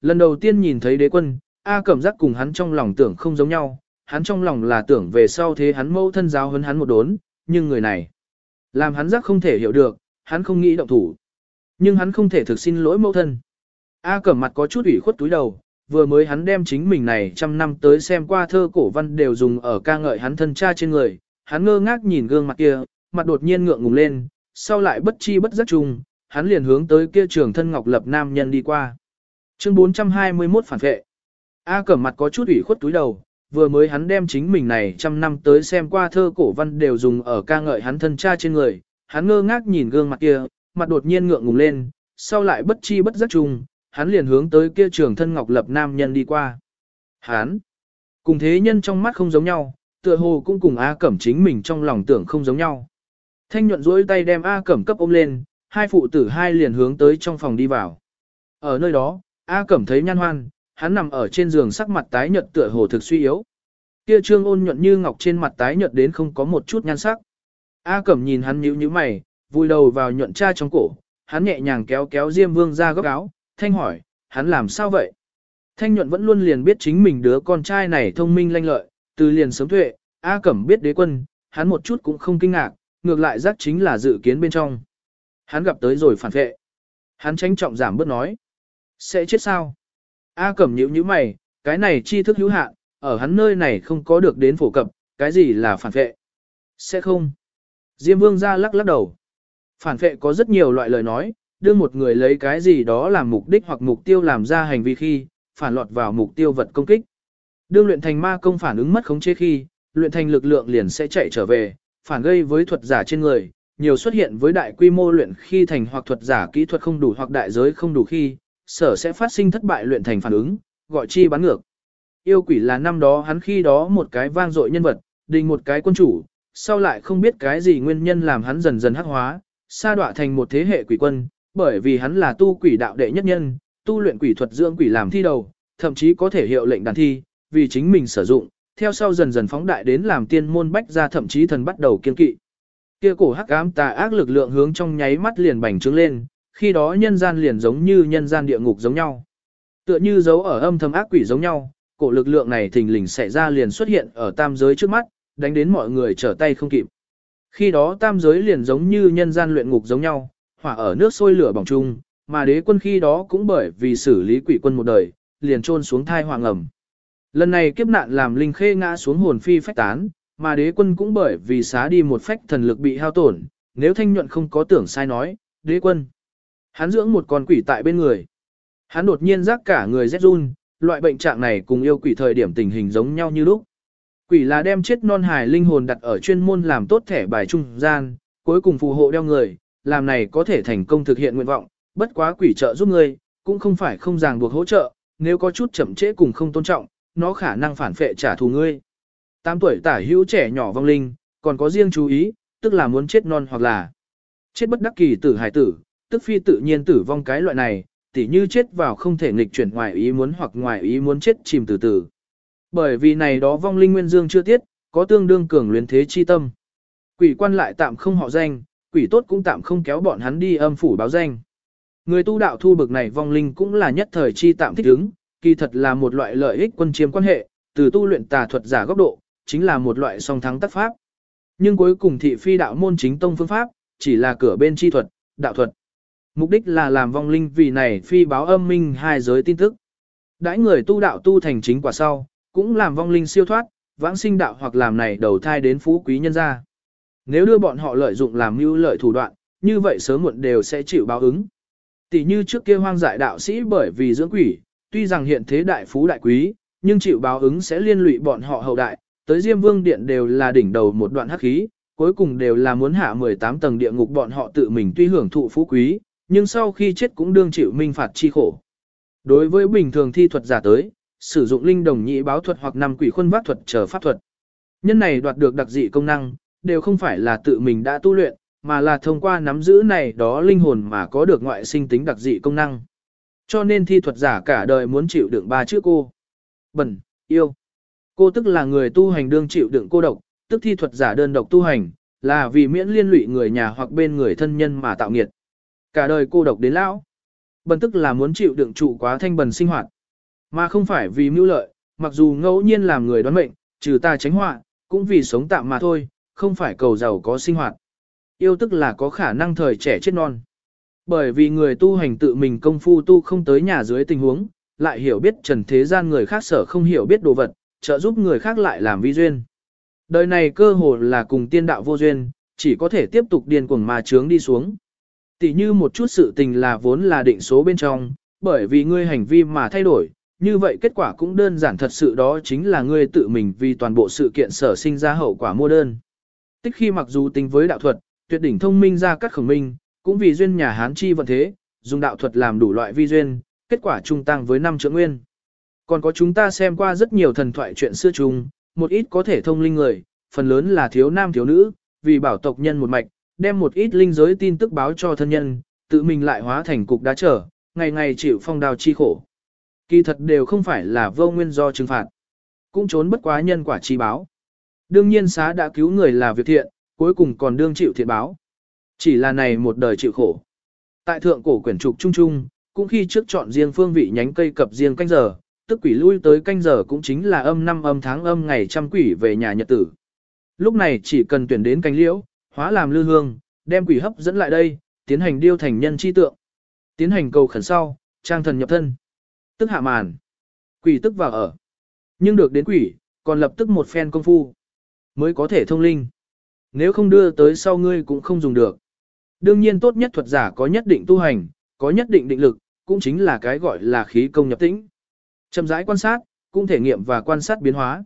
Lần đầu tiên nhìn thấy đế quân, A Cẩm giác cùng hắn trong lòng tưởng không giống nhau, hắn trong lòng là tưởng về sau thế hắn mâu thân giáo hấn hắn một đốn, nhưng người này, làm hắn giác không thể hiểu được, hắn không nghĩ động thủ. Nhưng hắn không thể thực xin lỗi mâu thân. A Cẩm mặt có chút ủy khuất túi đầu, vừa mới hắn đem chính mình này trăm năm tới xem qua thơ cổ văn đều dùng ở ca ngợi hắn thân cha trên người, hắn ngơ ngác nhìn gương mặt kia, mặt đột nhiên ngượng ngùng lên, sau lại bất chi bất giác chung, hắn liền hướng tới kia trường thân ngọc lập nam nhân đi qua. Chương 421 phản vệ. A cẩm mặt có chút ủy khuất túi đầu, vừa mới hắn đem chính mình này trăm năm tới xem qua thơ cổ văn đều dùng ở ca ngợi hắn thân cha trên người, hắn ngơ ngác nhìn gương mặt kia, mặt đột nhiên ngượng ngùng lên, sau lại bất chi bất giác chung, hắn liền hướng tới kia trường thân ngọc lập nam nhân đi qua. Hắn, cùng thế nhân trong mắt không giống nhau, tựa hồ cũng cùng A Cẩm chính mình trong lòng tưởng không giống nhau. Thanh nhuận duỗi tay đem A Cẩm cấp ôm lên, hai phụ tử hai liền hướng tới trong phòng đi vào. Ở nơi đó, A Cẩm thấy nhan hoan, hắn nằm ở trên giường sắc mặt tái nhợt tựa hồ thực suy yếu. Kia trương ôn nhuận như ngọc trên mặt tái nhợt đến không có một chút nhan sắc. A Cẩm nhìn hắn nhíu nhíu mày, vùi đầu vào nhuận cha trong cổ, hắn nhẹ nhàng kéo kéo Diêm Vương ra góc áo, thanh hỏi, hắn làm sao vậy? Thanh nhuận vẫn luôn liền biết chính mình đứa con trai này thông minh lanh lợi, từ liền sớm tuệ, A Cẩm biết đế quân, hắn một chút cũng không kinh ngạc, ngược lại giác chính là dự kiến bên trong. Hắn gặp tới rồi phản vệ. Hắn tránh trọng giảm bớt nói. Sẽ chết sao? A Cẩm nhíu nhíu mày, cái này tri thức hữu hạn, ở hắn nơi này không có được đến phổ cập, cái gì là phản vệ? Sẽ không. Diêm Vương ra lắc lắc đầu. Phản vệ có rất nhiều loại lời nói, đưa một người lấy cái gì đó làm mục đích hoặc mục tiêu làm ra hành vi khi, phản lọt vào mục tiêu vật công kích. Đương luyện thành ma công phản ứng mất khống chế khi, luyện thành lực lượng liền sẽ chạy trở về, phản gây với thuật giả trên người, nhiều xuất hiện với đại quy mô luyện khi thành hoặc thuật giả kỹ thuật không đủ hoặc đại giới không đủ khi, sở sẽ phát sinh thất bại luyện thành phản ứng, gọi chi bắn ngược. Yêu quỷ là năm đó hắn khi đó một cái vang dội nhân vật, đình một cái quân chủ, sau lại không biết cái gì nguyên nhân làm hắn dần dần hắc hóa, sa đọa thành một thế hệ quỷ quân, bởi vì hắn là tu quỷ đạo đệ nhất nhân, tu luyện quỷ thuật dưỡng quỷ làm thi đầu, thậm chí có thể hiệu lệnh đàn thi, vì chính mình sử dụng, theo sau dần dần phóng đại đến làm tiên môn bách ra thậm chí thần bắt đầu kiên kỵ. Kia cổ hắc ám tà ác lực lượng hướng trong nháy mắt liền bành trướng lên, khi đó nhân gian liền giống như nhân gian địa ngục giống nhau. Tựa như dấu ở âm thầm ác quỷ giống nhau, cổ lực lượng này thình lình xảy ra liền xuất hiện ở tam giới trước mắt, đánh đến mọi người trở tay không kịp. Khi đó tam giới liền giống như nhân gian luyện ngục giống nhau, hỏa ở nước sôi lửa bỏng chung, mà đế quân khi đó cũng bởi vì xử lý quỷ quân một đời, liền trôn xuống thai hoàng ẩm. Lần này kiếp nạn làm Linh Khê ngã xuống hồn phi phách tán, mà đế quân cũng bởi vì xá đi một phách thần lực bị hao tổn, nếu thanh nhuận không có tưởng sai nói, đế quân. Hắn dưỡng một con quỷ tại bên người. Hắn đột nhiên giác cả người rét run, loại bệnh trạng này cùng yêu quỷ thời điểm tình hình giống nhau như lúc. Quỷ là đem chết non hài linh hồn đặt ở chuyên môn làm tốt thẻ bài trung gian, cuối cùng phù hộ đeo người, làm này có thể thành công thực hiện nguyện vọng, bất quá quỷ trợ giúp người, cũng không phải không ràng buộc hỗ trợ, nếu có chút chậm trễ cùng không tôn trọng, nó khả năng phản phệ trả thù ngươi. Tám tuổi tả hữu trẻ nhỏ vong linh, còn có riêng chú ý, tức là muốn chết non hoặc là chết bất đắc kỳ tử hải tử, tức phi tự nhiên tử vong cái loại này, tỉ như chết vào không thể nghịch chuyển ngoài ý muốn hoặc ngoài ý muốn chết chìm từ từ. Bởi vì này đó vong linh nguyên dương chưa tiết, có tương đương cường luyến thế chi tâm. Quỷ quan lại tạm không họ danh, quỷ tốt cũng tạm không kéo bọn hắn đi âm phủ báo danh. Người tu đạo thu bực này vong linh cũng là nhất thời chi tạm thích ứng, kỳ thật là một loại lợi ích quân chiếm quan hệ, từ tu luyện tà thuật giả góc độ, chính là một loại song thắng tác pháp. Nhưng cuối cùng thị phi đạo môn chính tông phương pháp, chỉ là cửa bên chi thuật, đạo thuật. Mục đích là làm vong linh vì này phi báo âm minh hai giới tin tức. Đãi người tu đạo tu thành chính quả sau, cũng làm vong linh siêu thoát, vãng sinh đạo hoặc làm này đầu thai đến phú quý nhân gia. Nếu đưa bọn họ lợi dụng làm mưu lợi thủ đoạn, như vậy sớm muộn đều sẽ chịu báo ứng. Tỷ như trước kia hoang dại đạo sĩ bởi vì dưỡng quỷ, tuy rằng hiện thế đại phú đại quý, nhưng chịu báo ứng sẽ liên lụy bọn họ hậu đại, tới Diêm Vương Điện đều là đỉnh đầu một đoạn hắc khí, cuối cùng đều là muốn hạ 18 tầng địa ngục bọn họ tự mình tuy hưởng thụ phú quý, nhưng sau khi chết cũng đương chịu minh phạt chi khổ. Đối với bình thường thi thuật giả tới, sử dụng linh đồng nhị báo thuật hoặc năm quỷ khuôn vác thuật chờ pháp thuật. Nhân này đoạt được đặc dị công năng, đều không phải là tự mình đã tu luyện, mà là thông qua nắm giữ này đó linh hồn mà có được ngoại sinh tính đặc dị công năng. Cho nên thi thuật giả cả đời muốn chịu đựng ba chữ cô. Bẩn, yêu. Cô tức là người tu hành đương chịu đựng cô độc, tức thi thuật giả đơn độc tu hành, là vì miễn liên lụy người nhà hoặc bên người thân nhân mà tạo nghiệt. Cả đời cô độc đến lão. Bần tức là muốn chịu đựng trụ quá thanh bần sinh hoạt, mà không phải vì mưu lợi, mặc dù ngẫu nhiên làm người đoán mệnh, trừ ta tránh họa, cũng vì sống tạm mà thôi, không phải cầu giàu có sinh hoạt. Yêu tức là có khả năng thời trẻ chết non. Bởi vì người tu hành tự mình công phu tu không tới nhà dưới tình huống, lại hiểu biết trần thế gian người khác sở không hiểu biết đồ vật, trợ giúp người khác lại làm vi duyên. Đời này cơ hồ là cùng tiên đạo vô duyên, chỉ có thể tiếp tục điên cuồng mà trướng đi xuống. Tỷ như một chút sự tình là vốn là định số bên trong, bởi vì ngươi hành vi mà thay đổi, như vậy kết quả cũng đơn giản thật sự đó chính là ngươi tự mình vì toàn bộ sự kiện sở sinh ra hậu quả mua đơn. Tích khi mặc dù tính với đạo thuật, tuyệt đỉnh thông minh ra các khổng minh, cũng vì duyên nhà Hán chi vận thế, dùng đạo thuật làm đủ loại vi duyên, kết quả trung tăng với năm trưởng nguyên. Còn có chúng ta xem qua rất nhiều thần thoại chuyện xưa chung, một ít có thể thông linh người, phần lớn là thiếu nam thiếu nữ, vì bảo tộc nhân một mạch, đem một ít linh giới tin tức báo cho thân nhân, tự mình lại hóa thành cục đá trở, ngày ngày chịu phong đào chi khổ. Kỳ thật đều không phải là vô nguyên do trừng phạt, cũng trốn bất quá nhân quả chi báo. Đương nhiên xá đã cứu người là việc thiện, cuối cùng còn đương chịu thiện báo. Chỉ là này một đời chịu khổ. Tại thượng cổ quyển trục trung trung, cũng khi trước chọn riêng phương vị nhánh cây cập riêng canh giờ, tức quỷ lui tới canh giờ cũng chính là âm năm âm tháng âm ngày trăm quỷ về nhà nhật tử. Lúc này chỉ cần tuyển đến canh liễu, hóa làm lư hương, đem quỷ hấp dẫn lại đây, tiến hành điêu thành nhân chi tượng. Tiến hành cầu khẩn sau, trang thần nhập thân. Tức hạ màn. Quỷ tức vào ở. Nhưng được đến quỷ, còn lập tức một phen công phu. Mới có thể thông linh. Nếu không đưa tới sau ngươi cũng không dùng được. Đương nhiên tốt nhất thuật giả có nhất định tu hành, có nhất định định lực, cũng chính là cái gọi là khí công nhập tĩnh. Chậm rãi quan sát, cũng thể nghiệm và quan sát biến hóa.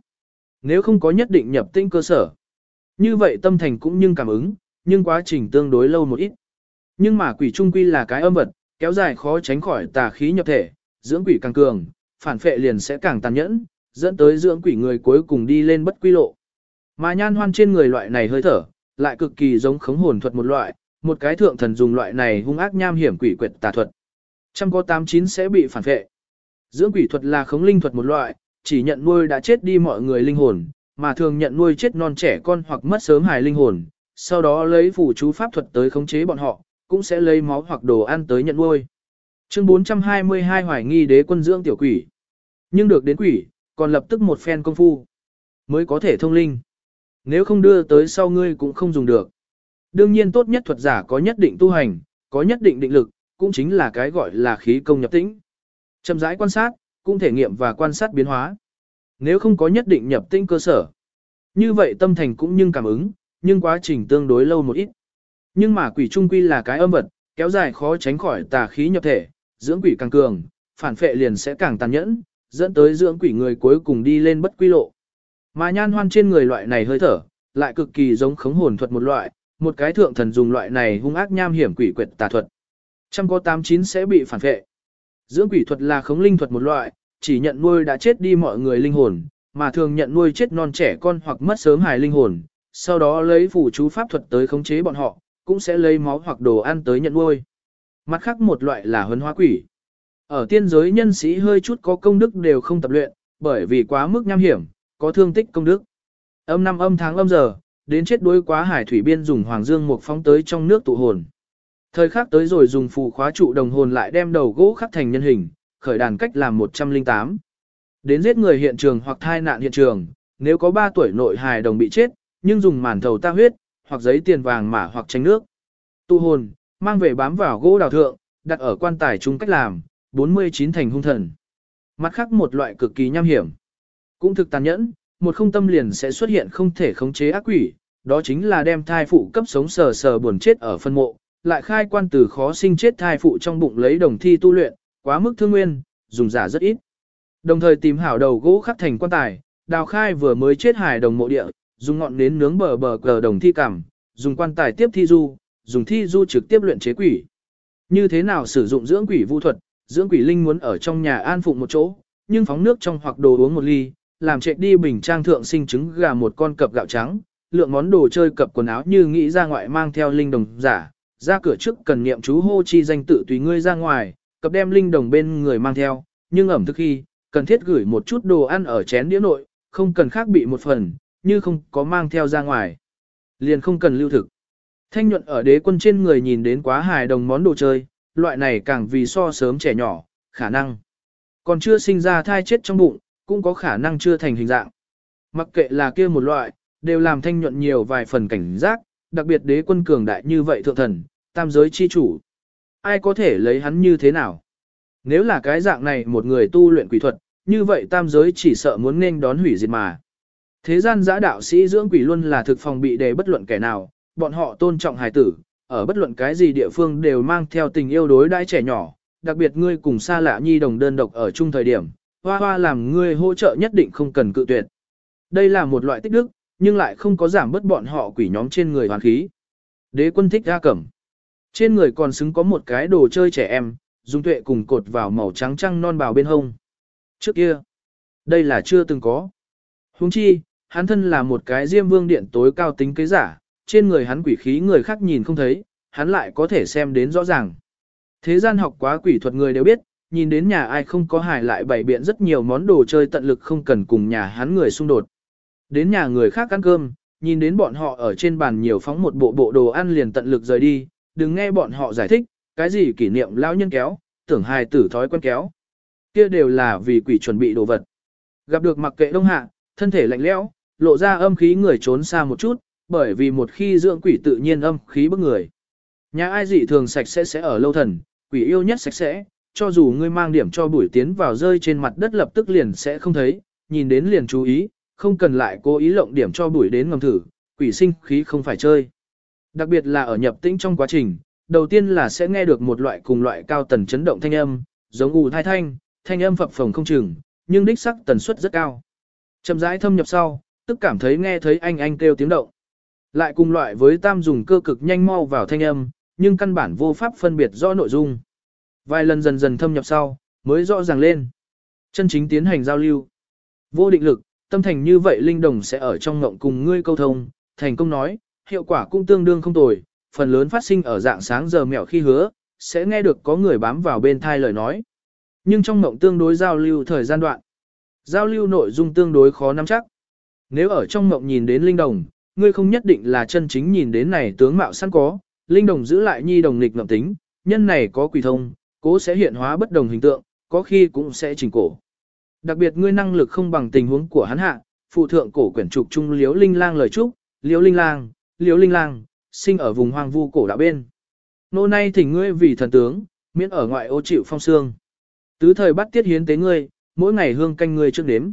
Nếu không có nhất định nhập tĩnh cơ sở, như vậy tâm thành cũng nhưng cảm ứng, nhưng quá trình tương đối lâu một ít. Nhưng mà quỷ trung quy là cái âm vật, kéo dài khó tránh khỏi tà khí nhập thể, dưỡng quỷ càng cường, phản phệ liền sẽ càng tàn nhẫn, dẫn tới dưỡng quỷ người cuối cùng đi lên bất quy lộ. Mà nhan hoan trên người loại này hơi thở, lại cực kỳ giống khống hồn thuật một loại, một cái thượng thần dùng loại này hung ác nham hiểm quỷ quyệt tà thuật. Trăm có tám chín sẽ bị phản phệ. Dưỡng quỷ thuật là khống linh thuật một loại, chỉ nhận nuôi đã chết đi mọi người linh hồn, mà thường nhận nuôi chết non trẻ con hoặc mất sớm hài linh hồn, sau đó lấy phủ chú pháp thuật tới khống chế bọn họ, cũng sẽ lấy máu hoặc đồ ăn tới nhận nuôi. Chương 422 hoài nghi đế quân dưỡng tiểu quỷ. Nhưng được đến quỷ, còn lập tức một phen công phu, mới có thể thông linh. Nếu không đưa tới sau ngươi cũng không dùng được. Đương nhiên tốt nhất thuật giả có nhất định tu hành, có nhất định định lực, cũng chính là cái gọi là khí công nhập tĩnh. Chậm rãi quan sát, cũng thể nghiệm và quan sát biến hóa. Nếu không có nhất định nhập tĩnh cơ sở, như vậy tâm thành cũng nhưng cảm ứng, nhưng quá trình tương đối lâu một ít. Nhưng mà quỷ trung quy là cái âm vật, kéo dài khó tránh khỏi tà khí nhập thể, dưỡng quỷ càng cường, phản phệ liền sẽ càng tàn nhẫn, dẫn tới dưỡng quỷ người cuối cùng đi lên bất quy lộ. Mà nhan hoan trên người loại này hơi thở, lại cực kỳ giống khống hồn thuật một loại, một cái thượng thần dùng loại này hung ác nham hiểm quỷ quyệt tà thuật. Trăm có tám chín sẽ bị phản vệ. Dưỡng quỷ thuật là khống linh thuật một loại, chỉ nhận nuôi đã chết đi mọi người linh hồn, mà thường nhận nuôi chết non trẻ con hoặc mất sớm hài linh hồn, sau đó lấy phủ chú pháp thuật tới khống chế bọn họ, cũng sẽ lấy máu hoặc đồ ăn tới nhận nuôi. Mặt khác một loại là huấn hóa quỷ. Ở tiên giới nhân sĩ hơi chút có công đức đều không tập luyện, bởi vì quá mức nham hiểm, có thương tích công đức. Âm năm âm tháng âm giờ, đến chết đuối quá hải thủy biên dùng hoàng dương một phóng tới trong nước tụ hồn. Thời khắc tới rồi dùng phù khóa trụ đồng hồn lại đem đầu gỗ khắc thành nhân hình, khởi đàn cách làm 108. Đến giết người hiện trường hoặc thai nạn hiện trường, nếu có 3 tuổi nội hài đồng bị chết, nhưng dùng màn thầu ta huyết, hoặc giấy tiền vàng mã hoặc tranh nước. tu hồn, mang về bám vào gỗ đào thượng, đặt ở quan tài chung cách làm, 49 thành hung thần. Mặt khác một loại cực kỳ nham hiểm. Cũng thực tàn nhẫn, một không tâm liền sẽ xuất hiện không thể khống chế ác quỷ, đó chính là đem thai phụ cấp sống sờ sờ buồn chết ở phân mộ, lại khai quan từ khó sinh chết thai phụ trong bụng lấy đồng thi tu luyện, quá mức thương nguyên, dùng giả rất ít. Đồng thời tìm hảo đầu gỗ khắc thành quan tài, đào khai vừa mới chết hài đồng mộ địa, dùng ngọn nến nướng bờ bờ cờ đồng thi cảm, dùng quan tài tiếp thi du, dùng thi du trực tiếp luyện chế quỷ. Như thế nào sử dụng dưỡng quỷ vu thuật, dưỡng quỷ linh muốn ở trong nhà an phụng một chỗ, nhưng phóng nước trong hoặc đồ uống một ly, làm chạy đi bình trang thượng sinh trứng gà một con cặp gạo trắng, lượng món đồ chơi cặp quần áo như nghĩ ra ngoại mang theo linh đồng giả, ra cửa trước cần niệm chú hô chi danh tự tùy ngươi ra ngoài, cặp đem linh đồng bên người mang theo, nhưng ẩm thực khi, cần thiết gửi một chút đồ ăn ở chén đĩa nội, không cần khác bị một phần, như không có mang theo ra ngoài. Liền không cần lưu thực. Thanh nhuận ở đế quân trên người nhìn đến quá hài đồng món đồ chơi, loại này càng vì so sớm trẻ nhỏ, khả năng. Còn chưa sinh ra thai chết trong bụng, cũng có khả năng chưa thành hình dạng. Mặc kệ là kia một loại, đều làm thanh nhuận nhiều vài phần cảnh giác, đặc biệt đế quân cường đại như vậy thượng thần, tam giới chi chủ. Ai có thể lấy hắn như thế nào? Nếu là cái dạng này một người tu luyện quỷ thuật, như vậy tam giới chỉ sợ muốn nên đón hủy diệt mà. Thế gian giã đạo sĩ dưỡng quỷ luôn là thực phòng bị đề bất luận kẻ nào, bọn họ tôn trọng hài tử, ở bất luận cái gì địa phương đều mang theo tình yêu đối đãi trẻ nhỏ, đặc biệt ngươi cùng xa lạ nhi đồng đơn độc ở chung thời điểm, hoa hoa làm ngươi hỗ trợ nhất định không cần cự tuyệt. Đây là một loại tích đức, nhưng lại không có giảm bớt bọn họ quỷ nhóm trên người hoàn khí. Đế quân thích ra cẩm. Trên người còn xứng có một cái đồ chơi trẻ em, dùng tuệ cùng cột vào màu trắng trăng non bào bên hông. Trước kia, đây là chưa từng có. Huống chi, hắn thân là một cái diêm vương điện tối cao tính kế giả, trên người hắn quỷ khí người khác nhìn không thấy, hắn lại có thể xem đến rõ ràng. Thế gian học quá quỷ thuật người đều biết, nhìn đến nhà ai không có hài lại bày biện rất nhiều món đồ chơi tận lực không cần cùng nhà hắn người xung đột. Đến nhà người khác ăn cơm, nhìn đến bọn họ ở trên bàn nhiều phóng một bộ bộ đồ ăn liền tận lực rời đi, đừng nghe bọn họ giải thích, cái gì kỷ niệm lão nhân kéo, tưởng hài tử thói quen kéo. Kia đều là vì quỷ chuẩn bị đồ vật. Gặp được mặc kệ đông hạ, thân thể lạnh lẽo, lộ ra âm khí người trốn xa một chút, bởi vì một khi dưỡng quỷ tự nhiên âm khí bức người. Nhà ai dị thường sạch sẽ sẽ ở lâu thần, quỷ yêu nhất sạch sẽ, cho dù ngươi mang điểm cho bụi tiến vào rơi trên mặt đất lập tức liền sẽ không thấy, nhìn đến liền chú ý, không cần lại cố ý lộng điểm cho bụi đến ngầm thử, quỷ sinh khí không phải chơi. Đặc biệt là ở nhập tĩnh trong quá trình, đầu tiên là sẽ nghe được một loại cùng loại cao tần chấn động thanh âm, giống ù thai thanh, thanh âm phập phồng không chừng, nhưng đích sắc tần suất rất cao. Chậm rãi thâm nhập sau, tức cảm thấy nghe thấy anh anh kêu tiếng động. Lại cùng loại với tam dùng cơ cực nhanh mau vào thanh âm, nhưng căn bản vô pháp phân biệt rõ nội dung. Vài lần dần dần thâm nhập sau, mới rõ ràng lên. Chân chính tiến hành giao lưu. Vô định lực, tâm thành như vậy linh đồng sẽ ở trong ngộng cùng ngươi câu thông, thành công nói, hiệu quả cũng tương đương không tồi, phần lớn phát sinh ở dạng sáng giờ mẹo khi hứa, sẽ nghe được có người bám vào bên thai lời nói. Nhưng trong mộng tương đối giao lưu thời gian đoạn, giao lưu nội dung tương đối khó nắm chắc. Nếu ở trong mộng nhìn đến linh đồng, ngươi không nhất định là chân chính nhìn đến này tướng mạo sẵn có, linh đồng giữ lại nhi đồng nghịch ngậm tính, nhân này có quỷ thông, cố sẽ hiện hóa bất đồng hình tượng, có khi cũng sẽ chỉnh cổ. Đặc biệt ngươi năng lực không bằng tình huống của hắn hạ, phụ thượng cổ quyển trục trung liếu linh lang lời chúc liếu linh lang, Liễu linh lang, sinh ở vùng hoang vu cổ đạo bên. Nô nay thỉnh ngươi vì thần tướng, miễn ở ngoại ô chịu phong xương. Tứ thời bắt tiết hiến tế ngươi, mỗi ngày hương canh ngươi trước đếm.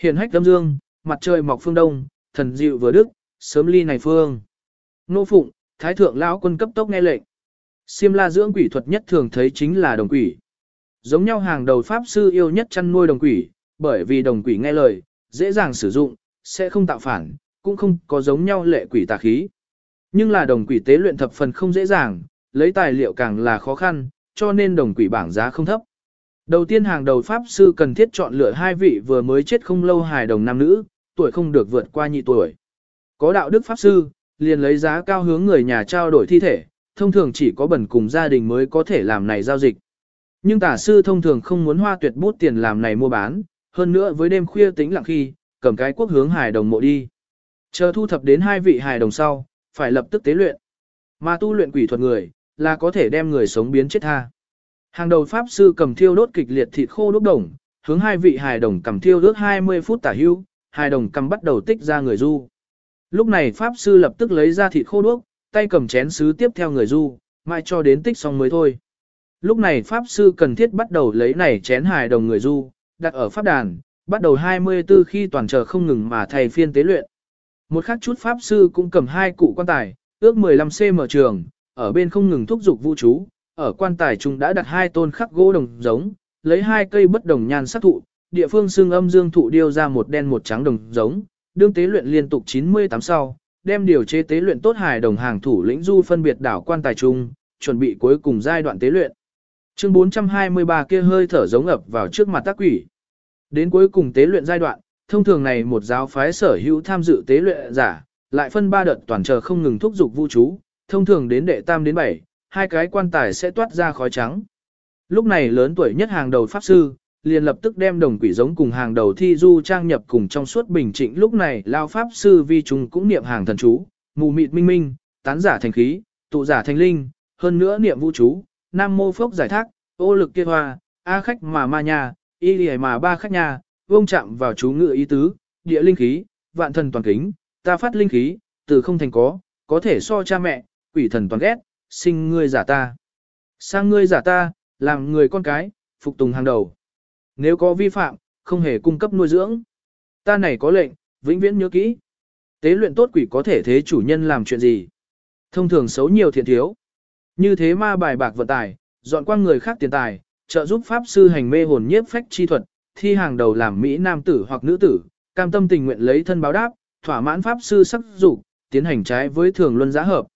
Hiền hách tâm dương, mặt trời mọc phương đông, thần dịu vừa đức, sớm ly này phương. Nô phụng, thái thượng lão quân cấp tốc nghe lệnh. Siêm la dưỡng quỷ thuật nhất thường thấy chính là đồng quỷ. Giống nhau hàng đầu pháp sư yêu nhất chăn nuôi đồng quỷ, bởi vì đồng quỷ nghe lời, dễ dàng sử dụng, sẽ không tạo phản, cũng không có giống nhau lệ quỷ tà khí. Nhưng là đồng quỷ tế luyện thập phần không dễ dàng, lấy tài liệu càng là khó khăn, cho nên đồng quỷ bảng giá không thấp. Đầu tiên hàng đầu pháp sư cần thiết chọn lựa hai vị vừa mới chết không lâu hài đồng nam nữ, tuổi không được vượt qua nhị tuổi. Có đạo đức pháp sư, liền lấy giá cao hướng người nhà trao đổi thi thể, thông thường chỉ có bẩn cùng gia đình mới có thể làm này giao dịch. Nhưng tả sư thông thường không muốn hoa tuyệt bút tiền làm này mua bán, hơn nữa với đêm khuya tính lặng khi, cầm cái quốc hướng hài đồng mộ đi. Chờ thu thập đến hai vị hài đồng sau, phải lập tức tế luyện. Mà tu luyện quỷ thuật người, là có thể đem người sống biến chết tha. Hàng đầu pháp sư cầm thiêu đốt kịch liệt thịt khô đốt đồng, hướng hai vị hài đồng cầm thiêu đốt 20 phút tả hưu, hài đồng cầm bắt đầu tích ra người du. Lúc này pháp sư lập tức lấy ra thịt khô đuốc, tay cầm chén sứ tiếp theo người du, mai cho đến tích xong mới thôi. Lúc này pháp sư cần thiết bắt đầu lấy này chén hài đồng người du, đặt ở pháp đàn, bắt đầu 24 khi toàn chờ không ngừng mà thầy phiên tế luyện. Một khắc chút pháp sư cũng cầm hai cụ quan tài, ước 15cm trường, ở bên không ngừng thúc dục vũ chú, ở quan tài chúng đã đặt hai tôn khắc gỗ đồng giống, lấy hai cây bất đồng nhan sắc thụ, địa phương xương âm dương thụ điêu ra một đen một trắng đồng giống, đương tế luyện liên tục 98 sau, đem điều chế tế luyện tốt hài đồng hàng thủ lĩnh du phân biệt đảo quan tài trung, chuẩn bị cuối cùng giai đoạn tế luyện. Chương 423 kia hơi thở giống ập vào trước mặt tác quỷ. Đến cuối cùng tế luyện giai đoạn, thông thường này một giáo phái sở hữu tham dự tế luyện giả, lại phân ba đợt toàn chờ không ngừng thúc dục vũ chú, thông thường đến đệ tam đến bảy, hai cái quan tài sẽ toát ra khói trắng. Lúc này lớn tuổi nhất hàng đầu pháp sư, liền lập tức đem đồng quỷ giống cùng hàng đầu thi du trang nhập cùng trong suốt bình trịnh. Lúc này lao pháp sư vi chúng cũng niệm hàng thần chú, mù mịt minh minh, tán giả thành khí, tụ giả thành linh, hơn nữa niệm vũ chú, Nam mô phốc giải thác, ô lực kia hoa, a khách mà ma nhà, y lì mà ba khách nhà, vông chạm vào chú ngự ý tứ, địa linh khí, vạn thần toàn kính, ta phát linh khí, từ không thành có, có thể so cha mẹ, quỷ thần toàn ghét, sinh ngươi giả ta. Sang ngươi giả ta, làm người con cái, phục tùng hàng đầu. Nếu có vi phạm, không hề cung cấp nuôi dưỡng. Ta này có lệnh, vĩnh viễn nhớ kỹ. Tế luyện tốt quỷ có thể thế chủ nhân làm chuyện gì. Thông thường xấu nhiều thiện thiếu. Như thế ma bài bạc vận tài, dọn qua người khác tiền tài, trợ giúp pháp sư hành mê hồn nhiếp phách chi thuật, thi hàng đầu làm Mỹ nam tử hoặc nữ tử, cam tâm tình nguyện lấy thân báo đáp, thỏa mãn pháp sư sắc dục, tiến hành trái với thường luân giá hợp.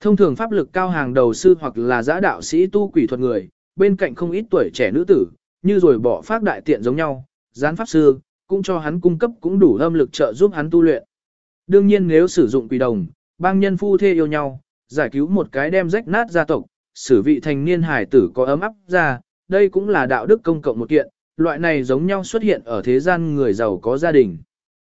Thông thường pháp lực cao hàng đầu sư hoặc là giã đạo sĩ tu quỷ thuật người, bên cạnh không ít tuổi trẻ nữ tử, như rồi bỏ pháp đại tiện giống nhau, gián pháp sư, cũng cho hắn cung cấp cũng đủ âm lực trợ giúp hắn tu luyện. Đương nhiên nếu sử dụng quỷ đồng, bang nhân phu thê yêu nhau, giải cứu một cái đem rách nát gia tộc, xử vị thành niên hải tử có ấm áp ra, đây cũng là đạo đức công cộng một kiện, loại này giống nhau xuất hiện ở thế gian người giàu có gia đình.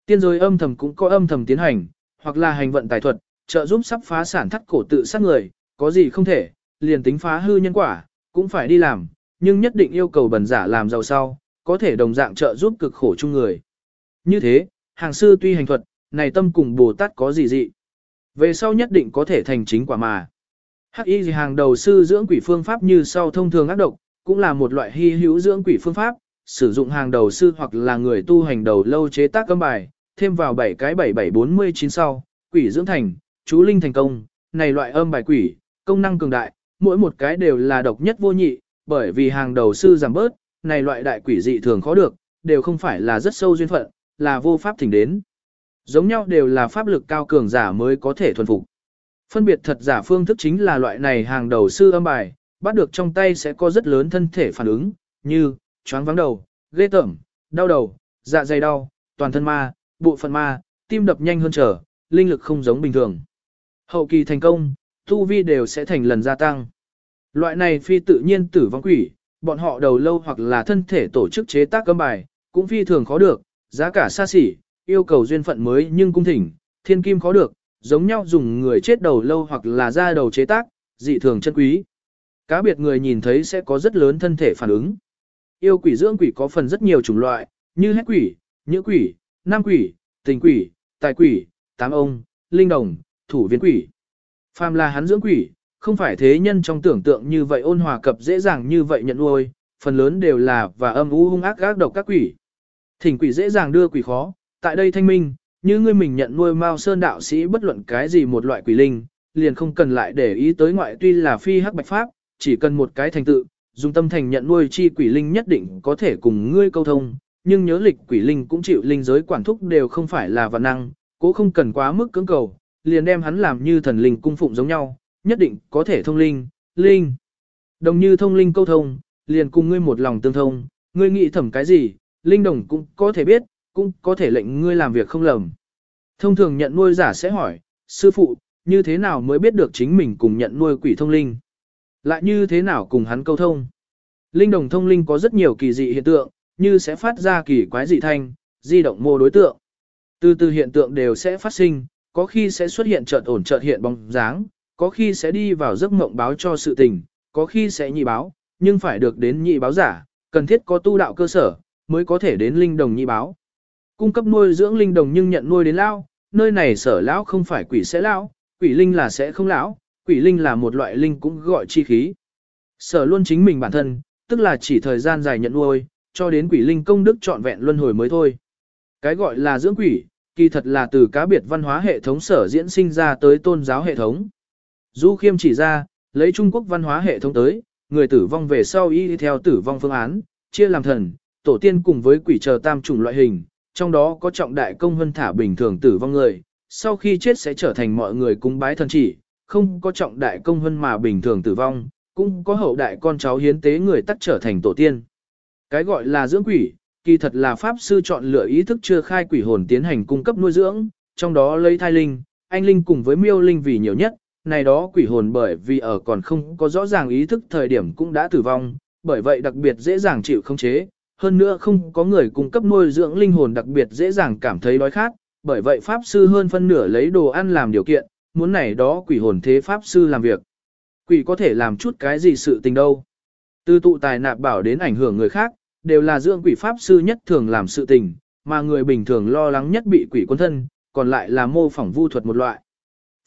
Tiên giới âm thầm cũng có âm thầm tiến hành, hoặc là hành vận tài thuật, trợ giúp sắp phá sản thắt cổ tự sát người, có gì không thể, liền tính phá hư nhân quả, cũng phải đi làm, nhưng nhất định yêu cầu bần giả làm giàu sau, có thể đồng dạng trợ giúp cực khổ chung người. Như thế, hàng sư tuy hành thuật, này tâm cùng Bồ Tát có gì dị. Về sau nhất định có thể thành chính quả mà. Hắc y gì hàng đầu sư dưỡng quỷ phương pháp như sau thông thường ác độc, cũng là một loại hy hữu dưỡng quỷ phương pháp, sử dụng hàng đầu sư hoặc là người tu hành đầu lâu chế tác cấm bài, thêm vào 7 cái 7749 sau, quỷ dưỡng thành, chú linh thành công, này loại âm bài quỷ, công năng cường đại, mỗi một cái đều là độc nhất vô nhị, bởi vì hàng đầu sư giảm bớt, này loại đại quỷ dị thường khó được, đều không phải là rất sâu duyên phận, là vô pháp thỉnh đến. Giống nhau đều là pháp lực cao cường giả mới có thể thuần phục. Phân biệt thật giả phương thức chính là loại này hàng đầu sư âm bài, bắt được trong tay sẽ có rất lớn thân thể phản ứng, như, choáng vắng đầu, ghê tởm, đau đầu, dạ dày đau, toàn thân ma, bộ phận ma, tim đập nhanh hơn trở, linh lực không giống bình thường. Hậu kỳ thành công, tu vi đều sẽ thành lần gia tăng. Loại này phi tự nhiên tử vong quỷ, bọn họ đầu lâu hoặc là thân thể tổ chức chế tác cấm bài, cũng phi thường khó được, giá cả xa xỉ, yêu cầu duyên phận mới nhưng cung thỉnh, thiên kim khó được, giống nhau dùng người chết đầu lâu hoặc là da đầu chế tác, dị thường chân quý. Cá biệt người nhìn thấy sẽ có rất lớn thân thể phản ứng. Yêu quỷ dưỡng quỷ có phần rất nhiều chủng loại, như hét quỷ, nhữ quỷ, nam quỷ, tình quỷ, tài quỷ, tám ông, linh đồng, thủ viên quỷ. Phàm là hắn dưỡng quỷ, không phải thế nhân trong tưởng tượng như vậy ôn hòa cập dễ dàng như vậy nhận nuôi, phần lớn đều là và âm u hung ác gác độc các quỷ. Thỉnh quỷ dễ dàng đưa quỷ khó, tại đây thanh minh, như ngươi mình nhận nuôi Mao Sơn đạo sĩ bất luận cái gì một loại quỷ linh, liền không cần lại để ý tới ngoại tuy là phi hắc bạch pháp, chỉ cần một cái thành tự, dùng tâm thành nhận nuôi chi quỷ linh nhất định có thể cùng ngươi câu thông, nhưng nhớ lịch quỷ linh cũng chịu linh giới quản thúc đều không phải là vạn năng, cố không cần quá mức cưỡng cầu, liền đem hắn làm như thần linh cung phụng giống nhau, nhất định có thể thông linh, linh. Đồng như thông linh câu thông, liền cùng ngươi một lòng tương thông, ngươi nghĩ thẩm cái gì, linh đồng cũng có thể biết, cũng có thể lệnh ngươi làm việc không lầm. Thông thường nhận nuôi giả sẽ hỏi, sư phụ, như thế nào mới biết được chính mình cùng nhận nuôi quỷ thông linh? Lại như thế nào cùng hắn câu thông? Linh đồng thông linh có rất nhiều kỳ dị hiện tượng, như sẽ phát ra kỳ quái dị thanh, di động mô đối tượng. Từ từ hiện tượng đều sẽ phát sinh, có khi sẽ xuất hiện chợt ổn chợt hiện bóng dáng, có khi sẽ đi vào giấc mộng báo cho sự tình, có khi sẽ nhị báo, nhưng phải được đến nhị báo giả, cần thiết có tu đạo cơ sở, mới có thể đến linh đồng nhị báo. Cung cấp nuôi dưỡng linh đồng nhưng nhận nuôi đến lão, nơi này sở lão không phải quỷ sẽ lão, quỷ linh là sẽ không lão, quỷ linh là một loại linh cũng gọi chi khí. Sở luôn chính mình bản thân, tức là chỉ thời gian dài nhận nuôi, cho đến quỷ linh công đức trọn vẹn luân hồi mới thôi. Cái gọi là dưỡng quỷ, kỳ thật là từ cá biệt văn hóa hệ thống sở diễn sinh ra tới tôn giáo hệ thống. Du Khiêm chỉ ra, lấy Trung Quốc văn hóa hệ thống tới, người tử vong về sau y theo tử vong phương án, chia làm thần, tổ tiên cùng với quỷ chờ tam chủng loại hình, trong đó có trọng đại công hân thả bình thường tử vong người, sau khi chết sẽ trở thành mọi người cúng bái thần chỉ, không có trọng đại công hơn mà bình thường tử vong, cũng có hậu đại con cháu hiến tế người tắt trở thành tổ tiên. Cái gọi là dưỡng quỷ, kỳ thật là pháp sư chọn lựa ý thức chưa khai quỷ hồn tiến hành cung cấp nuôi dưỡng, trong đó lấy thai linh, anh linh cùng với miêu linh vì nhiều nhất, này đó quỷ hồn bởi vì ở còn không có rõ ràng ý thức thời điểm cũng đã tử vong, bởi vậy đặc biệt dễ dàng chịu không chế, hơn nữa không có người cung cấp nuôi dưỡng linh hồn đặc biệt dễ dàng cảm thấy đói khát, bởi vậy pháp sư hơn phân nửa lấy đồ ăn làm điều kiện, muốn này đó quỷ hồn thế pháp sư làm việc. Quỷ có thể làm chút cái gì sự tình đâu. Từ tụ tài nạp bảo đến ảnh hưởng người khác, đều là dưỡng quỷ pháp sư nhất thường làm sự tình, mà người bình thường lo lắng nhất bị quỷ quân thân, còn lại là mô phỏng vu thuật một loại.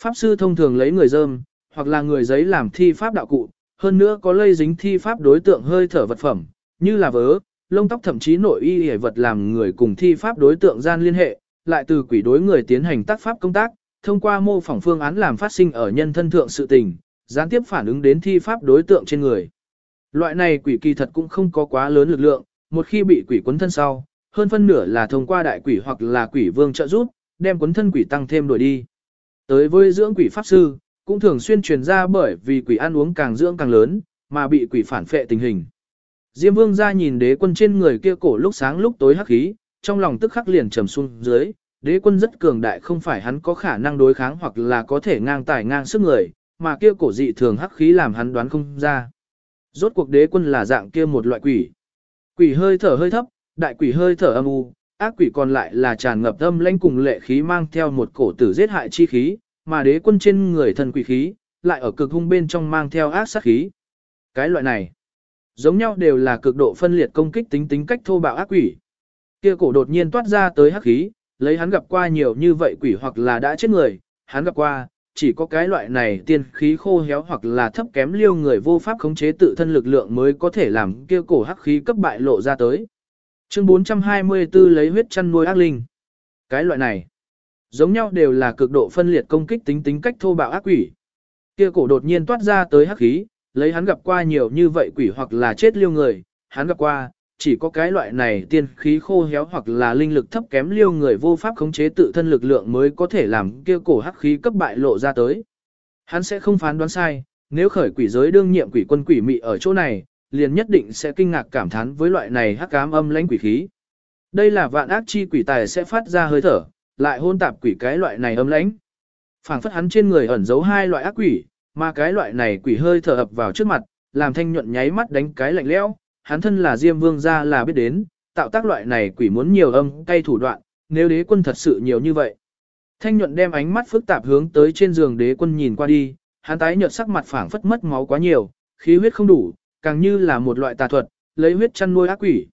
Pháp sư thông thường lấy người dơm, hoặc là người giấy làm thi pháp đạo cụ, hơn nữa có lây dính thi pháp đối tượng hơi thở vật phẩm, như là vớ, lông tóc thậm chí nội y hề vật làm người cùng thi pháp đối tượng gian liên hệ, lại từ quỷ đối người tiến hành tác pháp công tác, thông qua mô phỏng phương án làm phát sinh ở nhân thân thượng sự tình, gián tiếp phản ứng đến thi pháp đối tượng trên người. Loại này quỷ kỳ thật cũng không có quá lớn lực lượng, một khi bị quỷ quấn thân sau, hơn phân nửa là thông qua đại quỷ hoặc là quỷ vương trợ giúp, đem quấn thân quỷ tăng thêm đổi đi. Tới với dưỡng quỷ pháp sư, cũng thường xuyên truyền ra bởi vì quỷ ăn uống càng dưỡng càng lớn, mà bị quỷ phản phệ tình hình. Diêm vương ra nhìn đế quân trên người kia cổ lúc sáng lúc tối hắc khí, trong lòng tức khắc liền trầm xuống dưới, đế quân rất cường đại không phải hắn có khả năng đối kháng hoặc là có thể ngang tài ngang sức người, mà kia cổ dị thường hắc khí làm hắn đoán không ra. Rốt cuộc đế quân là dạng kia một loại quỷ. Quỷ hơi thở hơi thấp, đại quỷ hơi thở âm u, ác quỷ còn lại là tràn ngập âm lãnh cùng lệ khí mang theo một cổ tử giết hại chi khí, mà đế quân trên người thần quỷ khí, lại ở cực hung bên trong mang theo ác sát khí. Cái loại này, giống nhau đều là cực độ phân liệt công kích tính tính cách thô bạo ác quỷ. Kia cổ đột nhiên toát ra tới hắc khí, lấy hắn gặp qua nhiều như vậy quỷ hoặc là đã chết người, hắn gặp qua, chỉ có cái loại này tiên khí khô héo hoặc là thấp kém liêu người vô pháp khống chế tự thân lực lượng mới có thể làm kia cổ hắc khí cấp bại lộ ra tới. Chương 424 lấy huyết chăn nuôi ác linh. Cái loại này, giống nhau đều là cực độ phân liệt công kích tính tính cách thô bạo ác quỷ. Kia cổ đột nhiên toát ra tới hắc khí, lấy hắn gặp qua nhiều như vậy quỷ hoặc là chết liêu người, hắn gặp qua, chỉ có cái loại này tiên khí khô héo hoặc là linh lực thấp kém liêu người vô pháp khống chế tự thân lực lượng mới có thể làm kia cổ hắc khí cấp bại lộ ra tới. Hắn sẽ không phán đoán sai, nếu khởi quỷ giới đương nhiệm quỷ quân quỷ mị ở chỗ này, liền nhất định sẽ kinh ngạc cảm thán với loại này hắc ám âm lãnh quỷ khí. Đây là vạn ác chi quỷ tài sẽ phát ra hơi thở, lại hôn tạp quỷ cái loại này âm lãnh. Phảng phất hắn trên người ẩn giấu hai loại ác quỷ, mà cái loại này quỷ hơi thở ập vào trước mặt, làm thanh nhuận nháy mắt đánh cái lạnh lẽo, hắn thân là Diêm Vương gia là biết đến, tạo tác loại này quỷ muốn nhiều âm cay thủ đoạn, nếu đế quân thật sự nhiều như vậy. Thanh nhuận đem ánh mắt phức tạp hướng tới trên giường đế quân nhìn qua đi, hắn tái nhợt sắc mặt phảng phất mất máu quá nhiều, khí huyết không đủ, càng như là một loại tà thuật, lấy huyết chăn nuôi ác quỷ.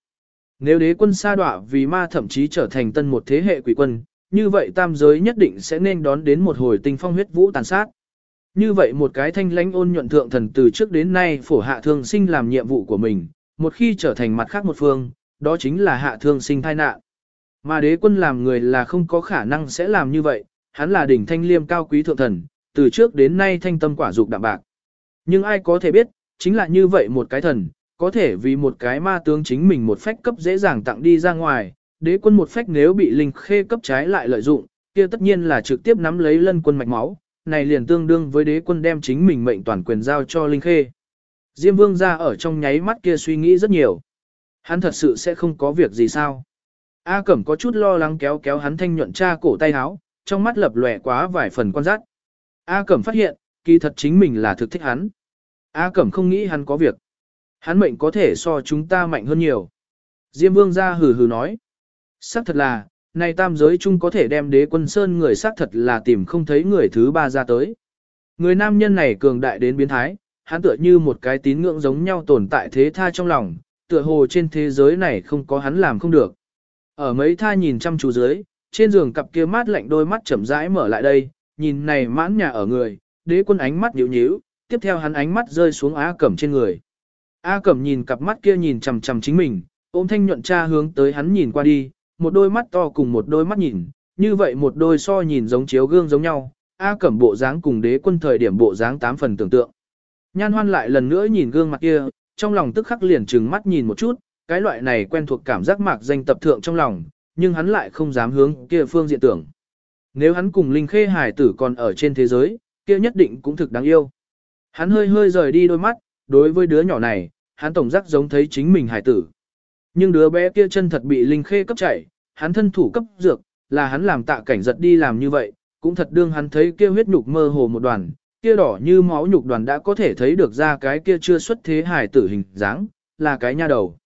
Nếu đế quân sa đọa vì ma thậm chí trở thành tân một thế hệ quỷ quân, như vậy tam giới nhất định sẽ nên đón đến một hồi tinh phong huyết vũ tàn sát. Như vậy một cái thanh lãnh ôn nhuận thượng thần từ trước đến nay phổ hạ thương sinh làm nhiệm vụ của mình, một khi trở thành mặt khác một phương, đó chính là hạ thương sinh thai nạn. Mà đế quân làm người là không có khả năng sẽ làm như vậy, hắn là đỉnh thanh liêm cao quý thượng thần, từ trước đến nay thanh tâm quả dục đạm bạc. Nhưng ai có thể biết, chính là như vậy một cái thần, có thể vì một cái ma tướng chính mình một phách cấp dễ dàng tặng đi ra ngoài, đế quân một phách nếu bị linh khê cấp trái lại lợi dụng, kia tất nhiên là trực tiếp nắm lấy lân quân mạch máu, này liền tương đương với đế quân đem chính mình mệnh toàn quyền giao cho linh khê. Diêm vương ra ở trong nháy mắt kia suy nghĩ rất nhiều. Hắn thật sự sẽ không có việc gì sao. A Cẩm có chút lo lắng kéo kéo hắn thanh nhuận cha cổ tay áo, trong mắt lập lòe quá vài phần quan sát. A Cẩm phát hiện, kỳ thật chính mình là thực thích hắn. A Cẩm không nghĩ hắn có việc. Hắn mệnh có thể so chúng ta mạnh hơn nhiều. Diêm vương ra hừ hừ nói. Sắc thật là, này tam giới chung có thể đem đế quân sơn người xác thật là tìm không thấy người thứ ba ra tới. Người nam nhân này cường đại đến biến thái, hắn tựa như một cái tín ngưỡng giống nhau tồn tại thế tha trong lòng, tựa hồ trên thế giới này không có hắn làm không được. Ở mấy tha nhìn chăm chú dưới, trên giường cặp kia mát lạnh đôi mắt chậm rãi mở lại đây, nhìn này mãn nhà ở người, đế quân ánh mắt nhíu nhíu, tiếp theo hắn ánh mắt rơi xuống Á Cẩm trên người. A Cẩm nhìn cặp mắt kia nhìn chằm chằm chính mình, ôm thanh nhuận cha hướng tới hắn nhìn qua đi, một đôi mắt to cùng một đôi mắt nhìn, như vậy một đôi so nhìn giống chiếu gương giống nhau, A Cẩm bộ dáng cùng đế quân thời điểm bộ dáng tám phần tưởng tượng. Nhan hoan lại lần nữa nhìn gương mặt kia, trong lòng tức khắc liền trừng mắt nhìn một chút, cái loại này quen thuộc cảm giác mạc danh tập thượng trong lòng, nhưng hắn lại không dám hướng kia phương diện tưởng. Nếu hắn cùng Linh Khê Hải tử còn ở trên thế giới, kia nhất định cũng thực đáng yêu. Hắn hơi hơi rời đi đôi mắt, đối với đứa nhỏ này, hắn tổng giác giống thấy chính mình hải tử. Nhưng đứa bé kia chân thật bị Linh Khê cấp chạy, hắn thân thủ cấp dược, là hắn làm tạ cảnh giật đi làm như vậy, cũng thật đương hắn thấy kia huyết nhục mơ hồ một đoàn, kia đỏ như máu nhục đoàn đã có thể thấy được ra cái kia chưa xuất thế hài tử hình dáng, là cái nha đầu.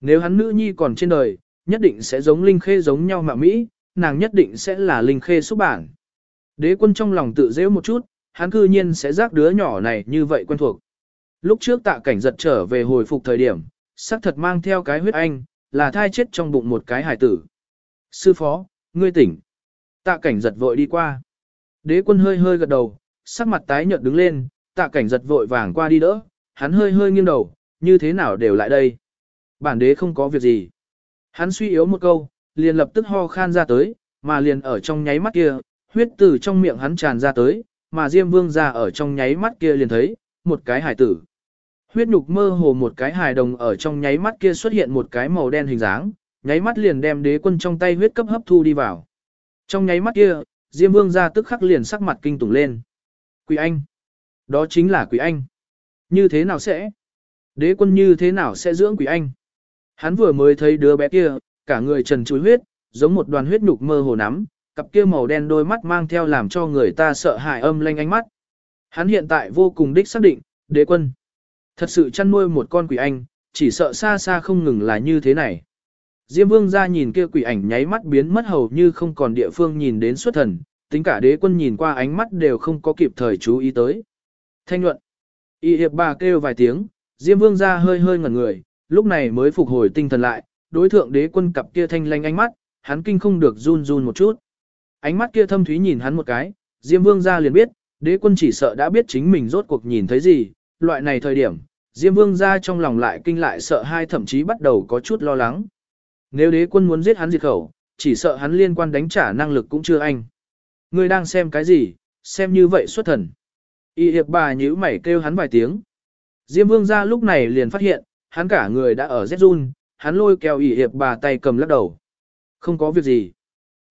Nếu hắn nữ nhi còn trên đời, nhất định sẽ giống Linh Khê giống nhau mà Mỹ, nàng nhất định sẽ là Linh Khê xuất bản. Đế quân trong lòng tự dễ một chút, hắn cư nhiên sẽ giác đứa nhỏ này như vậy quen thuộc. Lúc trước tạ cảnh giật trở về hồi phục thời điểm, xác thật mang theo cái huyết anh, là thai chết trong bụng một cái hài tử. Sư phó, ngươi tỉnh. Tạ cảnh giật vội đi qua. Đế quân hơi hơi gật đầu, sắc mặt tái nhợt đứng lên, tạ cảnh giật vội vàng qua đi đỡ, hắn hơi hơi nghiêng đầu, như thế nào đều lại đây. Bản đế không có việc gì. Hắn suy yếu một câu, liền lập tức ho khan ra tới, mà liền ở trong nháy mắt kia, huyết từ trong miệng hắn tràn ra tới, mà Diêm Vương ra ở trong nháy mắt kia liền thấy, một cái hài tử. Huyết nhục mơ hồ một cái hài đồng ở trong nháy mắt kia xuất hiện một cái màu đen hình dáng, nháy mắt liền đem đế quân trong tay huyết cấp hấp thu đi vào. Trong nháy mắt kia, Diêm Vương ra tức khắc liền sắc mặt kinh tủng lên. Quỷ Anh. Đó chính là Quỷ Anh. Như thế nào sẽ? Đế quân như thế nào sẽ dưỡng Quỷ Anh? Hắn vừa mới thấy đứa bé kia, cả người trần trụi huyết, giống một đoàn huyết nhục mơ hồ nắm, cặp kia màu đen đôi mắt mang theo làm cho người ta sợ hãi âm lanh ánh mắt. Hắn hiện tại vô cùng đích xác định, đế quân. Thật sự chăn nuôi một con quỷ anh, chỉ sợ xa xa không ngừng là như thế này. Diêm vương ra nhìn kia quỷ ảnh nháy mắt biến mất hầu như không còn địa phương nhìn đến xuất thần, tính cả đế quân nhìn qua ánh mắt đều không có kịp thời chú ý tới. Thanh luận. Y hiệp bà kêu vài tiếng, Diêm vương ra hơi hơi ngẩn người, lúc này mới phục hồi tinh thần lại, đối thượng đế quân cặp kia thanh lanh ánh mắt, hắn kinh không được run run một chút. Ánh mắt kia thâm thúy nhìn hắn một cái, Diêm Vương ra liền biết, đế quân chỉ sợ đã biết chính mình rốt cuộc nhìn thấy gì, loại này thời điểm, Diêm Vương ra trong lòng lại kinh lại sợ hai thậm chí bắt đầu có chút lo lắng. Nếu đế quân muốn giết hắn diệt khẩu, chỉ sợ hắn liên quan đánh trả năng lực cũng chưa anh. Ngươi đang xem cái gì, xem như vậy xuất thần. Y hiệp bà nhíu mày kêu hắn vài tiếng. Diêm Vương ra lúc này liền phát hiện, hắn cả người đã ở rét run, hắn lôi kéo Y hiệp bà tay cầm lắc đầu. Không có việc gì.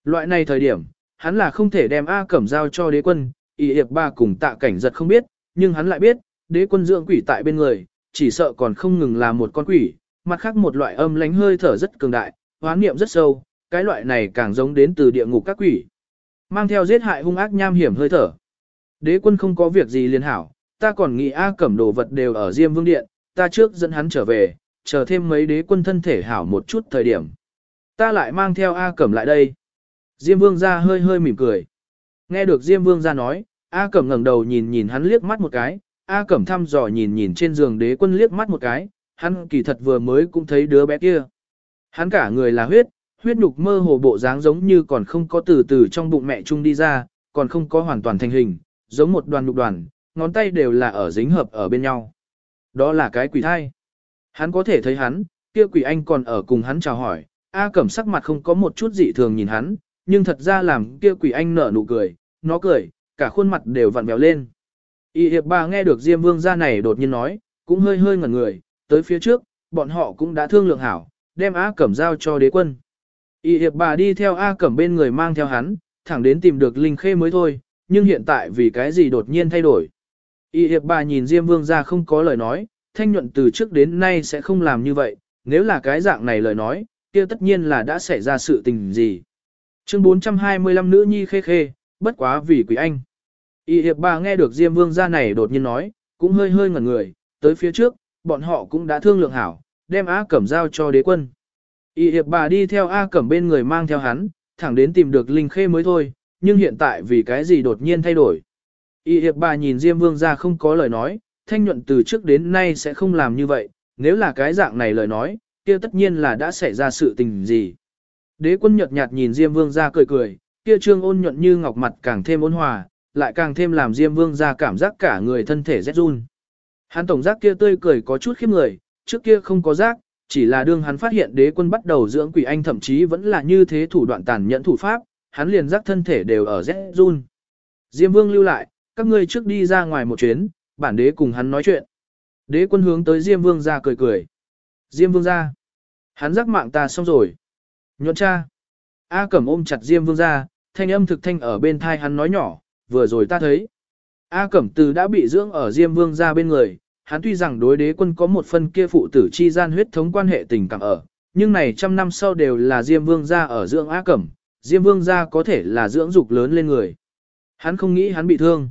Loại này thời điểm, hắn là không thể đem A Cẩm giao cho đế quân, Y hiệp bà cùng tạ cảnh giật không biết, nhưng hắn lại biết, đế quân dưỡng quỷ tại bên người, chỉ sợ còn không ngừng là một con quỷ, mặt khác một loại âm lánh hơi thở rất cường đại, hoán niệm rất sâu, cái loại này càng giống đến từ địa ngục các quỷ. Mang theo giết hại hung ác nham hiểm hơi thở. Đế quân không có việc gì liền hảo, ta còn nghĩ A Cẩm đồ vật đều ở Diêm Vương Điện, ta trước dẫn hắn trở về, chờ thêm mấy đế quân thân thể hảo một chút thời điểm. Ta lại mang theo A Cẩm lại đây. Diêm Vương ra hơi hơi mỉm cười. Nghe được Diêm Vương ra nói, A Cẩm ngẩng đầu nhìn nhìn hắn liếc mắt một cái, A Cẩm thăm dò nhìn nhìn trên giường đế quân liếc mắt một cái, hắn kỳ thật vừa mới cũng thấy đứa bé kia. Hắn cả người là huyết, huyết nhục mơ hồ bộ dáng giống như còn không có từ từ trong bụng mẹ chung đi ra, còn không có hoàn toàn thành hình, giống một đoàn nhục đoàn, ngón tay đều là ở dính hợp ở bên nhau. Đó là cái quỷ thai. Hắn có thể thấy hắn, kia quỷ anh còn ở cùng hắn chào hỏi, A Cẩm sắc mặt không có một chút dị thường nhìn hắn, nhưng thật ra làm kia quỷ anh nở nụ cười, nó cười, cả khuôn mặt đều vặn vẹo lên. Y hiệp bà nghe được Diêm Vương ra này đột nhiên nói, cũng hơi hơi ngẩn người, tới phía trước, bọn họ cũng đã thương lượng hảo, đem A Cẩm giao cho đế quân. Y hiệp bà đi theo A Cẩm bên người mang theo hắn, thẳng đến tìm được Linh Khê mới thôi, nhưng hiện tại vì cái gì đột nhiên thay đổi. Y hiệp bà nhìn Diêm Vương ra không có lời nói, thanh nhuận từ trước đến nay sẽ không làm như vậy, nếu là cái dạng này lời nói, kia tất nhiên là đã xảy ra sự tình gì. Chương 425 nữ nhi khê khê, bất quá vì quỷ anh. Y hiệp bà nghe được Diêm Vương ra này đột nhiên nói, cũng hơi hơi ngẩn người, tới phía trước, bọn họ cũng đã thương lượng hảo, đem A Cẩm giao cho đế quân. Y hiệp bà đi theo A Cẩm bên người mang theo hắn, thẳng đến tìm được Linh Khê mới thôi, nhưng hiện tại vì cái gì đột nhiên thay đổi. Y hiệp bà nhìn Diêm Vương ra không có lời nói, thanh nhuận từ trước đến nay sẽ không làm như vậy, nếu là cái dạng này lời nói, kia tất nhiên là đã xảy ra sự tình gì. Đế quân nhợt nhạt nhìn Diêm Vương ra cười cười, kia trương ôn nhuận như ngọc mặt càng thêm ôn hòa, lại càng thêm làm Diêm Vương ra cảm giác cả người thân thể rét run. Hắn tổng giác kia tươi cười có chút khiếp người, trước kia không có giác, chỉ là đương hắn phát hiện đế quân bắt đầu dưỡng quỷ anh thậm chí vẫn là như thế thủ đoạn tàn nhẫn thủ pháp, hắn liền giác thân thể đều ở rét run. Diêm Vương lưu lại, các ngươi trước đi ra ngoài một chuyến, bản đế cùng hắn nói chuyện. Đế quân hướng tới Diêm Vương ra cười cười. Diêm Vương ra. Hắn giác mạng ta xong rồi. Nhuận cha. A Cẩm ôm chặt Diêm Vương ra, thanh âm thực thanh ở bên thai hắn nói nhỏ, vừa rồi ta thấy. A Cẩm từ đã bị dưỡng ở Diêm Vương ra bên người, hắn tuy rằng đối đế quân có một phần kia phụ tử chi gian huyết thống quan hệ tình cảm ở, nhưng này trăm năm sau đều là Diêm Vương gia ở dưỡng á Cẩm, Diêm Vương gia có thể là dưỡng dục lớn lên người. Hắn không nghĩ hắn bị thương.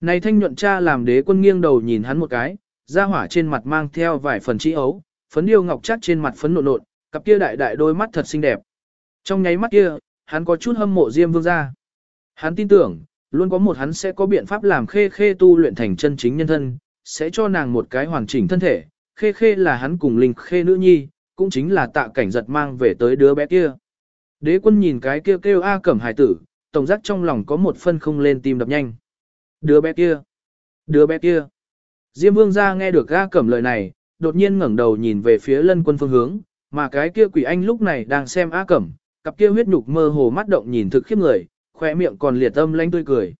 Này thanh nhuận cha làm đế quân nghiêng đầu nhìn hắn một cái, da hỏa trên mặt mang theo vài phần trí ấu, phấn điêu ngọc chắc trên mặt phấn nộn nộn, cặp kia đại đại đôi mắt thật xinh đẹp. Trong nháy mắt kia, hắn có chút hâm mộ Diêm Vương gia. Hắn tin tưởng, luôn có một hắn sẽ có biện pháp làm khê khê tu luyện thành chân chính nhân thân, sẽ cho nàng một cái hoàn chỉnh thân thể, khê khê là hắn cùng linh khê nữ nhi, cũng chính là tạ cảnh giật mang về tới đứa bé kia. Đế quân nhìn cái kia kêu, kêu A cẩm hải tử, tổng giác trong lòng có một phân không lên tim đập nhanh. Đứa bé kia, đứa bé kia. Diêm vương ra nghe được A cẩm lời này, đột nhiên ngẩng đầu nhìn về phía lân quân phương hướng, mà cái kia quỷ anh lúc này đang xem A cẩm, cặp kia huyết nhục mơ hồ mắt động nhìn thực khiếp người, khỏe miệng còn liệt âm lanh tươi cười.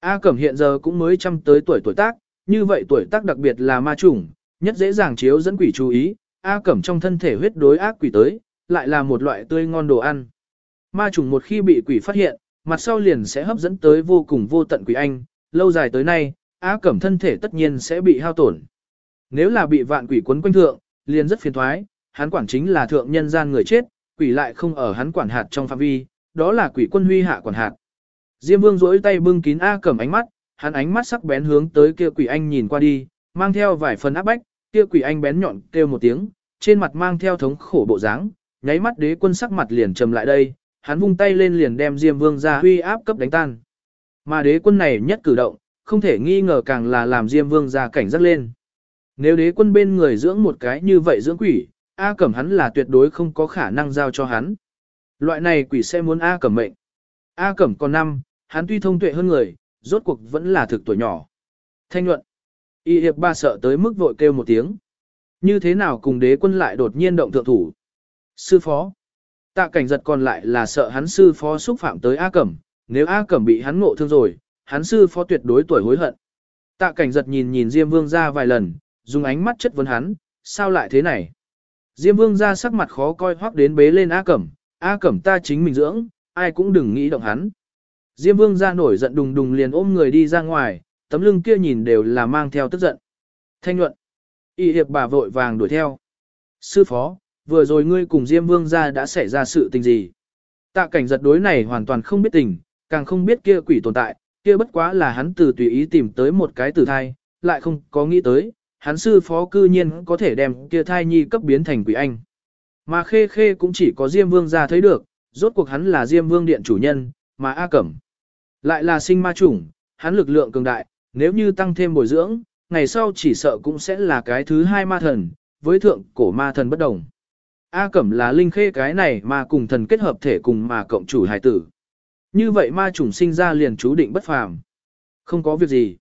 A cẩm hiện giờ cũng mới trăm tới tuổi tuổi tác, như vậy tuổi tác đặc biệt là ma chủng, nhất dễ dàng chiếu dẫn quỷ chú ý, A cẩm trong thân thể huyết đối ác quỷ tới, lại là một loại tươi ngon đồ ăn. Ma trùng một khi bị quỷ phát hiện, mặt sau liền sẽ hấp dẫn tới vô cùng vô tận quỷ anh, lâu dài tới nay, A cẩm thân thể tất nhiên sẽ bị hao tổn. Nếu là bị vạn quỷ quấn quanh thượng, liền rất phiền thoái, hắn quản chính là thượng nhân gian người chết, quỷ lại không ở hắn quản hạt trong phạm vi, đó là quỷ quân huy hạ quản hạt. Diêm vương duỗi tay bưng kín A cẩm ánh mắt, hắn ánh mắt sắc bén hướng tới kia quỷ anh nhìn qua đi, mang theo vài phần áp bách, kia quỷ anh bén nhọn kêu một tiếng, trên mặt mang theo thống khổ bộ dáng, nháy mắt đế quân sắc mặt liền trầm lại đây, hắn vung tay lên liền đem Diêm Vương ra huy áp cấp đánh tan. Mà đế quân này nhất cử động, không thể nghi ngờ càng là làm Diêm Vương ra cảnh giác lên. Nếu đế quân bên người dưỡng một cái như vậy dưỡng quỷ, A Cẩm hắn là tuyệt đối không có khả năng giao cho hắn. Loại này quỷ sẽ muốn A Cẩm mệnh. A Cẩm còn năm, hắn tuy thông tuệ hơn người, rốt cuộc vẫn là thực tuổi nhỏ. Thanh luận. Y hiệp ba sợ tới mức vội kêu một tiếng. Như thế nào cùng đế quân lại đột nhiên động thượng thủ? Sư phó. Tạ cảnh giật còn lại là sợ hắn sư phó xúc phạm tới A Cẩm, nếu A Cẩm bị hắn ngộ thương rồi, hắn sư phó tuyệt đối tuổi hối hận. Tạ cảnh giật nhìn nhìn Diêm Vương ra vài lần, dùng ánh mắt chất vấn hắn, sao lại thế này? Diêm Vương ra sắc mặt khó coi hoắc đến bế lên A Cẩm, A Cẩm ta chính mình dưỡng, ai cũng đừng nghĩ động hắn. Diêm Vương ra nổi giận đùng đùng liền ôm người đi ra ngoài, tấm lưng kia nhìn đều là mang theo tức giận. Thanh luận. Y hiệp bà vội vàng đuổi theo. Sư phó, vừa rồi ngươi cùng Diêm Vương ra đã xảy ra sự tình gì? Tạ cảnh giật đối này hoàn toàn không biết tình, càng không biết kia quỷ tồn tại, kia bất quá là hắn từ tùy ý tìm tới một cái tử thai, lại không có nghĩ tới, hắn sư phó cư nhiên có thể đem kia thai nhi cấp biến thành quỷ anh. Mà khê khê cũng chỉ có Diêm Vương ra thấy được, rốt cuộc hắn là Diêm Vương điện chủ nhân, mà A Cẩm. Lại là sinh ma chủng, hắn lực lượng cường đại, nếu như tăng thêm bồi dưỡng, ngày sau chỉ sợ cũng sẽ là cái thứ hai ma thần, với thượng cổ ma thần bất đồng. A Cẩm là linh khê cái này mà cùng thần kết hợp thể cùng mà cộng chủ hài tử. Như vậy ma chủng sinh ra liền chú định bất phàm. Không có việc gì.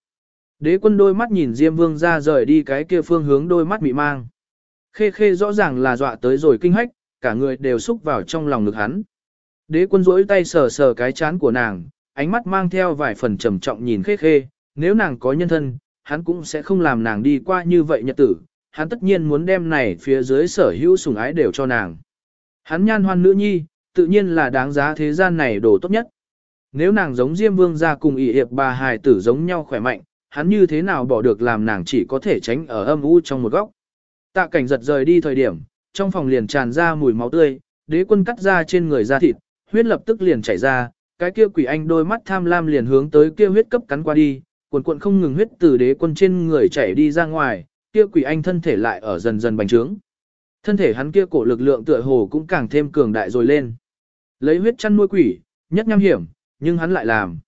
Đế quân đôi mắt nhìn Diêm Vương ra rời đi cái kia phương hướng đôi mắt mị mang. Khê khê rõ ràng là dọa tới rồi kinh hách, cả người đều xúc vào trong lòng ngực hắn. Đế quân rỗi tay sờ sờ cái chán của nàng, ánh mắt mang theo vài phần trầm trọng nhìn khê khê, nếu nàng có nhân thân, hắn cũng sẽ không làm nàng đi qua như vậy nhật tử, hắn tất nhiên muốn đem này phía dưới sở hữu sủng ái đều cho nàng. Hắn nhan hoan nữ nhi, tự nhiên là đáng giá thế gian này đồ tốt nhất. Nếu nàng giống Diêm Vương ra cùng ỷ hiệp bà hài tử giống nhau khỏe mạnh, hắn như thế nào bỏ được làm nàng chỉ có thể tránh ở âm u trong một góc. Tạ cảnh giật rời đi thời điểm, trong phòng liền tràn ra mùi máu tươi, đế quân cắt ra trên người da thịt, huyết lập tức liền chảy ra, cái kia quỷ anh đôi mắt tham lam liền hướng tới kia huyết cấp cắn qua đi, cuộn cuộn không ngừng huyết từ đế quân trên người chảy đi ra ngoài, kia quỷ anh thân thể lại ở dần dần bành trướng. Thân thể hắn kia cổ lực lượng tựa hồ cũng càng thêm cường đại rồi lên. Lấy huyết chăn nuôi quỷ, nhất nham hiểm, nhưng hắn lại làm.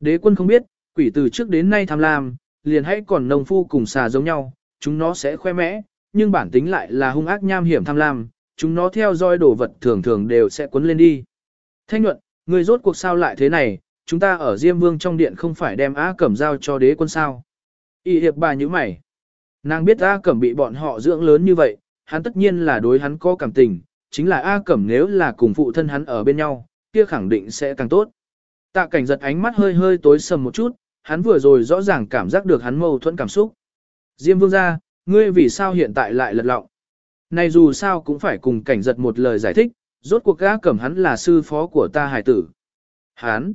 Đế quân không biết, quỷ từ trước đến nay tham lam, liền hãy còn nông phu cùng xà giống nhau, chúng nó sẽ khoe mẽ, nhưng bản tính lại là hung ác nham hiểm tham lam, chúng nó theo dõi đồ vật thường thường đều sẽ cuốn lên đi. Thanh nhuận, người rốt cuộc sao lại thế này, chúng ta ở Diêm Vương trong điện không phải đem Á Cẩm giao cho đế quân sao. Y hiệp bà như mày. Nàng biết A Cẩm bị bọn họ dưỡng lớn như vậy, hắn tất nhiên là đối hắn có cảm tình, chính là A Cẩm nếu là cùng phụ thân hắn ở bên nhau, kia khẳng định sẽ càng tốt. Tạ cảnh giật ánh mắt hơi hơi tối sầm một chút, hắn vừa rồi rõ ràng cảm giác được hắn mâu thuẫn cảm xúc. Diêm vương ra, ngươi vì sao hiện tại lại lật lọng? Này dù sao cũng phải cùng cảnh giật một lời giải thích, rốt cuộc gã Cẩm hắn là sư phó của ta hải tử. Hắn,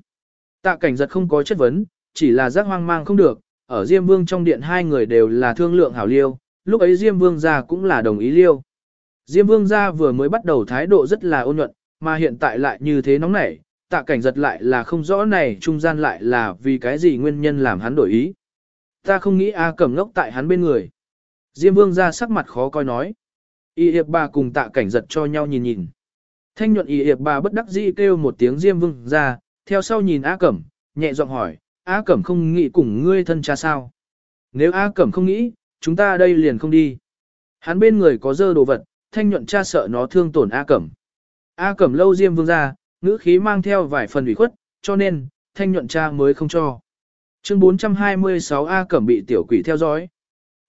tạ cảnh giật không có chất vấn, chỉ là giác hoang mang không được, ở Diêm Vương trong điện hai người đều là thương lượng hảo liêu, lúc ấy Diêm Vương gia cũng là đồng ý liêu. Diêm Vương gia vừa mới bắt đầu thái độ rất là ôn nhuận, mà hiện tại lại như thế nóng nảy, tạ cảnh giật lại là không rõ này trung gian lại là vì cái gì nguyên nhân làm hắn đổi ý. Ta không nghĩ A cẩm ngốc tại hắn bên người. Diêm Vương gia sắc mặt khó coi nói. Y hiệp bà cùng tạ cảnh giật cho nhau nhìn nhìn. Thanh nhuận y hiệp bà bất đắc dĩ kêu một tiếng Diêm Vương ra, theo sau nhìn A cẩm, nhẹ giọng hỏi, A Cẩm không nghĩ cùng ngươi thân cha sao. Nếu A Cẩm không nghĩ, chúng ta đây liền không đi. Hắn bên người có dơ đồ vật, thanh nhuận cha sợ nó thương tổn A Cẩm. A Cẩm lâu diêm vương ra, ngữ khí mang theo vài phần ủy khuất, cho nên, thanh nhuận cha mới không cho. Chương 426 A Cẩm bị tiểu quỷ theo dõi.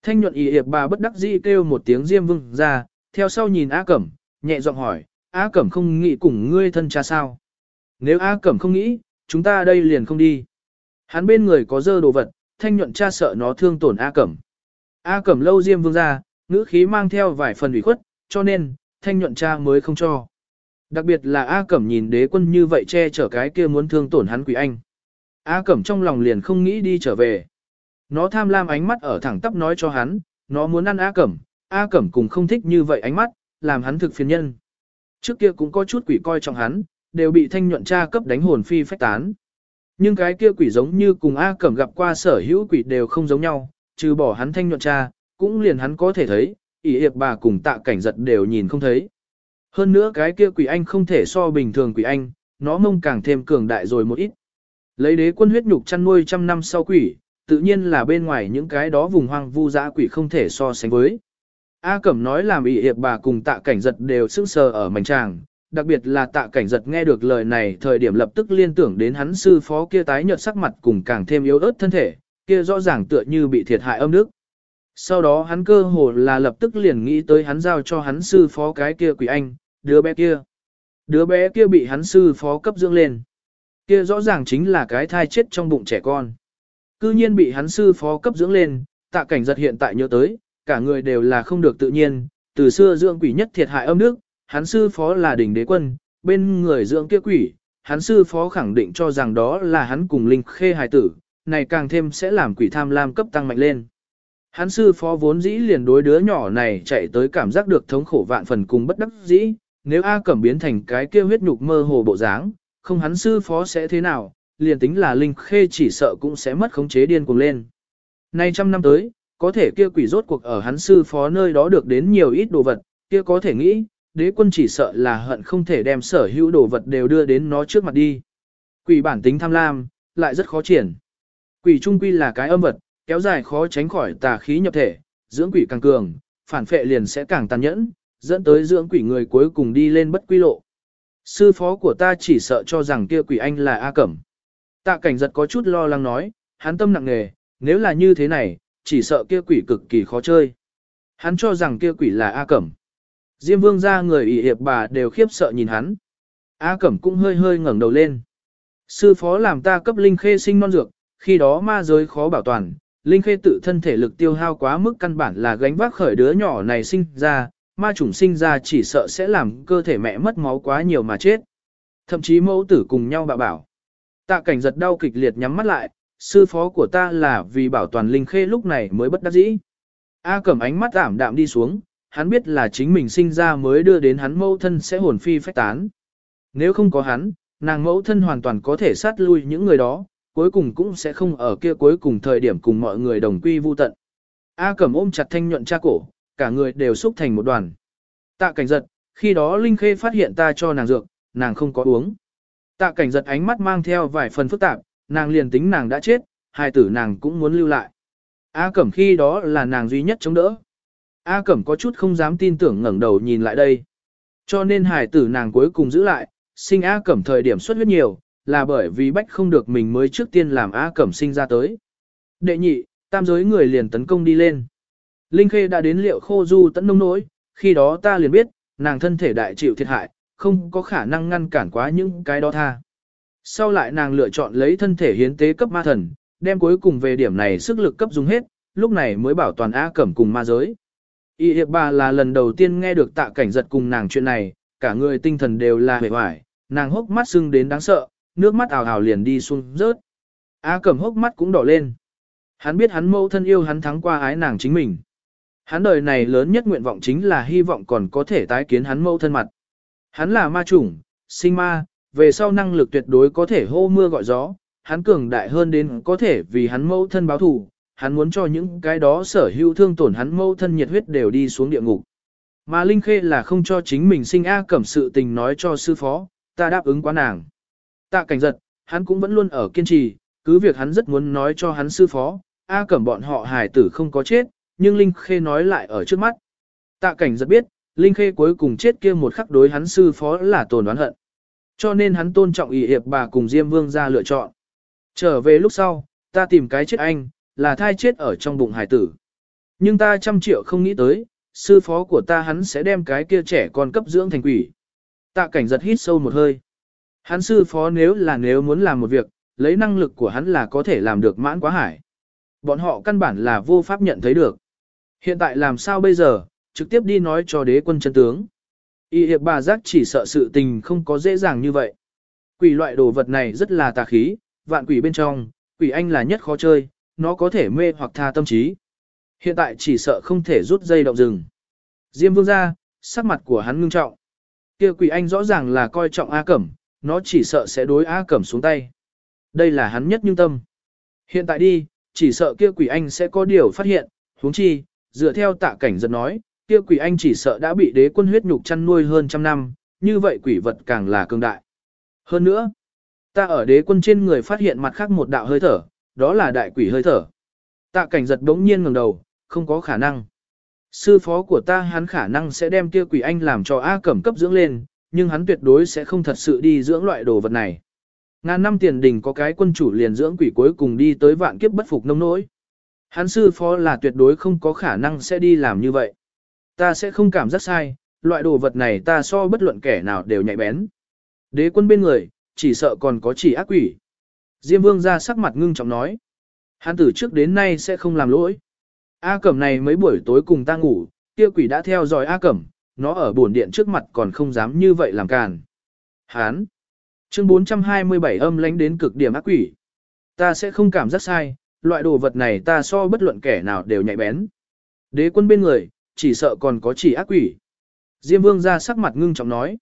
Thanh nhuận ý hiệp bà bất đắc dĩ kêu một tiếng diêm vương ra, theo sau nhìn A Cẩm, nhẹ giọng hỏi, A Cẩm không nghĩ cùng ngươi thân cha sao? Nếu A Cẩm không nghĩ, chúng ta đây liền không đi. Hắn bên người có dơ đồ vật, thanh nhuận cha sợ nó thương tổn A Cẩm. A Cẩm lâu diêm vương ra, ngữ khí mang theo vài phần ủy khuất, cho nên, thanh nhuận cha mới không cho. Đặc biệt là A Cẩm nhìn đế quân như vậy che chở cái kia muốn thương tổn hắn quỷ anh. A Cẩm trong lòng liền không nghĩ đi trở về. Nó tham lam ánh mắt ở thẳng tắp nói cho hắn, nó muốn ăn A Cẩm, A Cẩm cũng không thích như vậy ánh mắt, làm hắn thực phiền nhân. Trước kia cũng có chút quỷ coi trọng hắn, đều bị thanh nhuận cha cấp đánh hồn phi phách tán. Nhưng cái kia quỷ giống như cùng A Cẩm gặp qua sở hữu quỷ đều không giống nhau, trừ bỏ hắn thanh nhuận cha, cũng liền hắn có thể thấy, ỷ hiệp bà cùng tạ cảnh giật đều nhìn không thấy. Hơn nữa cái kia quỷ anh không thể so bình thường quỷ anh, nó mông càng thêm cường đại rồi một ít. Lấy đế quân huyết nhục chăn nuôi trăm năm sau quỷ, tự nhiên là bên ngoài những cái đó vùng hoang vu dã quỷ không thể so sánh với. A Cẩm nói làm ỷ hiệp bà cùng tạ cảnh giật đều sững sờ ở mảnh tràng, đặc biệt là tạ cảnh giật nghe được lời này thời điểm lập tức liên tưởng đến hắn sư phó kia tái nhợt sắc mặt cùng càng thêm yếu ớt thân thể, kia rõ ràng tựa như bị thiệt hại âm đức. Sau đó hắn cơ hồ là lập tức liền nghĩ tới hắn giao cho hắn sư phó cái kia quỷ anh, đứa bé kia. Đứa bé kia bị hắn sư phó cấp dưỡng lên. Kia rõ ràng chính là cái thai chết trong bụng trẻ con. Cư nhiên bị hắn sư phó cấp dưỡng lên, tạ cảnh giật hiện tại nhớ tới, cả người đều là không được tự nhiên, từ xưa dưỡng quỷ nhất thiệt hại âm đức, hắn sư phó là đỉnh đế quân, bên người dưỡng kia quỷ, hắn sư phó khẳng định cho rằng đó là hắn cùng linh khê hài tử, này càng thêm sẽ làm quỷ tham lam cấp tăng mạnh lên. Hắn sư phó vốn dĩ liền đối đứa nhỏ này chạy tới cảm giác được thống khổ vạn phần cùng bất đắc dĩ, nếu A Cẩm biến thành cái kia huyết nhục mơ hồ bộ dáng, không hắn sư phó sẽ thế nào, liền tính là linh khê chỉ sợ cũng sẽ mất khống chế điên cuồng lên. Nay trăm năm tới, có thể kia quỷ rốt cuộc ở hắn sư phó nơi đó được đến nhiều ít đồ vật, kia có thể nghĩ, đế quân chỉ sợ là hận không thể đem sở hữu đồ vật đều đưa đến nó trước mặt đi. Quỷ bản tính tham lam, lại rất khó triển. Quỷ trung quy là cái âm vật, kéo dài khó tránh khỏi tà khí nhập thể, dưỡng quỷ càng cường, phản phệ liền sẽ càng tàn nhẫn, dẫn tới dưỡng quỷ người cuối cùng đi lên bất quy lộ. Sư phó của ta chỉ sợ cho rằng kia quỷ anh là A Cẩm. Tạ cảnh giật có chút lo lắng nói, hắn tâm nặng nề, nếu là như thế này, chỉ sợ kia quỷ cực kỳ khó chơi. Hắn cho rằng kia quỷ là A Cẩm. Diêm vương ra người ỷ hiệp bà đều khiếp sợ nhìn hắn. A Cẩm cũng hơi hơi ngẩng đầu lên. Sư phó làm ta cấp linh khê sinh non dược, khi đó ma giới khó bảo toàn, linh khê tự thân thể lực tiêu hao quá mức căn bản là gánh vác khởi đứa nhỏ này sinh ra, ma chủng sinh ra chỉ sợ sẽ làm cơ thể mẹ mất máu quá nhiều mà chết. Thậm chí mẫu tử cùng nhau bạo bảo. Tạ cảnh giật đau kịch liệt nhắm mắt lại, sư phó của ta là vì bảo toàn linh khê lúc này mới bất đắc dĩ. A cẩm ánh mắt ảm đạm đi xuống, hắn biết là chính mình sinh ra mới đưa đến hắn mẫu thân sẽ hồn phi phách tán. Nếu không có hắn, nàng mẫu thân hoàn toàn có thể sát lui những người đó, cuối cùng cũng sẽ không ở kia cuối cùng thời điểm cùng mọi người đồng quy vu tận. A cẩm ôm chặt thanh nhuận cha cổ, cả người đều xúc thành một đoàn. Tạ cảnh giật, khi đó Linh Khê phát hiện ta cho nàng dược, nàng không có uống. Tạ cảnh giật ánh mắt mang theo vài phần phức tạp, nàng liền tính nàng đã chết, hài tử nàng cũng muốn lưu lại. A Cẩm khi đó là nàng duy nhất chống đỡ. A Cẩm có chút không dám tin tưởng ngẩng đầu nhìn lại đây. Cho nên hài tử nàng cuối cùng giữ lại, sinh A Cẩm thời điểm xuất huyết nhiều, là bởi vì bách không được mình mới trước tiên làm A Cẩm sinh ra tới. Đệ nhị, tam giới người liền tấn công đi lên. Linh Khê đã đến liệu khô du tận nông nỗi, khi đó ta liền biết, nàng thân thể đại chịu thiệt hại, không có khả năng ngăn cản quá những cái đó tha. Sau lại nàng lựa chọn lấy thân thể hiến tế cấp ma thần, đem cuối cùng về điểm này sức lực cấp dùng hết, lúc này mới bảo toàn A Cẩm cùng ma giới. Y hiệp bà là lần đầu tiên nghe được tạ cảnh giật cùng nàng chuyện này, cả người tinh thần đều là hề hoài, nàng hốc mắt sưng đến đáng sợ, nước mắt ảo ảo liền đi xuống rớt. A Cẩm hốc mắt cũng đỏ lên. Hắn biết hắn mâu thân yêu hắn thắng qua ái nàng chính mình. Hắn đời này lớn nhất nguyện vọng chính là hy vọng còn có thể tái kiến hắn mâu thân mặt. Hắn là ma chủng, sinh ma, về sau năng lực tuyệt đối có thể hô mưa gọi gió, hắn cường đại hơn đến có thể vì hắn mẫu thân báo thù, hắn muốn cho những cái đó sở hữu thương tổn hắn mẫu thân nhiệt huyết đều đi xuống địa ngục. Mà Linh Khê là không cho chính mình sinh A cẩm sự tình nói cho sư phó, ta đáp ứng quá nàng. Tạ cảnh giật, hắn cũng vẫn luôn ở kiên trì, cứ việc hắn rất muốn nói cho hắn sư phó, A Cẩm bọn họ hài tử không có chết, nhưng Linh Khê nói lại ở trước mắt. Tạ cảnh giật biết, Linh Khê cuối cùng chết kia một khắc đối hắn sư phó là tồn đoán hận. Cho nên hắn tôn trọng ỷ hiệp bà cùng Diêm Vương ra lựa chọn. Trở về lúc sau, ta tìm cái chết anh, là thai chết ở trong bụng hải tử. Nhưng ta trăm triệu không nghĩ tới, sư phó của ta hắn sẽ đem cái kia trẻ con cấp dưỡng thành quỷ. Tạ cảnh giật hít sâu một hơi. Hắn sư phó nếu là nếu muốn làm một việc, lấy năng lực của hắn là có thể làm được mãn quá hải. Bọn họ căn bản là vô pháp nhận thấy được. Hiện tại làm sao bây giờ, trực tiếp đi nói cho đế quân chân tướng. Y hiệp bà giác chỉ sợ sự tình không có dễ dàng như vậy. Quỷ loại đồ vật này rất là tà khí, vạn quỷ bên trong, quỷ anh là nhất khó chơi, nó có thể mê hoặc tha tâm trí. Hiện tại chỉ sợ không thể rút dây động rừng. Diêm vương ra, sắc mặt của hắn ngưng trọng. kia quỷ anh rõ ràng là coi trọng A Cẩm, nó chỉ sợ sẽ đối A Cẩm xuống tay. Đây là hắn nhất nhưng tâm. Hiện tại đi, chỉ sợ kia quỷ anh sẽ có điều phát hiện, huống chi, dựa theo tạ cảnh giật nói, kia quỷ anh chỉ sợ đã bị đế quân huyết nhục chăn nuôi hơn trăm năm, như vậy quỷ vật càng là cường đại. Hơn nữa, ta ở đế quân trên người phát hiện mặt khác một đạo hơi thở, đó là đại quỷ hơi thở. Tạ cảnh giật đống nhiên ngẩng đầu, không có khả năng. Sư phó của ta hắn khả năng sẽ đem kia quỷ anh làm cho A cẩm cấp dưỡng lên, nhưng hắn tuyệt đối sẽ không thật sự đi dưỡng loại đồ vật này. Ngàn năm tiền đình có cái quân chủ liền dưỡng quỷ cuối cùng đi tới vạn kiếp bất phục nông nỗi. Hắn sư phó là tuyệt đối không có khả năng sẽ đi làm như vậy. Ta sẽ không cảm giác sai, loại đồ vật này ta so bất luận kẻ nào đều nhạy bén. Đế quân bên người, chỉ sợ còn có chỉ ác quỷ. Diêm vương ra sắc mặt ngưng trọng nói. Hắn từ trước đến nay sẽ không làm lỗi. A Cẩm này mấy buổi tối cùng ta ngủ, kia quỷ đã theo dõi A Cẩm, nó ở buồn điện trước mặt còn không dám như vậy làm càn. Hán. Chương 427 âm lánh đến cực điểm ác quỷ. Ta sẽ không cảm giác sai, loại đồ vật này ta so bất luận kẻ nào đều nhạy bén. Đế quân bên người, chỉ sợ còn có chỉ ác quỷ. Diêm vương ra sắc mặt ngưng trọng nói.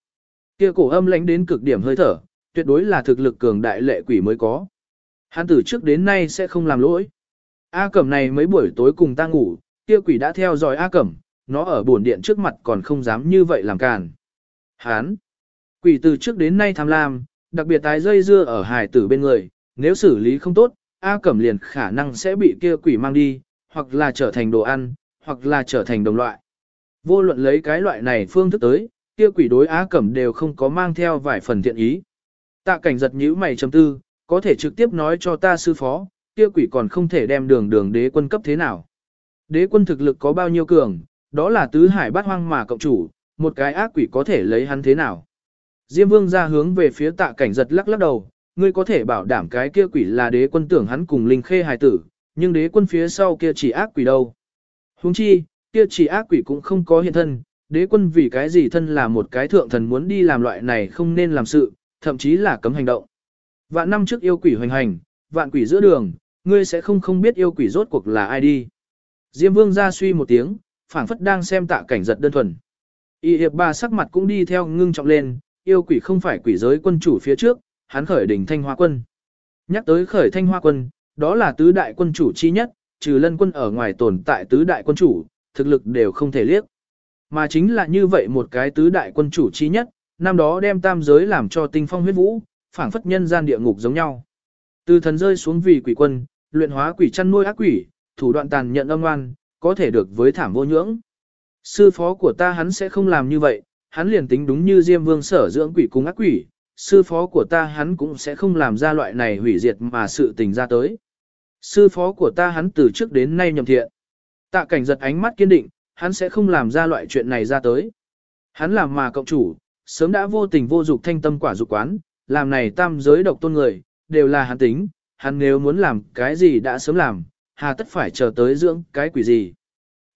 Kia cổ âm lãnh đến cực điểm hơi thở, tuyệt đối là thực lực cường đại lệ quỷ mới có. Hắn từ trước đến nay sẽ không làm lỗi. A Cẩm này mấy buổi tối cùng ta ngủ, kia quỷ đã theo dõi A Cẩm, nó ở buồn điện trước mặt còn không dám như vậy làm càn. Hán! Quỷ từ trước đến nay tham lam, đặc biệt tái dây dưa ở hải tử bên người, nếu xử lý không tốt, A Cẩm liền khả năng sẽ bị kia quỷ mang đi, hoặc là trở thành đồ ăn, hoặc là trở thành đồng loại. Vô luận lấy cái loại này phương thức tới, kia quỷ đối á Cẩm đều không có mang theo vài phần thiện ý. Tạ cảnh giật nhíu mày chấm tư, có thể trực tiếp nói cho ta sư phó, kia quỷ còn không thể đem đường đường đế quân cấp thế nào. Đế quân thực lực có bao nhiêu cường, đó là tứ hải bát hoang mà cộng chủ, một cái ác quỷ có thể lấy hắn thế nào. Diêm vương ra hướng về phía tạ cảnh giật lắc lắc đầu, ngươi có thể bảo đảm cái kia quỷ là đế quân tưởng hắn cùng linh khê hài tử, nhưng đế quân phía sau kia chỉ ác quỷ đâu. Huống chi, kia chỉ ác quỷ cũng không có hiện thân, đế quân vì cái gì thân là một cái thượng thần muốn đi làm loại này không nên làm sự, thậm chí là cấm hành động. Vạn năm trước yêu quỷ hoành hành, vạn quỷ giữa đường, ngươi sẽ không không biết yêu quỷ rốt cuộc là ai đi. Diêm vương ra suy một tiếng, phảng phất đang xem tạ cảnh giật đơn thuần. Y hiệp ba sắc mặt cũng đi theo ngưng trọng lên, yêu quỷ không phải quỷ giới quân chủ phía trước, hắn khởi đỉnh thanh hoa quân. Nhắc tới khởi thanh hoa quân, đó là tứ đại quân chủ chi nhất, trừ lân quân ở ngoài tồn tại tứ đại quân chủ, thực lực đều không thể liếc. Mà chính là như vậy một cái tứ đại quân chủ chi nhất, năm đó đem tam giới làm cho tinh phong huyết vũ, phảng phất nhân gian địa ngục giống nhau. Từ thần rơi xuống vì quỷ quân, luyện hóa quỷ chăn nuôi ác quỷ, thủ đoạn tàn nhận âm oan, có thể được với thảm vô nhưỡng. Sư phó của ta hắn sẽ không làm như vậy, hắn liền tính đúng như Diêm Vương sở dưỡng quỷ cung ác quỷ, sư phó của ta hắn cũng sẽ không làm ra loại này hủy diệt mà sự tình ra tới. Sư phó của ta hắn từ trước đến nay nhầm thiện. Tạ cảnh giật ánh mắt kiên định, hắn sẽ không làm ra loại chuyện này ra tới. Hắn làm mà cộng chủ, sớm đã vô tình vô dục thanh tâm quả dục quán, làm này tam giới độc tôn người, đều là hắn tính, hắn nếu muốn làm cái gì đã sớm làm, hà tất phải chờ tới dưỡng cái quỷ gì.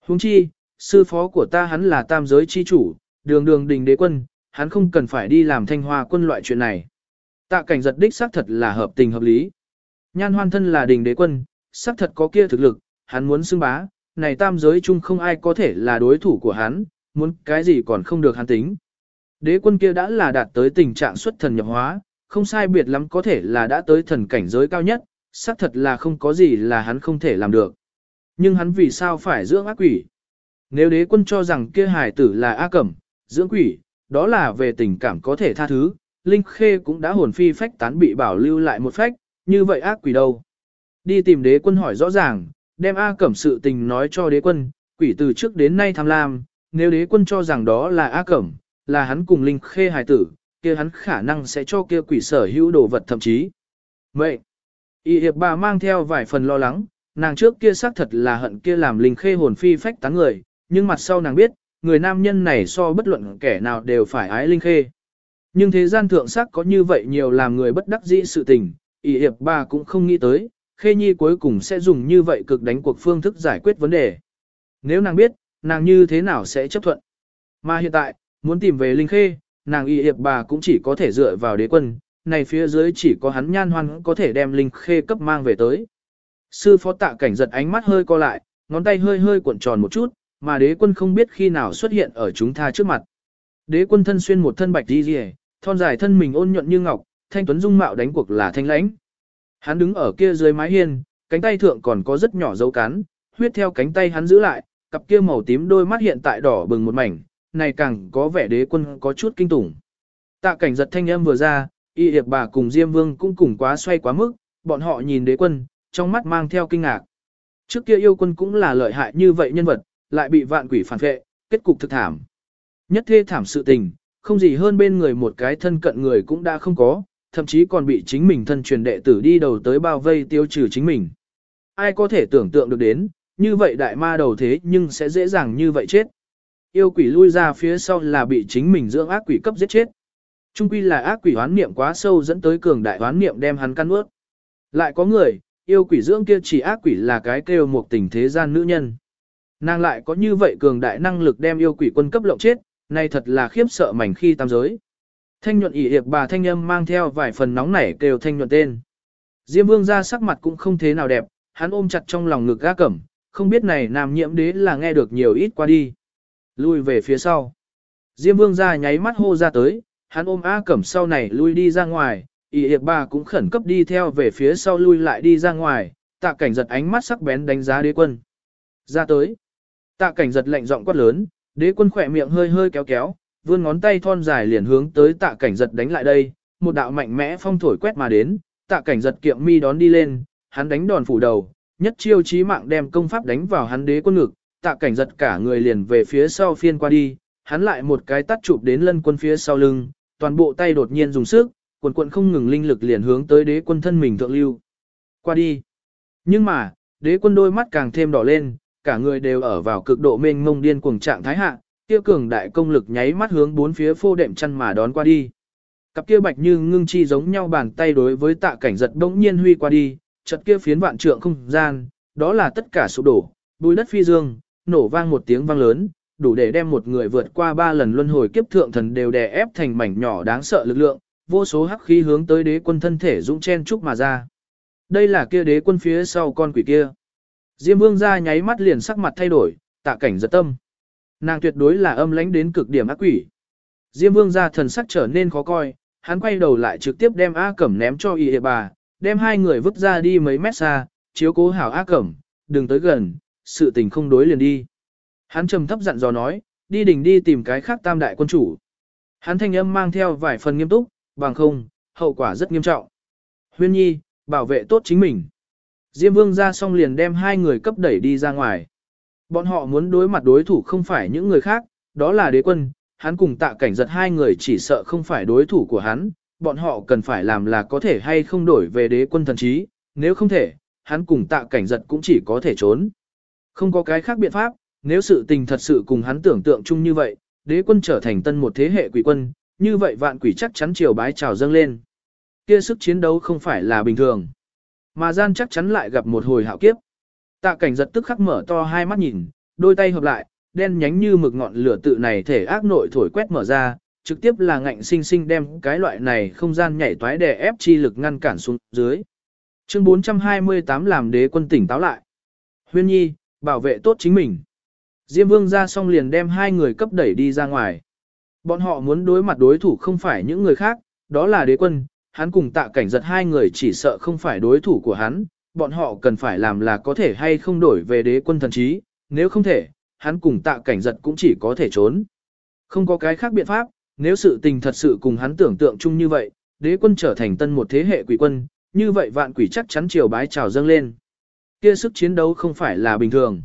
Huống chi, sư phó của ta hắn là tam giới chi chủ, đường đường đình đế quân, hắn không cần phải đi làm thanh hoa quân loại chuyện này. Tạ cảnh giật đích xác thật là hợp tình hợp lý. Nhan hoan thân là đình đế quân, xác thật có kia thực lực, hắn muốn xưng bá, này tam giới chung không ai có thể là đối thủ của hắn, muốn cái gì còn không được hắn tính. Đế quân kia đã là đạt tới tình trạng xuất thần nhập hóa, không sai biệt lắm có thể là đã tới thần cảnh giới cao nhất, xác thật là không có gì là hắn không thể làm được. Nhưng hắn vì sao phải dưỡng ác quỷ? Nếu đế quân cho rằng kia hài tử là ác cẩm, dưỡng quỷ, đó là về tình cảm có thể tha thứ, Linh Khê cũng đã hồn phi phách tán bị bảo lưu lại một phách, như vậy ác quỷ đâu? Đi tìm đế quân hỏi rõ ràng, đem A Cẩm sự tình nói cho đế quân, quỷ từ trước đến nay tham lam, nếu đế quân cho rằng đó là A Cẩm, là hắn cùng Linh Khê hài tử, kia hắn khả năng sẽ cho kia quỷ sở hữu đồ vật thậm chí. Vậy, y hiệp bà mang theo vài phần lo lắng, nàng trước kia xác thật là hận kia làm Linh Khê hồn phi phách tán người, nhưng mặt sau nàng biết, người nam nhân này so bất luận kẻ nào đều phải ái Linh Khê. Nhưng thế gian thượng sắc có như vậy nhiều làm người bất đắc dĩ sự tình, y hiệp bà cũng không nghĩ tới, Khê Nhi cuối cùng sẽ dùng như vậy cực đánh cuộc phương thức giải quyết vấn đề. Nếu nàng biết, nàng như thế nào sẽ chấp thuận. Mà hiện tại, muốn tìm về Linh Khê, nàng y hiệp bà cũng chỉ có thể dựa vào đế quân, này phía dưới chỉ có hắn nhan hoan có thể đem Linh Khê cấp mang về tới. Sư phó tạ cảnh giật ánh mắt hơi co lại, ngón tay hơi hơi cuộn tròn một chút, mà đế quân không biết khi nào xuất hiện ở chúng ta trước mặt. Đế quân thân xuyên một thân bạch đi rìa, thon dài thân mình ôn nhuận như ngọc, thanh tuấn dung mạo đánh cuộc là thanh lãnh. Hắn đứng ở kia dưới mái hiên, cánh tay thượng còn có rất nhỏ dấu cắn, huyết theo cánh tay hắn giữ lại, cặp kia màu tím đôi mắt hiện tại đỏ bừng một mảnh, này càng có vẻ đế quân có chút kinh tủng. Tạ cảnh giật thanh âm vừa ra, y hiệp bà cùng Diêm Vương cũng cùng quá xoay quá mức, bọn họ nhìn đế quân, trong mắt mang theo kinh ngạc. Trước kia yêu quân cũng là lợi hại như vậy nhân vật, lại bị vạn quỷ phản vệ, kết cục thực thảm. Nhất thê thảm sự tình, không gì hơn bên người một cái thân cận người cũng đã không có, thậm chí còn bị chính mình thân truyền đệ tử đi đầu tới bao vây tiêu trừ chính mình. Ai có thể tưởng tượng được đến, như vậy đại ma đầu thế nhưng sẽ dễ dàng như vậy chết. Yêu quỷ lui ra phía sau là bị chính mình dưỡng ác quỷ cấp giết chết. Trung quy là ác quỷ hoán niệm quá sâu dẫn tới cường đại hoán niệm đem hắn căn ướt. Lại có người, yêu quỷ dưỡng kia chỉ ác quỷ là cái kêu một tình thế gian nữ nhân. Nàng lại có như vậy cường đại năng lực đem yêu quỷ quân cấp lộng chết, này thật là khiếp sợ mảnh khi tam giới. Thanh nhuận ỉ hiệp bà thanh âm mang theo vài phần nóng nảy kêu thanh nhuận tên. Diêm vương ra sắc mặt cũng không thế nào đẹp, hắn ôm chặt trong lòng ngực ga cẩm, không biết này nam nhiễm đế là nghe được nhiều ít qua đi. Lui về phía sau. Diêm vương ra nháy mắt hô ra tới, hắn ôm A Cẩm sau này lui đi ra ngoài, ỉ hiệp bà cũng khẩn cấp đi theo về phía sau lui lại đi ra ngoài, tạ cảnh giật ánh mắt sắc bén đánh giá đế quân. Ra tới. Tạ cảnh giật lạnh giọng quát lớn, đế quân khỏe miệng hơi hơi kéo kéo, vươn ngón tay thon dài liền hướng tới tạ cảnh giật đánh lại đây, một đạo mạnh mẽ phong thổi quét mà đến, tạ cảnh giật kiệm mi đón đi lên, hắn đánh đòn phủ đầu, nhất chiêu chí mạng đem công pháp đánh vào hắn đế quân ngực, tạ cảnh giật cả người liền về phía sau phiên qua đi, hắn lại một cái tắt chụp đến lân quân phía sau lưng, toàn bộ tay đột nhiên dùng sức, quần quận không ngừng linh lực liền hướng tới đế quân thân mình thượng lưu. Qua đi. Nhưng mà, đế quân đôi mắt càng thêm đỏ lên, cả người đều ở vào cực độ mênh mông điên cuồng trạng thái hạ, kia cường đại công lực nháy mắt hướng bốn phía phô đệm chăn mà đón qua đi. Cặp kia bạch như ngưng chi giống nhau bàn tay đối với tạ cảnh giật bỗng nhiên huy qua đi, chật kia phiến vạn trượng không gian, đó là tất cả sụp đổ, bùi đất phi dương, nổ vang một tiếng vang lớn, đủ để đem một người vượt qua ba lần luân hồi kiếp thượng thần đều đè ép thành mảnh nhỏ đáng sợ lực lượng, vô số hắc khí hướng tới đế quân thân thể dũng chen trúc mà ra. Đây là kia đế quân phía sau con quỷ kia. Diêm vương ra nháy mắt liền sắc mặt thay đổi, tạ cảnh giật tâm. Nàng tuyệt đối là âm lãnh đến cực điểm ác quỷ. Diêm vương ra thần sắc trở nên khó coi, hắn quay đầu lại trực tiếp đem A Cẩm ném cho y bà, đem hai người vứt ra đi mấy mét xa, chiếu cố hảo A Cẩm, đừng tới gần, sự tình không đối liền đi. Hắn trầm thấp dặn dò nói, đi đỉnh đi tìm cái khác tam đại quân chủ. Hắn thanh âm mang theo vài phần nghiêm túc, bằng không, hậu quả rất nghiêm trọng. Huyên nhi, bảo vệ tốt chính mình. Diêm vương ra xong liền đem hai người cấp đẩy đi ra ngoài. Bọn họ muốn đối mặt đối thủ không phải những người khác, đó là đế quân, hắn cùng tạ cảnh giật hai người chỉ sợ không phải đối thủ của hắn, bọn họ cần phải làm là có thể hay không đổi về đế quân thần trí, nếu không thể, hắn cùng tạ cảnh giật cũng chỉ có thể trốn. Không có cái khác biện pháp, nếu sự tình thật sự cùng hắn tưởng tượng chung như vậy, đế quân trở thành tân một thế hệ quỷ quân, như vậy vạn quỷ chắc chắn triều bái trào dâng lên. Kia sức chiến đấu không phải là bình thường. Mà gian chắc chắn lại gặp một hồi hạo kiếp. Tạ cảnh giật tức khắc mở to hai mắt nhìn, đôi tay hợp lại, đen nhánh như mực ngọn lửa tự này thể ác nội thổi quét mở ra, trực tiếp là ngạnh sinh sinh đem cái loại này không gian nhảy toái đè ép chi lực ngăn cản xuống dưới. Chương 428 làm đế quân tỉnh táo lại. Huyên nhi, bảo vệ tốt chính mình. Diêm vương ra xong liền đem hai người cấp đẩy đi ra ngoài. Bọn họ muốn đối mặt đối thủ không phải những người khác, đó là đế quân, hắn cùng tạ cảnh giật hai người chỉ sợ không phải đối thủ của hắn, bọn họ cần phải làm là có thể hay không đổi về đế quân thần trí, nếu không thể, hắn cùng tạ cảnh giật cũng chỉ có thể trốn. Không có cái khác biện pháp, nếu sự tình thật sự cùng hắn tưởng tượng chung như vậy, đế quân trở thành tân một thế hệ quỷ quân, như vậy vạn quỷ chắc chắn chiều bái chào dâng lên. Kia sức chiến đấu không phải là bình thường.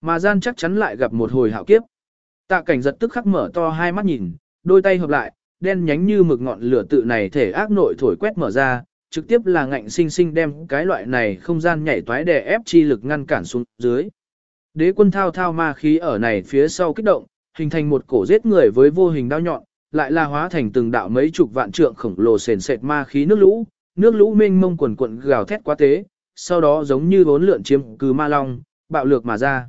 Mà gian chắc chắn lại gặp một hồi hạo kiếp. Tạ cảnh giật tức khắc mở to hai mắt nhìn, đôi tay hợp lại, đen nhánh như mực ngọn lửa tự này thể ác nội thổi quét mở ra, trực tiếp là ngạnh sinh sinh đem cái loại này không gian nhảy toái đè ép chi lực ngăn cản xuống dưới. Đế quân thao thao ma khí ở này phía sau kích động, hình thành một cổ giết người với vô hình đao nhọn, lại là hóa thành từng đạo mấy chục vạn trượng khổng lồ sền sệt ma khí nước lũ, nước lũ mênh mông quần quận gào thét quá tế, sau đó giống như vốn lượn chiếm cứ ma long, bạo lược mà ra.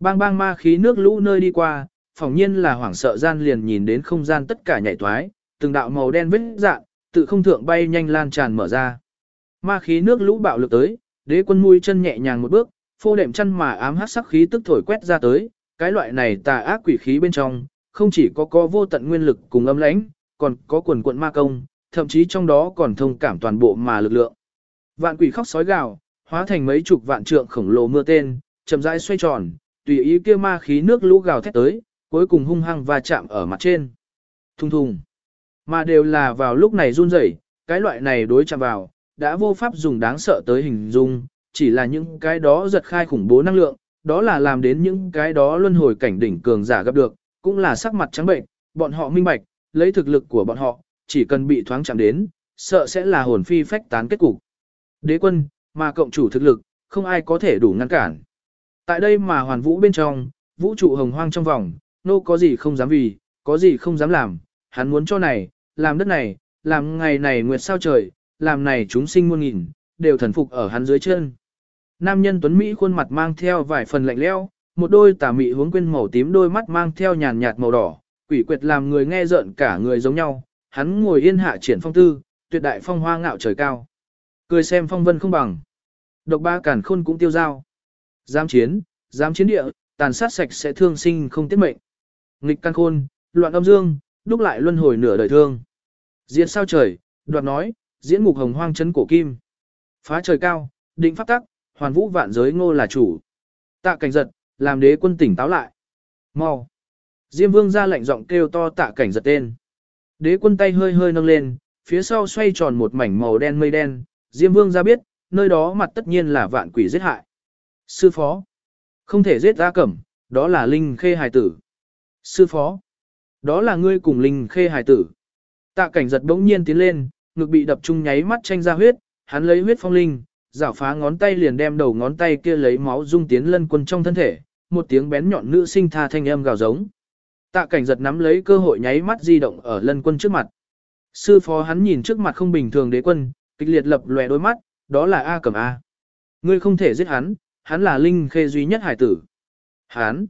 Bang bang ma khí nước lũ nơi đi qua, phỏng nhiên là hoảng sợ gian liền nhìn đến không gian tất cả nhảy toái, từng đạo màu đen vết dạng, tự không thượng bay nhanh lan tràn mở ra. Ma khí nước lũ bạo lực tới, đế quân mũi chân nhẹ nhàng một bước, phô đệm chân mà ám hát sắc khí tức thổi quét ra tới, cái loại này tà ác quỷ khí bên trong, không chỉ có có vô tận nguyên lực cùng âm lãnh, còn có quần quận ma công, thậm chí trong đó còn thông cảm toàn bộ mà lực lượng. Vạn quỷ khóc sói gào, hóa thành mấy chục vạn trượng khổng lồ mưa tên, chậm rãi xoay tròn, tùy ý kia ma khí nước lũ gào thét tới, cuối cùng hung hăng va chạm ở mặt trên. Thùng thùng. Mà đều là vào lúc này run rẩy, cái loại này đối chạm vào, đã vô pháp dùng đáng sợ tới hình dung, chỉ là những cái đó giật khai khủng bố năng lượng, đó là làm đến những cái đó luân hồi cảnh đỉnh cường giả gặp được, cũng là sắc mặt trắng bệnh, bọn họ minh bạch, lấy thực lực của bọn họ, chỉ cần bị thoáng chạm đến, sợ sẽ là hồn phi phách tán kết cục. Đế quân, mà cộng chủ thực lực, không ai có thể đủ ngăn cản. Tại đây mà hoàn vũ bên trong, vũ trụ hồng hoang trong vòng, nô có gì không dám vì, có gì không dám làm, hắn muốn cho này, làm đất này, làm ngày này nguyệt sao trời, làm này chúng sinh muôn nghìn, đều thần phục ở hắn dưới chân. Nam nhân tuấn Mỹ khuôn mặt mang theo vài phần lạnh leo, một đôi tà mị hướng quên màu tím đôi mắt mang theo nhàn nhạt màu đỏ, quỷ quyệt làm người nghe rợn cả người giống nhau, hắn ngồi yên hạ triển phong tư, tuyệt đại phong hoa ngạo trời cao. Cười xem phong vân không bằng. Độc ba cản khôn cũng tiêu dao. Giám chiến, giám chiến địa, tàn sát sạch sẽ thương sinh không tiết mệnh. Nghịch căn khôn, loạn âm dương, lúc lại luân hồi nửa đời thương. Diễn sao trời, đoạt nói, diễn ngục hồng hoang chấn cổ kim. Phá trời cao, định pháp tắc, hoàn vũ vạn giới ngô là chủ. Tạ cảnh giật, làm đế quân tỉnh táo lại. Mau. Diêm vương ra lệnh giọng kêu to tạ cảnh giật tên. Đế quân tay hơi hơi nâng lên, phía sau xoay tròn một mảnh màu đen mây đen. Diêm vương ra biết, nơi đó mặt tất nhiên là vạn quỷ giết hại. Sư phó. Không thể giết ra cẩm, đó là linh khê hài tử. Sư phó. Đó là ngươi cùng linh khê hài tử. Tạ cảnh giật bỗng nhiên tiến lên, ngực bị đập trung nháy mắt tranh ra huyết, hắn lấy huyết phong linh, giảo phá ngón tay liền đem đầu ngón tay kia lấy máu dung tiến lân quân trong thân thể, một tiếng bén nhọn nữ sinh tha thanh âm gào giống. Tạ cảnh giật nắm lấy cơ hội nháy mắt di động ở lân quân trước mặt. Sư phó hắn nhìn trước mặt không bình thường đế quân, kịch liệt lập lòe đôi mắt, đó là A cầm A. Ngươi không thể giết hắn, hắn là linh khê duy nhất hải tử. Hắn.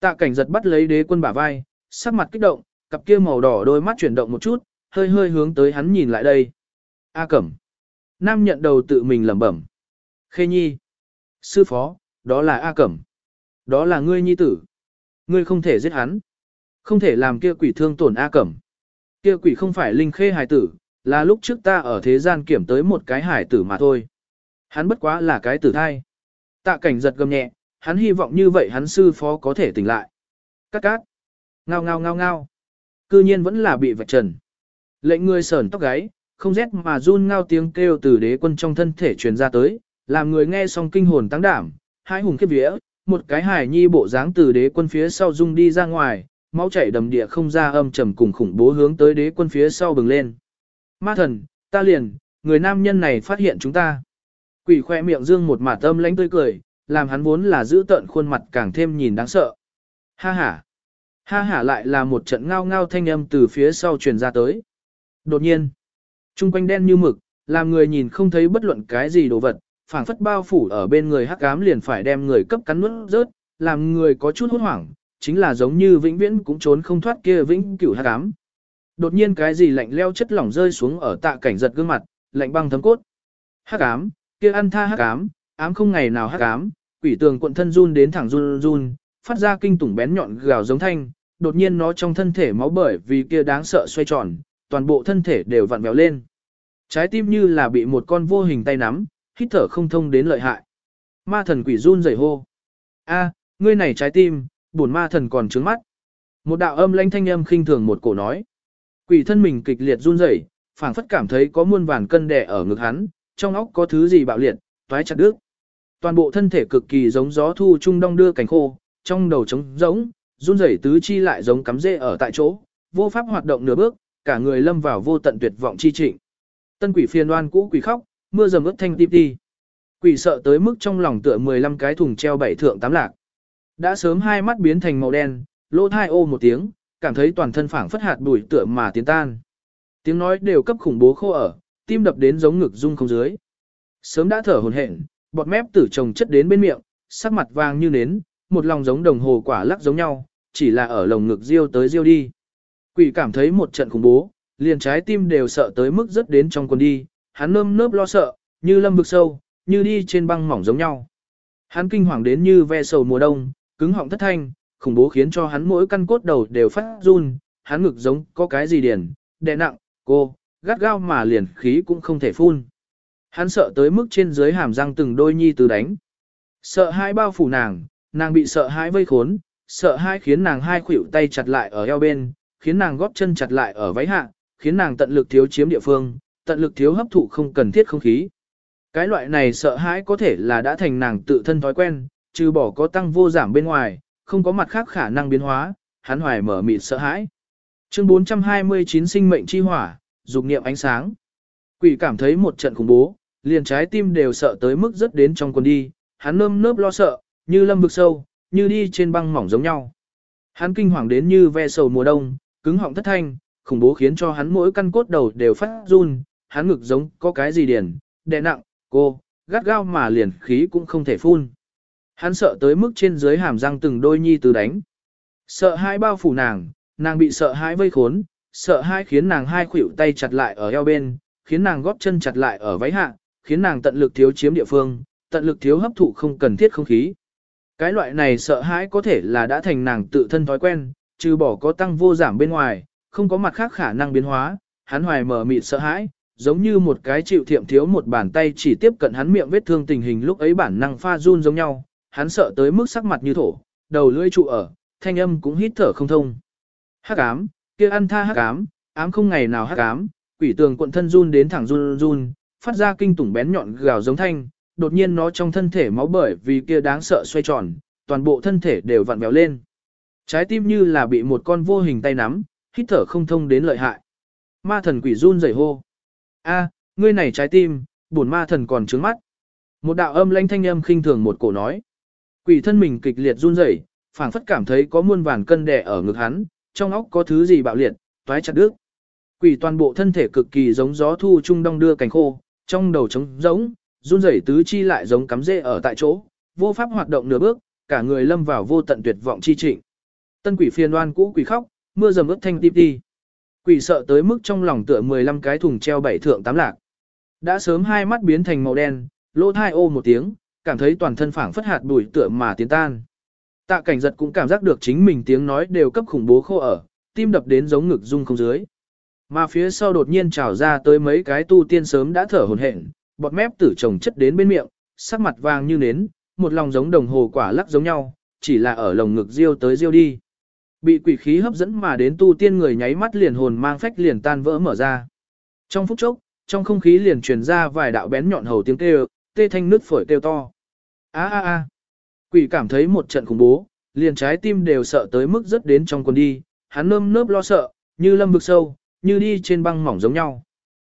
Tạ cảnh giật bắt lấy đế quân bả vai, sắc mặt kích động, cặp kia màu đỏ đôi mắt chuyển động một chút, hơi hơi hướng tới hắn nhìn lại đây. A cẩm. Nam nhận đầu tự mình lẩm bẩm. Khê nhi. Sư phó, đó là A cẩm. Đó là ngươi nhi tử. Ngươi không thể giết hắn. Không thể làm kia quỷ thương tổn A cẩm. Kia quỷ không phải linh khê hài tử, là lúc trước ta ở thế gian kiểm tới một cái hải tử mà thôi. Hắn bất quá là cái tử thai. Tạ cảnh giật gầm nhẹ, hắn hy vọng như vậy hắn sư phó có thể tỉnh lại. Cát cát. Ngao ngao ngao ngao. Cư nhiên vẫn là bị vạch trần. Lệnh người sờn tóc gáy, không rét mà run ngao tiếng kêu từ đế quân trong thân thể truyền ra tới, làm người nghe xong kinh hồn tăng đảm, hai hùng khiếp vía, một cái hài nhi bộ dáng từ đế quân phía sau rung đi ra ngoài, máu chảy đầm địa không ra âm trầm cùng khủng bố hướng tới đế quân phía sau bừng lên. Ma thần, ta liền, người nam nhân này phát hiện chúng ta. Quỷ khoe miệng dương một mả tâm lánh tươi cười, làm hắn vốn là giữ tận khuôn mặt càng thêm nhìn đáng sợ. Ha ha. Ha ha lại là một trận ngao ngao thanh âm từ phía sau truyền ra tới. Đột nhiên, trung quanh đen như mực, làm người nhìn không thấy bất luận cái gì đồ vật, phảng phất bao phủ ở bên người hắc ám liền phải đem người cấp cắn nuốt rớt, làm người có chút hốt hoảng, chính là giống như vĩnh viễn cũng trốn không thoát kia vĩnh cửu hắc ám. Đột nhiên cái gì lạnh leo chất lỏng rơi xuống ở tạ cảnh giật gương mặt, lạnh băng thấm cốt. Hắc ám, kia ăn tha hắc ám, ám không ngày nào hắc ám, quỷ tường cuộn thân run đến thẳng run run, phát ra kinh tủng bén nhọn gào giống thanh, đột nhiên nó trong thân thể máu bởi vì kia đáng sợ xoay tròn, toàn bộ thân thể đều vặn vẹo lên. Trái tim như là bị một con vô hình tay nắm, hít thở không thông đến lợi hại. Ma thần quỷ run rẩy hô. A, ngươi này trái tim, buồn ma thần còn trướng mắt. Một đạo âm lanh thanh âm khinh thường một cổ nói. Quỷ thân mình kịch liệt run rẩy, phảng phất cảm thấy có muôn vàn cân đè ở ngực hắn, trong óc có thứ gì bạo liệt, toái chặt đứt. Toàn bộ thân thể cực kỳ giống gió thu trung đông đưa cánh khô, trong đầu trống giống, run rẩy tứ chi lại giống cắm rễ ở tại chỗ, vô pháp hoạt động nửa bước, cả người lâm vào vô tận tuyệt vọng chi trịnh. Tân quỷ phiền đoan cũ quỷ khóc, mưa dầm ướt thanh tim đi. Quỷ sợ tới mức trong lòng tựa 15 cái thùng treo bảy thượng tám lạc. Đã sớm hai mắt biến thành màu đen, lỗ thai ô một tiếng, cảm thấy toàn thân phảng phất hạt bụi tựa mà tiến tan. Tiếng nói đều cấp khủng bố khô ở, tim đập đến giống ngực rung không dưới. Sớm đã thở hổn hển, bọt mép tử chồng chất đến bên miệng, sắc mặt vàng như nến, một lòng giống đồng hồ quả lắc giống nhau, chỉ là ở lồng ngực riêu tới riêu đi. Quỷ cảm thấy một trận khủng bố, liền trái tim đều sợ tới mức rất đến trong quần đi, hắn nơm nớp lo sợ, như lâm vực sâu, như đi trên băng mỏng giống nhau. Hắn kinh hoàng đến như ve sầu mùa đông, cứng họng thất thanh, khủng bố khiến cho hắn mỗi căn cốt đầu đều phát run, hắn ngực giống có cái gì điển, đè nặng, cô, gắt gao mà liền khí cũng không thể phun. Hắn sợ tới mức trên dưới hàm răng từng đôi nhi từ đánh. Sợ hai bao phủ nàng, nàng bị sợ hãi vây khốn, sợ hai khiến nàng hai khuỷu tay chặt lại ở eo bên, khiến nàng góp chân chặt lại ở váy hạ, khiến nàng tận lực thiếu chiếm địa phương, tận lực thiếu hấp thụ không cần thiết không khí. Cái loại này sợ hãi có thể là đã thành nàng tự thân thói quen, trừ bỏ có tăng vô giảm bên ngoài, không có mặt khác khả năng biến hóa, hắn hoài mở mịt sợ hãi. Chương 429 sinh mệnh chi hỏa, dục niệm ánh sáng. Quỷ cảm thấy một trận khủng bố, liền trái tim đều sợ tới mức rất đến trong quần đi, hắn nơm nớp lo sợ, như lâm vực sâu, như đi trên băng mỏng giống nhau. Hắn kinh hoàng đến như ve sầu mùa đông, cứng họng thất thanh, khủng bố khiến cho hắn mỗi căn cốt đầu đều phát run, hắn ngực giống có cái gì điền, đè nặng, cô, gắt gao mà liền khí cũng không thể phun. Hắn sợ tới mức trên dưới hàm răng từng đôi nhi từ đánh. Sợ hai bao phủ nàng, nàng bị sợ hãi vây khốn, sợ hãi khiến nàng hai khuỷu tay chặt lại ở eo bên, khiến nàng góp chân chặt lại ở váy hạ, khiến nàng tận lực thiếu chiếm địa phương, tận lực thiếu hấp thụ không cần thiết không khí. Cái loại này sợ hãi có thể là đã thành nàng tự thân thói quen, trừ bỏ có tăng vô giảm bên ngoài, không có mặt khác khả năng biến hóa, hắn hoài mở mịt sợ hãi, giống như một cái chịu thiệm thiếu một bàn tay chỉ tiếp cận hắn miệng vết thương tình hình lúc ấy bản năng pha run giống nhau, hắn sợ tới mức sắc mặt như thổ, đầu lưỡi trụ ở, thanh âm cũng hít thở không thông. Hắc ám, kia ăn tha hắc ám, ám không ngày nào hắc ám, quỷ tường cuộn thân run đến thẳng run run, phát ra kinh tủng bén nhọn gào giống thanh, đột nhiên nó trong thân thể máu bởi vì kia đáng sợ xoay tròn, toàn bộ thân thể đều vặn vẹo lên. Trái tim như là bị một con vô hình tay nắm, hít thở không thông đến lợi hại. Ma thần quỷ run rẩy hô. A, ngươi này trái tim, buồn ma thần còn trướng mắt. Một đạo âm lanh thanh âm khinh thường một cổ nói. Quỷ thân mình kịch liệt run rẩy, phảng phất cảm thấy có muôn vàn cân đè ở ngực hắn, trong óc có thứ gì bạo liệt, toái chặt đứt. Quỷ toàn bộ thân thể cực kỳ giống gió thu trung đông đưa cánh khô, trong đầu trống rỗng, run rẩy tứ chi lại giống cắm rễ ở tại chỗ, vô pháp hoạt động nửa bước, cả người lâm vào vô tận tuyệt vọng chi trịnh. Tân quỷ phiền đoan cũ quỷ khóc, mưa dầm ướt thanh tim đi. Quỷ sợ tới mức trong lòng tựa 15 cái thùng treo bảy thượng tám lạc. Đã sớm hai mắt biến thành màu đen, lỗ thai ô một tiếng, cảm thấy toàn thân phảng phất hạt bụi tựa mà tiến tan. Tạ cảnh giật cũng cảm giác được chính mình tiếng nói đều cấp khủng bố khô ở, tim đập đến giống ngực rung không dưới. Mà phía sau đột nhiên trào ra tới mấy cái tu tiên sớm đã thở hổn hển, bọt mép tử chồng chất đến bên miệng, sắc mặt vàng như nến, một lòng giống đồng hồ quả lắc giống nhau, chỉ là ở lồng ngực riêu tới riêu đi. Bị quỷ khí hấp dẫn mà đến tu tiên người nháy mắt liền hồn mang phách liền tan vỡ mở ra. Trong phút chốc, trong không khí liền truyền ra vài đạo bén nhọn hầu tiếng kêu, tê thanh nứt phổi kêu to. A a a. Quỷ cảm thấy một trận khủng bố, liền trái tim đều sợ tới mức rất đến trong quần đi, hắn nơm nớp lo sợ, như lâm vực sâu, như đi trên băng mỏng giống nhau.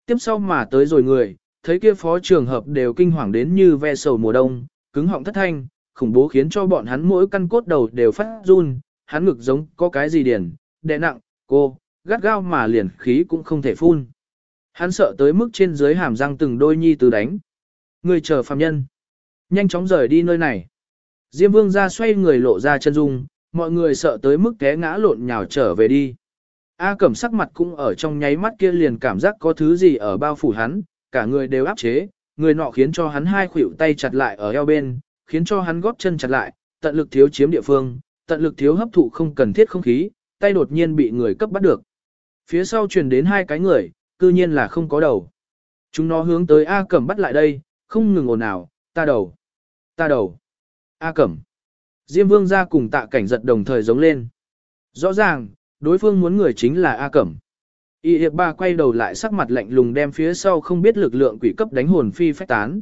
Tiếp sau mà tới rồi người, thấy kia phó trường hợp đều kinh hoàng đến như ve sầu mùa đông, cứng họng thất thanh, khủng bố khiến cho bọn hắn mỗi căn cốt đầu đều phát run, hắn ngực giống có cái gì điển, đè nặng, cô, gắt gao mà liền khí cũng không thể phun. Hắn sợ tới mức trên dưới hàm răng từng đôi nhi từ đánh. Người chờ phàm nhân. Nhanh chóng rời đi nơi này. Diêm vương ra xoay người lộ ra chân dung, mọi người sợ tới mức té ngã lộn nhào trở về đi. A cẩm sắc mặt cũng ở trong nháy mắt kia liền cảm giác có thứ gì ở bao phủ hắn, cả người đều áp chế, người nọ khiến cho hắn hai khuỷu tay chặt lại ở eo bên, khiến cho hắn góp chân chặt lại, tận lực thiếu chiếm địa phương, tận lực thiếu hấp thụ không cần thiết không khí, tay đột nhiên bị người cấp bắt được. Phía sau truyền đến hai cái người, cư nhiên là không có đầu. Chúng nó hướng tới A Cẩm bắt lại đây, không ngừng ồn ào, ta đầu, ta đầu, A Cẩm. Diêm Vương ra cùng tạ cảnh giật đồng thời giống lên. Rõ ràng, đối phương muốn người chính là A Cẩm. Y hiệp ba quay đầu lại sắc mặt lạnh lùng đem phía sau không biết lực lượng quỷ cấp đánh hồn phi phách tán.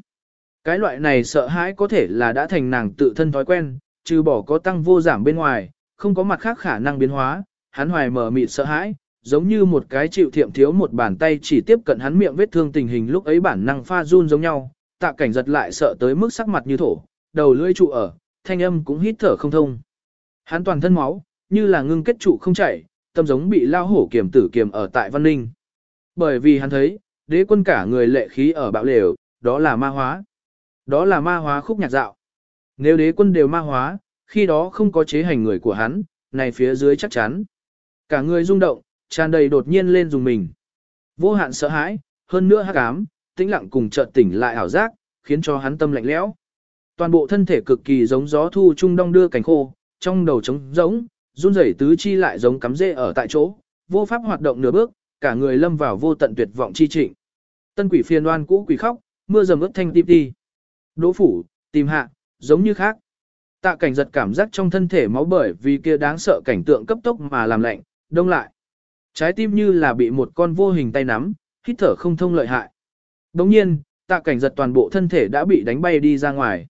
Cái loại này sợ hãi có thể là đã thành nàng tự thân thói quen, trừ bỏ có tăng vô giảm bên ngoài, không có mặt khác khả năng biến hóa, hắn hoài mở mịt sợ hãi, giống như một cái chịu thiệm thiếu một bàn tay chỉ tiếp cận hắn miệng vết thương tình hình lúc ấy bản năng pha run giống nhau, tạ cảnh giật lại sợ tới mức sắc mặt như thổ, đầu lưỡi trụ ở, thanh âm cũng hít thở không thông. Hắn toàn thân máu, như là ngưng kết trụ không chảy, tâm giống bị lao hổ kiềm tử kiềm ở tại Văn Ninh. Bởi vì hắn thấy, đế quân cả người lệ khí ở bạo lều, đó là ma hóa. Đó là ma hóa khúc nhạc dạo. Nếu đế quân đều ma hóa, khi đó không có chế hành người của hắn, này phía dưới chắc chắn. Cả người rung động, tràn đầy đột nhiên lên dùng mình. Vô hạn sợ hãi, hơn nữa hắc ám, tĩnh lặng cùng chợt tỉnh lại ảo giác, khiến cho hắn tâm lạnh lẽo. Toàn bộ thân thể cực kỳ giống gió thu trung đông đưa cảnh khô, trong đầu trống rỗng run rẩy tứ chi lại giống cắm rễ ở tại chỗ, vô pháp hoạt động nửa bước, cả người lâm vào vô tận tuyệt vọng chi trịnh. Tân quỷ phiền oan cũ quỷ khóc, mưa dầm ướt thanh tim đi. Đỗ phủ, tìm hạ, giống như khác. Tạ cảnh giật cảm giác trong thân thể máu bởi vì kia đáng sợ cảnh tượng cấp tốc mà làm lạnh, đông lại. Trái tim như là bị một con vô hình tay nắm, hít thở không thông lợi hại. Đồng nhiên, tạ cảnh giật toàn bộ thân thể đã bị đánh bay đi ra ngoài.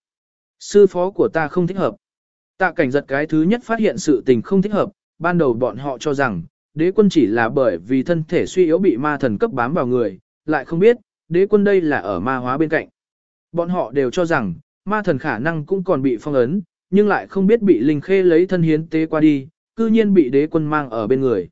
Sư phó của ta không thích hợp. Tạ cảnh giật cái thứ nhất phát hiện sự tình không thích hợp, ban đầu bọn họ cho rằng, đế quân chỉ là bởi vì thân thể suy yếu bị ma thần cấp bám vào người, lại không biết, đế quân đây là ở ma hóa bên cạnh. Bọn họ đều cho rằng, ma thần khả năng cũng còn bị phong ấn, nhưng lại không biết bị linh khê lấy thân hiến tế qua đi, cư nhiên bị đế quân mang ở bên người.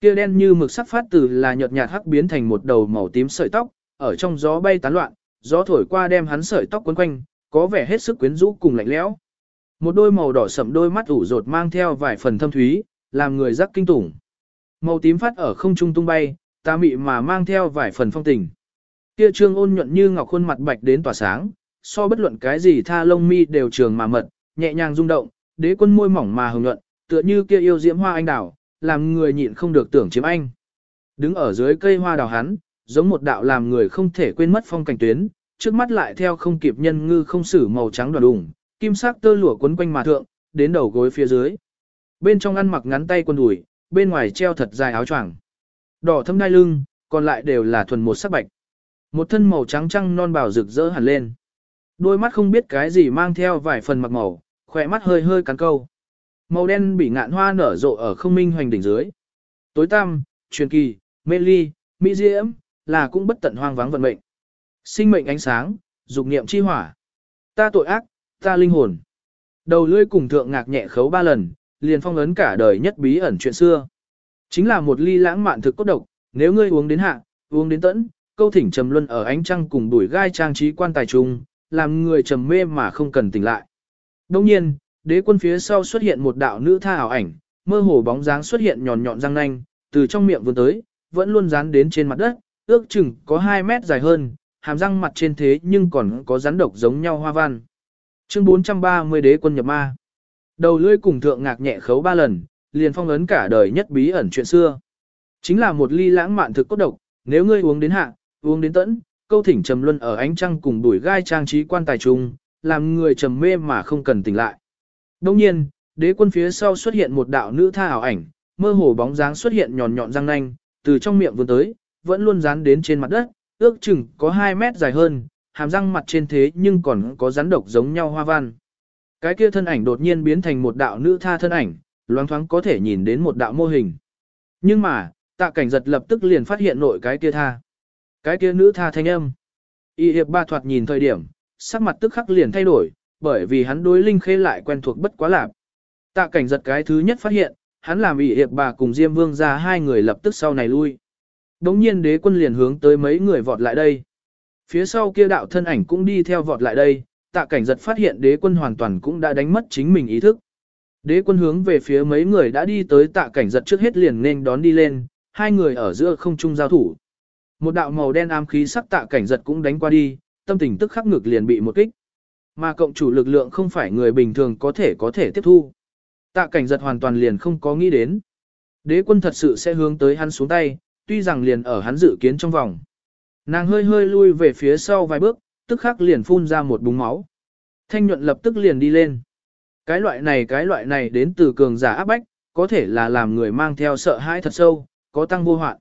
Kia đen như mực sắc phát từ là nhợt nhạt hắc biến thành một đầu màu tím sợi tóc, ở trong gió bay tán loạn, gió thổi qua đem hắn sợi tóc quấn quanh, có vẻ hết sức quyến rũ cùng lạnh lẽo. Một đôi màu đỏ sậm đôi mắt ủ rột mang theo vài phần thâm thúy, làm người rắc kinh tủng. Màu tím phát ở không trung tung bay, ta mị mà mang theo vài phần phong tình. Kia trương ôn nhuận như ngọc khuôn mặt bạch đến tỏa sáng, so bất luận cái gì tha lông mi đều trường mà mật, nhẹ nhàng rung động, đế quân môi mỏng mà hồng nhuận, tựa như kia yêu diễm hoa anh đào, làm người nhịn không được tưởng chiếm anh. Đứng ở dưới cây hoa đào hắn, giống một đạo làm người không thể quên mất phong cảnh tuyến, trước mắt lại theo không kịp nhân ngư không sử màu trắng đoàn đùng kim sắc tơ lụa quấn quanh mà thượng, đến đầu gối phía dưới. Bên trong ăn mặc ngắn tay quần đùi, bên ngoài treo thật dài áo choàng. Đỏ thâm đai lưng, còn lại đều là thuần một sắc bạch. Một thân màu trắng trăng non bào rực rỡ hẳn lên. Đôi mắt không biết cái gì mang theo vài phần mặc màu, khỏe mắt hơi hơi cắn câu. Màu đen bị ngạn hoa nở rộ ở không minh hoành đỉnh dưới. Tối tăm, truyền kỳ, mê ly, mỹ diễm, là cũng bất tận hoang vắng vận mệnh. Sinh mệnh ánh sáng, dục niệm chi hỏa. Ta tội ác, ta linh hồn. Đầu lưỡi cùng thượng ngạc nhẹ khấu ba lần, liền phong ấn cả đời nhất bí ẩn chuyện xưa. Chính là một ly lãng mạn thực cốt độc, nếu ngươi uống đến hạ, uống đến tận, câu thỉnh trầm luân ở ánh trăng cùng đuổi gai trang trí quan tài trung, làm người trầm mê mà không cần tỉnh lại. Đồng nhiên, đế quân phía sau xuất hiện một đạo nữ tha ảo ảnh, mơ hồ bóng dáng xuất hiện nhọn nhọn răng nanh, từ trong miệng vươn tới, vẫn luôn dán đến trên mặt đất, ước chừng có 2 mét dài hơn, hàm răng mặt trên thế nhưng còn có rắn độc giống nhau hoa văn. Chương 430 đế quân nhập ma. Đầu lưỡi cùng thượng ngạc nhẹ khấu ba lần, liền phong ấn cả đời nhất bí ẩn chuyện xưa. Chính là một ly lãng mạn thực cốt độc, nếu ngươi uống đến hạ, uống đến tận, câu thỉnh trầm luân ở ánh trăng cùng đuổi gai trang trí quan tài trung, làm người trầm mê mà không cần tỉnh lại. Đồng nhiên, đế quân phía sau xuất hiện một đạo nữ tha ảo ảnh, mơ hồ bóng dáng xuất hiện nhọn nhọn răng nanh, từ trong miệng vươn tới, vẫn luôn dán đến trên mặt đất, ước chừng có 2 mét dài hơn, hàm răng mặt trên thế nhưng còn có rắn độc giống nhau hoa văn. Cái kia thân ảnh đột nhiên biến thành một đạo nữ tha thân ảnh, loáng thoáng có thể nhìn đến một đạo mô hình. Nhưng mà, tạ cảnh giật lập tức liền phát hiện nội cái kia tha. Cái kia nữ tha thanh âm. Y hiệp ba thoạt nhìn thời điểm, sắc mặt tức khắc liền thay đổi, bởi vì hắn đối linh khê lại quen thuộc bất quá lạc. Tạ cảnh giật cái thứ nhất phát hiện, hắn làm y hiệp bà cùng Diêm Vương ra hai người lập tức sau này lui. Đống nhiên đế quân liền hướng tới mấy người vọt lại đây. Phía sau kia đạo thân ảnh cũng đi theo vọt lại đây, tạ cảnh giật phát hiện đế quân hoàn toàn cũng đã đánh mất chính mình ý thức. Đế quân hướng về phía mấy người đã đi tới tạ cảnh giật trước hết liền nên đón đi lên, hai người ở giữa không trung giao thủ. Một đạo màu đen ám khí sắc tạ cảnh giật cũng đánh qua đi, tâm tình tức khắc ngực liền bị một kích. Mà cộng chủ lực lượng không phải người bình thường có thể có thể tiếp thu. Tạ cảnh giật hoàn toàn liền không có nghĩ đến. Đế quân thật sự sẽ hướng tới hắn xuống tay, tuy rằng liền ở hắn dự kiến trong vòng. Nàng hơi hơi lui về phía sau vài bước, tức khắc liền phun ra một búng máu. Thanh nhuận lập tức liền đi lên. Cái loại này cái loại này đến từ cường giả áp bách, có thể là làm người mang theo sợ hãi thật sâu, có tăng vô hoạn.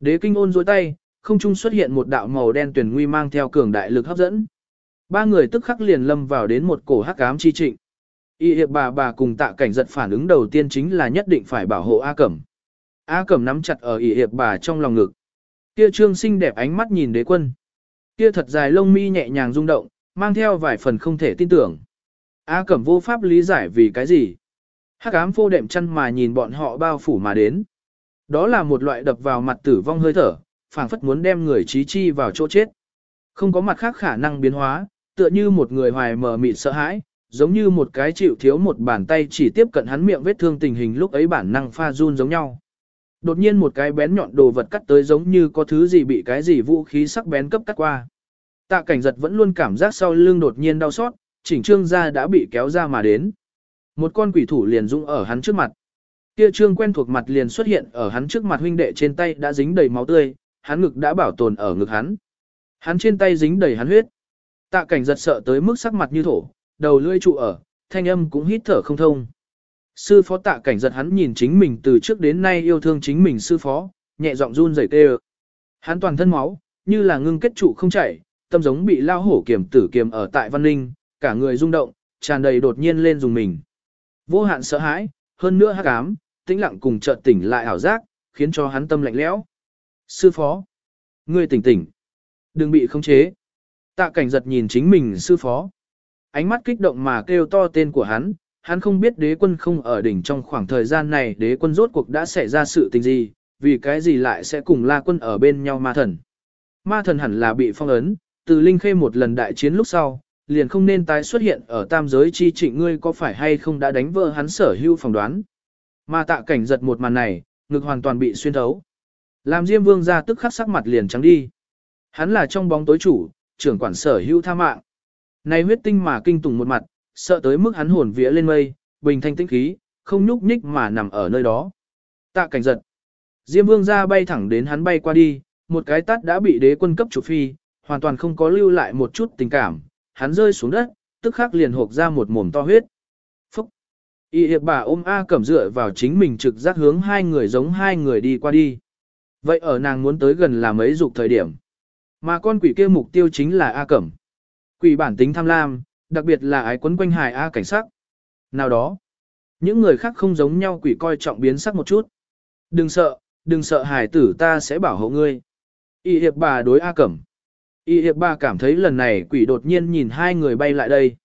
Đế kinh ôn dối tay, không trung xuất hiện một đạo màu đen tuyển nguy mang theo cường đại lực hấp dẫn. Ba người tức khắc liền lâm vào đến một cổ hắc ám chi trịnh. Y hiệp bà bà cùng tạ cảnh giật phản ứng đầu tiên chính là nhất định phải bảo hộ A Cẩm. A Cẩm nắm chặt ở y hiệp bà trong lòng ngực. Kia trương xinh đẹp ánh mắt nhìn đế quân. Kia thật dài lông mi nhẹ nhàng rung động, mang theo vài phần không thể tin tưởng. A Cẩm vô pháp lý giải vì cái gì. Hắc ám phô đệm chăn mà nhìn bọn họ bao phủ mà đến. Đó là một loại đập vào mặt tử vong hơi thở, phảng phất muốn đem người trí chi vào chỗ chết. Không có mặt khác khả năng biến hóa, tựa như một người hoài mờ mịt sợ hãi, giống như một cái chịu thiếu một bàn tay chỉ tiếp cận hắn miệng vết thương tình hình lúc ấy bản năng pha run giống nhau. Đột nhiên một cái bén nhọn đồ vật cắt tới giống như có thứ gì bị cái gì vũ khí sắc bén cấp cắt qua. Tạ cảnh giật vẫn luôn cảm giác sau lưng đột nhiên đau xót, chỉnh trương ra đã bị kéo ra mà đến. Một con quỷ thủ liền dung ở hắn trước mặt. Kia trương quen thuộc mặt liền xuất hiện ở hắn trước mặt huynh đệ trên tay đã dính đầy máu tươi, hắn ngực đã bảo tồn ở ngực hắn. Hắn trên tay dính đầy hắn huyết. Tạ cảnh giật sợ tới mức sắc mặt như thổ, đầu lưỡi trụ ở, thanh âm cũng hít thở không thông. Sư phó tạ cảnh giật hắn nhìn chính mình từ trước đến nay yêu thương chính mình sư phó, nhẹ giọng run rẩy tê Hắn toàn thân máu, như là ngưng kết trụ không chảy, tâm giống bị lao hổ kiềm tử kiềm ở tại văn ninh, cả người rung động, tràn đầy đột nhiên lên dùng mình. Vô hạn sợ hãi, hơn nữa hắc ám, tĩnh lặng cùng chợt tỉnh lại ảo giác, khiến cho hắn tâm lạnh lẽo. Sư phó, ngươi tỉnh tỉnh, đừng bị khống chế. Tạ cảnh giật nhìn chính mình sư phó. Ánh mắt kích động mà kêu to tên của hắn, hắn không biết đế quân không ở đỉnh trong khoảng thời gian này đế quân rốt cuộc đã xảy ra sự tình gì, vì cái gì lại sẽ cùng la quân ở bên nhau ma thần. Ma thần hẳn là bị phong ấn, từ linh khê một lần đại chiến lúc sau, liền không nên tái xuất hiện ở tam giới chi trịnh ngươi có phải hay không đã đánh vỡ hắn sở hưu phỏng đoán. Mà tạ cảnh giật một màn này, ngực hoàn toàn bị xuyên thấu. Làm Diêm Vương ra tức khắc sắc mặt liền trắng đi. Hắn là trong bóng tối chủ, trưởng quản sở hữu tha mạng. Này huyết tinh mà kinh tủng một mặt, sợ tới mức hắn hồn vía lên mây, bình thanh tĩnh khí, không nhúc nhích mà nằm ở nơi đó. Tạ cảnh giật. Diêm Vương ra bay thẳng đến hắn bay qua đi, một cái tát đã bị đế quân cấp chủ phi, hoàn toàn không có lưu lại một chút tình cảm, hắn rơi xuống đất, tức khắc liền hộp ra một mồm to huyết. Phúc! Y hiệp bà ôm A cẩm dựa vào chính mình trực giác hướng hai người giống hai người đi qua đi. Vậy ở nàng muốn tới gần là mấy dục thời điểm. Mà con quỷ kia mục tiêu chính là A cẩm. Quỷ bản tính tham lam, đặc biệt là ái quấn quanh hài A cảnh sắc. Nào đó, những người khác không giống nhau quỷ coi trọng biến sắc một chút. Đừng sợ, đừng sợ hài tử ta sẽ bảo hộ ngươi. Y hiệp bà đối A cẩm. Y hiệp bà cảm thấy lần này quỷ đột nhiên nhìn hai người bay lại đây.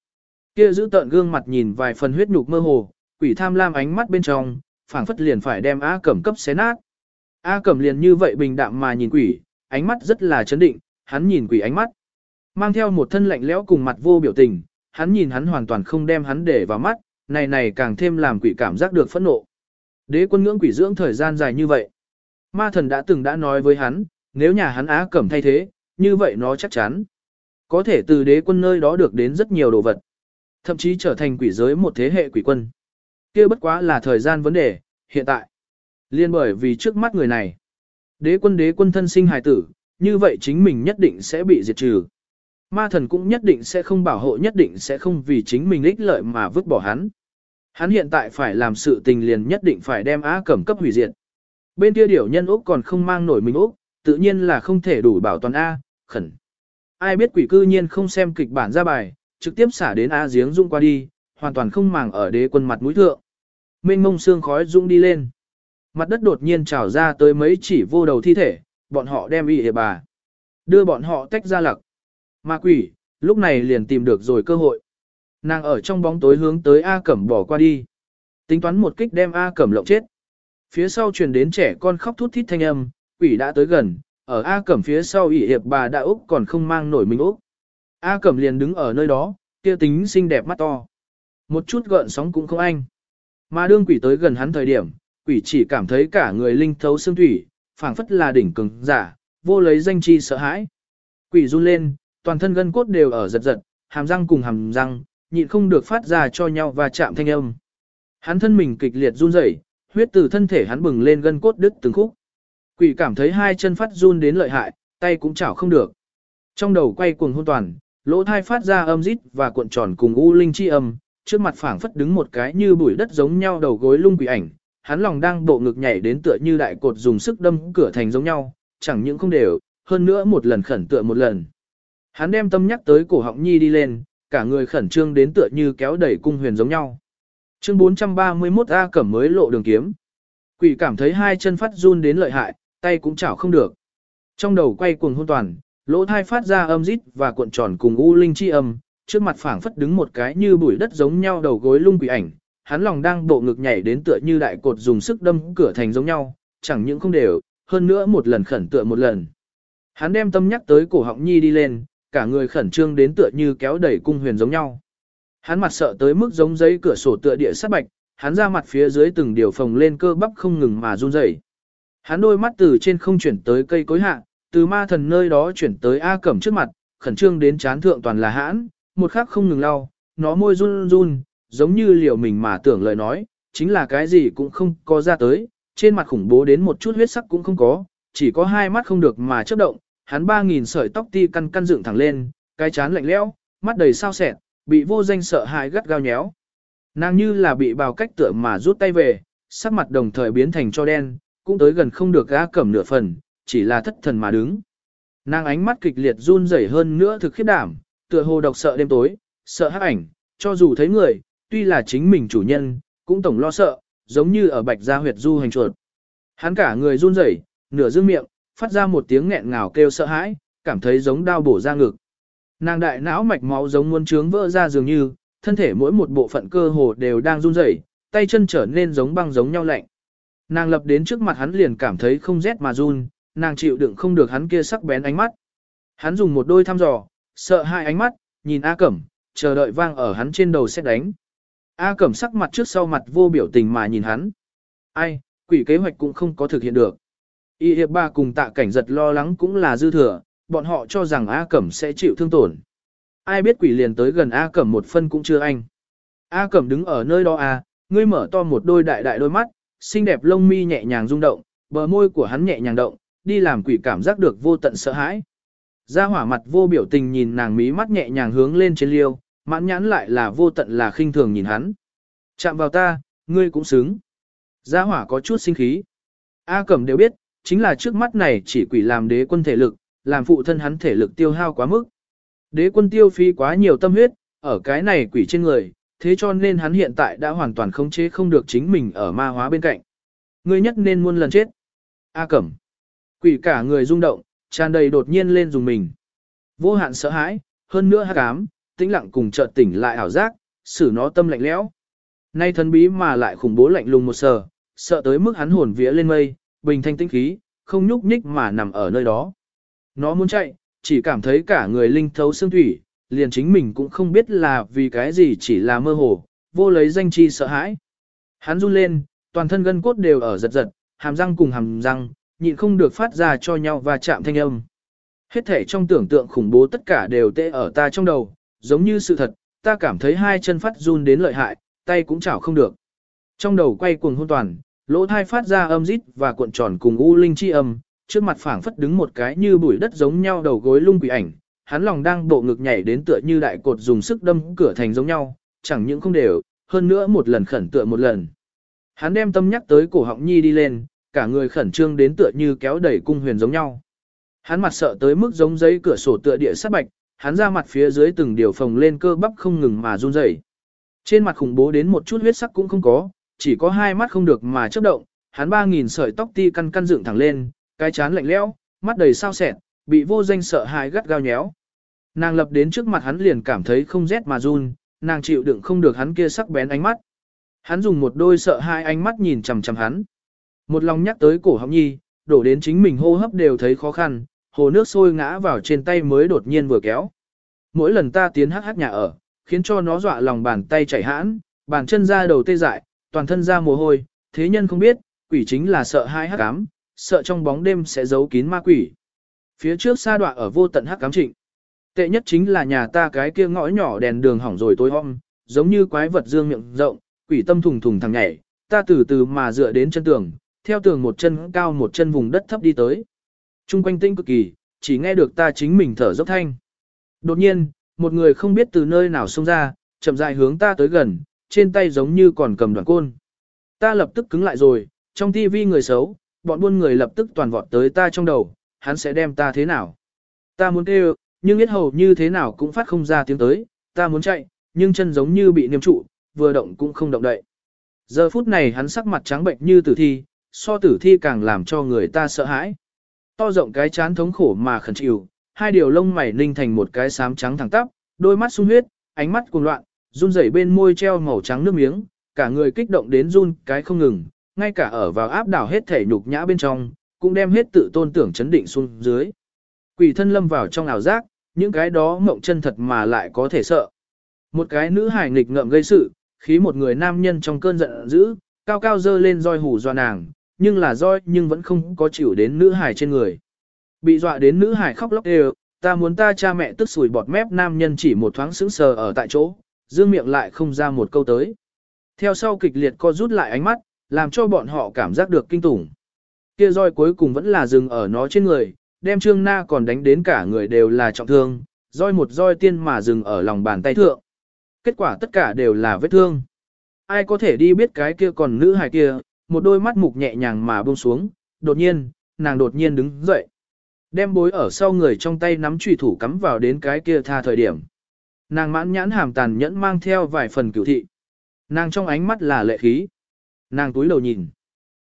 Kia giữ tợn gương mặt nhìn vài phần huyết nhục mơ hồ, quỷ tham lam ánh mắt bên trong, phảng phất liền phải đem A Cẩm cấp xé nát. A Cẩm liền như vậy bình đạm mà nhìn quỷ, ánh mắt rất là chấn định, hắn nhìn quỷ ánh mắt. Mang theo một thân lạnh lẽo cùng mặt vô biểu tình, hắn nhìn hắn hoàn toàn không đem hắn để vào mắt, này này càng thêm làm quỷ cảm giác được phẫn nộ. Đế quân ngưỡng quỷ dưỡng thời gian dài như vậy. Ma thần đã từng đã nói với hắn, nếu nhà hắn Á Cẩm thay thế, như vậy nó chắc chắn. Có thể từ đế quân nơi đó được đến rất nhiều đồ vật. Thậm chí trở thành quỷ giới một thế hệ quỷ quân kia bất quá là thời gian vấn đề, hiện tại. Liên bởi vì trước mắt người này, đế quân đế quân thân sinh hài tử, như vậy chính mình nhất định sẽ bị diệt trừ. Ma thần cũng nhất định sẽ không bảo hộ nhất định sẽ không vì chính mình ích lợi mà vứt bỏ hắn. Hắn hiện tại phải làm sự tình liền nhất định phải đem Á Cẩm cấp hủy diệt. Bên kia điểu nhân Úc còn không mang nổi mình Úc, tự nhiên là không thể đủ bảo toàn A, khẩn. Ai biết quỷ cư nhiên không xem kịch bản ra bài, trực tiếp xả đến A giếng dung qua đi, hoàn toàn không màng ở đế quân mặt mũi thượng mênh mông xương khói dung đi lên. Mặt đất đột nhiên trào ra tới mấy chỉ vô đầu thi thể, bọn họ đem y hề bà. Đưa bọn họ tách ra lặc. Ma quỷ, lúc này liền tìm được rồi cơ hội. Nàng ở trong bóng tối hướng tới A Cẩm bỏ qua đi. Tính toán một kích đem A Cẩm lộng chết. Phía sau truyền đến trẻ con khóc thút thít thanh âm, quỷ đã tới gần, ở A Cẩm phía sau ỷ hiệp bà đã Úc còn không mang nổi mình Úc. A Cẩm liền đứng ở nơi đó, kia tính xinh đẹp mắt to. Một chút gợn sóng cũng không anh. Mà đương quỷ tới gần hắn thời điểm, quỷ chỉ cảm thấy cả người linh thấu xương thủy, phảng phất là đỉnh cứng, giả, vô lấy danh chi sợ hãi. Quỷ run lên, toàn thân gân cốt đều ở giật giật, hàm răng cùng hàm răng, nhịn không được phát ra cho nhau và chạm thanh âm. Hắn thân mình kịch liệt run rẩy, huyết từ thân thể hắn bừng lên gân cốt đứt từng khúc. Quỷ cảm thấy hai chân phát run đến lợi hại, tay cũng chảo không được. Trong đầu quay cuồng hôn toàn, lỗ thai phát ra âm rít và cuộn tròn cùng u linh chi âm, trước mặt phảng phất đứng một cái như bụi đất giống nhau đầu gối lung quỷ ảnh, hắn lòng đang bộ ngực nhảy đến tựa như đại cột dùng sức đâm cửa thành giống nhau, chẳng những không đều, hơn nữa một lần khẩn tựa một lần. Hắn đem tâm nhắc tới cổ họng nhi đi lên, cả người khẩn trương đến tựa như kéo đẩy cung huyền giống nhau. Chương 431 A cẩm mới lộ đường kiếm. Quỷ cảm thấy hai chân phát run đến lợi hại, tay cũng chảo không được. Trong đầu quay cuồng hôn toàn, lỗ thai phát ra âm rít và cuộn tròn cùng u linh chi âm, trước mặt phảng phất đứng một cái như bụi đất giống nhau đầu gối lung quỷ ảnh, hắn lòng đang bộ ngực nhảy đến tựa như đại cột dùng sức đâm cửa thành giống nhau, chẳng những không đều, hơn nữa một lần khẩn tựa một lần. Hắn đem tâm nhắc tới cổ họng nhi đi lên, cả người khẩn trương đến tựa như kéo đẩy cung huyền giống nhau. Hắn mặt sợ tới mức giống giấy cửa sổ tựa địa sát bạch, hắn ra mặt phía dưới từng điều phồng lên cơ bắp không ngừng mà run rẩy. Hắn đôi mắt từ trên không chuyển tới cây cối hạ, từ ma thần nơi đó chuyển tới A Cẩm trước mặt, khẩn trương đến chán thượng toàn là hãn, một khắc không ngừng lau, nó môi run run, giống như liệu mình mà tưởng lời nói, chính là cái gì cũng không có ra tới, trên mặt khủng bố đến một chút huyết sắc cũng không có, chỉ có hai mắt không được mà chớp động, hắn ba nghìn sợi tóc ti căn căn dựng thẳng lên, cái chán lạnh lẽo, mắt đầy sao sẹn, bị vô danh sợ hãi gắt gao nhéo. Nàng như là bị bào cách tựa mà rút tay về, sắc mặt đồng thời biến thành cho đen, cũng tới gần không được gã cẩm nửa phần, chỉ là thất thần mà đứng. Nàng ánh mắt kịch liệt run rẩy hơn nữa thực khiếp đảm, tựa hồ độc sợ đêm tối, sợ hắc ảnh, cho dù thấy người, tuy là chính mình chủ nhân, cũng tổng lo sợ, giống như ở bạch gia huyệt du hành chuột. Hắn cả người run rẩy, nửa dương miệng, phát ra một tiếng nghẹn ngào kêu sợ hãi, cảm thấy giống đau bổ ra ngực. Nàng đại não mạch máu giống muốn trướng vỡ ra dường như, thân thể mỗi một bộ phận cơ hồ đều đang run rẩy, tay chân trở nên giống băng giống nhau lạnh. Nàng lập đến trước mặt hắn liền cảm thấy không rét mà run, nàng chịu đựng không được hắn kia sắc bén ánh mắt. Hắn dùng một đôi thăm dò, sợ hai ánh mắt, nhìn A Cẩm, chờ đợi vang ở hắn trên đầu xét đánh. A Cẩm sắc mặt trước sau mặt vô biểu tình mà nhìn hắn. Ai, quỷ kế hoạch cũng không có thực hiện được. Y hiệp ba cùng tạ cảnh giật lo lắng cũng là dư thừa, bọn họ cho rằng A Cẩm sẽ chịu thương tổn. Ai biết quỷ liền tới gần A Cẩm một phân cũng chưa anh. A Cẩm đứng ở nơi đó A, ngươi mở to một đôi đại đại đôi mắt, xinh đẹp lông mi nhẹ nhàng rung động, bờ môi của hắn nhẹ nhàng động, đi làm quỷ cảm giác được vô tận sợ hãi. Gia hỏa mặt vô biểu tình nhìn nàng mí mắt nhẹ nhàng hướng lên trên liêu, mãn nhãn lại là vô tận là khinh thường nhìn hắn. Chạm vào ta, ngươi cũng xứng. Gia hỏa có chút sinh khí. A Cẩm đều biết, chính là trước mắt này chỉ quỷ làm đế quân thể lực, làm phụ thân hắn thể lực tiêu hao quá mức. Đế quân tiêu phí quá nhiều tâm huyết, ở cái này quỷ trên người, thế cho nên hắn hiện tại đã hoàn toàn khống chế không được chính mình ở ma hóa bên cạnh. Ngươi nhất nên muôn lần chết. A Cẩm. Quỷ cả người rung động, tràn đầy đột nhiên lên dùng mình. Vô hạn sợ hãi, hơn nữa hắc ám, tĩnh lặng cùng chợt tỉnh lại ảo giác, xử nó tâm lạnh lẽo. Nay thần bí mà lại khủng bố lạnh lùng một sờ, sợ tới mức hắn hồn vía lên mây, bình thanh tĩnh khí, không nhúc nhích mà nằm ở nơi đó. Nó muốn chạy, chỉ cảm thấy cả người linh thấu xương thủy, liền chính mình cũng không biết là vì cái gì chỉ là mơ hồ, vô lấy danh chi sợ hãi. Hắn run lên, toàn thân gân cốt đều ở giật giật, hàm răng cùng hàm răng, nhịn không được phát ra cho nhau và chạm thanh âm. Hết thể trong tưởng tượng khủng bố tất cả đều tê ở ta trong đầu, giống như sự thật, ta cảm thấy hai chân phát run đến lợi hại, tay cũng chảo không được. Trong đầu quay cuồng hôn toàn, lỗ thai phát ra âm rít và cuộn tròn cùng u linh chi âm, trước mặt phảng phất đứng một cái như bụi đất giống nhau đầu gối lung quỷ ảnh, hắn lòng đang bộ ngực nhảy đến tựa như đại cột dùng sức đâm cửa thành giống nhau, chẳng những không đều, hơn nữa một lần khẩn tựa một lần. Hắn đem tâm nhắc tới cổ họng nhi đi lên, cả người khẩn trương đến tựa như kéo đẩy cung huyền giống nhau. Hắn mặt sợ tới mức giống giấy cửa sổ tựa địa sắt bạch, hắn ra mặt phía dưới từng điều phồng lên cơ bắp không ngừng mà run rẩy. Trên mặt khủng bố đến một chút huyết sắc cũng không có, chỉ có hai mắt không được mà chớp động, hắn ba nghìn sợi tóc ti căn căn dựng thẳng lên, cái chán lạnh lẽo, mắt đầy sao sẹn, bị vô danh sợ hãi gắt gao nhéo. Nàng lập đến trước mặt hắn liền cảm thấy không rét mà run, nàng chịu đựng không được hắn kia sắc bén ánh mắt. Hắn dùng một đôi sợ hai ánh mắt nhìn chằm chằm hắn. Một lòng nhắc tới cổ họng nhi, đổ đến chính mình hô hấp đều thấy khó khăn, hồ nước sôi ngã vào trên tay mới đột nhiên vừa kéo. Mỗi lần ta tiến hắc hắc nhà ở, khiến cho nó dọa lòng bàn tay chảy hãn, bàn chân ra đầu tê dại, toàn thân ra mồ hôi, thế nhân không biết, quỷ chính là sợ hai hắc ám, sợ trong bóng đêm sẽ giấu kín ma quỷ. Phía trước xa đoạn ở vô tận hắc ám trịnh. Tệ nhất chính là nhà ta cái kia ngõ nhỏ đèn đường hỏng rồi tối om, giống như quái vật dương miệng rộng, quỷ tâm thùng thùng thằng nhảy, ta từ từ mà dựa đến chân tường, theo tường một chân cao một chân vùng đất thấp đi tới. Trung quanh tinh cực kỳ, chỉ nghe được ta chính mình thở dốc thanh. Đột nhiên, một người không biết từ nơi nào xông ra, chậm rãi hướng ta tới gần, trên tay giống như còn cầm đoạn côn. Ta lập tức cứng lại rồi, trong tivi người xấu, bọn buôn người lập tức toàn vọt tới ta trong đầu, hắn sẽ đem ta thế nào. Ta muốn kêu, nhưng biết hầu như thế nào cũng phát không ra tiếng tới, ta muốn chạy, nhưng chân giống như bị niêm trụ, vừa động cũng không động đậy. Giờ phút này hắn sắc mặt trắng bệnh như tử thi, so tử thi càng làm cho người ta sợ hãi. To rộng cái chán thống khổ mà khẩn chịu, hai điều lông mày ninh thành một cái xám trắng thẳng tắp, đôi mắt sung huyết, ánh mắt cuồng loạn, run rẩy bên môi treo màu trắng nước miếng, cả người kích động đến run cái không ngừng, ngay cả ở vào áp đảo hết thể nhục nhã bên trong, cũng đem hết tự tôn tưởng chấn định xuống dưới. Quỷ thân lâm vào trong ảo giác, những cái đó mộng chân thật mà lại có thể sợ. Một cái nữ hài nghịch ngợm gây sự, khí một người nam nhân trong cơn giận dữ, cao cao dơ lên roi hủ do nàng, nhưng là roi nhưng vẫn không có chịu đến nữ hải trên người. Bị dọa đến nữ hải khóc lóc đều, ta muốn ta cha mẹ tức sủi bọt mép nam nhân chỉ một thoáng sững sờ ở tại chỗ, dương miệng lại không ra một câu tới. Theo sau kịch liệt co rút lại ánh mắt, làm cho bọn họ cảm giác được kinh tủng. Kia roi cuối cùng vẫn là dừng ở nó trên người, đem Trương Na còn đánh đến cả người đều là trọng thương, roi một roi tiên mà dừng ở lòng bàn tay thượng. Kết quả tất cả đều là vết thương. Ai có thể đi biết cái kia còn nữ hài kia, một đôi mắt mục nhẹ nhàng mà buông xuống, đột nhiên, nàng đột nhiên đứng dậy. Đem bối ở sau người trong tay nắm trùy thủ cắm vào đến cái kia tha thời điểm. Nàng mãn nhãn hàm tàn nhẫn mang theo vài phần cửu thị. Nàng trong ánh mắt là lệ khí. Nàng túi đầu nhìn.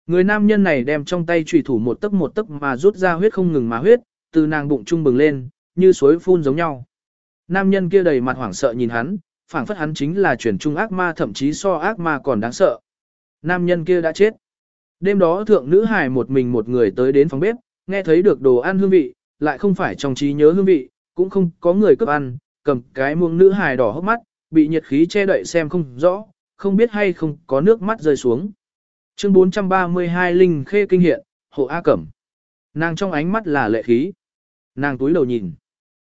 Người nam nhân này đem trong tay trùy thủ một tấc một tấc mà rút ra huyết không ngừng mà huyết, từ nàng bụng trung bừng lên, như suối phun giống nhau. Nam nhân kia đầy mặt hoảng sợ nhìn hắn, phảng phất hắn chính là chuyển trung ác ma thậm chí so ác ma còn đáng sợ. Nam nhân kia đã chết. Đêm đó thượng nữ hài một mình một người tới đến phòng bếp, nghe thấy được đồ ăn hương vị, lại không phải trong trí nhớ hương vị, cũng không có người cướp ăn, cầm cái muông nữ hài đỏ hốc mắt, bị nhiệt khí che đậy xem không rõ, không biết hay không có nước mắt rơi xuống. Chương 432 Linh Khê Kinh Hiện, Hộ A Cẩm. Nàng trong ánh mắt là lệ khí. Nàng túi đầu nhìn.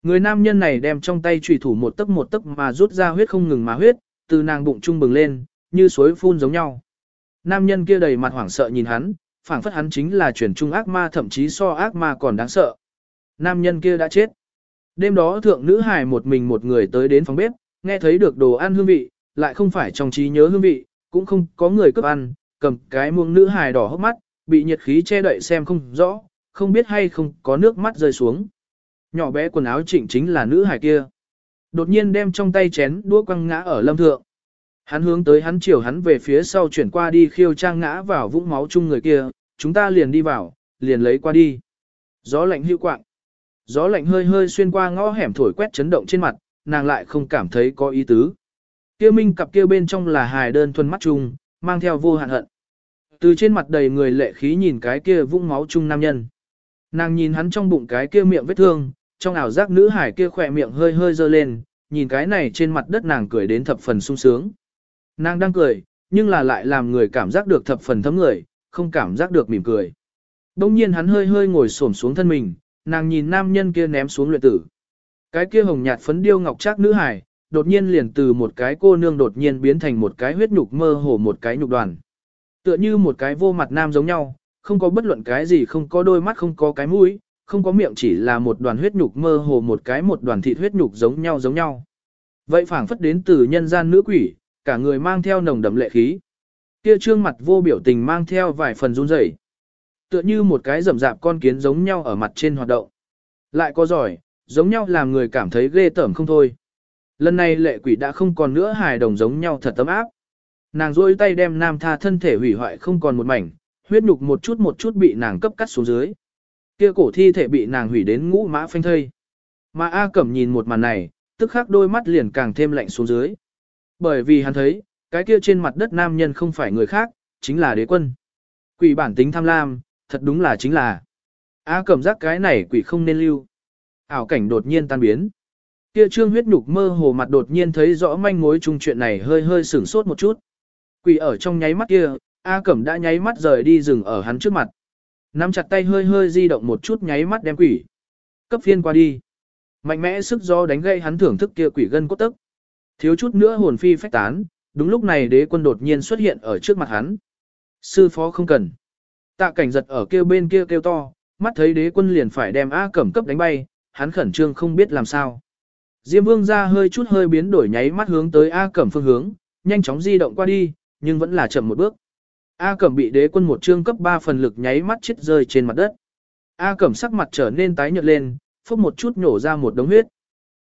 Người nam nhân này đem trong tay trùy thủ một tấc một tấc mà rút ra huyết không ngừng mà huyết, từ nàng bụng trung bừng lên, như suối phun giống nhau. Nam nhân kia đầy mặt hoảng sợ nhìn hắn, phảng phất hắn chính là truyền trung ác ma thậm chí so ác ma còn đáng sợ. Nam nhân kia đã chết. Đêm đó thượng nữ hài một mình một người tới đến phòng bếp, nghe thấy được đồ ăn hương vị, lại không phải trong trí nhớ hương vị, cũng không có người cướp ăn, cầm cái muông nữ hài đỏ hốc mắt, bị nhiệt khí che đậy xem không rõ, không biết hay không có nước mắt rơi xuống. Nhỏ bé quần áo chỉnh chính là nữ hài kia. Đột nhiên đem trong tay chén đũa quăng ngã ở lâm thượng. Hắn hướng tới hắn chiều hắn về phía sau chuyển qua đi khiêu trang ngã vào vũng máu chung người kia, chúng ta liền đi vào, liền lấy qua đi. Gió lạnh hữu quạng. Gió lạnh hơi hơi xuyên qua ngõ hẻm thổi quét chấn động trên mặt, nàng lại không cảm thấy có ý tứ. Kia minh cặp kia bên trong là hài đơn thuần mắt chung, mang theo vô hạn hận. Từ trên mặt đầy người lệ khí nhìn cái kia vũng máu chung nam nhân. Nàng nhìn hắn trong bụng cái kia miệng vết thương, trong ảo giác nữ hải kia khỏe miệng hơi hơi dơ lên, nhìn cái này trên mặt đất nàng cười đến thập phần sung sướng. Nàng đang cười, nhưng là lại làm người cảm giác được thập phần thấm người, không cảm giác được mỉm cười. Đông nhiên hắn hơi hơi ngồi xổm xuống thân mình, nàng nhìn nam nhân kia ném xuống luyện tử. Cái kia hồng nhạt phấn điêu ngọc trác nữ hải, đột nhiên liền từ một cái cô nương đột nhiên biến thành một cái huyết nhục mơ hồ một cái nhục đoàn. Tựa như một cái vô mặt nam giống nhau, không có bất luận cái gì không có đôi mắt không có cái mũi, không có miệng chỉ là một đoàn huyết nhục mơ hồ một cái một đoàn thịt huyết nhục giống nhau giống nhau. Vậy phảng phất đến từ nhân gian nữ quỷ, cả người mang theo nồng đậm lệ khí. Kia trương mặt vô biểu tình mang theo vài phần run rẩy, tựa như một cái rậm rạp con kiến giống nhau ở mặt trên hoạt động. Lại có giỏi, giống nhau làm người cảm thấy ghê tởm không thôi. Lần này lệ quỷ đã không còn nữa hài đồng giống nhau thật tấm áp. Nàng rôi tay đem nam tha thân thể hủy hoại không còn một mảnh, huyết nhục một chút một chút bị nàng cấp cắt xuống dưới. Kia cổ thi thể bị nàng hủy đến ngũ mã phanh thây. Mà A Cẩm nhìn một màn này, tức khắc đôi mắt liền càng thêm lạnh xuống dưới. Bởi vì hắn thấy, cái kia trên mặt đất nam nhân không phải người khác, chính là đế quân. Quỷ bản tính tham lam, thật đúng là chính là. A cảm giác cái này quỷ không nên lưu. Ảo cảnh đột nhiên tan biến. Kia trương huyết nhục mơ hồ mặt đột nhiên thấy rõ manh mối chung chuyện này hơi hơi sửng sốt một chút. Quỷ ở trong nháy mắt kia, A Cẩm đã nháy mắt rời đi dừng ở hắn trước mặt. Nắm chặt tay hơi hơi di động một chút nháy mắt đem quỷ. Cấp phiên qua đi. Mạnh mẽ sức gió đánh gây hắn thưởng thức kia quỷ gân cốt tức. Thiếu chút nữa hồn phi phách tán, đúng lúc này đế quân đột nhiên xuất hiện ở trước mặt hắn. Sư phó không cần. Tạ cảnh giật ở kêu bên kia kêu to, mắt thấy đế quân liền phải đem A Cẩm cấp đánh bay, hắn khẩn trương không biết làm sao. Diêm vương ra hơi chút hơi biến đổi nháy mắt hướng tới A Cẩm phương hướng, nhanh chóng di động qua đi, nhưng vẫn là chậm một bước. A Cẩm bị đế quân một trương cấp 3 phần lực nháy mắt chết rơi trên mặt đất. A Cẩm sắc mặt trở nên tái nhợt lên, phốc một chút nhổ ra một đống huyết.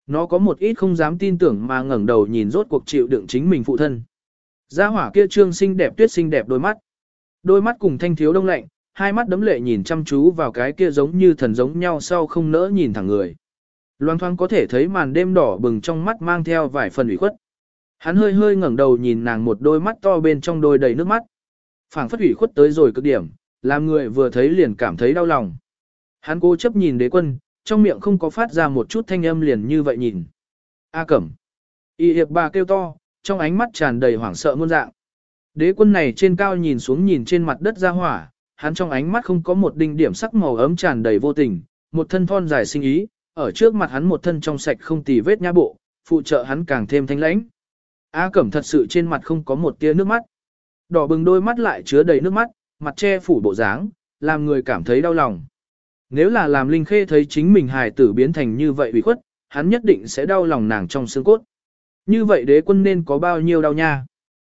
Nó có một ít không dám tin tưởng mà ngẩng đầu nhìn rốt cuộc chịu đựng chính mình phụ thân. Gia hỏa kia trương xinh đẹp tuyết xinh đẹp đôi mắt. Đôi mắt cùng thanh thiếu đông lạnh, hai mắt đấm lệ nhìn chăm chú vào cái kia giống như thần giống nhau sau không nỡ nhìn thẳng người. Loan thoáng có thể thấy màn đêm đỏ bừng trong mắt mang theo vài phần ủy khuất. Hắn hơi hơi ngẩng đầu nhìn nàng một đôi mắt to bên trong đôi đầy nước mắt. phảng phất ủy khuất tới rồi cực điểm, làm người vừa thấy liền cảm thấy đau lòng. Hắn cố chấp nhìn đế quân, trong miệng không có phát ra một chút thanh âm liền như vậy nhìn. A cẩm. Y hiệp bà kêu to, trong ánh mắt tràn đầy hoảng sợ muôn dạng. Đế quân này trên cao nhìn xuống nhìn trên mặt đất ra hỏa, hắn trong ánh mắt không có một đinh điểm sắc màu ấm tràn đầy vô tình, một thân thon dài sinh ý, ở trước mặt hắn một thân trong sạch không tì vết nhã bộ, phụ trợ hắn càng thêm thanh lãnh. A Cẩm thật sự trên mặt không có một tia nước mắt. Đỏ bừng đôi mắt lại chứa đầy nước mắt, mặt che phủ bộ dáng, làm người cảm thấy đau lòng. Nếu là làm Linh Khê thấy chính mình hài tử biến thành như vậy bị khuất, hắn nhất định sẽ đau lòng nàng trong xương cốt. Như vậy đế quân nên có bao nhiêu đau nha.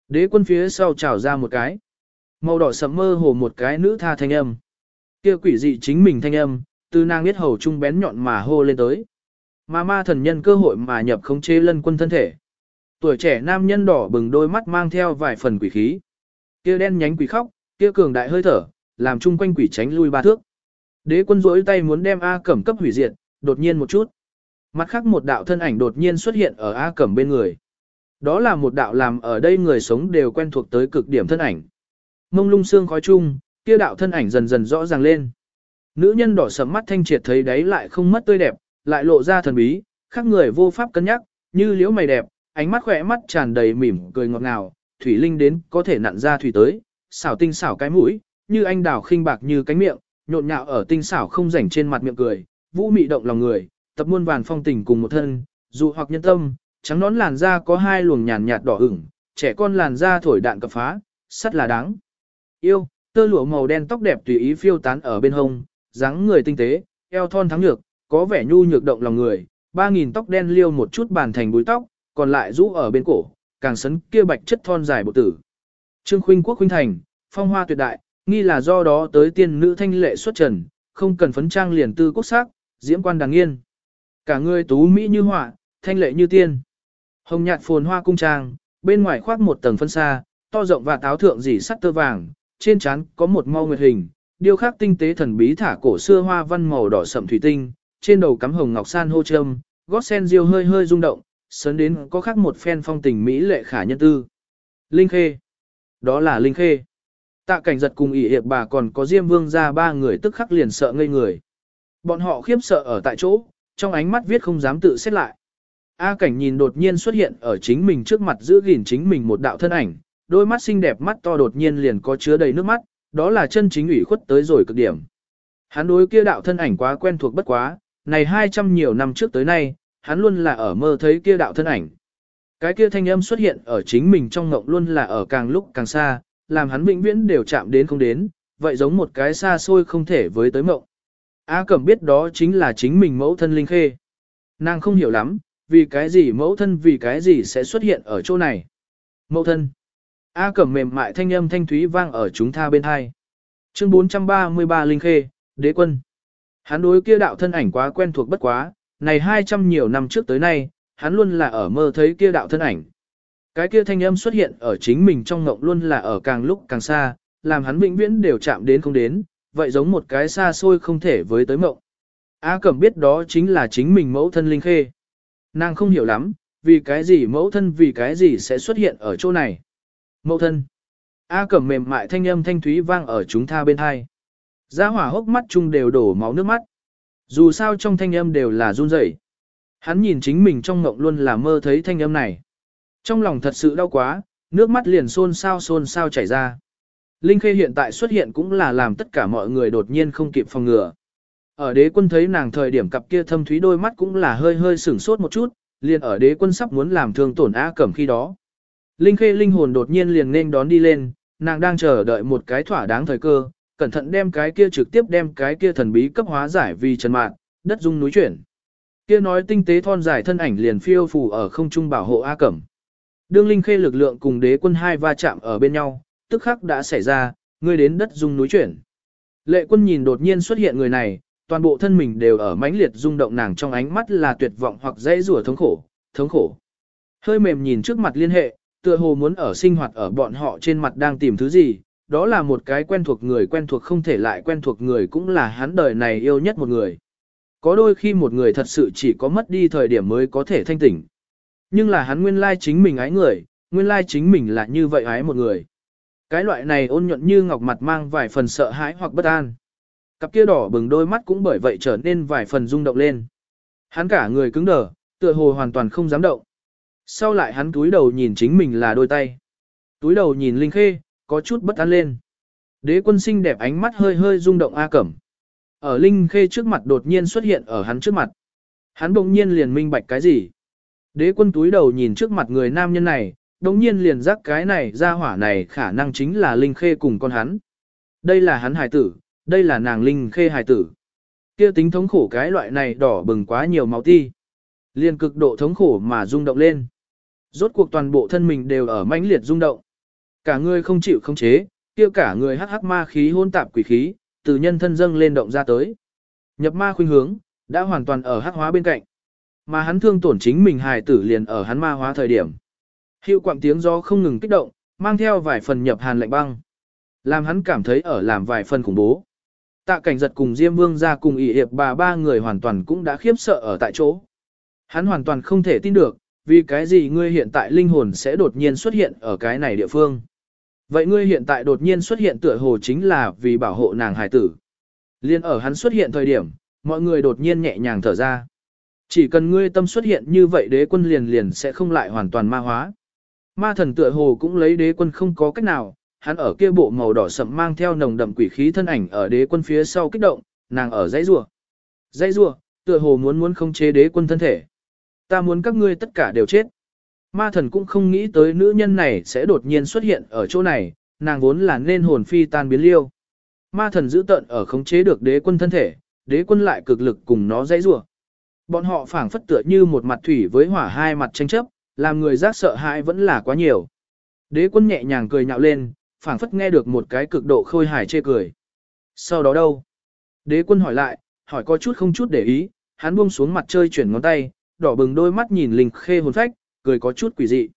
Đế quân phía sau trào ra một cái. Màu đỏ sẫm mơ hồ một cái nữ tha thanh âm. Kia quỷ dị chính mình thanh âm, từ nàng biết hầu trung bén nhọn mà hô lên tới. Mà ma thần nhân cơ hội mà nhập khống chế lân quân thân thể. Tuổi trẻ nam nhân đỏ bừng đôi mắt mang theo vài phần quỷ khí. Kia đen nhánh quỷ khóc, kia cường đại hơi thở, làm chung quanh quỷ tránh lui ba thước. Đế quân rỗi tay muốn đem A Cẩm cấp hủy diệt, đột nhiên một chút. Mặt khác một đạo thân ảnh đột nhiên xuất hiện ở A Cẩm bên người. Đó là một đạo làm ở đây người sống đều quen thuộc tới cực điểm thân ảnh. Mông lung xương khói chung, kia đạo thân ảnh dần dần rõ ràng lên. Nữ nhân đỏ sầm mắt thanh triệt thấy đấy lại không mất tươi đẹp, lại lộ ra thần bí, khác người vô pháp cân nhắc, như liễu mày đẹp, ánh mắt khỏe mắt tràn đầy mỉm cười ngọt ngào, thủy linh đến có thể nặn ra thủy tới, xảo tinh xảo cái mũi, như anh đào khinh bạc như cánh miệng, nhộn nhạo ở tinh xảo không rảnh trên mặt miệng cười, vũ mị động lòng người, tập muôn vàn phong tình cùng một thân, dù hoặc nhân tâm, trắng nón làn da có hai luồng nhàn nhạt đỏ ửng, trẻ con làn da thổi đạn cập phá, sắt là đáng. Yêu, tơ lụa màu đen tóc đẹp tùy ý phiêu tán ở bên hông, dáng người tinh tế, eo thon thắng nhược, có vẻ nhu nhược động lòng người, ba nghìn tóc đen liêu một chút bàn thành búi tóc, còn lại rũ ở bên cổ, càng sấn kia bạch chất thon dài bộ tử. Trương Khuynh Quốc Khuynh Thành, phong hoa tuyệt đại, nghi là do đó tới tiên nữ thanh lệ xuất trần, không cần phấn trang liền tư quốc sắc, diễm quan đàng nghiên. Cả người tú mỹ như họa, thanh lệ như tiên. Hồng nhạt phồn hoa cung trang, bên ngoài khoác một tầng phân xa, to rộng và táo thượng dỉ sắt tơ vàng, trên trán có một mau nguyệt hình, điêu khắc tinh tế thần bí thả cổ xưa hoa văn màu đỏ sậm thủy tinh, trên đầu cắm hồng ngọc san hô trâm, gót sen diêu hơi hơi rung động, sấn đến có khác một phen phong tình mỹ lệ khả nhân tư. Linh Khê. Đó là Linh Khê. Tạ cảnh giật cùng ỷ hiệp bà còn có Diêm Vương ra ba người tức khắc liền sợ ngây người. Bọn họ khiếp sợ ở tại chỗ, trong ánh mắt viết không dám tự xét lại. A cảnh nhìn đột nhiên xuất hiện ở chính mình trước mặt giữ gìn chính mình một đạo thân ảnh, đôi mắt xinh đẹp mắt to đột nhiên liền có chứa đầy nước mắt, đó là chân chính ủy khuất tới rồi cực điểm. Hắn đối kia đạo thân ảnh quá quen thuộc bất quá, này 200 nhiều năm trước tới nay, hắn luôn là ở mơ thấy kia đạo thân ảnh. Cái kia thanh âm xuất hiện ở chính mình trong ngộng luôn là ở càng lúc càng xa, làm hắn vĩnh viễn đều chạm đến không đến, vậy giống một cái xa xôi không thể với tới mộng. A Cẩm biết đó chính là chính mình mẫu thân Linh Khê. Nàng không hiểu lắm, vì cái gì mẫu thân vì cái gì sẽ xuất hiện ở chỗ này. Mẫu thân. A Cẩm mềm mại thanh âm thanh thúy vang ở chúng tha bên hai. Chương 433 Linh Khê, Đế Quân. Hắn đối kia đạo thân ảnh quá quen thuộc bất quá, này 200 nhiều năm trước tới nay, hắn luôn là ở mơ thấy kia đạo thân ảnh. Cái kia thanh âm xuất hiện ở chính mình trong ngộng luôn là ở càng lúc càng xa, làm hắn vĩnh viễn đều chạm đến không đến, vậy giống một cái xa xôi không thể với tới mộng. A Cẩm biết đó chính là chính mình mẫu thân Linh Khê. Nàng không hiểu lắm, vì cái gì mẫu thân vì cái gì sẽ xuất hiện ở chỗ này. Mẫu thân. A Cẩm mềm mại thanh âm thanh thúy vang ở chúng tha bên hai. Gia hỏa hốc mắt chung đều đổ máu nước mắt. Dù sao trong thanh âm đều là run rẩy. Hắn nhìn chính mình trong ngộng luôn là mơ thấy thanh âm này. Trong lòng thật sự đau quá, nước mắt liền xôn xao xôn xao chảy ra. Linh Khê hiện tại xuất hiện cũng là làm tất cả mọi người đột nhiên không kịp phòng ngừa. Ở đế quân thấy nàng thời điểm cặp kia thâm thúy đôi mắt cũng là hơi hơi sửng sốt một chút, liền ở đế quân sắp muốn làm thương tổn A Cẩm khi đó. Linh Khê linh hồn đột nhiên liền nên đón đi lên, nàng đang chờ đợi một cái thỏa đáng thời cơ, cẩn thận đem cái kia trực tiếp đem cái kia thần bí cấp hóa giải vì trần mạn, đất dung núi chuyển. Kia nói tinh tế thon dài thân ảnh liền phiêu phù ở không trung bảo hộ A Cẩm. Đương Linh Khê lực lượng cùng đế quân hai va chạm ở bên nhau, tức khắc đã xảy ra, ngươi đến đất dung núi chuyển. Lệ quân nhìn đột nhiên xuất hiện người này, toàn bộ thân mình đều ở mãnh liệt rung động nàng trong ánh mắt là tuyệt vọng hoặc dễ rủa thống khổ, thống khổ. Hơi mềm nhìn trước mặt liên hệ, tựa hồ muốn ở sinh hoạt ở bọn họ trên mặt đang tìm thứ gì, đó là một cái quen thuộc người quen thuộc không thể lại quen thuộc người cũng là hắn đời này yêu nhất một người. Có đôi khi một người thật sự chỉ có mất đi thời điểm mới có thể thanh tỉnh. Nhưng là hắn nguyên lai chính mình ái người, nguyên lai chính mình là như vậy ái một người. Cái loại này ôn nhuận như ngọc mặt mang vài phần sợ hãi hoặc bất an. Cặp kia đỏ bừng đôi mắt cũng bởi vậy trở nên vài phần rung động lên. Hắn cả người cứng đờ, tựa hồ hoàn toàn không dám động. Sau lại hắn túi đầu nhìn chính mình là đôi tay. Túi đầu nhìn Linh Khê, có chút bất an lên. Đế quân xinh đẹp ánh mắt hơi hơi rung động A Cẩm. Ở Linh Khê trước mặt đột nhiên xuất hiện ở hắn trước mặt. Hắn bỗng nhiên liền minh bạch cái gì. Đế quân túi đầu nhìn trước mặt người nam nhân này, đồng nhiên liền giác cái này ra hỏa này khả năng chính là Linh Khê cùng con hắn. Đây là hắn hài tử, đây là nàng Linh Khê hài tử. Kia tính thống khổ cái loại này đỏ bừng quá nhiều máu ti. liền cực độ thống khổ mà rung động lên. Rốt cuộc toàn bộ thân mình đều ở mãnh liệt rung động. Cả người không chịu không chế, kia cả người hắc hắc ma khí hôn tạp quỷ khí, từ nhân thân dâng lên động ra tới. Nhập ma khuynh hướng, đã hoàn toàn ở hắc hóa bên cạnh. Mà hắn thương tổn chính mình hài tử liền ở hắn ma hóa thời điểm. Hiệu quạng tiếng gió không ngừng kích động, mang theo vài phần nhập hàn lạnh băng. Làm hắn cảm thấy ở làm vài phần khủng bố. Tạ cảnh giật cùng Diêm Vương ra cùng ỷ hiệp bà ba người hoàn toàn cũng đã khiếp sợ ở tại chỗ. Hắn hoàn toàn không thể tin được, vì cái gì ngươi hiện tại linh hồn sẽ đột nhiên xuất hiện ở cái này địa phương. Vậy ngươi hiện tại đột nhiên xuất hiện tựa hồ chính là vì bảo hộ nàng hài tử. Liên ở hắn xuất hiện thời điểm, mọi người đột nhiên nhẹ nhàng thở ra. Chỉ cần ngươi tâm xuất hiện như vậy đế quân liền liền sẽ không lại hoàn toàn ma hóa. Ma thần tựa hồ cũng lấy đế quân không có cách nào, hắn ở kia bộ màu đỏ sậm mang theo nồng đậm quỷ khí thân ảnh ở đế quân phía sau kích động, nàng ở dãy rùa. Dãy rùa, tựa hồ muốn muốn không chế đế quân thân thể. Ta muốn các ngươi tất cả đều chết. Ma thần cũng không nghĩ tới nữ nhân này sẽ đột nhiên xuất hiện ở chỗ này, nàng vốn là nên hồn phi tan biến liêu. Ma thần giữ tận ở khống chế được đế quân thân thể, đế quân lại cực lực cùng nó dãy rủa. Bọn họ phảng phất tựa như một mặt thủy với hỏa hai mặt tranh chấp, làm người giác sợ hãi vẫn là quá nhiều. Đế quân nhẹ nhàng cười nhạo lên, phảng phất nghe được một cái cực độ khôi hài chê cười. Sau đó đâu? Đế quân hỏi lại, hỏi có chút không chút để ý, hắn buông xuống mặt chơi chuyển ngón tay, đỏ bừng đôi mắt nhìn linh khê hồn phách, cười có chút quỷ dị.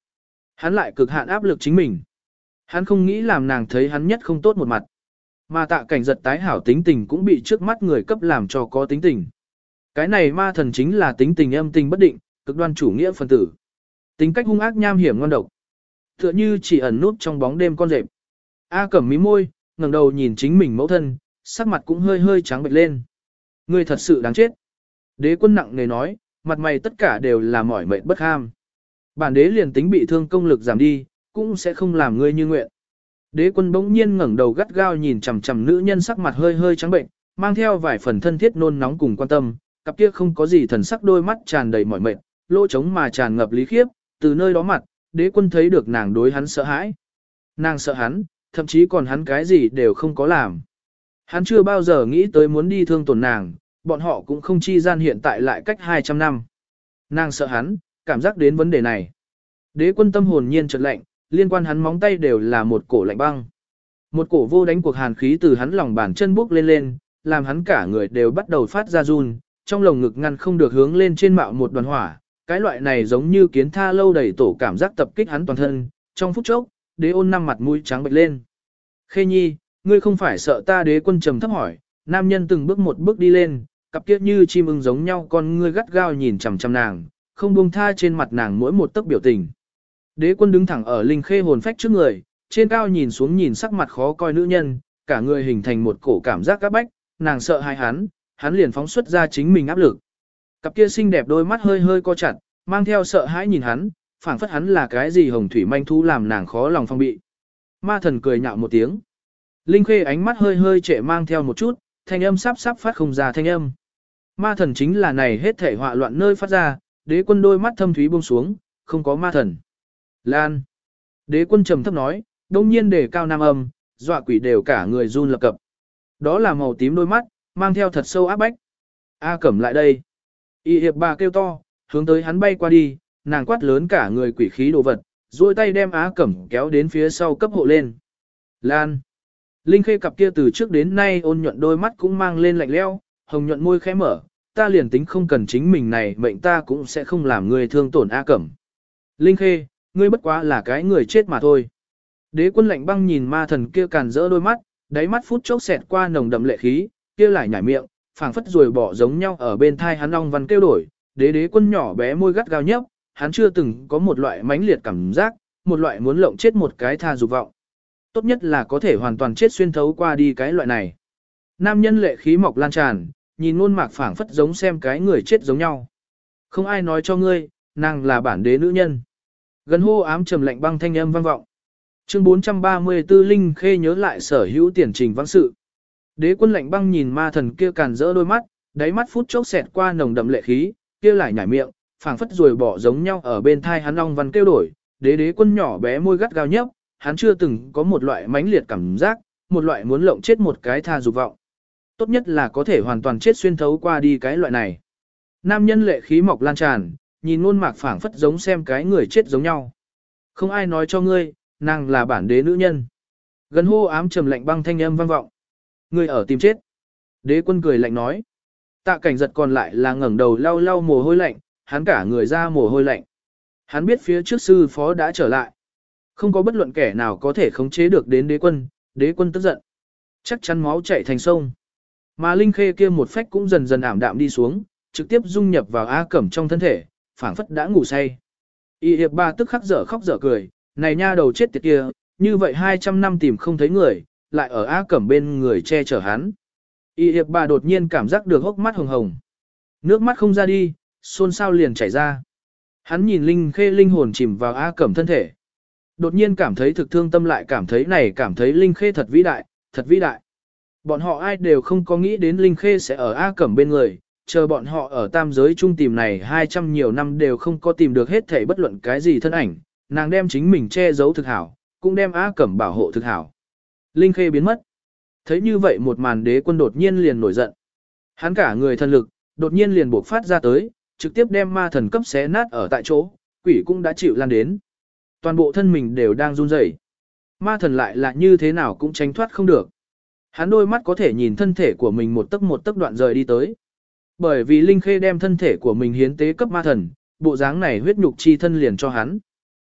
Hắn lại cực hạn áp lực chính mình. Hắn không nghĩ làm nàng thấy hắn nhất không tốt một mặt. Mà tạ cảnh giật tái hảo tính tình cũng bị trước mắt người cấp làm cho có tính tình. Cái này ma thần chính là tính tình âm tình bất định, cực đoan chủ nghĩa phân tử. Tính cách hung ác nham hiểm ngon độc. Tựa như chỉ ẩn nút trong bóng đêm con rệp. A cẩm mí môi, ngẩng đầu nhìn chính mình mẫu thân, sắc mặt cũng hơi hơi trắng bệch lên. Ngươi thật sự đáng chết. Đế quân nặng nề nói, mặt mày tất cả đều là mỏi mệt bất ham. Bản đế liền tính bị thương công lực giảm đi, cũng sẽ không làm ngươi như nguyện. Đế quân bỗng nhiên ngẩng đầu gắt gao nhìn chằm chằm nữ nhân sắc mặt hơi hơi trắng bệnh, mang theo vài phần thân thiết nôn nóng cùng quan tâm, cặp kia không có gì thần sắc đôi mắt tràn đầy mỏi mệt, lỗ trống mà tràn ngập lý khiếp, từ nơi đó mặt, đế quân thấy được nàng đối hắn sợ hãi. Nàng sợ hắn, thậm chí còn hắn cái gì đều không có làm. Hắn chưa bao giờ nghĩ tới muốn đi thương tổn nàng, bọn họ cũng không chi gian hiện tại lại cách 200 năm. Nàng sợ hắn, cảm giác đến vấn đề này. Đế quân tâm hồn nhiên chợt lạnh, liên quan hắn móng tay đều là một cổ lạnh băng. Một cổ vô đánh cuộc hàn khí từ hắn lòng bàn chân bước lên lên, làm hắn cả người đều bắt đầu phát ra run, trong lồng ngực ngăn không được hướng lên trên mạo một đoàn hỏa. Cái loại này giống như kiến tha lâu đầy tổ cảm giác tập kích hắn toàn thân, trong phút chốc, đế ôn năm mặt mũi trắng bệch lên. Khê nhi, ngươi không phải sợ ta đế quân trầm thấp hỏi, nam nhân từng bước một bước đi lên, cặp kia như chim ưng giống nhau con ngươi gắt gao nhìn chằm chằm nàng, không buông tha trên mặt nàng mỗi một tấc biểu tình. Đế quân đứng thẳng ở linh khê hồn phách trước người, trên cao nhìn xuống nhìn sắc mặt khó coi nữ nhân, cả người hình thành một cổ cảm giác các bách, nàng sợ hai hắn, hắn liền phóng xuất ra chính mình áp lực. Cặp kia xinh đẹp đôi mắt hơi hơi co chặt, mang theo sợ hãi nhìn hắn, phảng phất hắn là cái gì hồng thủy manh thu làm nàng khó lòng phong bị. Ma thần cười nhạo một tiếng. Linh khê ánh mắt hơi hơi trệ mang theo một chút, thanh âm sắp sắp phát không ra thanh âm. Ma thần chính là này hết thể họa loạn nơi phát ra, đế quân đôi mắt thâm thúy buông xuống, không có ma thần. Lan. Đế quân trầm thấp nói, đông nhiên để cao nam âm, dọa quỷ đều cả người run lập cập. Đó là màu tím đôi mắt, mang theo thật sâu áp bách. A cẩm lại đây. Y hiệp bà kêu to, hướng tới hắn bay qua đi, nàng quát lớn cả người quỷ khí đồ vật, duỗi tay đem a cẩm kéo đến phía sau cấp hộ lên. Lan. Linh Khê cặp kia từ trước đến nay ôn nhuận đôi mắt cũng mang lên lạnh leo, hồng nhuận môi khẽ mở, ta liền tính không cần chính mình này mệnh ta cũng sẽ không làm người thương tổn A Cẩm. Linh Khê, ngươi bất quá là cái người chết mà thôi. Đế quân lạnh băng nhìn ma thần kia càn rỡ đôi mắt, đáy mắt phút chốc xẹt qua nồng đậm lệ khí, kia lại nhảy miệng, phảng phất rồi bỏ giống nhau ở bên thai hắn long văn kêu đổi, đế đế quân nhỏ bé môi gắt gao nhấp, hắn chưa từng có một loại mãnh liệt cảm giác, một loại muốn lộng chết một cái tha dục vọng. Tốt nhất là có thể hoàn toàn chết xuyên thấu qua đi cái loại này. Nam nhân lệ khí mọc lan tràn, nhìn luôn mạc phảng phất giống xem cái người chết giống nhau. Không ai nói cho ngươi, nàng là bản đế nữ nhân. Gần hô ám trầm lạnh băng thanh âm vang vọng. Chương 434 Linh Khê nhớ lại sở hữu tiền trình văn sự. Đế quân lạnh băng nhìn ma thần kia càn rỡ đôi mắt, đáy mắt phút chốc xẹt qua nồng đậm lệ khí, kia lại nhảy miệng, phảng phất rồi bỏ giống nhau ở bên thai hắn long văn kêu đổi, đế đế quân nhỏ bé môi gắt gao nhấp, hắn chưa từng có một loại mãnh liệt cảm giác, một loại muốn lộng chết một cái tha dục vọng. Tốt nhất là có thể hoàn toàn chết xuyên thấu qua đi cái loại này. Nam nhân lệ khí mọc lan tràn, nhìn luôn mạc phảng phất giống xem cái người chết giống nhau. Không ai nói cho ngươi, nàng là bản đế nữ nhân. Gần hô ám trầm lạnh băng thanh âm vang vọng. Ngươi ở tìm chết. Đế quân cười lạnh nói. Tạ cảnh giật còn lại là ngẩng đầu lau lau mồ hôi lạnh, hắn cả người ra mồ hôi lạnh. Hắn biết phía trước sư phó đã trở lại. Không có bất luận kẻ nào có thể khống chế được đến đế quân, đế quân tức giận. Chắc chắn máu chảy thành sông. Mà Linh Khê kia một phách cũng dần dần ảm đạm đi xuống, trực tiếp dung nhập vào A Cẩm trong thân thể, phảng phất đã ngủ say. Y hiệp ba tức khắc dở khóc dở cười, này nha đầu chết tiệt kia, như vậy 200 năm tìm không thấy người, lại ở A Cẩm bên người che chở hắn. Y hiệp bà đột nhiên cảm giác được hốc mắt hồng hồng. Nước mắt không ra đi, xôn xao liền chảy ra. Hắn nhìn Linh Khê linh hồn chìm vào A Cẩm thân thể. Đột nhiên cảm thấy thực thương tâm lại cảm thấy này cảm thấy Linh Khê thật vĩ đại, thật vĩ đại. Bọn họ ai đều không có nghĩ đến Linh Khê sẽ ở A Cẩm bên người, chờ bọn họ ở tam giới trung tìm này 200 nhiều năm đều không có tìm được hết thể bất luận cái gì thân ảnh, nàng đem chính mình che giấu thực hảo, cũng đem A Cẩm bảo hộ thực hảo. Linh Khê biến mất. Thấy như vậy một màn đế quân đột nhiên liền nổi giận. Hắn cả người thân lực, đột nhiên liền buộc phát ra tới, trực tiếp đem ma thần cấp xé nát ở tại chỗ, quỷ cũng đã chịu lan đến. Toàn bộ thân mình đều đang run rẩy. Ma thần lại là như thế nào cũng tránh thoát không được. Hắn đôi mắt có thể nhìn thân thể của mình một tấc một tấc đoạn rời đi tới. Bởi vì Linh Khê đem thân thể của mình hiến tế cấp ma thần, bộ dáng này huyết nhục chi thân liền cho hắn.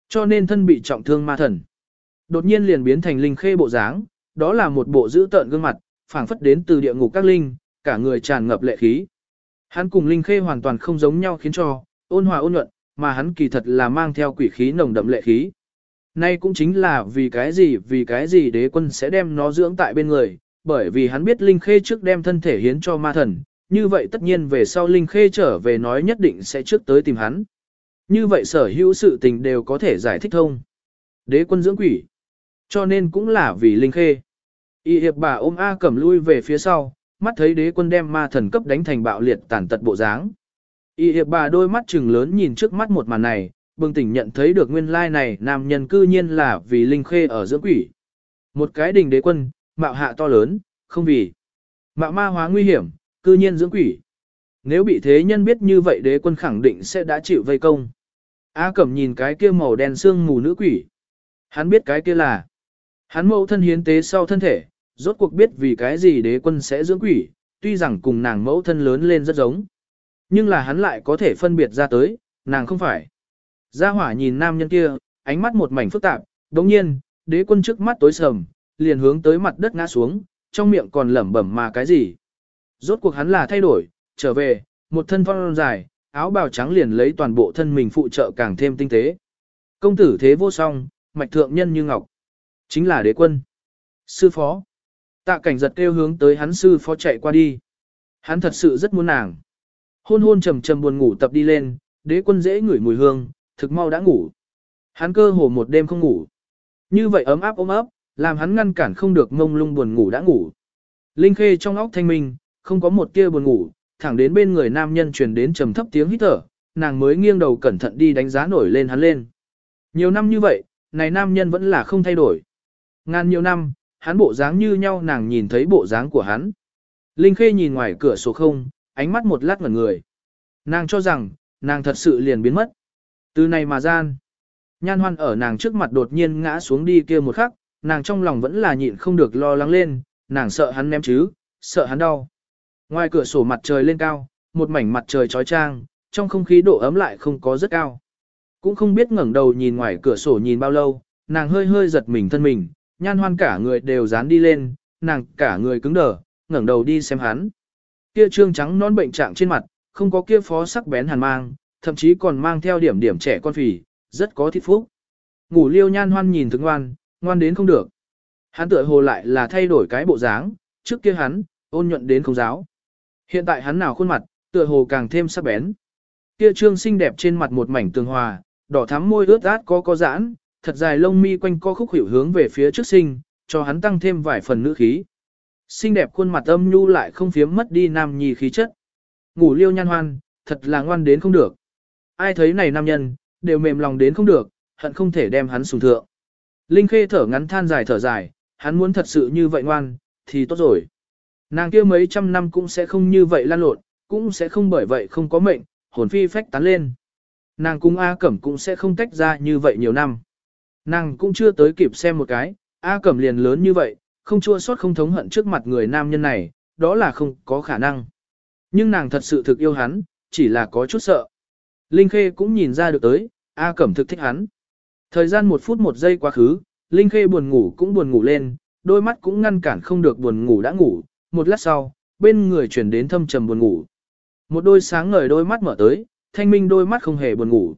Cho nên thân bị trọng thương ma thần. Đột nhiên liền biến thành Linh Khê bộ dáng, đó là một bộ dữ tợn gương mặt, phảng phất đến từ địa ngục các linh, cả người tràn ngập lệ khí. Hắn cùng Linh Khê hoàn toàn không giống nhau khiến cho, ôn hòa ôn nhuận, mà hắn kỳ thật là mang theo quỷ khí nồng đậm lệ khí. Nay cũng chính là vì cái gì vì cái gì đế quân sẽ đem nó dưỡng tại bên người, bởi vì hắn biết Linh Khê trước đem thân thể hiến cho ma thần, như vậy tất nhiên về sau Linh Khê trở về nói nhất định sẽ trước tới tìm hắn. Như vậy sở hữu sự tình đều có thể giải thích thông. Đế quân dưỡng quỷ. Cho nên cũng là vì Linh Khê. Y hiệp bà ôm A cẩm lui về phía sau, mắt thấy đế quân đem ma thần cấp đánh thành bạo liệt tàn tật bộ dáng. Y hiệp bà đôi mắt trừng lớn nhìn trước mắt một màn này, bừng tỉnh nhận thấy được nguyên lai này nam nhân cư nhiên là vì Linh Khê ở dưỡng quỷ. Một cái đình đế quân, mạo hạ to lớn, không vì. Mạo ma hóa nguy hiểm, cư nhiên dưỡng quỷ. Nếu bị thế nhân biết như vậy đế quân khẳng định sẽ đã chịu vây công. A Cẩm nhìn cái kia màu đen xương mù nữ quỷ. Hắn biết cái kia là. Hắn mẫu thân hiến tế sau thân thể, rốt cuộc biết vì cái gì đế quân sẽ dưỡng quỷ, tuy rằng cùng nàng mẫu thân lớn lên rất giống. Nhưng là hắn lại có thể phân biệt ra tới, nàng không phải. Gia hỏa nhìn nam nhân kia, ánh mắt một mảnh phức tạp, đồng nhiên, đế quân trước mắt tối sầm, liền hướng tới mặt đất ngã xuống, trong miệng còn lẩm bẩm mà cái gì. Rốt cuộc hắn là thay đổi, trở về, một thân phong dài, áo bào trắng liền lấy toàn bộ thân mình phụ trợ càng thêm tinh tế. Công tử thế vô song, mạch thượng nhân như ngọc. Chính là đế quân. Sư phó. Tạ cảnh giật kêu hướng tới hắn sư phó chạy qua đi. Hắn thật sự rất muốn nàng. Hôn hôn trầm trầm buồn ngủ tập đi lên, đế quân dễ ngửi mùi hương, thực mau đã ngủ. Hắn cơ hồ một đêm không ngủ. Như vậy ấm áp ôm ấp, làm hắn ngăn cản không được ngông lung buồn ngủ đã ngủ. Linh khê trong óc thanh minh, không có một tia buồn ngủ, thẳng đến bên người nam nhân truyền đến trầm thấp tiếng hít thở, nàng mới nghiêng đầu cẩn thận đi đánh giá nổi lên hắn lên. Nhiều năm như vậy, này nam nhân vẫn là không thay đổi. Ngàn nhiều năm, hắn bộ dáng như nhau nàng nhìn thấy bộ dáng của hắn. Linh Khê nhìn ngoài cửa sổ không, ánh mắt một lát ngẩn người. Nàng cho rằng, nàng thật sự liền biến mất. Từ này mà gian, nhan hoan ở nàng trước mặt đột nhiên ngã xuống đi kia một khắc, nàng trong lòng vẫn là nhịn không được lo lắng lên, nàng sợ hắn ném chứ, sợ hắn đau. Ngoài cửa sổ mặt trời lên cao, một mảnh mặt trời trói trang, trong không khí độ ấm lại không có rất cao. Cũng không biết ngẩng đầu nhìn ngoài cửa sổ nhìn bao lâu, nàng hơi hơi giật mình thân mình, nhan hoan cả người đều dán đi lên, nàng cả người cứng đờ, ngẩng đầu đi xem hắn. Kia trương trắng non bệnh trạng trên mặt, không có kia phó sắc bén hàn mang, thậm chí còn mang theo điểm điểm trẻ con phì, rất có thịt phúc. Ngủ liêu nhan hoan nhìn thức ngoan, ngoan đến không được. Hắn tựa hồ lại là thay đổi cái bộ dáng, trước kia hắn, ôn nhuận đến không giáo. Hiện tại hắn nào khuôn mặt, tựa hồ càng thêm sắc bén. Kia trương xinh đẹp trên mặt một mảnh tường hòa, đỏ thắm môi ướt át có có giãn, thật dài lông mi quanh co khúc hiểu hướng về phía trước sinh, cho hắn tăng thêm vài phần nữ khí. Xinh đẹp khuôn mặt âm nhu lại không phiếm mất đi nam nhi khí chất. Ngủ liêu nhan hoan, thật là ngoan đến không được. Ai thấy này nam nhân, đều mềm lòng đến không được, hận không thể đem hắn sùng thượng. Linh Khê thở ngắn than dài thở dài, hắn muốn thật sự như vậy ngoan, thì tốt rồi. Nàng kia mấy trăm năm cũng sẽ không như vậy lan lộn, cũng sẽ không bởi vậy không có mệnh, hồn phi phách tán lên. Nàng cung A Cẩm cũng sẽ không tách ra như vậy nhiều năm. Nàng cũng chưa tới kịp xem một cái, A Cẩm liền lớn như vậy, không chua xót không thống hận trước mặt người nam nhân này, đó là không có khả năng. Nhưng nàng thật sự thực yêu hắn, chỉ là có chút sợ. Linh Khê cũng nhìn ra được tới, A Cẩm thực thích hắn. Thời gian một phút một giây quá khứ, Linh Khê buồn ngủ cũng buồn ngủ lên, đôi mắt cũng ngăn cản không được buồn ngủ đã ngủ, một lát sau, bên người chuyển đến thâm trầm buồn ngủ. Một đôi sáng ngời đôi mắt mở tới, thanh minh đôi mắt không hề buồn ngủ.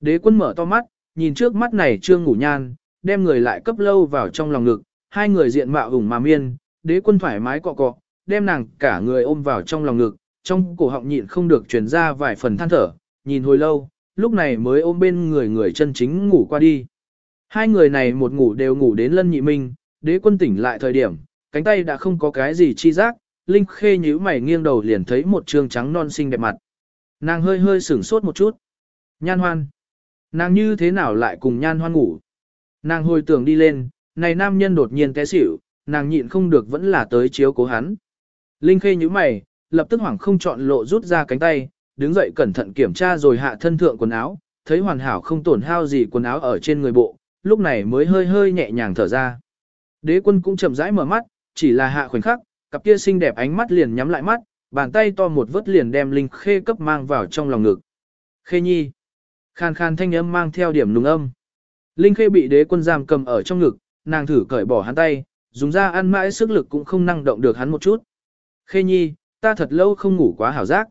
Đế quân mở to mắt, nhìn trước mắt này trương ngủ nhan, đem người lại cấp lâu vào trong lòng ngực, hai người diện mạo hùng mà miên, đế quân thoải mái cọ cọ, đem nàng cả người ôm vào trong lòng ngực, trong cổ họng nhịn không được truyền ra vài phần than thở, nhìn hồi lâu, lúc này mới ôm bên người người chân chính ngủ qua đi. Hai người này một ngủ đều ngủ đến lân nhị minh, đế quân tỉnh lại thời điểm, cánh tay đã không có cái gì chi giác, Linh Khê nhíu mày nghiêng đầu liền thấy một trương trắng non xinh đẹp mặt. Nàng hơi hơi sửng sốt một chút. Nhan hoan. Nàng như thế nào lại cùng nhan hoan ngủ? Nàng hồi tưởng đi lên, này nam nhân đột nhiên té xỉu, nàng nhịn không được vẫn là tới chiếu cố hắn. Linh Khê nhíu mày, lập tức hoảng không chọn lộ rút ra cánh tay, đứng dậy cẩn thận kiểm tra rồi hạ thân thượng quần áo, thấy hoàn hảo không tổn hao gì quần áo ở trên người bộ, lúc này mới hơi hơi nhẹ nhàng thở ra. Đế quân cũng chậm rãi mở mắt, chỉ là hạ khoảnh khắc, cặp kia xinh đẹp ánh mắt liền nhắm lại mắt, bàn tay to một vớt liền đem Linh Khê cấp mang vào trong lòng ngực. Khê nhi. Khan khan thanh âm mang theo điểm nùng âm. Linh Khê bị đế quân giam cầm ở trong ngực, nàng thử cởi bỏ hắn tay, dùng ra ăn mãi sức lực cũng không năng động được hắn một chút. Khê nhi, ta thật lâu không ngủ quá hảo giác.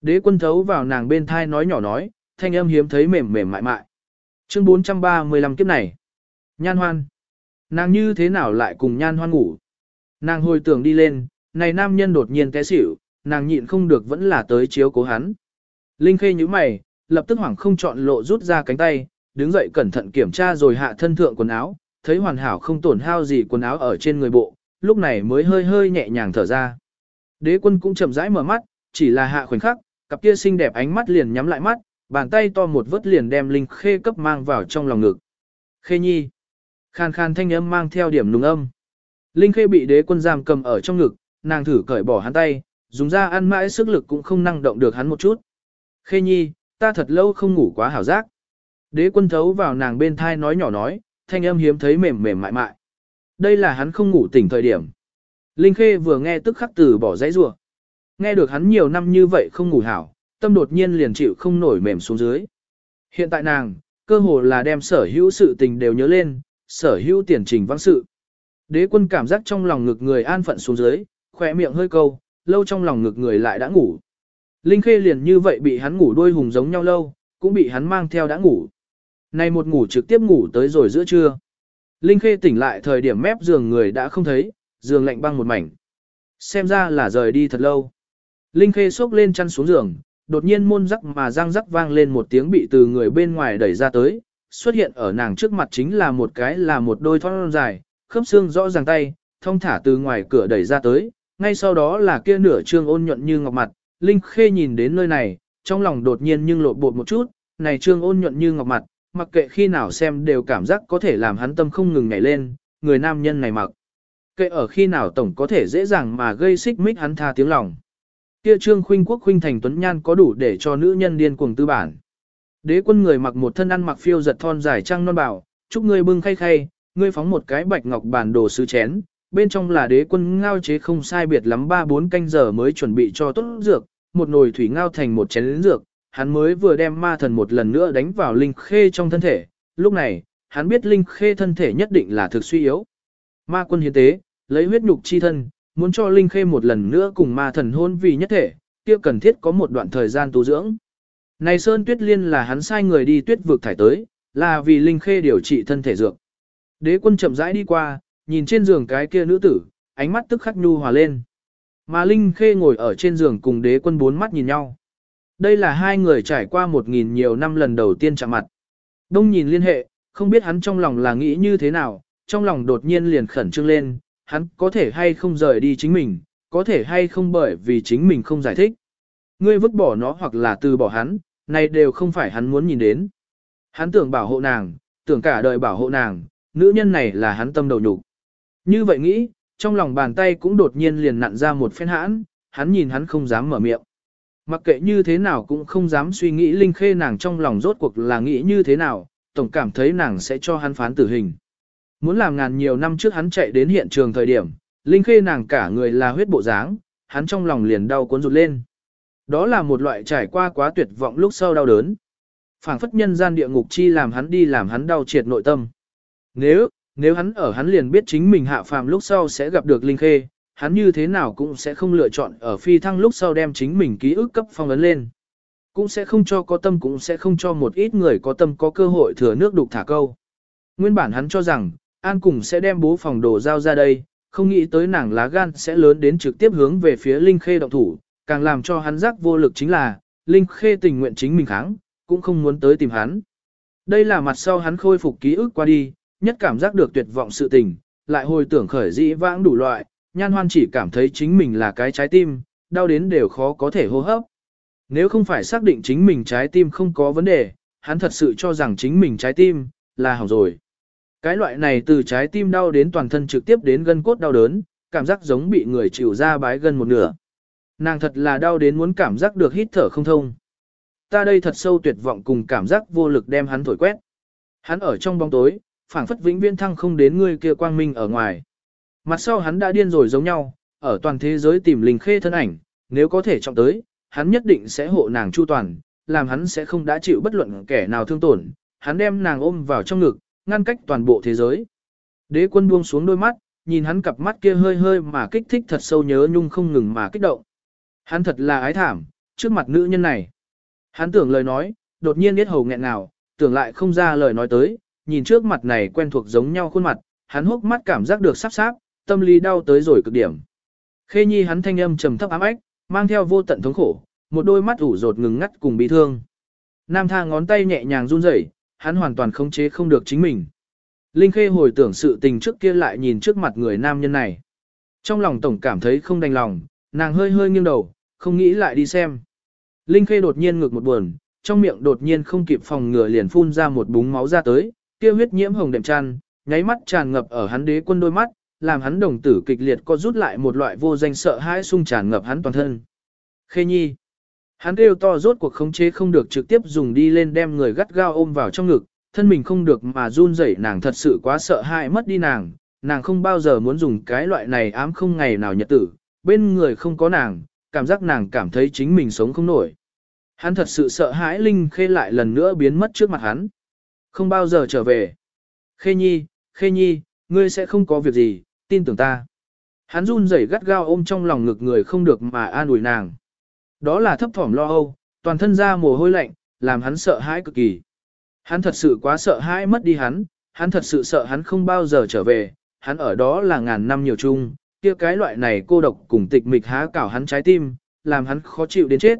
Đế quân thấu vào nàng bên thai nói nhỏ nói, thanh âm hiếm thấy mềm mềm mại mại. Chương 435 kiếp này. Nhan hoan. Nàng như thế nào lại cùng nhan hoan ngủ? Nàng hồi tưởng đi lên, này nam nhân đột nhiên té xỉu, nàng nhịn không được vẫn là tới chiếu cố hắn. Linh khê như mày, lập tức hoảng không chọn lộ rút ra cánh tay, đứng dậy cẩn thận kiểm tra rồi hạ thân thượng quần áo, thấy hoàn hảo không tổn hao gì quần áo ở trên người bộ, lúc này mới hơi hơi nhẹ nhàng thở ra. Đế quân cũng chậm rãi mở mắt, chỉ là hạ khoảnh khắc, cặp kia xinh đẹp ánh mắt liền nhắm lại mắt, bàn tay to một vớt liền đem Linh Khê cấp mang vào trong lòng ngực. Khê nhi. Khan khan thanh âm mang theo điểm nùng âm. Linh Khê bị đế quân giam cầm ở trong ngực, nàng thử cởi bỏ hắn tay, dùng ra ăn mãi sức lực cũng không năng động được hắn một chút. Khê nhi, ta thật lâu không ngủ quá hảo giác. Đế quân thấu vào nàng bên thai nói nhỏ nói, thanh âm hiếm thấy mềm mềm mại mại. Đây là hắn không ngủ tỉnh thời điểm. Linh Khê vừa nghe tức khắc từ bỏ dãy rủa. Nghe được hắn nhiều năm như vậy không ngủ hảo, tâm đột nhiên liền chịu không nổi mềm xuống dưới. Hiện tại nàng, cơ hồ là đem sở hữu sự tình đều nhớ lên, sở hữu tiền trình vắng sự. Đế quân cảm giác trong lòng ngực người an phận xuống dưới, khỏe miệng hơi câu, lâu trong lòng ngực người lại đã ngủ. Linh Khê liền như vậy bị hắn ngủ đôi hùng giống nhau lâu, cũng bị hắn mang theo đã ngủ. Nay một ngủ trực tiếp ngủ tới rồi giữa trưa. Linh Khê tỉnh lại thời điểm mép giường người đã không thấy, giường lạnh băng một mảnh. Xem ra là rời đi thật lâu. Linh Khê xốc lên chăn xuống giường, đột nhiên môn rắc mà răng rắc vang lên một tiếng bị từ người bên ngoài đẩy ra tới, xuất hiện ở nàng trước mặt chính là một cái là một đôi thon dài, khớp xương rõ ràng tay, thông thả từ ngoài cửa đẩy ra tới, ngay sau đó là kia nửa trương ôn nhuận như ngọc mặt, Linh Khê nhìn đến nơi này, trong lòng đột nhiên nhưng lộn bột một chút, này trương ôn nhuận như ngọc mặt, mặc kệ khi nào xem đều cảm giác có thể làm hắn tâm không ngừng nhảy lên, người nam nhân này mặc. Kệ ở khi nào tổng có thể dễ dàng mà gây xích mích hắn tha tiếng lòng. Kia trương khuynh quốc khuynh thành tuấn nhan có đủ để cho nữ nhân điên cuồng tư bản. Đế quân người mặc một thân ăn mặc phiêu giật thon dài trăng non bảo, chúc người bưng khay khay, ngươi phóng một cái bạch ngọc bản đồ sứ chén, bên trong là đế quân ngao chế không sai biệt lắm 3-4 canh giờ mới chuẩn bị cho tốt dược, một nồi thủy ngao thành một chén dược, hắn mới vừa đem ma thần một lần nữa đánh vào linh khê trong thân thể, lúc này, hắn biết linh khê thân thể nhất định là thực suy yếu. Ma quân hiến tế, lấy huyết nhục chi thân, muốn cho linh khê một lần nữa cùng ma thần hôn vì nhất thể, kia cần thiết có một đoạn thời gian tu dưỡng. Này Sơn Tuyết Liên là hắn sai người đi tuyết vực thải tới, là vì linh khê điều trị thân thể dược. Đế quân chậm rãi đi qua, nhìn trên giường cái kia nữ tử, ánh mắt tức khắc nhu hòa lên. Mà Linh Khê ngồi ở trên giường cùng đế quân bốn mắt nhìn nhau. Đây là hai người trải qua một nghìn nhiều năm lần đầu tiên chạm mặt. Đông nhìn liên hệ, không biết hắn trong lòng là nghĩ như thế nào, trong lòng đột nhiên liền khẩn trương lên, hắn có thể hay không rời đi chính mình, có thể hay không bởi vì chính mình không giải thích. Ngươi vứt bỏ nó hoặc là từ bỏ hắn, này đều không phải hắn muốn nhìn đến. Hắn tưởng bảo hộ nàng, tưởng cả đời bảo hộ nàng, nữ nhân này là hắn tâm đầu nhục. Như vậy nghĩ, trong lòng bàn tay cũng đột nhiên liền nặn ra một phen hãn, hắn nhìn hắn không dám mở miệng. Mặc kệ như thế nào cũng không dám suy nghĩ Linh Khê nàng trong lòng rốt cuộc là nghĩ như thế nào, tổng cảm thấy nàng sẽ cho hắn phán tử hình. Muốn làm ngàn nhiều năm trước hắn chạy đến hiện trường thời điểm, Linh Khê nàng cả người là huyết bộ dáng, hắn trong lòng liền đau cuốn rụt lên. Đó là một loại trải qua quá tuyệt vọng lúc sau đau đớn. phảng phất nhân gian địa ngục chi làm hắn đi làm hắn đau triệt nội tâm. Nếu, nếu hắn ở hắn liền biết chính mình hạ phàm lúc sau sẽ gặp được Linh Khê, hắn như thế nào cũng sẽ không lựa chọn ở phi thăng lúc sau đem chính mình ký ức cấp phong ấn lên. Cũng sẽ không cho có tâm cũng sẽ không cho một ít người có tâm có cơ hội thừa nước đục thả câu. Nguyên bản hắn cho rằng, An cùng sẽ đem bố phòng đồ giao ra đây, không nghĩ tới nàng lá gan sẽ lớn đến trực tiếp hướng về phía Linh Khê động thủ, càng làm cho hắn giác vô lực chính là, Linh Khê tình nguyện chính mình kháng, cũng không muốn tới tìm hắn. Đây là mặt sau hắn khôi phục ký ức qua đi, nhất cảm giác được tuyệt vọng sự tình, lại hồi tưởng khởi dĩ vãng đủ loại, nhan hoan chỉ cảm thấy chính mình là cái trái tim, đau đến đều khó có thể hô hấp. Nếu không phải xác định chính mình trái tim không có vấn đề, hắn thật sự cho rằng chính mình trái tim, là hỏng rồi. Cái loại này từ trái tim đau đến toàn thân trực tiếp đến gân cốt đau đớn, cảm giác giống bị người chịu ra bái gân một nửa. Nàng thật là đau đến muốn cảm giác được hít thở không thông. Ta đây thật sâu tuyệt vọng cùng cảm giác vô lực đem hắn thổi quét. Hắn ở trong bóng tối, phảng phất vĩnh viễn thăng không đến ngươi kia quang minh ở ngoài. Mặt sau hắn đã điên rồi giống nhau, ở toàn thế giới tìm linh khê thân ảnh, nếu có thể trọng tới, hắn nhất định sẽ hộ nàng chu toàn, làm hắn sẽ không đã chịu bất luận kẻ nào thương tổn, hắn đem nàng ôm vào trong ngực, ngăn cách toàn bộ thế giới. Đế quân buông xuống đôi mắt, nhìn hắn cặp mắt kia hơi hơi mà kích thích thật sâu nhớ nhung không ngừng mà kích động. Hắn thật là ái thảm, trước mặt nữ nhân này. Hắn tưởng lời nói, đột nhiên biết hầu nghẹn nào, tưởng lại không ra lời nói tới, nhìn trước mặt này quen thuộc giống nhau khuôn mặt, hắn hốc mắt cảm giác được sắp sáp, tâm lý đau tới rồi cực điểm. Khê nhi hắn thanh âm trầm thấp ám ách, mang theo vô tận thống khổ, một đôi mắt ủ rột ngừng ngắt cùng bị thương. Nam tha ngón tay nhẹ nhàng run rẩy, hắn hoàn toàn khống chế không được chính mình. Linh Khê hồi tưởng sự tình trước kia lại nhìn trước mặt người nam nhân này. Trong lòng tổng cảm thấy không đành lòng, nàng hơi hơi nghiêng đầu, không nghĩ lại đi xem. Linh Khê đột nhiên ngực một buồn, trong miệng đột nhiên không kịp phòng ngừa liền phun ra một búng máu ra tới, kia huyết nhiễm hồng đệm chăn, nháy mắt tràn ngập ở hắn đế quân đôi mắt, làm hắn đồng tử kịch liệt co rút lại một loại vô danh sợ hãi sung tràn ngập hắn toàn thân. Khê Nhi. Hắn kêu to rốt cuộc khống chế không được trực tiếp dùng đi lên đem người gắt gao ôm vào trong ngực, thân mình không được mà run rẩy nàng thật sự quá sợ hãi mất đi nàng, nàng không bao giờ muốn dùng cái loại này ám không ngày nào nhật tử, bên người không có nàng, cảm giác nàng cảm thấy chính mình sống không nổi. Hắn thật sự sợ hãi Linh Khê lại lần nữa biến mất trước mặt hắn. Không bao giờ trở về. Khê Nhi, Khê Nhi, ngươi sẽ không có việc gì, tin tưởng ta. Hắn run rẩy gắt gao ôm trong lòng ngực người không được mà an ủi nàng. Đó là thấp thỏm lo âu, toàn thân ra mồ hôi lạnh, làm hắn sợ hãi cực kỳ. Hắn thật sự quá sợ hãi mất đi hắn, hắn thật sự sợ hắn không bao giờ trở về, hắn ở đó là ngàn năm nhiều chung, kia cái loại này cô độc cùng tịch mịch há cảo hắn trái tim, làm hắn khó chịu đến chết.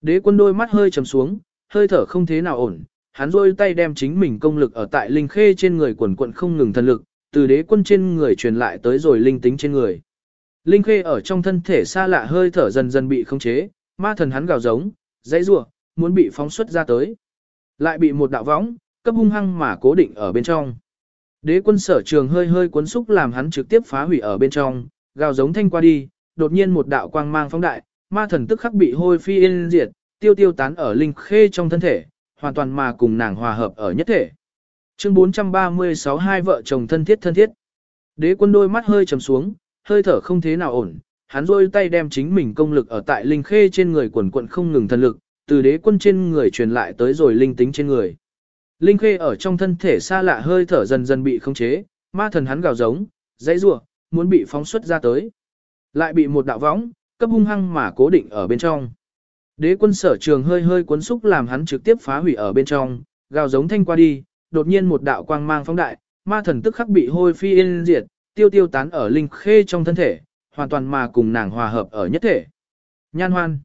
Đế quân đôi mắt hơi trầm xuống, hơi thở không thế nào ổn, hắn rôi tay đem chính mình công lực ở tại linh khê trên người quần quận không ngừng thần lực, từ đế quân trên người truyền lại tới rồi linh tính trên người. Linh khê ở trong thân thể xa lạ hơi thở dần dần bị khống chế, ma thần hắn gào giống, dãy rủa, muốn bị phóng xuất ra tới. Lại bị một đạo võng, cấp hung hăng mà cố định ở bên trong. Đế quân sở trường hơi hơi cuốn xúc làm hắn trực tiếp phá hủy ở bên trong, gào giống thanh qua đi, đột nhiên một đạo quang mang phóng đại, ma thần tức khắc bị hôi phi yên diệt, tiêu tiêu tán ở linh khê trong thân thể, hoàn toàn mà cùng nàng hòa hợp ở nhất thể. Chương 436 hai vợ chồng thân thiết thân thiết. Đế quân đôi mắt hơi trầm xuống, hơi thở không thế nào ổn, hắn rôi tay đem chính mình công lực ở tại linh khê trên người quần quận không ngừng thần lực, từ đế quân trên người truyền lại tới rồi linh tính trên người. Linh khê ở trong thân thể xa lạ hơi thở dần dần bị khống chế, ma thần hắn gào giống, dãy rủa, muốn bị phóng xuất ra tới. Lại bị một đạo võng, cấp hung hăng mà cố định ở bên trong. Đế quân sở trường hơi hơi cuốn xúc làm hắn trực tiếp phá hủy ở bên trong, gào giống thanh qua đi, đột nhiên một đạo quang mang phóng đại, ma thần tức khắc bị hôi phi yên diệt, tiêu tiêu tán ở linh khê trong thân thể, hoàn toàn mà cùng nàng hòa hợp ở nhất thể. Nhan hoan.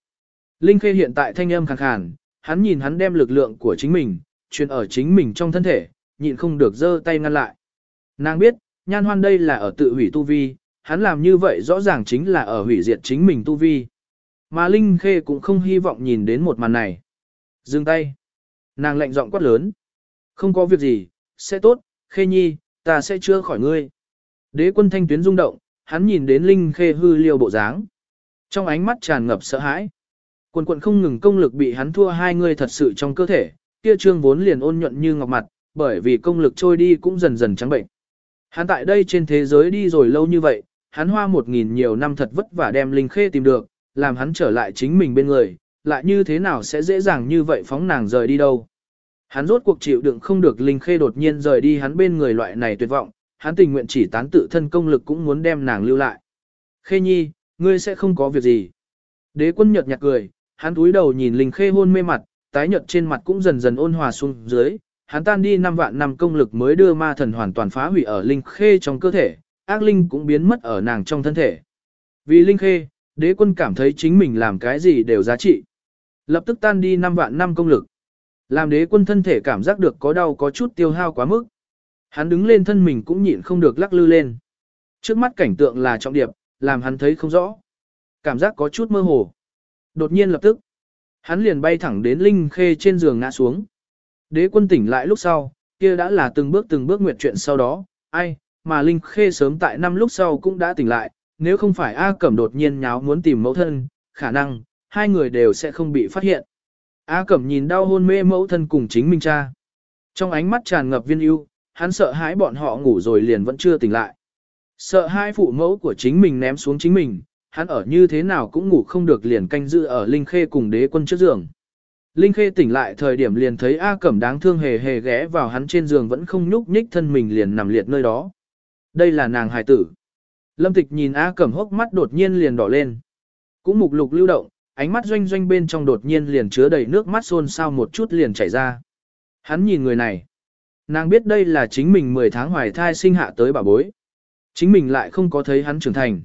Linh khê hiện tại thanh âm khàn khàn, hắn nhìn hắn đem lực lượng của chính mình, truyền ở chính mình trong thân thể, nhịn không được giơ tay ngăn lại. Nàng biết, nhan hoan đây là ở tự hủy tu vi, hắn làm như vậy rõ ràng chính là ở hủy diệt chính mình tu vi. Mà Linh Khê cũng không hy vọng nhìn đến một màn này. Dừng tay. Nàng lạnh giọng quát lớn. Không có việc gì, sẽ tốt, Khê Nhi, ta sẽ chữa khỏi ngươi. Đế quân thanh tuyến rung động, hắn nhìn đến Linh Khê hư liêu bộ dáng. Trong ánh mắt tràn ngập sợ hãi. Quần quần không ngừng công lực bị hắn thua hai người thật sự trong cơ thể, kia trương vốn liền ôn nhuận như ngọc mặt, bởi vì công lực trôi đi cũng dần dần trắng bệnh. Hắn tại đây trên thế giới đi rồi lâu như vậy, hắn hoa một nghìn nhiều năm thật vất vả đem Linh Khê tìm được, làm hắn trở lại chính mình bên người, lại như thế nào sẽ dễ dàng như vậy phóng nàng rời đi đâu. Hắn rốt cuộc chịu đựng không được Linh Khê đột nhiên rời đi hắn bên người loại này tuyệt vọng, hắn tình nguyện chỉ tán tự thân công lực cũng muốn đem nàng lưu lại. Khê Nhi, ngươi sẽ không có việc gì. Đế quân nhợt nhạt cười, hắn túi đầu nhìn Linh Khê hôn mê mặt, tái nhợt trên mặt cũng dần dần ôn hòa xuống dưới, hắn tan đi năm vạn năm công lực mới đưa ma thần hoàn toàn phá hủy ở Linh Khê trong cơ thể, ác linh cũng biến mất ở nàng trong thân thể. Vì Linh Khê, đế quân cảm thấy chính mình làm cái gì đều giá trị. Lập tức tan đi năm vạn năm công lực. Làm đế quân thân thể cảm giác được có đau có chút tiêu hao quá mức. Hắn đứng lên thân mình cũng nhịn không được lắc lư lên. Trước mắt cảnh tượng là trọng điệp, làm hắn thấy không rõ. Cảm giác có chút mơ hồ. Đột nhiên lập tức, hắn liền bay thẳng đến Linh Khê trên giường ngã xuống. Đế quân tỉnh lại lúc sau, kia đã là từng bước từng bước nguyện chuyện sau đó, ai, mà Linh Khê sớm tại năm lúc sau cũng đã tỉnh lại, nếu không phải A Cẩm đột nhiên nháo muốn tìm mẫu thân, khả năng, hai người đều sẽ không bị phát hiện. A Cẩm nhìn đau hôn mê mẫu thân cùng chính mình cha. Trong ánh mắt tràn ngập viên ưu, hắn sợ hãi bọn họ ngủ rồi liền vẫn chưa tỉnh lại. Sợ hai phụ mẫu của chính mình ném xuống chính mình, hắn ở như thế nào cũng ngủ không được liền canh giữ ở Linh Khê cùng đế quân trước giường. Linh Khê tỉnh lại thời điểm liền thấy A Cẩm đáng thương hề hề ghé vào hắn trên giường vẫn không nhúc nhích thân mình liền nằm liệt nơi đó. Đây là nàng hài tử. Lâm Tịch nhìn A Cẩm hốc mắt đột nhiên liền đỏ lên. Cũng mục lục lưu động, ánh mắt doanh doanh bên trong đột nhiên liền chứa đầy nước mắt xôn xao một chút liền chảy ra. Hắn nhìn người này. Nàng biết đây là chính mình 10 tháng hoài thai sinh hạ tới bà bối. Chính mình lại không có thấy hắn trưởng thành.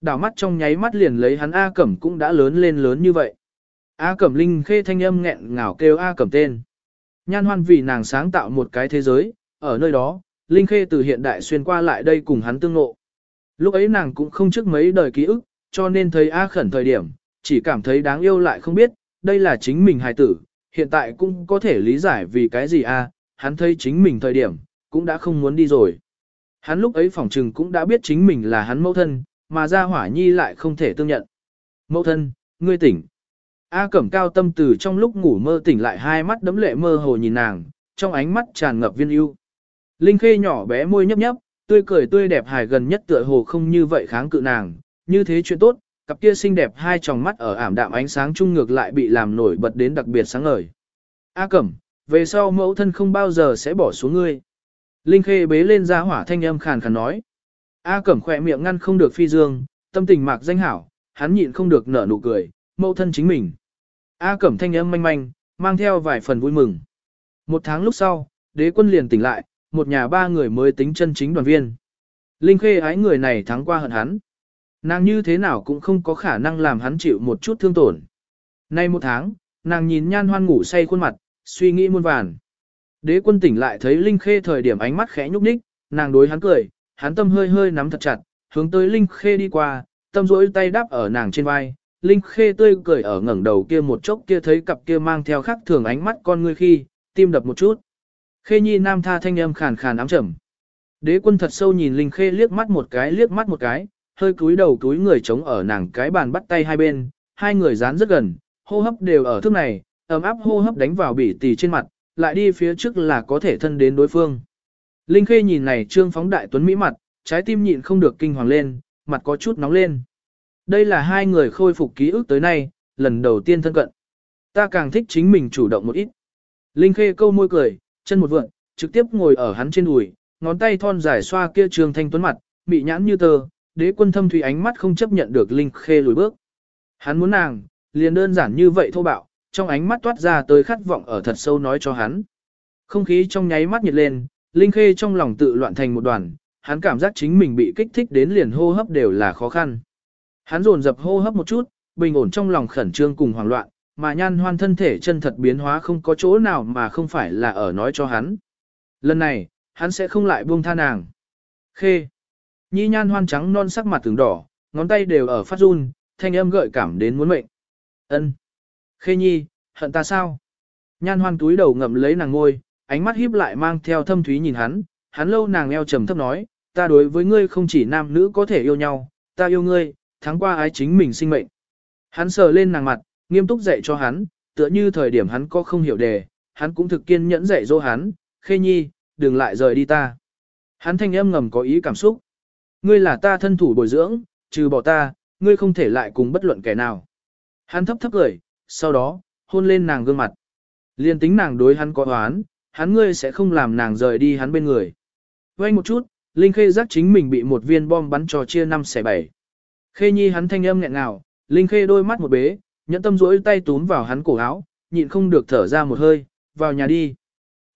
Đảo mắt trong nháy mắt liền lấy hắn A Cẩm cũng đã lớn lên lớn như vậy. A Cẩm Linh khê thanh âm nghẹn ngào kêu A Cẩm tên. Nhan hoan vì nàng sáng tạo một cái thế giới, ở nơi đó, Linh khê từ hiện đại xuyên qua lại đây cùng hắn tương ngộ. Lúc ấy nàng cũng không trước mấy đời ký ức, cho nên thấy A khẩn thời điểm, chỉ cảm thấy đáng yêu lại không biết, đây là chính mình hài tử, hiện tại cũng có thể lý giải vì cái gì A, hắn thấy chính mình thời điểm, cũng đã không muốn đi rồi. Hắn lúc ấy phỏng trừng cũng đã biết chính mình là hắn mẫu thân, mà ra hỏa nhi lại không thể tương nhận. Mẫu thân, ngươi tỉnh. A cẩm cao tâm từ trong lúc ngủ mơ tỉnh lại hai mắt đấm lệ mơ hồ nhìn nàng, trong ánh mắt tràn ngập viên ưu. Linh khê nhỏ bé môi nhấp nhấp, tươi cười tươi đẹp hài gần nhất tựa hồ không như vậy kháng cự nàng, như thế chuyện tốt, cặp kia xinh đẹp hai tròng mắt ở ảm đạm ánh sáng trung ngược lại bị làm nổi bật đến đặc biệt sáng ngời. A Cẩm, về sau mẫu thân không bao giờ sẽ bỏ xuống ngươi. Linh Khê bế lên ra hỏa thanh âm khàn khàn nói. A Cẩm khỏe miệng ngăn không được phi dương, tâm tình mạc danh hảo, hắn nhịn không được nở nụ cười, mẫu thân chính mình. A Cẩm thanh âm manh manh, mang theo vài phần vui mừng. Một tháng lúc sau, đế quân liền tỉnh lại, một nhà ba người mới tính chân chính đoàn viên. Linh Khê ái người này thắng qua hận hắn. Nàng như thế nào cũng không có khả năng làm hắn chịu một chút thương tổn. Nay một tháng, nàng nhìn nhan hoan ngủ say khuôn mặt, suy nghĩ muôn vàn. Đế quân tỉnh lại thấy Linh Khê thời điểm ánh mắt khẽ nhúc nhích, nàng đối hắn cười, hắn tâm hơi hơi nắm thật chặt, hướng tới Linh Khê đi qua, tâm rỗi tay đáp ở nàng trên vai. Linh Khê tươi cười ở ngẩng đầu kia một chốc kia thấy cặp kia mang theo khắc thường ánh mắt con ngươi khi, tim đập một chút. Khê Nhi nam tha thanh âm khàn khàn ám trầm. Đế quân thật sâu nhìn Linh Khê liếc mắt một cái liếc mắt một cái, hơi cúi đầu túi người chống ở nàng cái bàn bắt tay hai bên, hai người dán rất gần, hô hấp đều ở thước này, ấm áp hô hấp đánh vào bỉ tỷ trên mặt, lại đi phía trước là có thể thân đến đối phương. Linh Khê nhìn này trương phóng đại tuấn mỹ mặt, trái tim nhịn không được kinh hoàng lên, mặt có chút nóng lên. Đây là hai người khôi phục ký ức tới nay, lần đầu tiên thân cận. Ta càng thích chính mình chủ động một ít. Linh Khê câu môi cười, chân một vượn, trực tiếp ngồi ở hắn trên đùi, ngón tay thon dài xoa kia trường thanh tuấn mặt, bị nhãn như tờ, đế quân thâm thủy ánh mắt không chấp nhận được Linh Khê lùi bước. Hắn muốn nàng, liền đơn giản như vậy thô bạo, trong ánh mắt toát ra tới khát vọng ở thật sâu nói cho hắn. Không khí trong nháy mắt nhiệt lên, Linh Khê trong lòng tự loạn thành một đoàn, hắn cảm giác chính mình bị kích thích đến liền hô hấp đều là khó khăn. Hắn dồn dập hô hấp một chút, bình ổn trong lòng khẩn trương cùng hoảng loạn, mà nhan hoan thân thể chân thật biến hóa không có chỗ nào mà không phải là ở nói cho hắn. Lần này, hắn sẽ không lại buông tha nàng. Khê. Nhi nhan hoan trắng non sắc mặt từng đỏ, ngón tay đều ở phát run, thanh âm gợi cảm đến muốn mệnh. Ân. Khê nhi, hận ta sao? Nhan hoan túi đầu ngậm lấy nàng ngôi, ánh mắt híp lại mang theo thâm thúy nhìn hắn, hắn lâu nàng eo trầm thấp nói, ta đối với ngươi không chỉ nam nữ có thể yêu nhau, ta yêu ngươi, thắng qua ái chính mình sinh mệnh. Hắn sờ lên nàng mặt, nghiêm túc dạy cho hắn, tựa như thời điểm hắn có không hiểu đề, hắn cũng thực kiên nhẫn dạy dỗ hắn, khê nhi, đừng lại rời đi ta. Hắn thanh âm ngầm có ý cảm xúc. Ngươi là ta thân thủ bồi dưỡng, trừ bỏ ta, ngươi không thể lại cùng bất luận kẻ nào. Hắn thấp thấp cười, sau đó, hôn lên nàng gương mặt. Liên tính nàng đối hắn có oán, hắn ngươi sẽ không làm nàng rời đi hắn bên người. Quay một chút, Linh Khê giác chính mình bị một viên bom bắn trò chia năm xẻ bảy. Khê nhi hắn thanh âm nghẹn ngào, Linh Khê đôi mắt một bế, nhẫn tâm rỗi tay túm vào hắn cổ áo, nhịn không được thở ra một hơi, vào nhà đi.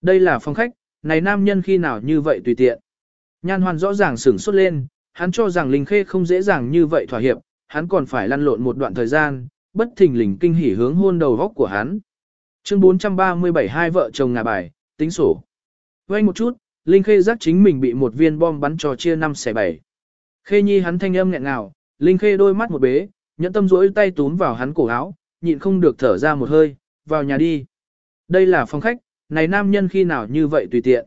Đây là phòng khách, này nam nhân khi nào như vậy tùy tiện. Nhan hoan rõ ràng sửng sốt lên, hắn cho rằng Linh Khê không dễ dàng như vậy thỏa hiệp, hắn còn phải lăn lộn một đoạn thời gian, bất thình lình kinh hỉ hướng hôn đầu góc của hắn. Chương 437 hai vợ chồng ngà bài, tính sổ. Quay một chút, Linh Khê giác chính mình bị một viên bom bắn cho chia năm xẻ bảy. Khê nhi hắn thanh âm nghẹn ngào, Linh Khê đôi mắt một bế, nhẫn tâm rỗi tay túm vào hắn cổ áo, nhịn không được thở ra một hơi, vào nhà đi. Đây là phòng khách, này nam nhân khi nào như vậy tùy tiện.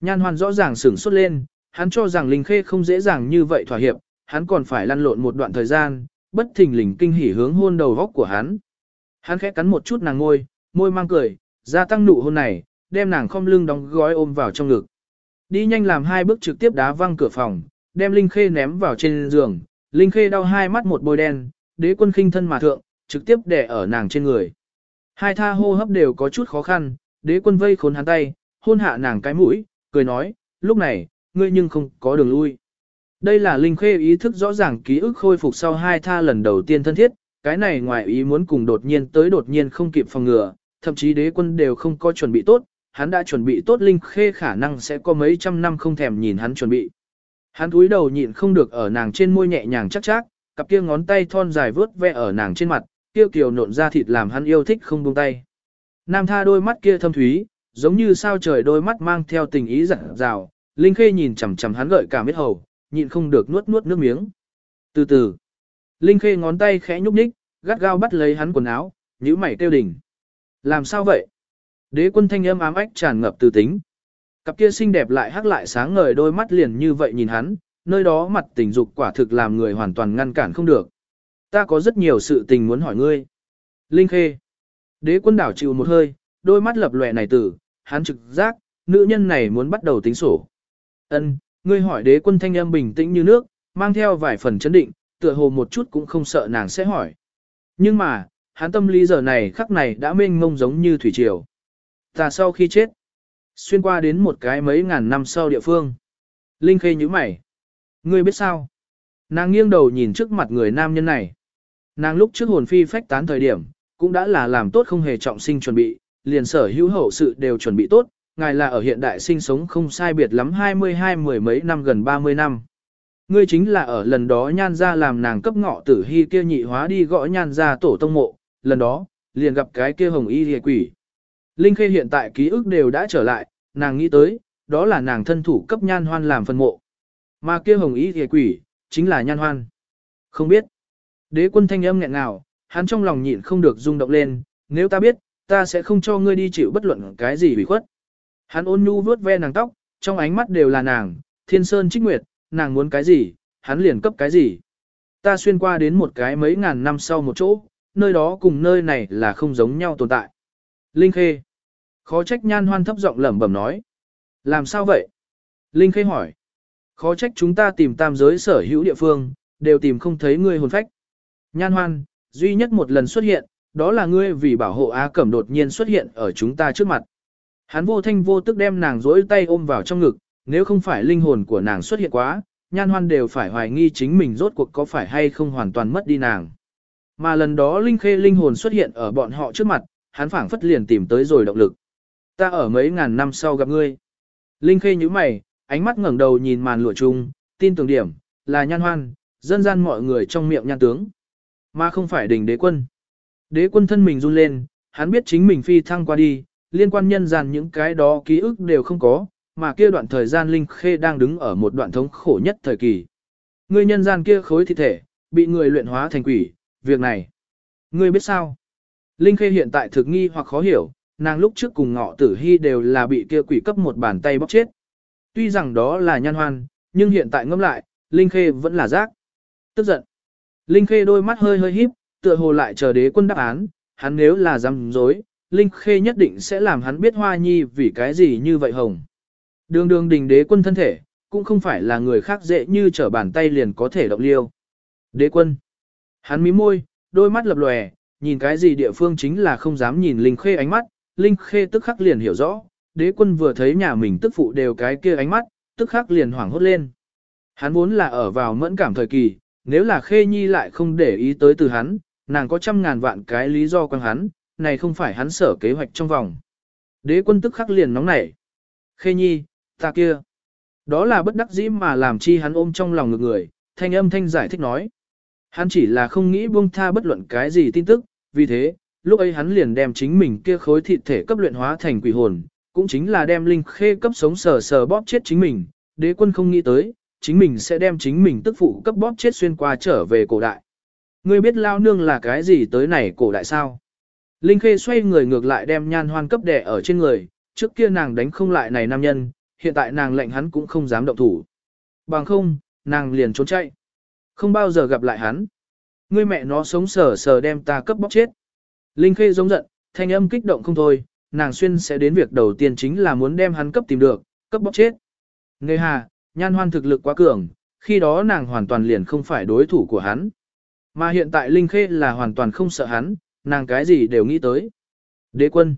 Nhan hoan rõ ràng sửng sốt lên, hắn cho rằng Linh Khê không dễ dàng như vậy thỏa hiệp, hắn còn phải lăn lộn một đoạn thời gian, bất thình lình kinh hỉ hướng hôn đầu góc của hắn. Hắn khẽ cắn một chút nàng ngôi, môi mang cười, gia tăng nụ hôn này, đem nàng không lưng đóng gói ôm vào trong ngực. Đi nhanh làm hai bước trực tiếp đá văng cửa phòng, đem Linh Khê ném vào trên giường, Linh Khê đau hai mắt một bôi đen, đế quân khinh thân mà thượng, trực tiếp đè ở nàng trên người. Hai tha hô hấp đều có chút khó khăn, đế quân vây khốn hắn tay, hôn hạ nàng cái mũi, cười nói, lúc này, ngươi nhưng không có đường lui. Đây là Linh Khê ý thức rõ ràng ký ức khôi phục sau hai tha lần đầu tiên thân thiết, cái này ngoài ý muốn cùng đột nhiên tới đột nhiên không kịp phòng ngừa, thậm chí đế quân đều không có chuẩn bị tốt, hắn đã chuẩn bị tốt Linh Khê khả năng sẽ có mấy trăm năm không thèm nhìn hắn chuẩn bị. Hắn túi đầu nhịn không được ở nàng trên môi nhẹ nhàng chắc chắc, cặp kia ngón tay thon dài vướt ve ở nàng trên mặt, kia kiều nộn ra thịt làm hắn yêu thích không buông tay. Nam tha đôi mắt kia thâm thúy, giống như sao trời đôi mắt mang theo tình ý dặn dào, Linh Khê nhìn chằm chằm hắn gợi cả miết hầu, nhịn không được nuốt nuốt nước miếng. Từ từ, Linh Khê ngón tay khẽ nhúc nhích, gắt gao bắt lấy hắn quần áo, nhíu mày kêu đỉnh. Làm sao vậy? Đế quân thanh âm ám ách tràn ngập từ tính. Cặp kia xinh đẹp lại hắc lại sáng ngời đôi mắt liền như vậy nhìn hắn, nơi đó mặt tình dục quả thực làm người hoàn toàn ngăn cản không được. Ta có rất nhiều sự tình muốn hỏi ngươi. Linh Khê. Đế quân đảo chịu một hơi, đôi mắt lập lòe này tử, hắn trực giác, nữ nhân này muốn bắt đầu tính sổ. Ân, ngươi hỏi đế quân thanh âm bình tĩnh như nước, mang theo vài phần chấn định, tựa hồ một chút cũng không sợ nàng sẽ hỏi. Nhưng mà, hắn tâm lý giờ này khắc này đã mênh mông giống như thủy triều. Ta sau khi chết, xuyên qua đến một cái mấy ngàn năm sau địa phương. Linh Khê nhíu mày. Ngươi biết sao? Nàng nghiêng đầu nhìn trước mặt người nam nhân này. Nàng lúc trước hồn phi phách tán thời điểm, cũng đã là làm tốt không hề trọng sinh chuẩn bị, liền sở hữu hậu sự đều chuẩn bị tốt, ngài là ở hiện đại sinh sống không sai biệt lắm 22 mười mấy năm gần 30 năm. Ngươi chính là ở lần đó nhan ra làm nàng cấp ngọ tử hy kia nhị hóa đi gõ nhan ra tổ tông mộ, lần đó, liền gặp cái kia hồng y hề quỷ. Linh Khê hiện tại ký ức đều đã trở lại, nàng nghĩ tới, đó là nàng thân thủ cấp nhan hoan làm phân mộ. Mà kia hồng y thề quỷ, chính là nhan hoan. Không biết. Đế quân thanh âm nghẹn ngào, hắn trong lòng nhịn không được rung động lên, nếu ta biết, ta sẽ không cho ngươi đi chịu bất luận cái gì bị khuất. Hắn ôn nhu vuốt ve nàng tóc, trong ánh mắt đều là nàng, thiên sơn trích nguyệt, nàng muốn cái gì, hắn liền cấp cái gì. Ta xuyên qua đến một cái mấy ngàn năm sau một chỗ, nơi đó cùng nơi này là không giống nhau tồn tại. Linh Khê. Khó trách nhan hoan thấp giọng lẩm bẩm nói. Làm sao vậy? Linh Khê hỏi. Khó trách chúng ta tìm tam giới sở hữu địa phương, đều tìm không thấy ngươi hồn phách. Nhan hoan, duy nhất một lần xuất hiện, đó là ngươi vì bảo hộ Á Cẩm đột nhiên xuất hiện ở chúng ta trước mặt. Hắn vô thanh vô tức đem nàng dỗi tay ôm vào trong ngực, nếu không phải linh hồn của nàng xuất hiện quá, nhan hoan đều phải hoài nghi chính mình rốt cuộc có phải hay không hoàn toàn mất đi nàng. Mà lần đó linh khê linh hồn xuất hiện ở bọn họ trước mặt, hắn phảng phất liền tìm tới rồi động lực. Ta ở mấy ngàn năm sau gặp ngươi. Linh khê nhíu mày, ánh mắt ngẩng đầu nhìn màn lụa chung, tin tưởng điểm, là nhan hoan, dân gian mọi người trong miệng nhan tướng. Mà không phải đỉnh đế quân. Đế quân thân mình run lên, hắn biết chính mình phi thăng qua đi, liên quan nhân gian những cái đó ký ức đều không có, mà kia đoạn thời gian Linh Khê đang đứng ở một đoạn thống khổ nhất thời kỳ. Người nhân gian kia khối thi thể, bị người luyện hóa thành quỷ, việc này. Ngươi biết sao? Linh Khê hiện tại thực nghi hoặc khó hiểu, nàng lúc trước cùng ngọ tử hy đều là bị kia quỷ cấp một bàn tay bóc chết. Tuy rằng đó là nhan hoan, nhưng hiện tại ngâm lại, Linh Khê vẫn là giác. Tức giận. Linh Khê đôi mắt hơi hơi híp, tựa hồ lại chờ đế quân đáp án, hắn nếu là dám dối, Linh Khê nhất định sẽ làm hắn biết Hoa Nhi vì cái gì như vậy hồng. Đường đường đình đế quân thân thể, cũng không phải là người khác dễ như trở bàn tay liền có thể động liêu. Đế quân. Hắn mí môi, đôi mắt lập lòe, nhìn cái gì địa phương chính là không dám nhìn Linh Khê ánh mắt, Linh Khê tức khắc liền hiểu rõ, đế quân vừa thấy nhà mình tức phụ đều cái kia ánh mắt, tức khắc liền hoảng hốt lên. Hắn vốn là ở vào mẫn cảm thời kỳ, nếu là Khê Nhi lại không để ý tới từ hắn, nàng có trăm ngàn vạn cái lý do quan hắn, này không phải hắn sở kế hoạch trong vòng. Đế quân tức khắc liền nóng nảy. Khê Nhi, ta kia. Đó là bất đắc dĩ mà làm chi hắn ôm trong lòng ngực người, thanh âm thanh giải thích nói. Hắn chỉ là không nghĩ buông tha bất luận cái gì tin tức, vì thế, lúc ấy hắn liền đem chính mình kia khối thịt thể cấp luyện hóa thành quỷ hồn, cũng chính là đem linh khê cấp sống sờ sờ bóp chết chính mình, đế quân không nghĩ tới, chính mình sẽ đem chính mình tức phụ cấp bóp chết xuyên qua trở về cổ đại. Ngươi biết lao nương là cái gì tới này cổ đại sao? Linh khê xoay người ngược lại đem nhan hoan cấp đẻ ở trên người, trước kia nàng đánh không lại này nam nhân, hiện tại nàng lệnh hắn cũng không dám động thủ. Bằng không, nàng liền trốn chạy. Không bao giờ gặp lại hắn. Ngươi mẹ nó sống sờ sờ đem ta cấp bóc chết. Linh Khê giống giận, thanh âm kích động không thôi, nàng xuyên sẽ đến việc đầu tiên chính là muốn đem hắn cấp tìm được, cấp bóc chết. ngươi hà, nhan hoan thực lực quá cường, khi đó nàng hoàn toàn liền không phải đối thủ của hắn. Mà hiện tại Linh Khê là hoàn toàn không sợ hắn, nàng cái gì đều nghĩ tới. Đế quân.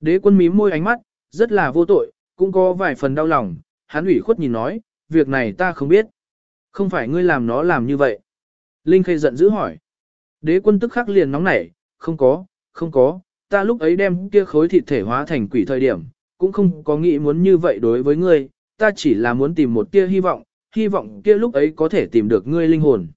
Đế quân mím môi ánh mắt, rất là vô tội, cũng có vài phần đau lòng, hắn ủy khuất nhìn nói, việc này ta không biết. Không phải ngươi làm nó làm như vậy. Linh Khê giận dữ hỏi. Đế quân tức khắc liền nóng nảy, không có, không có, ta lúc ấy đem kia khối thịt thể hóa thành quỷ thời điểm, cũng không có nghĩ muốn như vậy đối với ngươi, ta chỉ là muốn tìm một tia hy vọng, hy vọng kia lúc ấy có thể tìm được ngươi linh hồn.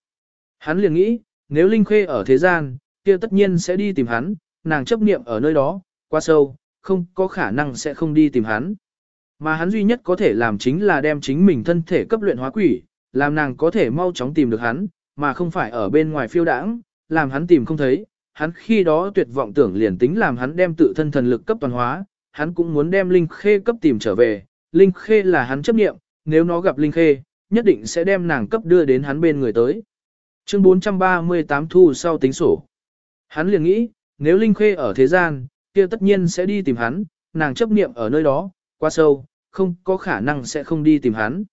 Hắn liền nghĩ, nếu Linh Khê ở thế gian, kia tất nhiên sẽ đi tìm hắn, nàng chấp niệm ở nơi đó, quá sâu, không có khả năng sẽ không đi tìm hắn. Mà hắn duy nhất có thể làm chính là đem chính mình thân thể cấp luyện hóa quỷ, làm nàng có thể mau chóng tìm được hắn, mà không phải ở bên ngoài phiêu đãng, làm hắn tìm không thấy. Hắn khi đó tuyệt vọng tưởng liền tính làm hắn đem tự thân thần lực cấp toàn hóa, hắn cũng muốn đem Linh Khê cấp tìm trở về. Linh Khê là hắn chấp niệm, nếu nó gặp Linh Khê, nhất định sẽ đem nàng cấp đưa đến hắn bên người tới. Chương 438 thu sau tính sổ. Hắn liền nghĩ, nếu Linh Khê ở thế gian, kia tất nhiên sẽ đi tìm hắn, nàng chấp niệm ở nơi đó, quá sâu, không có khả năng sẽ không đi tìm hắn.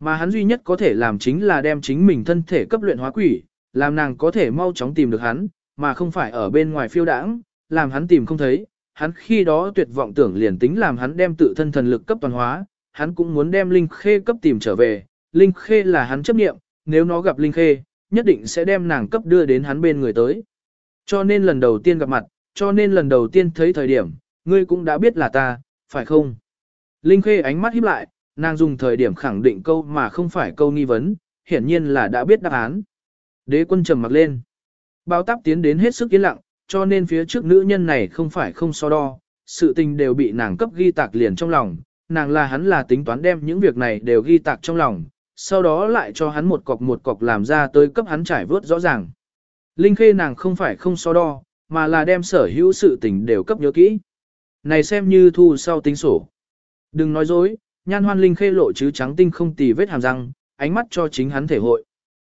Mà hắn duy nhất có thể làm chính là đem chính mình thân thể cấp luyện hóa quỷ, làm nàng có thể mau chóng tìm được hắn, mà không phải ở bên ngoài phiêu đãng, làm hắn tìm không thấy. Hắn khi đó tuyệt vọng tưởng liền tính làm hắn đem tự thân thần lực cấp toàn hóa, hắn cũng muốn đem Linh Khê cấp tìm trở về. Linh Khê là hắn chấp niệm, nếu nó gặp Linh Khê, nhất định sẽ đem nàng cấp đưa đến hắn bên người tới. Cho nên lần đầu tiên gặp mặt, cho nên lần đầu tiên thấy thời điểm, ngươi cũng đã biết là ta, phải không? Linh Khê ánh mắt híp lại, nàng dùng thời điểm khẳng định câu mà không phải câu nghi vấn, hiển nhiên là đã biết đáp án. Đế quân trầm mặc lên. Báo táp tiến đến hết sức yên lặng, cho nên phía trước nữ nhân này không phải không so đo, sự tình đều bị nàng cấp ghi tạc liền trong lòng, nàng là hắn là tính toán đem những việc này đều ghi tạc trong lòng, sau đó lại cho hắn một cọc một cọc làm ra tới cấp hắn trải vớt rõ ràng. Linh khê nàng không phải không so đo, mà là đem sở hữu sự tình đều cấp nhớ kỹ. Này xem như thu sau tính sổ. Đừng nói dối, nhan hoan linh khê lộ chứ trắng tinh không tì vết hàm răng, ánh mắt cho chính hắn thể hội.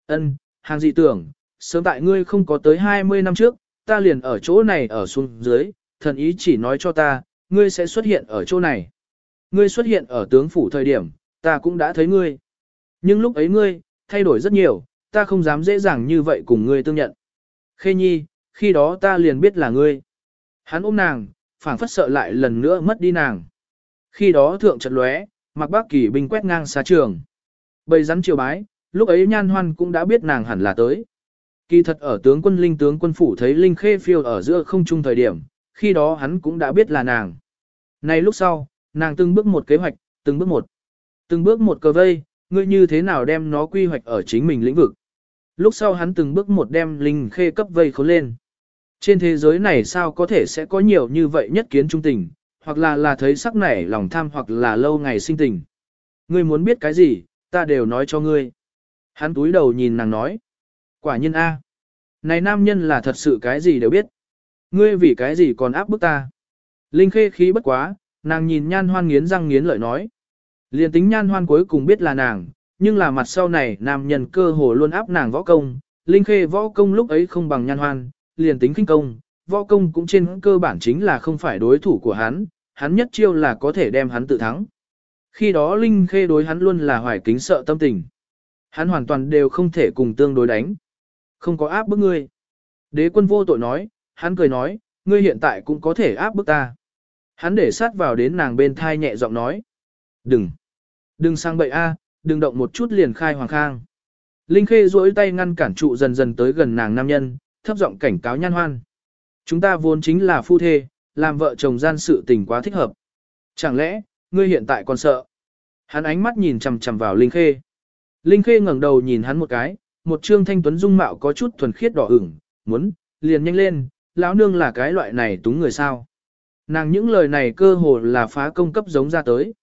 Ân, hàng dị tưởng, sớm tại ngươi không có tới 20 năm trước, ta liền ở chỗ này ở xuống dưới, thần ý chỉ nói cho ta, ngươi sẽ xuất hiện ở chỗ này. Ngươi xuất hiện ở tướng phủ thời điểm, ta cũng đã thấy ngươi. Nhưng lúc ấy ngươi, thay đổi rất nhiều, ta không dám dễ dàng như vậy cùng ngươi tương nhận. Khê nhi, khi đó ta liền biết là ngươi. Hắn ôm nàng, phảng phất sợ lại lần nữa mất đi nàng. Khi đó thượng trận lóe, mặc bác kỳ binh quét ngang xa trường. Bầy rắn chiều bái, lúc ấy nhan hoan cũng đã biết nàng hẳn là tới. Kỳ thật ở tướng quân linh tướng quân phủ thấy linh khê phiêu ở giữa không trung thời điểm, khi đó hắn cũng đã biết là nàng. Này lúc sau, nàng từng bước một kế hoạch, từng bước một, từng bước một cờ vây, ngươi như thế nào đem nó quy hoạch ở chính mình lĩnh vực. Lúc sau hắn từng bước một đem linh khê cấp vây khốn lên. Trên thế giới này sao có thể sẽ có nhiều như vậy nhất kiến trung tình, hoặc là là thấy sắc nảy lòng tham hoặc là lâu ngày sinh tình. Ngươi muốn biết cái gì, ta đều nói cho ngươi. Hắn túi đầu nhìn nàng nói. Quả nhân A. Này nam nhân là thật sự cái gì đều biết. Ngươi vì cái gì còn áp bức ta. Linh khê khí bất quá, nàng nhìn nhan hoan nghiến răng nghiến lợi nói. Liên tính nhan hoan cuối cùng biết là nàng, nhưng là mặt sau này nam nhân cơ hồ luôn áp nàng võ công. Linh khê võ công lúc ấy không bằng nhan hoan, liền tính kinh công, võ công cũng trên cơ bản chính là không phải đối thủ của hắn, hắn nhất chiêu là có thể đem hắn tự thắng. Khi đó Linh Khê đối hắn luôn là hoài kính sợ tâm tình. Hắn hoàn toàn đều không thể cùng tương đối đánh. Không có áp bức ngươi. Đế quân vô tội nói, hắn cười nói, ngươi hiện tại cũng có thể áp bức ta. Hắn để sát vào đến nàng bên thai nhẹ giọng nói. Đừng. Đừng sang bậy a, đừng động một chút liền khai hoàng khang. Linh Khê duỗi tay ngăn cản trụ dần dần tới gần nàng nam nhân, thấp giọng cảnh cáo nhan hoan. Chúng ta vốn chính là phu thê, làm vợ chồng gian sự tình quá thích hợp. Chẳng lẽ, ngươi hiện tại còn sợ? Hắn ánh mắt nhìn chằm chằm vào Linh Khê. Linh Khê ngẩng đầu nhìn hắn một cái, một trương thanh tuấn dung mạo có chút thuần khiết đỏ ửng, muốn, liền nhanh lên, lão nương là cái loại này túng người sao. Nàng những lời này cơ hồ là phá công cấp giống ra tới.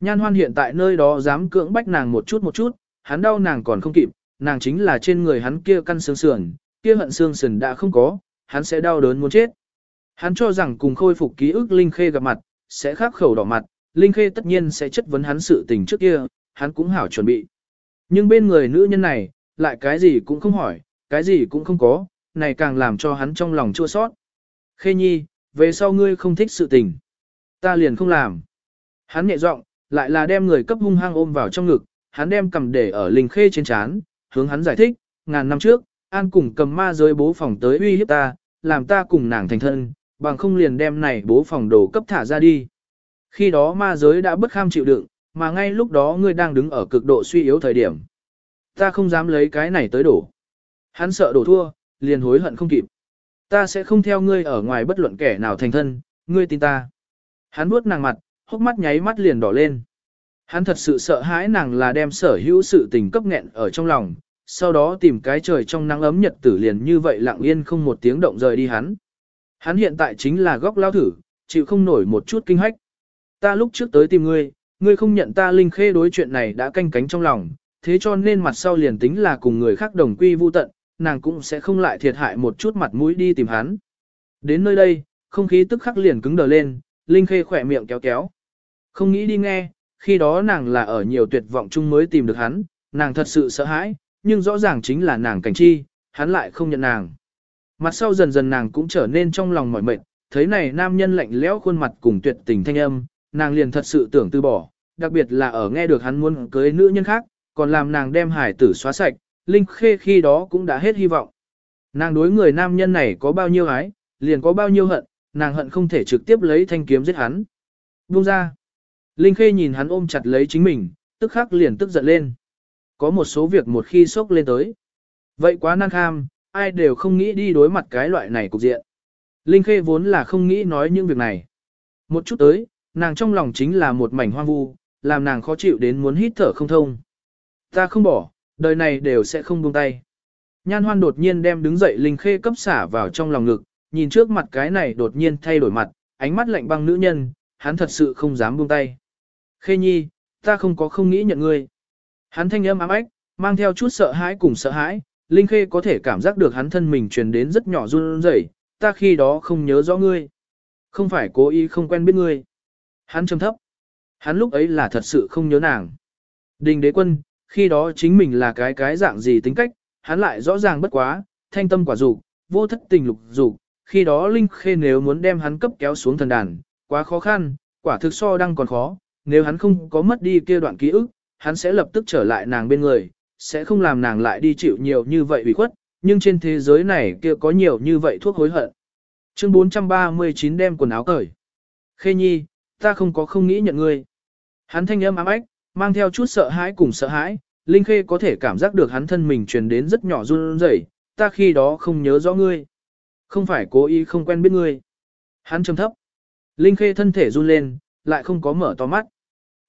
Nhan hoan hiện tại nơi đó dám cưỡng bách nàng một chút một chút, hắn đau nàng còn không kịp, nàng chính là trên người hắn kia căn xương sườn, kia hận xương sườn đã không có, hắn sẽ đau đớn muốn chết. Hắn cho rằng cùng khôi phục ký ức Linh Khê gặp mặt, sẽ khắc khẩu đỏ mặt, Linh Khê tất nhiên sẽ chất vấn hắn sự tình trước kia, hắn cũng hảo chuẩn bị. Nhưng bên người nữ nhân này, lại cái gì cũng không hỏi, cái gì cũng không có, này càng làm cho hắn trong lòng chua sót. Khê nhi, về sau ngươi không thích sự tình. Ta liền không làm. Hắn nhẹ giọng, lại là đem người cấp hung hăng ôm vào trong ngực, hắn đem cầm để ở Linh Khê trên chán, hướng hắn giải thích, ngàn năm trước, An cùng cầm ma giới bố phòng tới uy hiếp ta, làm ta cùng nàng thành thân, bằng không liền đem này bố phòng đồ cấp thả ra đi. Khi đó ma giới đã bất kham chịu đựng, mà ngay lúc đó ngươi đang đứng ở cực độ suy yếu thời điểm. Ta không dám lấy cái này tới đổ. Hắn sợ đổ thua, liền hối hận không kịp. Ta sẽ không theo ngươi ở ngoài bất luận kẻ nào thành thân, ngươi tin ta. Hắn vuốt nàng mặt, hốc mắt nháy mắt liền đỏ lên. Hắn thật sự sợ hãi nàng là đem sở hữu sự tình cấp nghẹn ở trong lòng, sau đó tìm cái trời trong nắng ấm nhật tử liền như vậy lặng yên không một tiếng động rời đi hắn. Hắn hiện tại chính là góc lao thử, chịu không nổi một chút kinh hách. Ta lúc trước tới tìm ngươi, ngươi không nhận ta linh khê đối chuyện này đã canh cánh trong lòng, thế cho nên mặt sau liền tính là cùng người khác đồng quy vu tận, nàng cũng sẽ không lại thiệt hại một chút mặt mũi đi tìm hắn. Đến nơi đây, không khí tức khắc liền cứng đờ lên, linh khê khỏe miệng kéo kéo. Không nghĩ đi nghe, khi đó nàng là ở nhiều tuyệt vọng chung mới tìm được hắn, nàng thật sự sợ hãi, nhưng rõ ràng chính là nàng cảnh chi, hắn lại không nhận nàng. Mặt sau dần dần nàng cũng trở nên trong lòng mỏi mệt, thấy này nam nhân lạnh lẽo khuôn mặt cùng tuyệt tình thanh âm, nàng liền thật sự tưởng từ bỏ, đặc biệt là ở nghe được hắn muốn cưới nữ nhân khác, còn làm nàng đem hải tử xóa sạch, Linh Khê khi đó cũng đã hết hy vọng. Nàng đối người nam nhân này có bao nhiêu ái, liền có bao nhiêu hận, nàng hận không thể trực tiếp lấy thanh kiếm giết hắn. Buông ra. Linh Khê nhìn hắn ôm chặt lấy chính mình, tức khắc liền tức giận lên. Có một số việc một khi sốc lên tới. Vậy quá năng kham, ai đều không nghĩ đi đối mặt cái loại này cục diện. Linh Khê vốn là không nghĩ nói những việc này. Một chút tới, nàng trong lòng chính là một mảnh hoang vu, làm nàng khó chịu đến muốn hít thở không thông. Ta không bỏ, đời này đều sẽ không buông tay. Nhan hoan đột nhiên đem đứng dậy Linh Khê cấp xả vào trong lòng ngực, nhìn trước mặt cái này đột nhiên thay đổi mặt, ánh mắt lạnh băng nữ nhân, hắn thật sự không dám buông tay. Khê nhi, ta không có không nghĩ nhận ngươi. Hắn thanh âm ám ách, mang theo chút sợ hãi cùng sợ hãi, Linh Khê có thể cảm giác được hắn thân mình truyền đến rất nhỏ run rẩy, ta khi đó không nhớ rõ ngươi. Không phải cố ý không quen biết ngươi. Hắn trầm thấp. Hắn lúc ấy là thật sự không nhớ nàng. Đình đế quân, khi đó chính mình là cái cái dạng gì tính cách, hắn lại rõ ràng bất quá, thanh tâm quả dục vô thất tình lục dục khi đó Linh Khê nếu muốn đem hắn cấp kéo xuống thần đàn, Quá khó khăn, quả thực so đang còn khó, nếu hắn không có mất đi kia đoạn ký ức, hắn sẽ lập tức trở lại nàng bên người, sẽ không làm nàng lại đi chịu nhiều như vậy ủy khuất, nhưng trên thế giới này kia có nhiều như vậy thuốc hối hận. Chương 439 đem quần áo cởi. Khê Nhi, ta không có không nghĩ nhận ngươi. Hắn thanh âm ám ách, mang theo chút sợ hãi cùng sợ hãi, Linh Khê có thể cảm giác được hắn thân mình truyền đến rất nhỏ run rẩy, ta khi đó không nhớ rõ ngươi. Không phải cố ý không quen biết ngươi. Hắn trầm thấp. Linh Khê thân thể run lên, lại không có mở to mắt.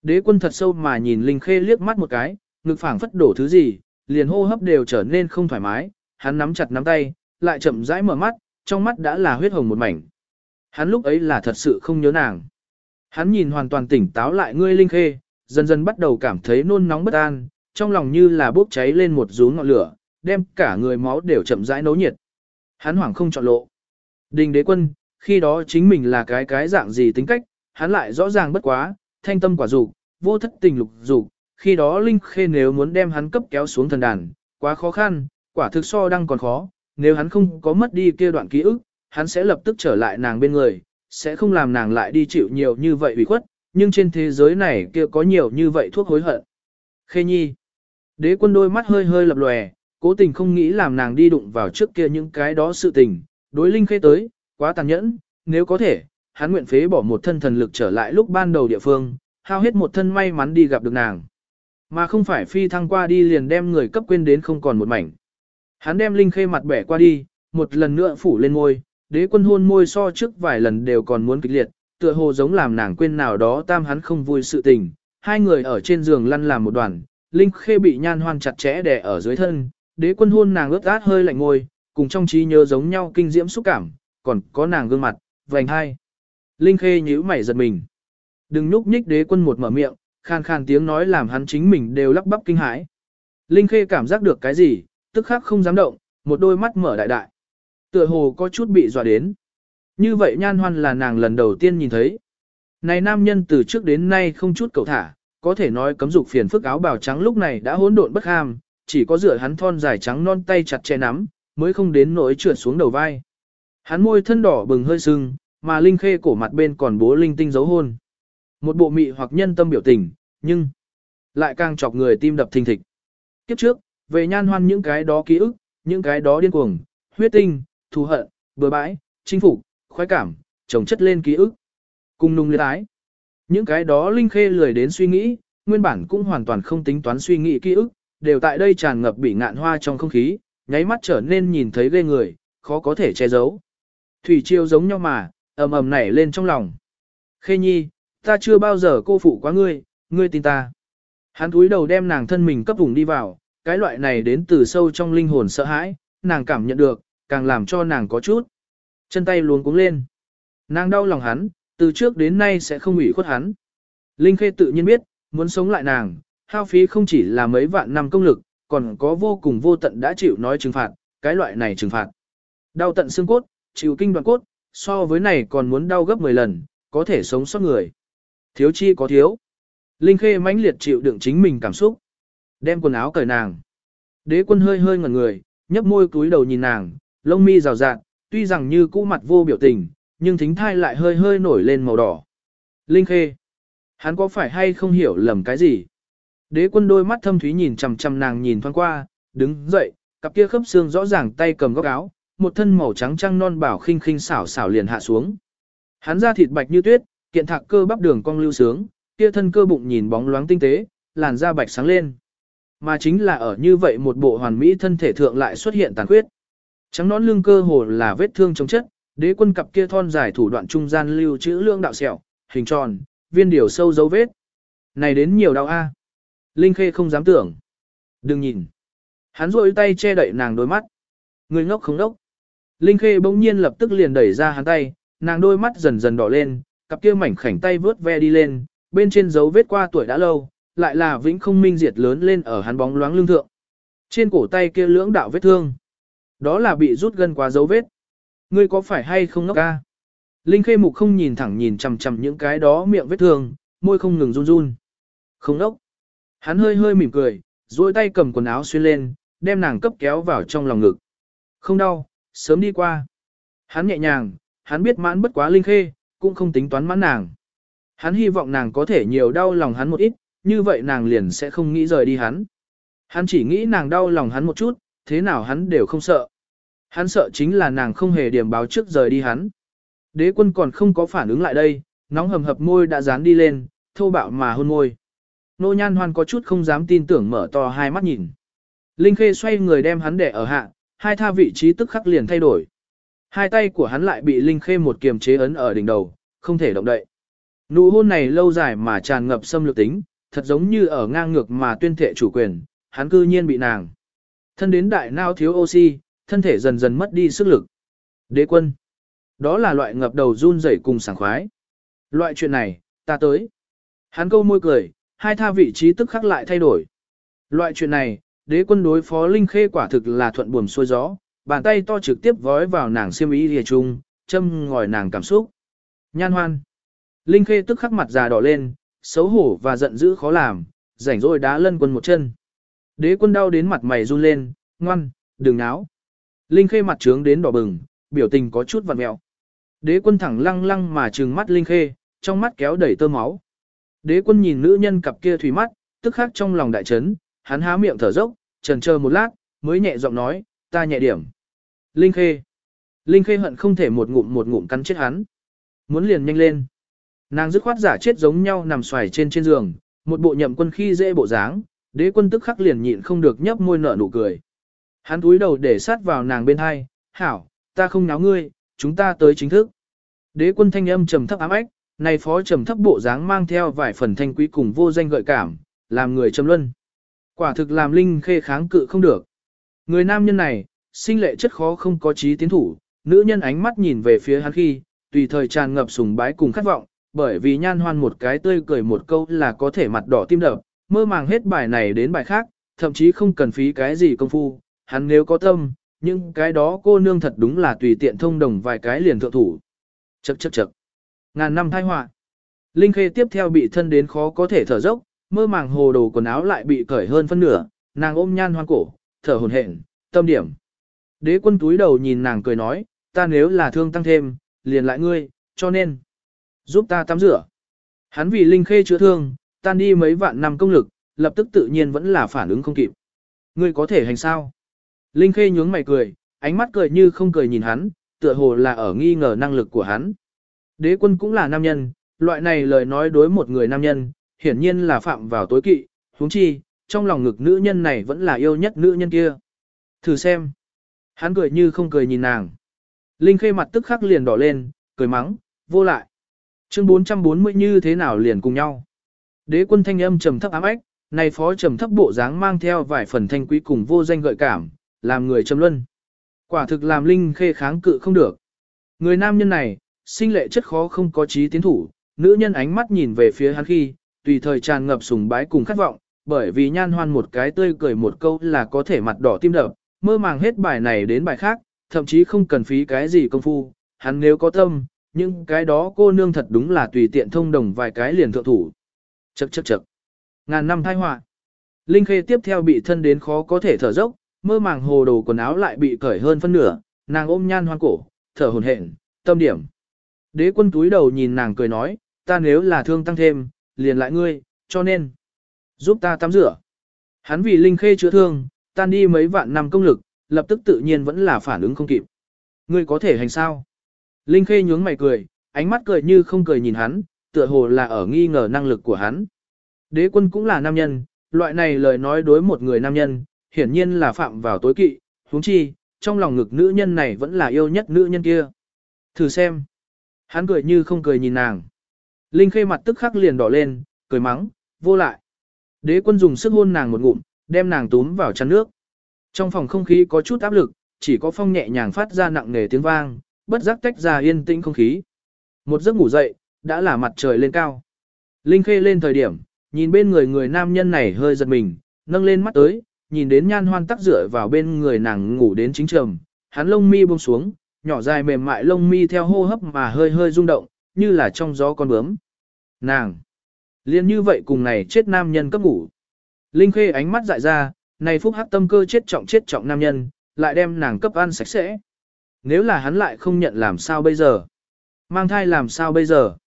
Đế quân thật sâu mà nhìn Linh Khê liếc mắt một cái, ngực phảng phất đổ thứ gì, liền hô hấp đều trở nên không thoải mái, hắn nắm chặt nắm tay, lại chậm rãi mở mắt, trong mắt đã là huyết hồng một mảnh. Hắn lúc ấy là thật sự không nhớ nàng. Hắn nhìn hoàn toàn tỉnh táo lại ngươi Linh Khê, dần dần bắt đầu cảm thấy nôn nóng bất an, trong lòng như là bốc cháy lên một rú ngọn lửa, đem cả người máu đều chậm rãi nấu nhiệt. Hắn hoảng không chọn lộ. Đình đế quân, khi đó chính mình là cái cái dạng gì tính cách, hắn lại rõ ràng bất quá, thanh tâm quả dục, vô thất tình lục dục, khi đó Linh Khê nếu muốn đem hắn cấp kéo xuống thần đàn, quá khó khăn, quả thực so đang còn khó, nếu hắn không có mất đi kia đoạn ký ức, hắn sẽ lập tức trở lại nàng bên người, sẽ không làm nàng lại đi chịu nhiều như vậy ủy khuất, nhưng trên thế giới này kia có nhiều như vậy thuốc hối hận. Khê Nhi Đế quân đôi mắt hơi hơi lập lòe, cố tình không nghĩ làm nàng đi đụng vào trước kia những cái đó sự tình, đối Linh Khê tới, quá tàn nhẫn, nếu có thể, hắn nguyện phế bỏ một thân thần lực trở lại lúc ban đầu địa phương, hao hết một thân may mắn đi gặp được nàng. Mà không phải phi thăng qua đi liền đem người cấp quên đến không còn một mảnh. Hắn đem Linh Khê mặt bẻ qua đi, một lần nữa phủ lên môi, đế quân hôn môi so trước vài lần đều còn muốn kịch liệt, tựa hồ giống làm nàng quên nào đó tam hắn không vui sự tình. Hai người ở trên giường lăn làm một đoàn, Linh Khê bị nhan hoan chặt chẽ đè ở dưới thân, đế quân hôn nàng ướt át hơi lạnh môi, cùng trong trí nhớ giống nhau kinh diễm xúc cảm, còn có nàng gương mặt, vành hai. Linh Khê nhíu mày giật mình. Đừng nhúc nhích đế quân một mở miệng, khan khan tiếng nói làm hắn chính mình đều lắp bắp kinh hãi. Linh Khê cảm giác được cái gì, tức khắc không dám động, một đôi mắt mở đại đại. Tựa hồ có chút bị dọa đến. Như vậy nhan hoan là nàng lần đầu tiên nhìn thấy. Này nam nhân từ trước đến nay không chút cầu thả, có thể nói cấm dục phiền phức áo bào trắng lúc này đã hỗn độn bất ham, chỉ có rửa hắn thon dài trắng non tay chặt che nắm, mới không đến nỗi trượt xuống đầu vai. Hắn môi thân đỏ bừng hơi sưng, mà linh khê cổ mặt bên còn bố linh tinh dấu hôn. Một bộ mị hoặc nhân tâm biểu tình, nhưng lại càng chọc người tim đập thình thịch. Kiếp trước, về nhan hoan những cái đó ký ức, những cái đó điên cuồng, huyết tinh, thù hận, bừa bãi, chinh phục, khoái cảm, chồng chất lên ký ức. Cùng nung liệt ái. Những cái đó Linh Khê lười đến suy nghĩ, nguyên bản cũng hoàn toàn không tính toán suy nghĩ ký ức, đều tại đây tràn ngập bị ngạn hoa trong không khí, nháy mắt trở nên nhìn thấy ghê người, khó có thể che giấu. Thủy triều giống nhau mà, ầm ầm nảy lên trong lòng. Khê nhi, ta chưa bao giờ cô phụ quá ngươi, ngươi tin ta. Hắn túi đầu đem nàng thân mình cấp vùng đi vào, cái loại này đến từ sâu trong linh hồn sợ hãi, nàng cảm nhận được, càng làm cho nàng có chút. Chân tay luống cuống lên. Nàng đau lòng hắn, từ trước đến nay sẽ không ủy khuất hắn. Linh Khê tự nhiên biết, muốn sống lại nàng, hao phí không chỉ là mấy vạn năm công lực, còn có vô cùng vô tận đã chịu nói trừng phạt, cái loại này trừng phạt. Đau tận xương cốt, chịu kinh đoạn cốt, so với này còn muốn đau gấp 10 lần, có thể sống sót người. Thiếu chi có thiếu. Linh Khê mãnh liệt chịu đựng chính mình cảm xúc. Đem quần áo cởi nàng. Đế quân hơi hơi ngẩn người, nhấp môi cúi đầu nhìn nàng, lông mi rào rạt, tuy rằng như cũ mặt vô biểu tình, nhưng thính thai lại hơi hơi nổi lên màu đỏ. Linh Khê. Hắn có phải hay không hiểu lầm cái gì? Đế quân đôi mắt thâm thúy nhìn chằm chằm nàng nhìn thoáng qua, đứng dậy, cặp kia khớp xương rõ ràng tay cầm góc áo, một thân màu trắng trăng non bảo khinh khinh xảo xảo liền hạ xuống. Hắn da thịt bạch như tuyết, kiện thạc cơ bắp đường cong lưu sướng, kia thân cơ bụng nhìn bóng loáng tinh tế, làn da bạch sáng lên. Mà chính là ở như vậy một bộ hoàn mỹ thân thể thượng lại xuất hiện tàn khuyết. Trắng nón lưng cơ hồ là vết thương chống chất, đế quân cặp kia thon dài thủ đoạn trung gian lưu chữ lương đạo sẹo, hình tròn, viên điều sâu dấu vết. Này đến nhiều đau a. Linh Khê không dám tưởng. Đừng nhìn. Hắn rôi tay che đậy nàng đôi mắt. Người ngốc không đốc. Linh Khê bỗng nhiên lập tức liền đẩy ra hắn tay, nàng đôi mắt dần dần đỏ lên, cặp kia mảnh khảnh tay vướt ve đi lên, bên trên dấu vết qua tuổi đã lâu, lại là vĩnh không minh diệt lớn lên ở hắn bóng loáng lưng thượng. Trên cổ tay kia lưỡng đạo vết thương. Đó là bị rút gần quá dấu vết. Ngươi có phải hay không ngốc ca? Linh Khê Mục không nhìn thẳng nhìn chằm chằm những cái đó miệng vết thương, môi không ngừng run run. Không ngốc. Hắn hơi hơi mỉm cười, duỗi tay cầm quần áo xuyên lên, đem nàng cấp kéo vào trong lòng ngực. Không đau, sớm đi qua. Hắn nhẹ nhàng, hắn biết mãn bất quá Linh Khê, cũng không tính toán mãn nàng. Hắn hy vọng nàng có thể nhiều đau lòng hắn một ít, như vậy nàng liền sẽ không nghĩ rời đi hắn. Hắn chỉ nghĩ nàng đau lòng hắn một chút, thế nào hắn đều không sợ. Hắn sợ chính là nàng không hề điểm báo trước rời đi hắn. Đế quân còn không có phản ứng lại đây, nóng hầm hập môi đã dán đi lên, thô bạo mà hôn môi. Nô nhan hoan có chút không dám tin tưởng mở to hai mắt nhìn. Linh Khê xoay người đem hắn để ở hạ, hai tha vị trí tức khắc liền thay đổi. Hai tay của hắn lại bị Linh Khê một kiềm chế ấn ở đỉnh đầu, không thể động đậy. Nụ hôn này lâu dài mà tràn ngập xâm lược tính, thật giống như ở ngang ngược mà tuyên thệ chủ quyền, hắn cư nhiên bị nàng. Thân đến đại nao thiếu oxy, thân thể dần dần mất đi sức lực. Đế quân. Đó là loại ngập đầu run rẩy cùng sảng khoái. Loại chuyện này, ta tới. Hắn câu môi cười, hai tha vị trí tức khắc lại thay đổi. Loại chuyện này, đế quân đối phó Linh Khê quả thực là thuận buồm xuôi gió, bàn tay to trực tiếp vói vào nàng xiêm y lìa trung, châm ngòi nàng cảm xúc. Nhan hoan. Linh Khê tức khắc mặt già đỏ lên, xấu hổ và giận dữ khó làm, rảnh rỗi đá lân quân một chân. Đế quân đau đến mặt mày run lên, ngoan, đừng náo. Linh Khê mặt trướng đến đỏ bừng, biểu tình có chút vặn mẹo. Đế quân thẳng lăng lăng mà trừng mắt Linh Khê, trong mắt kéo đầy tơ máu. Đế quân nhìn nữ nhân cặp kia thủy mắt, tức khắc trong lòng đại chấn, hắn há miệng thở dốc, trần chờ một lát, mới nhẹ giọng nói, ta nhẹ điểm. Linh Khê. Linh Khê hận không thể một ngụm một ngụm cắn chết hắn. Muốn liền nhanh lên. Nàng dứt khoát giả chết giống nhau nằm xoài trên trên giường, một bộ nhậm quân khi dễ bộ dáng, đế quân tức khắc liền nhịn không được nhấp môi nở nụ cười. Hắn túi đầu để sát vào nàng bên hai, hảo, ta không náo ngươi, chúng ta tới chính thức. Đế quân thanh âm trầm thấp ám ách, này phó trầm thấp bộ dáng mang theo vài phần thanh quý cùng vô danh gợi cảm, làm người trầm luân. Quả thực làm linh khê kháng cự không được. Người nam nhân này, sinh lệ chất khó không có trí tiến thủ, nữ nhân ánh mắt nhìn về phía hắn khi, tùy thời tràn ngập sùng bái cùng khát vọng, bởi vì nhan hoan một cái tươi cười một câu là có thể mặt đỏ tim đập, mơ màng hết bài này đến bài khác, thậm chí không cần phí cái gì công phu, hắn nếu có tâm, nhưng cái đó cô nương thật đúng là tùy tiện thông đồng vài cái liền thượng thủ. Chậc chậc chậc. Ngàn năm tai họa. Linh Khê tiếp theo bị thân đến khó có thể thở dốc, mơ màng hồ đồ quần áo lại bị cởi hơn phân nửa, nàng ôm nhan hoan cổ, thở hổn hển, tâm điểm. Đế quân túi đầu nhìn nàng cười nói, ta nếu là thương tăng thêm, liền lại ngươi, cho nên, giúp ta tắm rửa. Hắn vì Linh Khê chữa thương, tan đi mấy vạn năm công lực, lập tức tự nhiên vẫn là phản ứng không kịp. Ngươi có thể hành sao? Linh Khê nhướng mày cười, ánh mắt cười như không cười nhìn hắn, tựa hồ là ở nghi ngờ năng lực của hắn. Đế quân cũng là nam nhân, loại này lời nói đối một người nam nhân, hiển nhiên là phạm vào tối kỵ, huống chi, trong lòng ngực nữ nhân này vẫn là yêu nhất nữ nhân kia. Thử xem. Hắn cười như không cười nhìn nàng. Linh Khê mặt tức khắc liền đỏ lên, cười mắng, vô lại. Chương 440 như thế nào liền cùng nhau. Đế quân thanh âm trầm thấp ám ách, này phó trầm thấp bộ dáng mang theo vài phần thanh quý cùng vô danh gợi cảm, làm người trầm luân. Quả thực làm Linh Khê kháng cự không được. Người nam nhân này, sinh lệ chất khó không có trí tiến thủ, nữ nhân ánh mắt nhìn về phía hắn khi, tùy thời tràn ngập sùng bái cùng khát vọng, bởi vì nhan hoan một cái tươi cười một câu là có thể mặt đỏ tim đập, mơ màng hết bài này đến bài khác, thậm chí không cần phí cái gì công phu, hắn nếu có tâm, nhưng cái đó cô nương thật đúng là tùy tiện thông đồng vài cái liền thượng thủ. Chậc chậc chậc. Ngàn năm tai họa. Linh Khê tiếp theo bị thân đến khó có thể thở dốc, mơ màng hồ đồ quần áo lại bị cởi hơn phân nửa, nàng ôm nhan hoan cổ, thở hổn hển, tâm điểm. Đế quân túi đầu nhìn nàng cười nói, ta nếu là thương tăng thêm, liền lại ngươi, cho nên, giúp ta tắm rửa. Hắn vì Linh Khê chữa thương, tan đi mấy vạn năm công lực, lập tức tự nhiên vẫn là phản ứng không kịp. Ngươi có thể hành sao? Linh Khê nhướng mày cười, ánh mắt cười như không cười nhìn hắn, tựa hồ là ở nghi ngờ năng lực của hắn. Đế quân cũng là nam nhân, loại này lời nói đối một người nam nhân, hiển nhiên là phạm vào tối kỵ, huống chi, trong lòng ngực nữ nhân này vẫn là yêu nhất nữ nhân kia. Thử xem. Hắn cười như không cười nhìn nàng. Linh khê mặt tức khắc liền đỏ lên, cười mắng, vô lại. Đế quân dùng sức hôn nàng một ngụm, đem nàng túm vào chăn nước. Trong phòng không khí có chút áp lực, chỉ có phong nhẹ nhàng phát ra nặng nề tiếng vang, bất giác tách ra yên tĩnh không khí. Một giấc ngủ dậy, đã là mặt trời lên cao. Linh khê lên thời điểm, nhìn bên người người nam nhân này hơi giật mình, nâng lên mắt tới, nhìn đến nhan hoan tắc rửa vào bên người nàng ngủ đến chính trầm, hắn lông mi buông xuống, nhỏ dài mềm mại lông mi theo hô hấp mà hơi hơi rung động, như là trong gió con bướm. Nàng! Liên như vậy cùng này chết nam nhân cấp ngủ. Linh khê ánh mắt dại ra, này phúc hắc tâm cơ chết trọng chết trọng nam nhân, lại đem nàng cấp ăn sạch sẽ. Nếu là hắn lại không nhận làm sao bây giờ? Mang thai làm sao bây giờ?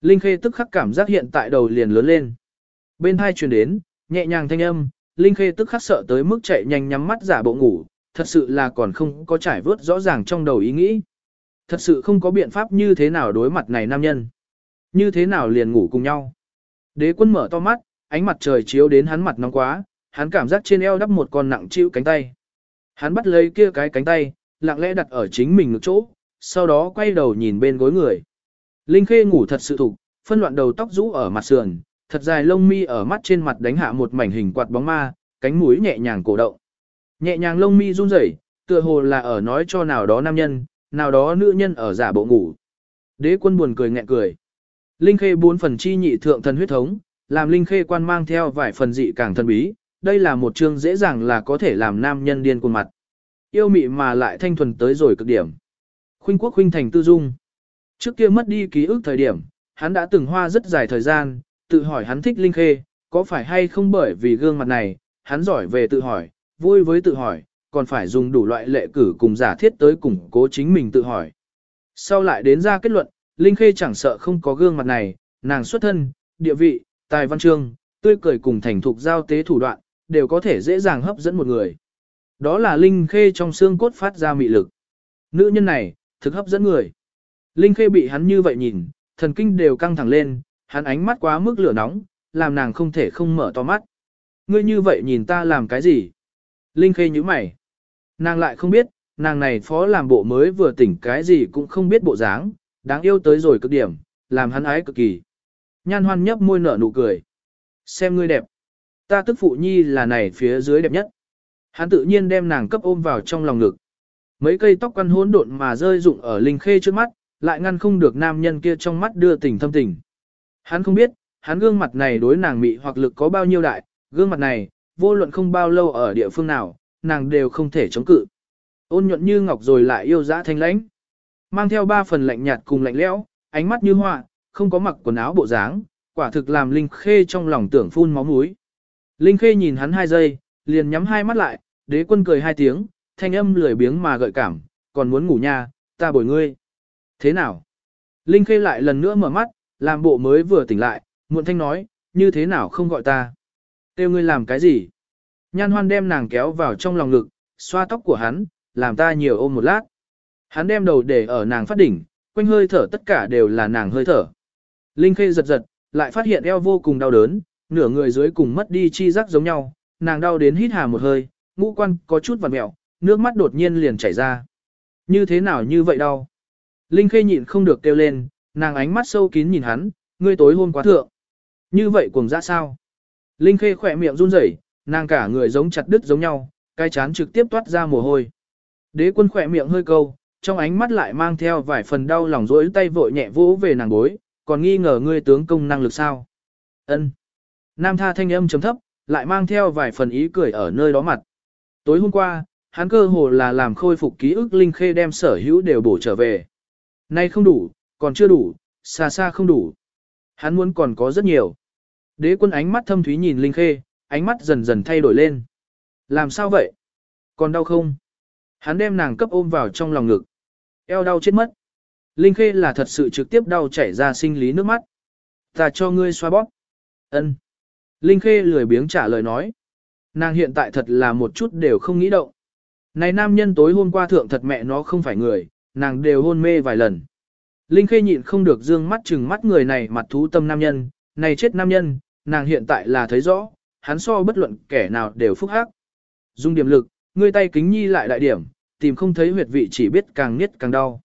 Linh Khê tức khắc cảm giác hiện tại đầu liền lớn lên. Bên thai truyền đến, nhẹ nhàng thanh âm, Linh Khê tức khắc sợ tới mức chạy nhanh nhắm mắt giả bộ ngủ, thật sự là còn không có trải vớt rõ ràng trong đầu ý nghĩ. Thật sự không có biện pháp như thế nào đối mặt này nam nhân. Như thế nào liền ngủ cùng nhau. Đế quân mở to mắt, ánh mặt trời chiếu đến hắn mặt nóng quá, hắn cảm giác trên eo đắp một con nặng chịu cánh tay. Hắn bắt lấy kia cái cánh tay, lặng lẽ đặt ở chính mình ngực chỗ, sau đó quay đầu nhìn bên gối người. Linh Khê ngủ thật sự thục, phân loạn đầu tóc rũ ở mặt sườn, thật dài lông mi ở mắt trên mặt đánh hạ một mảnh hình quạt bóng ma, cánh mũi nhẹ nhàng cổ động. Nhẹ nhàng lông mi run rẩy, tựa hồ là ở nói cho nào đó nam nhân, nào đó nữ nhân ở giả bộ ngủ. Đế quân buồn cười nghẹn cười. Linh Khê bốn phần chi nhị thượng thần huyết thống, làm Linh Khê quan mang theo vài phần dị càng thần bí, đây là một chương dễ dàng là có thể làm nam nhân điên cuồng mặt. Yêu mị mà lại thanh thuần tới rồi cực điểm. Khuynh quốc khuynh thành tư dung. Trước kia mất đi ký ức thời điểm, hắn đã từng hoa rất dài thời gian, tự hỏi hắn thích Linh Khê, có phải hay không bởi vì gương mặt này, hắn giỏi về tự hỏi, vui với tự hỏi, còn phải dùng đủ loại lệ cử cùng giả thiết tới củng cố chính mình tự hỏi. Sau lại đến ra kết luận, Linh Khê chẳng sợ không có gương mặt này, nàng xuất thân, địa vị, tài văn chương, tươi cười cùng thành thục giao tế thủ đoạn, đều có thể dễ dàng hấp dẫn một người. Đó là Linh Khê trong xương cốt phát ra mị lực. Nữ nhân này, thực hấp dẫn người. Linh Khê bị hắn như vậy nhìn, thần kinh đều căng thẳng lên, hắn ánh mắt quá mức lửa nóng, làm nàng không thể không mở to mắt. Ngươi như vậy nhìn ta làm cái gì? Linh Khê nhíu mày. Nàng lại không biết, nàng này phó làm bộ mới vừa tỉnh cái gì cũng không biết bộ dáng, đáng yêu tới rồi cực điểm, làm hắn ái cực kỳ. Nhan hoan nhấp môi nở nụ cười. Xem ngươi đẹp. Ta tức phụ nhi là này phía dưới đẹp nhất. Hắn tự nhiên đem nàng cấp ôm vào trong lòng ngực. Mấy cây tóc quăn hỗn độn mà rơi rụng ở Linh Khê trước mắt, lại ngăn không được nam nhân kia trong mắt đưa tình thâm tình. Hắn không biết, hắn gương mặt này đối nàng mị hoặc lực có bao nhiêu đại, gương mặt này, vô luận không bao lâu ở địa phương nào, nàng đều không thể chống cự. Ôn nhuận như ngọc rồi lại yêu dã thanh lãnh. Mang theo ba phần lạnh nhạt cùng lạnh lẽo, ánh mắt như họa, không có mặc quần áo bộ dáng, quả thực làm Linh Khê trong lòng tưởng phun máu mũi. Linh Khê nhìn hắn hai giây, liền nhắm hai mắt lại, đế quân cười hai tiếng, thanh âm lười biếng mà gợi cảm, còn muốn ngủ nha, ta bồi ngươi. Thế nào? Linh Khê lại lần nữa mở mắt, làm bộ mới vừa tỉnh lại, muộn thanh nói, như thế nào không gọi ta? Têu ngươi làm cái gì? Nhan hoan đem nàng kéo vào trong lòng ngực, xoa tóc của hắn, làm ta nhiều ôm một lát. Hắn đem đầu để ở nàng phát đỉnh, quanh hơi thở tất cả đều là nàng hơi thở. Linh Khê giật giật, lại phát hiện eo vô cùng đau đớn, nửa người dưới cùng mất đi chi giác giống nhau, nàng đau đến hít hà một hơi, ngũ quan có chút vặn mẹo, nước mắt đột nhiên liền chảy ra. Như thế nào như vậy đau? Linh Khê nhịn không được kêu lên, nàng ánh mắt sâu kín nhìn hắn, ngươi tối hôm quá thượng. Như vậy cùng ra sao? Linh Khê khỏe miệng run rẩy, nàng cả người giống chặt đứt giống nhau, cái chán trực tiếp toát ra mồ hôi. Đế quân khỏe miệng hơi câu, trong ánh mắt lại mang theo vài phần đau lòng rỗi tay vội nhẹ vỗ về nàng bối, còn nghi ngờ ngươi tướng công năng lực sao. Ân. Nam tha thanh âm chấm thấp, lại mang theo vài phần ý cười ở nơi đó mặt. Tối hôm qua, hắn cơ hồ là làm khôi phục ký ức Linh Khê đem sở hữu đều bổ trở về. Nay không đủ, còn chưa đủ, xa xa không đủ. Hắn muốn còn có rất nhiều. Đế quân ánh mắt thâm thúy nhìn Linh Khê, ánh mắt dần dần thay đổi lên. Làm sao vậy? Còn đau không? Hắn đem nàng cấp ôm vào trong lòng ngực. Eo đau chết mất. Linh Khê là thật sự trực tiếp đau chảy ra sinh lý nước mắt. Ta cho ngươi xoa bóp. Ân. Linh Khê lười biếng trả lời nói. Nàng hiện tại thật là một chút đều không nghĩ động. Này nam nhân tối hôm qua thượng thật mẹ nó không phải người, nàng đều hôn mê vài lần. Linh Khê nhịn không được dương mắt chừng mắt người này mặt thú tâm nam nhân, này chết nam nhân, nàng hiện tại là thấy rõ, hắn so bất luận kẻ nào đều phúc hắc. Dùng điểm lực, ngươi tay kính nhi lại đại điểm, tìm không thấy huyệt vị chỉ biết càng niết càng đau.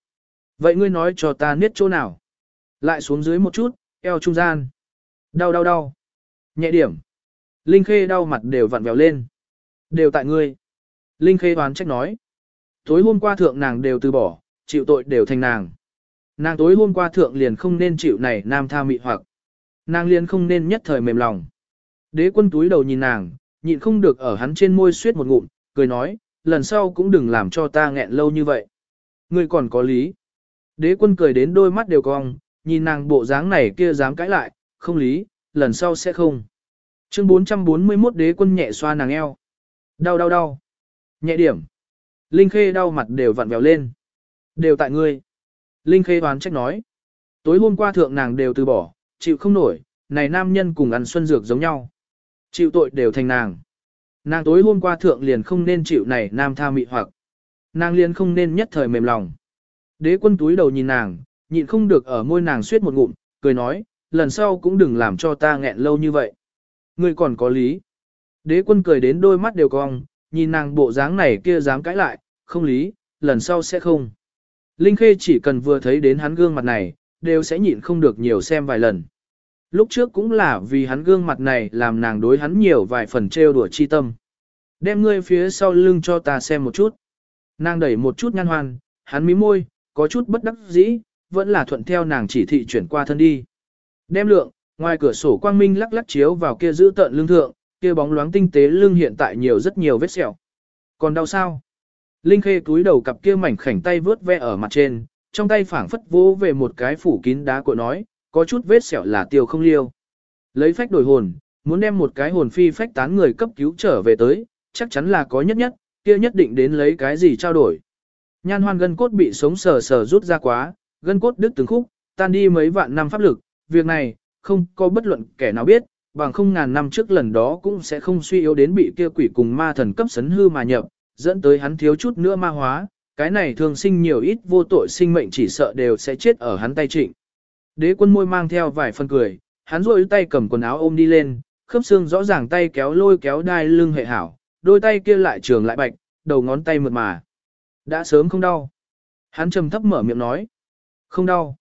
Vậy ngươi nói cho ta niết chỗ nào? Lại xuống dưới một chút, eo trung gian. Đau đau đau. Nhẹ điểm. Linh Khê đau mặt đều vặn vẹo lên. Đều tại ngươi. Linh Khê đoán trách nói. Tối hôm qua thượng nàng đều từ bỏ, chịu tội đều thành nàng. Nàng tối hôm qua thượng liền không nên chịu này nam tha mị hoặc. Nàng liền không nên nhất thời mềm lòng. Đế quân túi đầu nhìn nàng, nhịn không được ở hắn trên môi suyết một ngụm, cười nói, lần sau cũng đừng làm cho ta nghẹn lâu như vậy. Ngươi còn có lý. Đế quân cười đến đôi mắt đều cong, nhìn nàng bộ dáng này kia dám cãi lại, không lý, lần sau sẽ không. Chương 441 đế quân nhẹ xoa nàng eo. Đau đau đau. Nhẹ điểm. Linh Khê đau mặt đều vặn vẹo lên. Đều tại ngươi. Linh Khê đoán trách nói. Tối hôm qua thượng nàng đều từ bỏ, chịu không nổi, này nam nhân cùng ăn xuân dược giống nhau. Chịu tội đều thành nàng. Nàng tối hôm qua thượng liền không nên chịu này nam tha mị hoặc. Nàng liền không nên nhất thời mềm lòng. Đế quân túi đầu nhìn nàng, nhịn không được ở môi nàng suyết một ngụm, cười nói, lần sau cũng đừng làm cho ta nghẹn lâu như vậy. Ngươi còn có lý. Đế quân cười đến đôi mắt đều cong, nhìn nàng bộ dáng này kia dám cãi lại, không lý, lần sau sẽ không. Linh Khê chỉ cần vừa thấy đến hắn gương mặt này, đều sẽ nhịn không được nhiều xem vài lần. Lúc trước cũng là vì hắn gương mặt này làm nàng đối hắn nhiều vài phần trêu đùa chi tâm. Đem ngươi phía sau lưng cho ta xem một chút. Nàng đẩy một chút nhăn hoan, hắn mím môi, có chút bất đắc dĩ, vẫn là thuận theo nàng chỉ thị chuyển qua thân đi. Đem lượng, ngoài cửa sổ quang minh lắc lắc chiếu vào kia giữ tận lưng thượng, kia bóng loáng tinh tế lưng hiện tại nhiều rất nhiều vết sẹo. Còn đau sao? Linh Khê túi đầu cặp kia mảnh khảnh tay vướt ve ở mặt trên, trong tay phảng phất vô về một cái phủ kín đá cội nói, có chút vết sẹo là tiêu không liêu. Lấy phách đổi hồn, muốn đem một cái hồn phi phách tán người cấp cứu trở về tới, chắc chắn là có nhất nhất, kia nhất định đến lấy cái gì trao đổi. Nhan hoan gân cốt bị sống sờ sờ rút ra quá, gân cốt đứt từng khúc, tan đi mấy vạn năm pháp lực, việc này, không có bất luận kẻ nào biết, bằng không ngàn năm trước lần đó cũng sẽ không suy yếu đến bị kia quỷ cùng ma thần cấp sấn hư mà nhập, dẫn tới hắn thiếu chút nữa ma hóa, cái này thường sinh nhiều ít vô tội sinh mệnh chỉ sợ đều sẽ chết ở hắn tay trịnh. Đế quân môi mang theo vài phân cười, hắn rôi tay cầm quần áo ôm đi lên, khớp xương rõ ràng tay kéo lôi kéo đai lưng hệ hảo, đôi tay kia lại trường lại bạch, đầu ngón tay mượt mà. Đã sớm không đau. Hắn trầm thấp mở miệng nói. Không đau.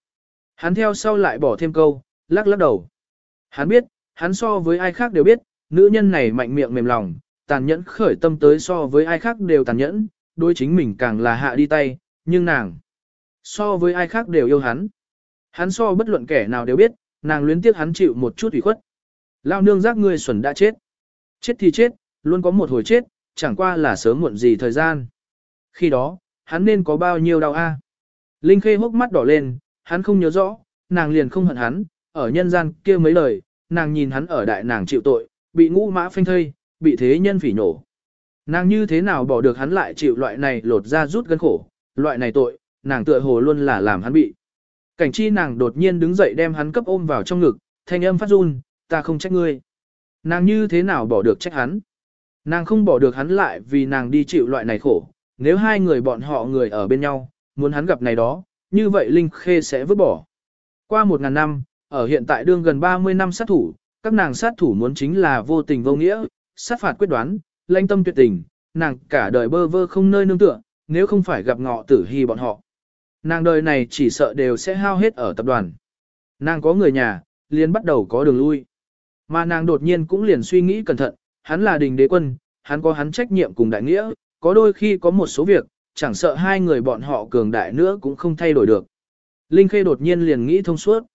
Hắn theo sau lại bỏ thêm câu, lắc lắc đầu. Hắn biết, hắn so với ai khác đều biết, nữ nhân này mạnh miệng mềm lòng, tàn nhẫn khởi tâm tới so với ai khác đều tàn nhẫn, đối chính mình càng là hạ đi tay, nhưng nàng, so với ai khác đều yêu hắn. Hắn so bất luận kẻ nào đều biết, nàng luyến tiếc hắn chịu một chút ủy khuất. Lao nương giác ngươi xuẩn đã chết. Chết thì chết, luôn có một hồi chết, chẳng qua là sớm muộn gì thời gian. Khi đó, hắn nên có bao nhiêu đau a? Linh Khê hốc mắt đỏ lên, hắn không nhớ rõ, nàng liền không hận hắn, ở nhân gian kia mấy lời, nàng nhìn hắn ở đại nàng chịu tội, bị ngũ mã phanh thây, bị thế nhân phỉ nổ. Nàng như thế nào bỏ được hắn lại chịu loại này lột ra rút gân khổ, loại này tội, nàng tựa hồ luôn là làm hắn bị. Cảnh chi nàng đột nhiên đứng dậy đem hắn cấp ôm vào trong ngực, thanh âm phát run, ta không trách ngươi. Nàng như thế nào bỏ được trách hắn. Nàng không bỏ được hắn lại vì nàng đi chịu loại này khổ, nếu hai người bọn họ người ở bên nhau, muốn hắn gặp này đó, như vậy Linh Khê sẽ vứt bỏ. Qua một ngàn năm, ở hiện tại đương gần 30 năm sát thủ, các nàng sát thủ muốn chính là vô tình vô nghĩa, sát phạt quyết đoán, lãnh tâm tuyệt tình, nàng cả đời bơ vơ không nơi nương tựa, nếu không phải gặp ngọ tử hy bọn họ. Nàng đời này chỉ sợ đều sẽ hao hết ở tập đoàn. Nàng có người nhà, liền bắt đầu có đường lui. Mà nàng đột nhiên cũng liền suy nghĩ cẩn thận, hắn là đình đế quân, hắn có hắn trách nhiệm cùng đại nghĩa, có đôi khi có một số việc, chẳng sợ hai người bọn họ cường đại nữa cũng không thay đổi được. Linh Khê đột nhiên liền nghĩ thông suốt.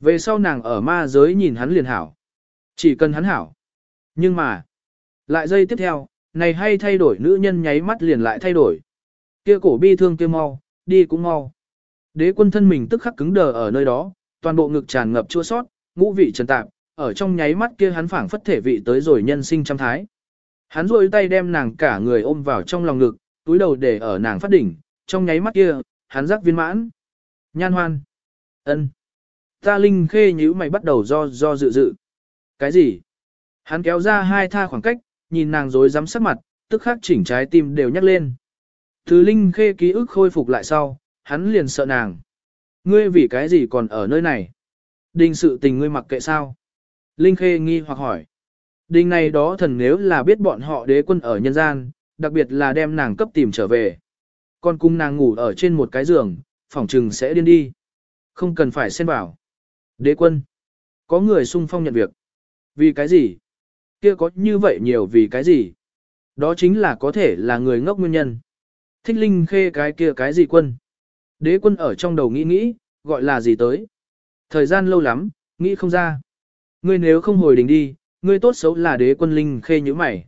Về sau nàng ở ma giới nhìn hắn liền hảo. Chỉ cần hắn hảo. Nhưng mà, lại giây tiếp theo, này hay thay đổi nữ nhân nháy mắt liền lại thay đổi. Kia cổ bi thương kia mau, đi cũng mau. Đế quân thân mình tức khắc cứng đờ ở nơi đó, toàn bộ ngực tràn ngập chua sót, ngũ vị trần tạp, ở trong nháy mắt kia hắn phảng phất thể vị tới rồi nhân sinh trăm thái. Hắn rôi tay đem nàng cả người ôm vào trong lòng ngực, túi đầu để ở nàng phát đỉnh, trong nháy mắt kia, hắn giác viên mãn. Nhan hoan. ân Ta linh khê nhíu mày bắt đầu do do dự dự. Cái gì? Hắn kéo ra hai tha khoảng cách, nhìn nàng rối dám sắc mặt, tức khắc chỉnh trái tim đều nhắc lên. Từ linh khê ký ức khôi phục lại sau, hắn liền sợ nàng. Ngươi vì cái gì còn ở nơi này? Đình sự tình ngươi mặc kệ sao? Linh khê nghi hoặc hỏi. Đình này đó thần nếu là biết bọn họ đế quân ở nhân gian, đặc biệt là đem nàng cấp tìm trở về. Còn cung nàng ngủ ở trên một cái giường, phỏng trừng sẽ điên đi. Không cần phải xen vào. Đế quân. Có người sung phong nhận việc. Vì cái gì? Kia có như vậy nhiều vì cái gì? Đó chính là có thể là người ngốc nguyên nhân. Thích linh khê cái kia cái gì quân? Đế quân ở trong đầu nghĩ nghĩ, gọi là gì tới? Thời gian lâu lắm, nghĩ không ra. Ngươi nếu không hồi đình đi, ngươi tốt xấu là đế quân linh khê như mày.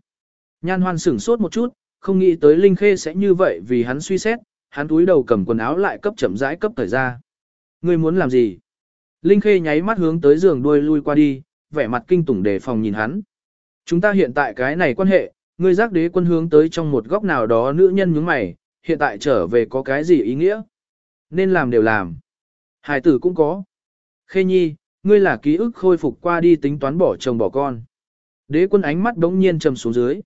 Nhan hoan sửng sốt một chút, không nghĩ tới linh khê sẽ như vậy vì hắn suy xét, hắn túi đầu cầm quần áo lại cấp chậm rãi cấp thời ra. Ngươi muốn làm gì? Linh khê nháy mắt hướng tới giường đuôi lui qua đi, vẻ mặt kinh tủng đề phòng nhìn hắn. Chúng ta hiện tại cái này quan hệ, ngươi giác đế quân hướng tới trong một góc nào đó nữ nhân nhướng mày, hiện tại trở về có cái gì ý nghĩa? Nên làm đều làm. Hải tử cũng có, Khê nhi, ngươi là ký ức khôi phục qua đi tính toán bỏ chồng bỏ con. Đế quân ánh mắt đống nhiên trầm xuống dưới.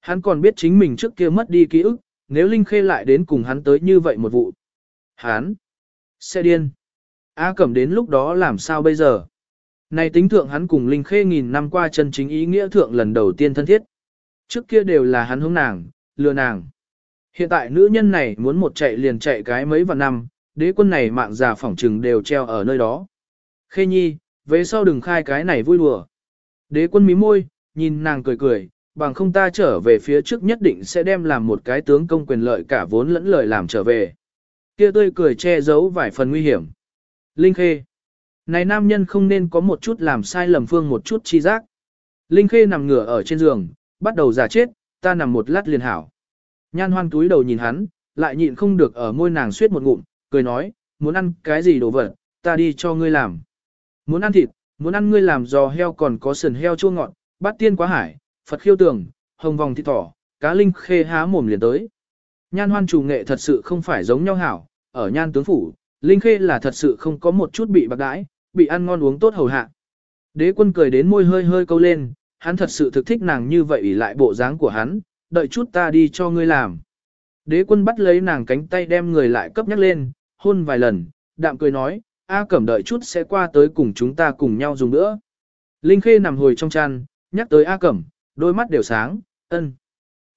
Hắn còn biết chính mình trước kia mất đi ký ức, nếu Linh Khê lại đến cùng hắn tới như vậy một vụ. Hắn sẽ điên. A Cẩm đến lúc đó làm sao bây giờ? Này tính thượng hắn cùng Linh Khê nghìn năm qua chân chính ý nghĩa thượng lần đầu tiên thân thiết. Trước kia đều là hắn hướng nàng, lừa nàng. Hiện tại nữ nhân này muốn một chạy liền chạy cái mấy vạn năm, đế quân này mạng già phỏng trừng đều treo ở nơi đó. Khê nhi, về sau đừng khai cái này vui đùa. Đế quân mí môi, nhìn nàng cười cười, bằng không ta trở về phía trước nhất định sẽ đem làm một cái tướng công quyền lợi cả vốn lẫn lời làm trở về. Kia tươi cười che giấu vài phần nguy hiểm. Linh Khê. Này nam nhân không nên có một chút làm sai lầm phương một chút chi giác. Linh Khê nằm ngửa ở trên giường, bắt đầu giả chết, ta nằm một lát liền hảo. Nhan hoan túi đầu nhìn hắn, lại nhịn không được ở môi nàng suyết một ngụm, cười nói, muốn ăn cái gì đồ vật, ta đi cho ngươi làm. Muốn ăn thịt, muốn ăn ngươi làm giò heo còn có sườn heo chua ngọt, bát tiên quá hải, Phật khiêu tường, hồng vòng thịt thỏ, cá linh khê há mồm liền tới. Nhan hoan chủ nghệ thật sự không phải giống nhau hảo, ở nhan tướng phủ, linh khê là thật sự không có một chút bị bạc đãi, bị ăn ngon uống tốt hầu hạ. Đế quân cười đến môi hơi hơi câu lên, hắn thật sự thực thích nàng như vậy lại bộ dáng của hắn, đợi chút ta đi cho ngươi làm. Đế quân bắt lấy nàng cánh tay đem người lại cấp nhắc lên, hôn vài lần, đạm cười nói, A Cẩm đợi chút sẽ qua tới cùng chúng ta cùng nhau dùng nữa. Linh Khê nằm hồi trong chăn, nhắc tới A Cẩm, đôi mắt đều sáng, ân.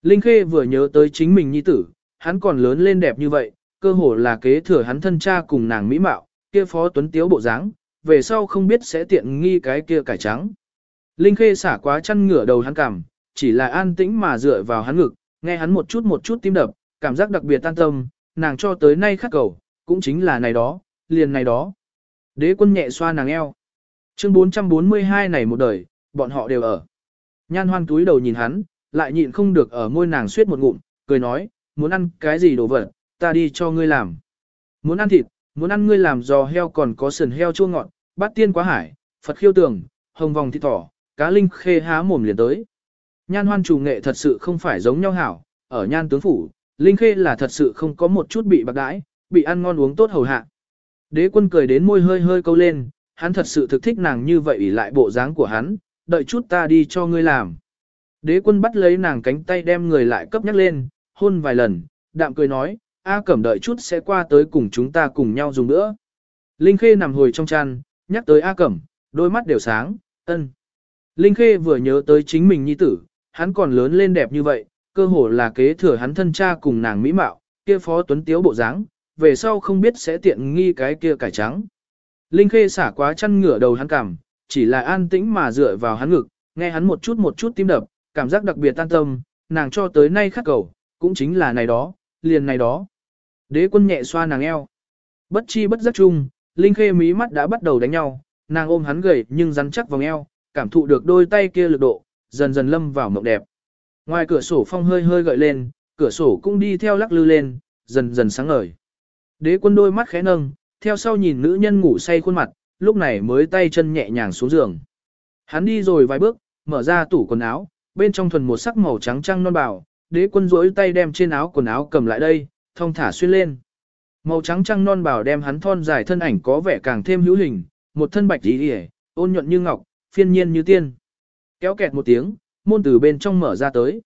Linh Khê vừa nhớ tới chính mình nhi tử, hắn còn lớn lên đẹp như vậy, cơ hồ là kế thừa hắn thân cha cùng nàng mỹ mạo, kia phó tuấn tiếu bộ dáng, về sau không biết sẽ tiện nghi cái kia cải trắng. Linh Khê xả quá chăn ngửa đầu hắn cảm, chỉ là an tĩnh mà dựa vào hắn ngực, nghe hắn một chút một chút tim đập, cảm giác đặc biệt tan tâm, nàng cho tới nay khắc cầu, cũng chính là này đó, liền này đó. Đế quân nhẹ xoa nàng eo. Chương 442 này một đời, bọn họ đều ở. Nhan hoan túi đầu nhìn hắn, lại nhịn không được ở môi nàng suyết một ngụm, cười nói, muốn ăn cái gì đồ vật, ta đi cho ngươi làm. Muốn ăn thịt, muốn ăn ngươi làm giò heo còn có sườn heo chua ngọt, bát tiên quá hải, Phật khiêu tường, hồng vòng thịt thỏ, cá linh khê há mồm liền tới. Nhan hoan chủ nghệ thật sự không phải giống nhau hảo, ở nhan tướng phủ, linh khê là thật sự không có một chút bị bạc đãi, bị ăn ngon uống tốt hầu hạ. Đế quân cười đến môi hơi hơi câu lên, hắn thật sự thực thích nàng như vậy ỷ lại bộ dáng của hắn, đợi chút ta đi cho ngươi làm. Đế quân bắt lấy nàng cánh tay đem người lại cấp nhắc lên, hôn vài lần, đạm cười nói, A cẩm đợi chút sẽ qua tới cùng chúng ta cùng nhau dùng nữa. Linh Khê nằm hồi trong chăn, nhắc tới A cẩm, đôi mắt đều sáng, ân. Linh Khê vừa nhớ tới chính mình nhi tử, hắn còn lớn lên đẹp như vậy, cơ hồ là kế thừa hắn thân cha cùng nàng mỹ mạo, kia phó tuấn tiếu bộ dáng, về sau không biết sẽ tiện nghi cái kia cải trắng. Linh Khê xả quá chăn ngửa đầu hắn cảm, chỉ là an tĩnh mà dựa vào hắn ngực, nghe hắn một chút một chút tim đập, cảm giác đặc biệt tan tâm, nàng cho tới nay khắc cầu, cũng chính là này đó, liền này đó. Đế quân nhẹ xoa nàng eo. Bất chi bất giác chung, Linh Khê mí mắt đã bắt đầu đánh nhau, nàng ôm hắn gầy nhưng rắn chắc vòng eo, cảm thụ được đôi tay kia lực độ, dần dần lâm vào mộng đẹp. Ngoài cửa sổ phong hơi hơi gợi lên, cửa sổ cũng đi theo lắc lư lên, dần dần sáng ngời. Đế quân đôi mắt khẽ nâng, theo sau nhìn nữ nhân ngủ say khuôn mặt, lúc này mới tay chân nhẹ nhàng xuống giường. Hắn đi rồi vài bước, mở ra tủ quần áo, bên trong thuần một sắc màu trắng trăng non bảo, đế quân rỗi tay đem trên áo quần áo cầm lại đây, thong thả xuyên lên. Màu trắng trăng non bảo đem hắn thon dài thân ảnh có vẻ càng thêm hữu hình, một thân bạch tí hề, ôn nhuận như ngọc, phiên nhiên như tiên. Kéo kẹt một tiếng, môn từ bên trong mở ra tới.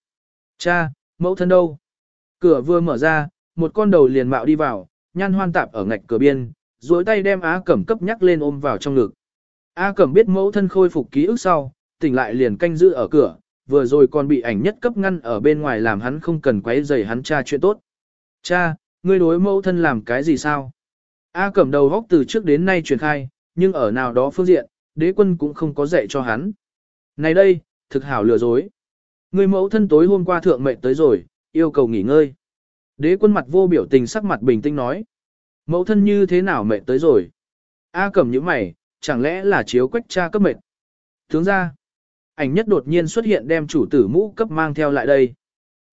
Cha, mẫu thân đâu? Cửa vừa mở ra, một con đầu liền mạo đi vào, nhan hoan tạp ở ngạch cửa biên, duỗi tay đem Á Cẩm cấp nhắc lên ôm vào trong ngực. A Cẩm biết mẫu thân khôi phục ký ức sau, tỉnh lại liền canh giữ ở cửa, vừa rồi còn bị ảnh nhất cấp ngăn ở bên ngoài làm hắn không cần quấy rầy hắn cha chuyện tốt. Cha, ngươi đối mẫu thân làm cái gì sao? A Cẩm đầu góc từ trước đến nay truyền khai, nhưng ở nào đó phương diện, đế quân cũng không có dạy cho hắn. Này đây, thực hảo lừa dối. người mẫu thân tối hôm qua thượng mệnh tới rồi, yêu cầu nghỉ ngơi. Đế quân mặt vô biểu tình sắc mặt bình tĩnh nói. Mẫu thân như thế nào mệnh tới rồi? A cầm những mày, chẳng lẽ là chiếu quách cha cấp mệnh? Tướng ra, ảnh nhất đột nhiên xuất hiện đem chủ tử mũ cấp mang theo lại đây.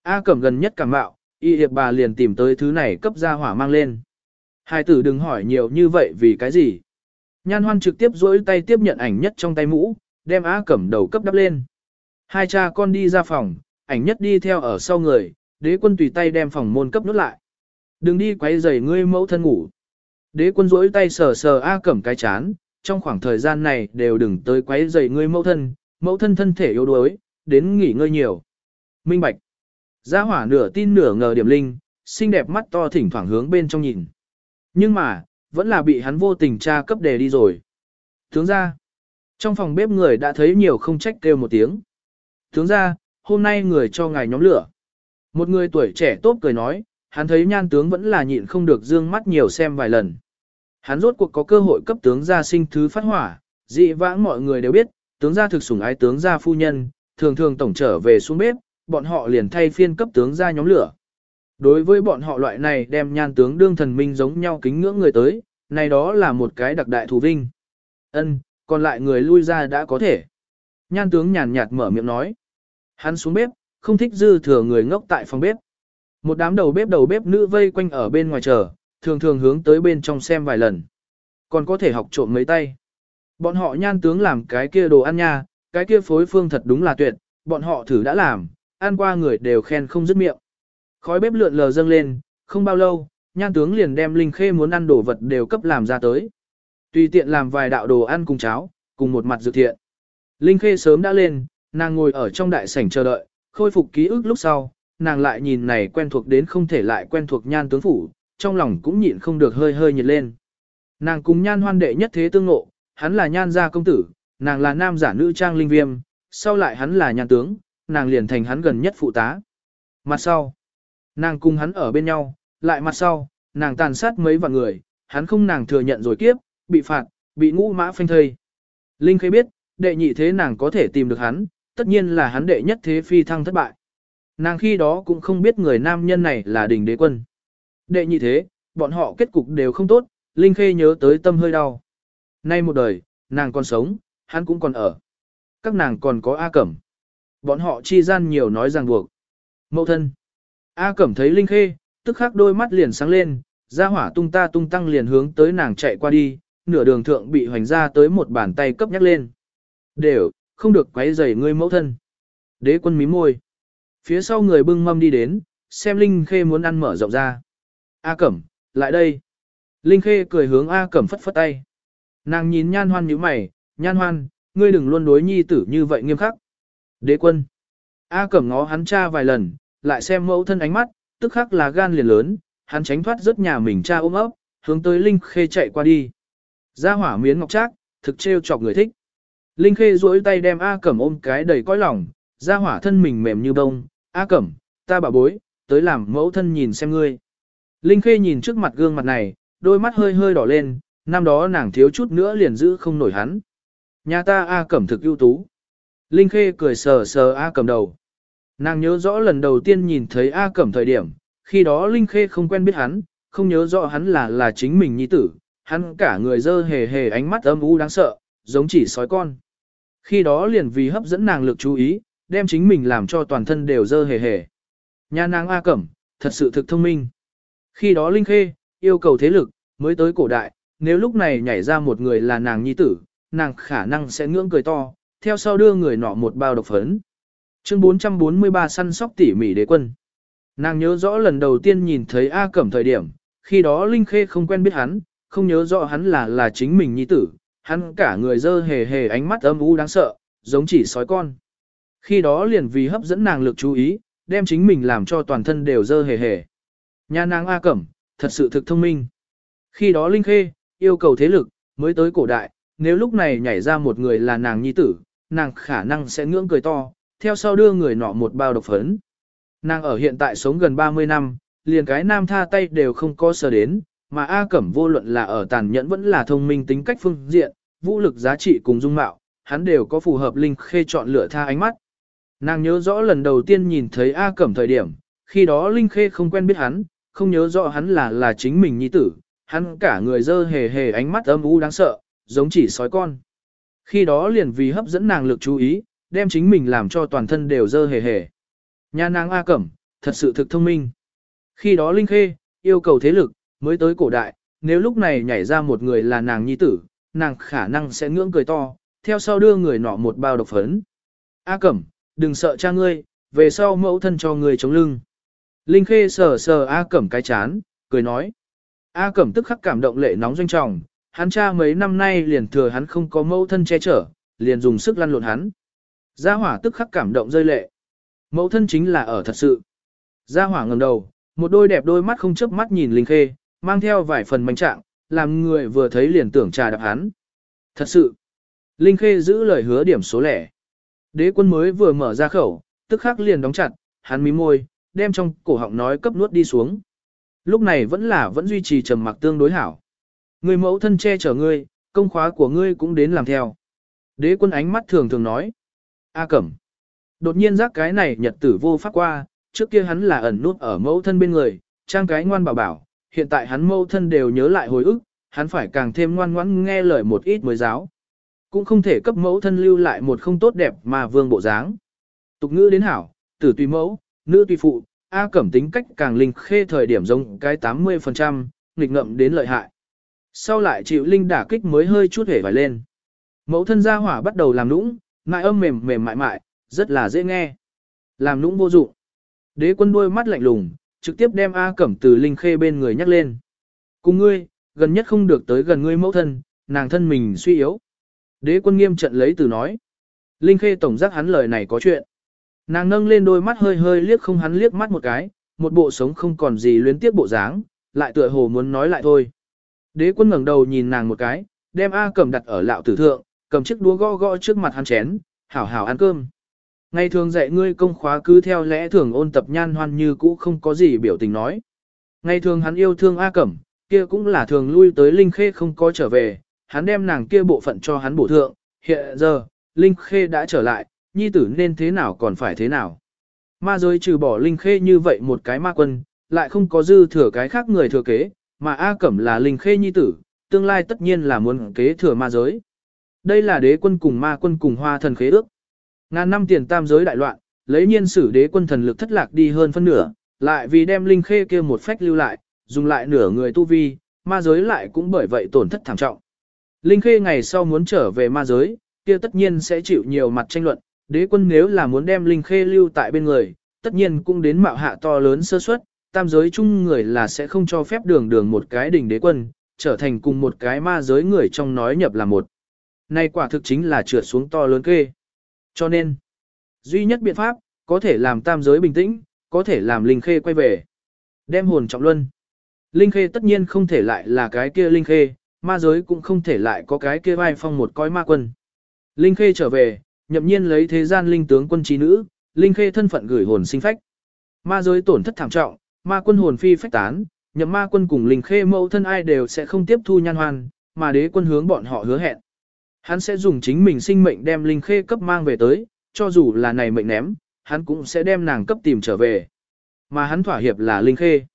A cẩm gần nhất cảm bạo, y hiệp bà liền tìm tới thứ này cấp ra hỏa mang lên. Hai tử đừng hỏi nhiều như vậy vì cái gì. Nhan hoan trực tiếp dỗi tay tiếp nhận ảnh nhất trong tay mũ, đem Á cẩm đầu cấp đắp lên. Hai cha con đi ra phòng, ảnh nhất đi theo ở sau người, đế quân tùy tay đem phòng môn cấp nút lại. Đừng đi quấy rầy ngươi mẫu thân ngủ. Đế quân rỗi tay sờ sờ A cẩm cái chán, trong khoảng thời gian này đều đừng tới quấy rầy ngươi mẫu thân, mẫu thân thân thể yếu đuối, đến nghỉ ngơi nhiều. Minh Bạch. Gia hỏa nửa tin nửa ngờ điểm linh, xinh đẹp mắt to thỉnh thoảng hướng bên trong nhìn. Nhưng mà, vẫn là bị hắn vô tình tra cấp đề đi rồi. Tướng ra, trong phòng bếp người đã thấy nhiều không trách kêu một tiếng. Tướng ra, hôm nay người cho ngài nhóm lửa. Một người tuổi trẻ tốt cười nói, hắn thấy nhan tướng vẫn là nhịn không được dương mắt nhiều xem vài lần. Hắn rốt cuộc có cơ hội cấp tướng gia sinh thứ phát hỏa, dị vãng mọi người đều biết, tướng gia thực sủng ái tướng gia phu nhân, thường thường tổng trở về xuống bếp, bọn họ liền thay phiên cấp tướng gia nhóm lửa. Đối với bọn họ loại này đem nhan tướng đương thần minh giống nhau kính ngưỡng người tới, này đó là một cái đặc đại thù vinh. Ân, còn lại người lui ra đã có thể. Nhan tướng nhàn nhạt mở miệng nói. Hắn xuống bếp, không thích dư thừa người ngốc tại phòng bếp. Một đám đầu bếp đầu bếp nữ vây quanh ở bên ngoài chờ, thường thường hướng tới bên trong xem vài lần. Còn có thể học trộm mấy tay. Bọn họ nhan tướng làm cái kia đồ ăn nha, cái kia phối phương thật đúng là tuyệt, bọn họ thử đã làm, ăn qua người đều khen không dứt miệng. Khói bếp lượn lờ dâng lên, không bao lâu, nhan tướng liền đem Linh Khê muốn ăn đồ vật đều cấp làm ra tới. Tùy tiện làm vài đạo đồ ăn cùng cháo, cùng một mặt dự thiện. Linh Khê sớm đã lên, nàng ngồi ở trong đại sảnh chờ đợi, khôi phục ký ức lúc sau, nàng lại nhìn này quen thuộc đến không thể lại quen thuộc nhan tướng phủ, trong lòng cũng nhịn không được hơi hơi nhiệt lên. Nàng cùng nhan hoan đệ nhất thế tương ngộ, hắn là nhan gia công tử, nàng là nam giả nữ trang linh viêm, sau lại hắn là nhan tướng, nàng liền thành hắn gần nhất phụ tá. Mặt sau, nàng cùng hắn ở bên nhau, lại mặt sau, nàng tàn sát mấy vạn người, hắn không nàng thừa nhận rồi kiếp, bị phạt, bị ngũ mã phanh thây. Linh khê biết, đệ nhị thế nàng có thể tìm được hắn, tất nhiên là hắn đệ nhất thế phi thăng thất bại. Nàng khi đó cũng không biết người nam nhân này là đỉnh đế quân. Đệ nhị thế, bọn họ kết cục đều không tốt, Linh Khê nhớ tới tâm hơi đau. Nay một đời, nàng còn sống, hắn cũng còn ở. Các nàng còn có A Cẩm. Bọn họ chi gian nhiều nói ràng buộc. Mậu thân. A Cẩm thấy Linh Khê, tức khắc đôi mắt liền sáng lên, ra hỏa tung ta tung tăng liền hướng tới nàng chạy qua đi, nửa đường thượng bị hoành ra tới một bàn tay cấp nhắc lên. Đều, không được quấy rầy ngươi mẫu thân. Đế quân mí môi. Phía sau người bưng mâm đi đến, xem Linh Khê muốn ăn mở rộng ra. A Cẩm, lại đây. Linh Khê cười hướng A Cẩm phất phất tay. Nàng nhìn nhan hoan như mày, nhan hoan, ngươi đừng luôn đối nhi tử như vậy nghiêm khắc. Đế quân. A Cẩm ngó hắn cha vài lần, lại xem mẫu thân ánh mắt, tức khắc là gan liền lớn, hắn tránh thoát rất nhà mình cha ôm ấp, hướng tới Linh Khê chạy qua đi. Ra hỏa miến ngọc trác, thực trêu chọc người thích. Linh Khê duỗi tay đem A Cẩm ôm cái đầy cõi lòng, ra hỏa thân mình mềm như bông, A Cẩm, ta bảo bối, tới làm mẫu thân nhìn xem ngươi. Linh Khê nhìn trước mặt gương mặt này, đôi mắt hơi hơi đỏ lên, năm đó nàng thiếu chút nữa liền giữ không nổi hắn. Nhà ta A Cẩm thực ưu tú. Linh Khê cười sờ sờ A Cẩm đầu. Nàng nhớ rõ lần đầu tiên nhìn thấy A Cẩm thời điểm, khi đó Linh Khê không quen biết hắn, không nhớ rõ hắn là là chính mình nhi tử, hắn cả người dơ hề hề ánh mắt âm u đáng sợ, giống chỉ sói con. Khi đó liền vì hấp dẫn nàng lực chú ý, đem chính mình làm cho toàn thân đều dơ hề hề. Nhà nàng A Cẩm, thật sự thực thông minh. Khi đó Linh Khê, yêu cầu thế lực, mới tới cổ đại, nếu lúc này nhảy ra một người là nàng nhi tử, nàng khả năng sẽ ngưỡng cười to, theo sau đưa người nọ một bao độc phấn. Chương 443 săn sóc tỉ mỉ đế quân. Nàng nhớ rõ lần đầu tiên nhìn thấy A Cẩm thời điểm, khi đó Linh Khê không quen biết hắn, không nhớ rõ hắn là là chính mình nhi tử, hắn cả người dơ hề hề ánh mắt âm u đáng sợ, giống chỉ sói con. Khi đó liền vì hấp dẫn nàng lực chú ý, đem chính mình làm cho toàn thân đều dơ hề hề. Nhà nàng A Cẩm, thật sự thực thông minh. Khi đó Linh Khê, yêu cầu thế lực, mới tới cổ đại, nếu lúc này nhảy ra một người là nàng nhi tử, nàng khả năng sẽ ngưỡng cười to, theo sau đưa người nọ một bao độc phấn. Nàng ở hiện tại sống gần 30 năm, liền cái nam tha tay đều không có sờ đến, mà A Cẩm vô luận là ở tàn nhẫn vẫn là thông minh tính cách phương diện, vũ lực giá trị cùng dung mạo, hắn đều có phù hợp Linh Khê chọn lựa tha ánh mắt. Nàng nhớ rõ lần đầu tiên nhìn thấy A Cẩm thời điểm, khi đó Linh Khê không quen biết hắn, không nhớ rõ hắn là là chính mình nhi tử, hắn cả người dơ hề hề ánh mắt âm u đáng sợ, giống chỉ sói con. Khi đó liền vì hấp dẫn nàng lực chú ý, đem chính mình làm cho toàn thân đều dơ hề hề. Nhà nàng A Cẩm, thật sự thực thông minh. Khi đó Linh Khê, yêu cầu thế lực, mới tới cổ đại, nếu lúc này nhảy ra một người là nàng nhi tử, nàng khả năng sẽ ngưỡng cười to, theo sau đưa người nọ một bao độc phấn. A Cẩm, đừng sợ cha ngươi, về sau mẫu thân cho ngươi chống lưng. Linh Khê sờ sờ A Cẩm cái chán, cười nói. A Cẩm tức khắc cảm động lệ nóng doanh trọng, hắn cha mấy năm nay liền thừa hắn không có mẫu thân che chở, liền dùng sức lăn lộn hắn. Gia hỏa tức khắc cảm động rơi lệ. Mẫu thân chính là ở thật sự. Gia hỏa ngẩng đầu, một đôi đẹp đôi mắt không chớp mắt nhìn Linh Khê, mang theo vài phần manh trạng, làm người vừa thấy liền tưởng trà đạp hắn. Thật sự. Linh Khê giữ lời hứa điểm số lẻ. Đế quân mới vừa mở ra khẩu, tức khắc liền đóng chặt, hắn mím môi, đem trong cổ họng nói cấp nuốt đi xuống. Lúc này vẫn là vẫn duy trì trầm mặc tương đối hảo. Người mẫu thân che chở ngươi, công khóa của ngươi cũng đến làm theo. Đế quân ánh mắt thường thường nói. A cẩm. Đột nhiên giác cái này nhật tử vô pháp qua, trước kia hắn là ẩn nút ở mẫu thân bên người, trang cái ngoan bảo bảo, hiện tại hắn mẫu thân đều nhớ lại hồi ức, hắn phải càng thêm ngoan ngoãn nghe lời một ít mới giáo. Cũng không thể cấp mẫu thân lưu lại một không tốt đẹp mà vương bộ dáng. Tục ngữ đến hảo, tử tùy mẫu, nữ tùy phụ, A cẩm tính cách càng linh khê thời điểm giống cái 80%, nghịch ngậm đến lợi hại. Sau lại chịu linh đả kích mới hơi chút hể vài lên. Mẫu thân gia hỏa bắt đầu làm nũng, mại âm mềm mềm mại mại, rất là dễ nghe. Làm nũng vô dụng. Đế quân đôi mắt lạnh lùng, trực tiếp đem A Cẩm từ Linh Khê bên người nhắc lên. Cùng ngươi, gần nhất không được tới gần ngươi mẫu thân, nàng thân mình suy yếu. Đế quân nghiêm trận lấy từ nói. Linh Khê tổng giác hắn lời này có chuyện. Nàng nâng lên đôi mắt hơi hơi liếc không hắn liếc mắt một cái, một bộ sống không còn gì luyến tiếp bộ dáng, lại tựa hồ muốn nói lại thôi. Đế quân ngẩng đầu nhìn nàng một cái, đem A Cẩm đặt ở lạo tử thượng, cầm chiếc đũa gõ gõ trước mặt hắn chén, hảo hảo ăn cơm. Ngày thường dạy ngươi công khóa cứ theo lẽ thường ôn tập nhan hoan như cũ không có gì biểu tình nói. Ngày thường hắn yêu thương A Cẩm, kia cũng là thường lui tới Linh Khê không có trở về, hắn đem nàng kia bộ phận cho hắn bổ thượng, hiện giờ, Linh Khê đã trở lại, nhi tử nên thế nào còn phải thế nào. Ma giới trừ bỏ Linh Khê như vậy một cái ma quân, lại không có dư thừa cái khác người thừa kế, mà A Cẩm là Linh Khê nhi tử, tương lai tất nhiên là muốn kế thừa ma giới. Đây là đế quân cùng ma quân cùng hoa thần khế ước. Ngàn năm tiền tam giới đại loạn, lấy nhiên sử đế quân thần lực thất lạc đi hơn phân nửa, lại vì đem linh khê kia một phách lưu lại, dùng lại nửa người tu vi, ma giới lại cũng bởi vậy tổn thất thảm trọng. Linh khê ngày sau muốn trở về ma giới, kia tất nhiên sẽ chịu nhiều mặt tranh luận, đế quân nếu là muốn đem linh khê lưu tại bên người, tất nhiên cũng đến mạo hạ to lớn sơ suất, tam giới chung người là sẽ không cho phép đường đường một cái đỉnh đế quân, trở thành cùng một cái ma giới người trong nói nhập là một. Này quả thực chính là trượt xuống to lớn kê. Cho nên, duy nhất biện pháp, có thể làm tam giới bình tĩnh, có thể làm Linh Khê quay về. Đem hồn trọng luân. Linh Khê tất nhiên không thể lại là cái kia Linh Khê, ma giới cũng không thể lại có cái kia vai phong một coi ma quân. Linh Khê trở về, nhậm nhiên lấy thế gian linh tướng quân trí nữ, Linh Khê thân phận gửi hồn sinh phách. Ma giới tổn thất thảm trọng, ma quân hồn phi phách tán, nhậm ma quân cùng Linh Khê mẫu thân ai đều sẽ không tiếp thu nhan hoan, mà đế quân hướng bọn họ hứa hẹn. Hắn sẽ dùng chính mình sinh mệnh đem linh khê cấp mang về tới, cho dù là này mệnh ném, hắn cũng sẽ đem nàng cấp tìm trở về. Mà hắn thỏa hiệp là linh khê.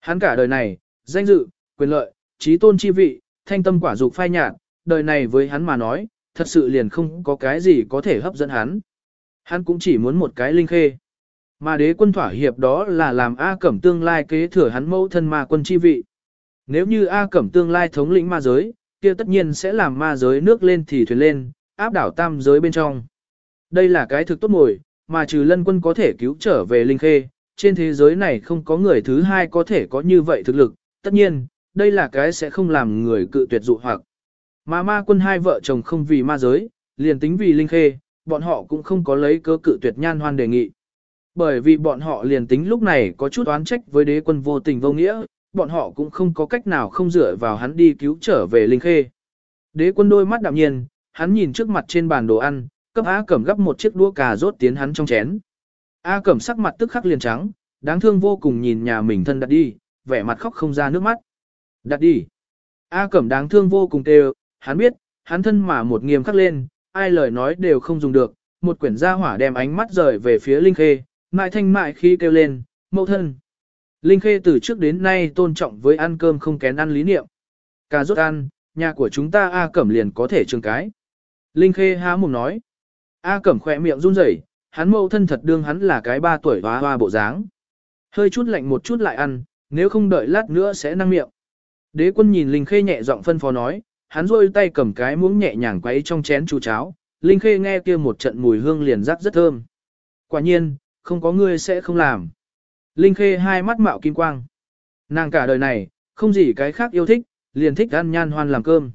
Hắn cả đời này, danh dự, quyền lợi, trí tôn chi vị, thanh tâm quả dục phai nhạt, đời này với hắn mà nói, thật sự liền không có cái gì có thể hấp dẫn hắn. Hắn cũng chỉ muốn một cái linh khê. Mà đế quân thỏa hiệp đó là làm A Cẩm tương lai kế thừa hắn mẫu thân ma quân chi vị. Nếu như A Cẩm tương lai thống lĩnh ma giới, kia tất nhiên sẽ làm ma giới nước lên thì thuyền lên, áp đảo tam giới bên trong. Đây là cái thực tốt mồi, mà trừ lân quân có thể cứu trở về linh khê, trên thế giới này không có người thứ hai có thể có như vậy thực lực, tất nhiên, đây là cái sẽ không làm người cự tuyệt dụ hoặc. Mà ma quân hai vợ chồng không vì ma giới, liền tính vì linh khê, bọn họ cũng không có lấy cơ cự tuyệt nhan hoan đề nghị. Bởi vì bọn họ liền tính lúc này có chút oán trách với đế quân vô tình vô nghĩa, bọn họ cũng không có cách nào không dựa vào hắn đi cứu trở về Linh Khê. Đế quân đôi mắt đạm nhiên, hắn nhìn trước mặt trên bàn đồ ăn, cấp A Cẩm gấp một chiếc đũa cà rốt tiến hắn trong chén. A Cẩm sắc mặt tức khắc liền trắng, đáng thương vô cùng nhìn nhà mình thân đặt đi, vẻ mặt khóc không ra nước mắt. Đặt đi. A Cẩm đáng thương vô cùng kêu, hắn biết, hắn thân mà một nghiêm khắc lên, ai lời nói đều không dùng được, một quyển gia hỏa đem ánh mắt rời về phía Linh Khê, mại thanh mại khi kêu lên, mẫu thân. Linh Khê từ trước đến nay tôn trọng với ăn cơm không kén ăn lý niệm. Cà rốt ăn, nhà của chúng ta A Cẩm liền có thể trường cái. Linh Khê há mồm nói. A Cẩm khỏe miệng run rẩy, hắn mâu thân thật đương hắn là cái ba tuổi hoa hoa bộ dáng. Hơi chút lạnh một chút lại ăn, nếu không đợi lát nữa sẽ năng miệng. Đế quân nhìn Linh Khê nhẹ giọng phân phó nói, hắn rôi tay cầm cái muỗng nhẹ nhàng quấy trong chén chú cháo. Linh Khê nghe kia một trận mùi hương liền rắc rất thơm. Quả nhiên, không có ngươi sẽ không làm. Linh Khê hai mắt mạo kim quang. Nàng cả đời này, không gì cái khác yêu thích, liền thích ăn nhan hoan làm cơm.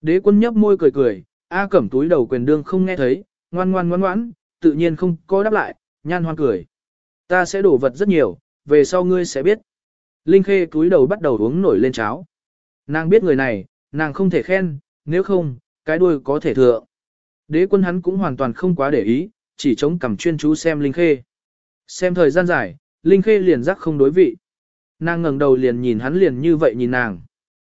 Đế quân nhấp môi cười cười, A cẩm túi đầu quyền đương không nghe thấy, ngoan ngoan ngoan ngoãn, tự nhiên không có đáp lại, nhan hoan cười. Ta sẽ đổ vật rất nhiều, về sau ngươi sẽ biết. Linh Khê túi đầu bắt đầu uống nổi lên cháo. Nàng biết người này, nàng không thể khen, nếu không, cái đuôi có thể thừa. Đế quân hắn cũng hoàn toàn không quá để ý, chỉ chống cằm chuyên chú xem Linh Khê. Xem thời gian dài, Linh Khê liền rắc không đối vị. Nàng ngẩng đầu liền nhìn hắn liền như vậy nhìn nàng.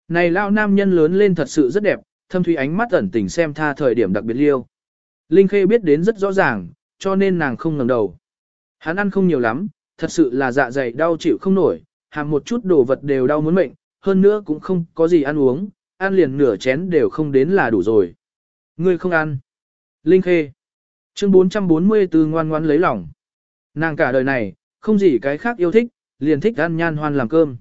Này lão nam nhân lớn lên thật sự rất đẹp, thâm thủy ánh mắt ẩn tình xem tha thời điểm đặc biệt liêu. Linh Khê biết đến rất rõ ràng, cho nên nàng không ngẩng đầu. Hắn ăn không nhiều lắm, thật sự là dạ dày đau chịu không nổi, hàm một chút đồ vật đều đau muốn mệnh, hơn nữa cũng không có gì ăn uống, ăn liền nửa chén đều không đến là đủ rồi. Ngươi không ăn. Linh Khê. Chương 444 ngoan ngoãn lấy lòng. Nàng cả đời này, không gì cái khác yêu thích, liền thích ăn nhan hoan làm cơm.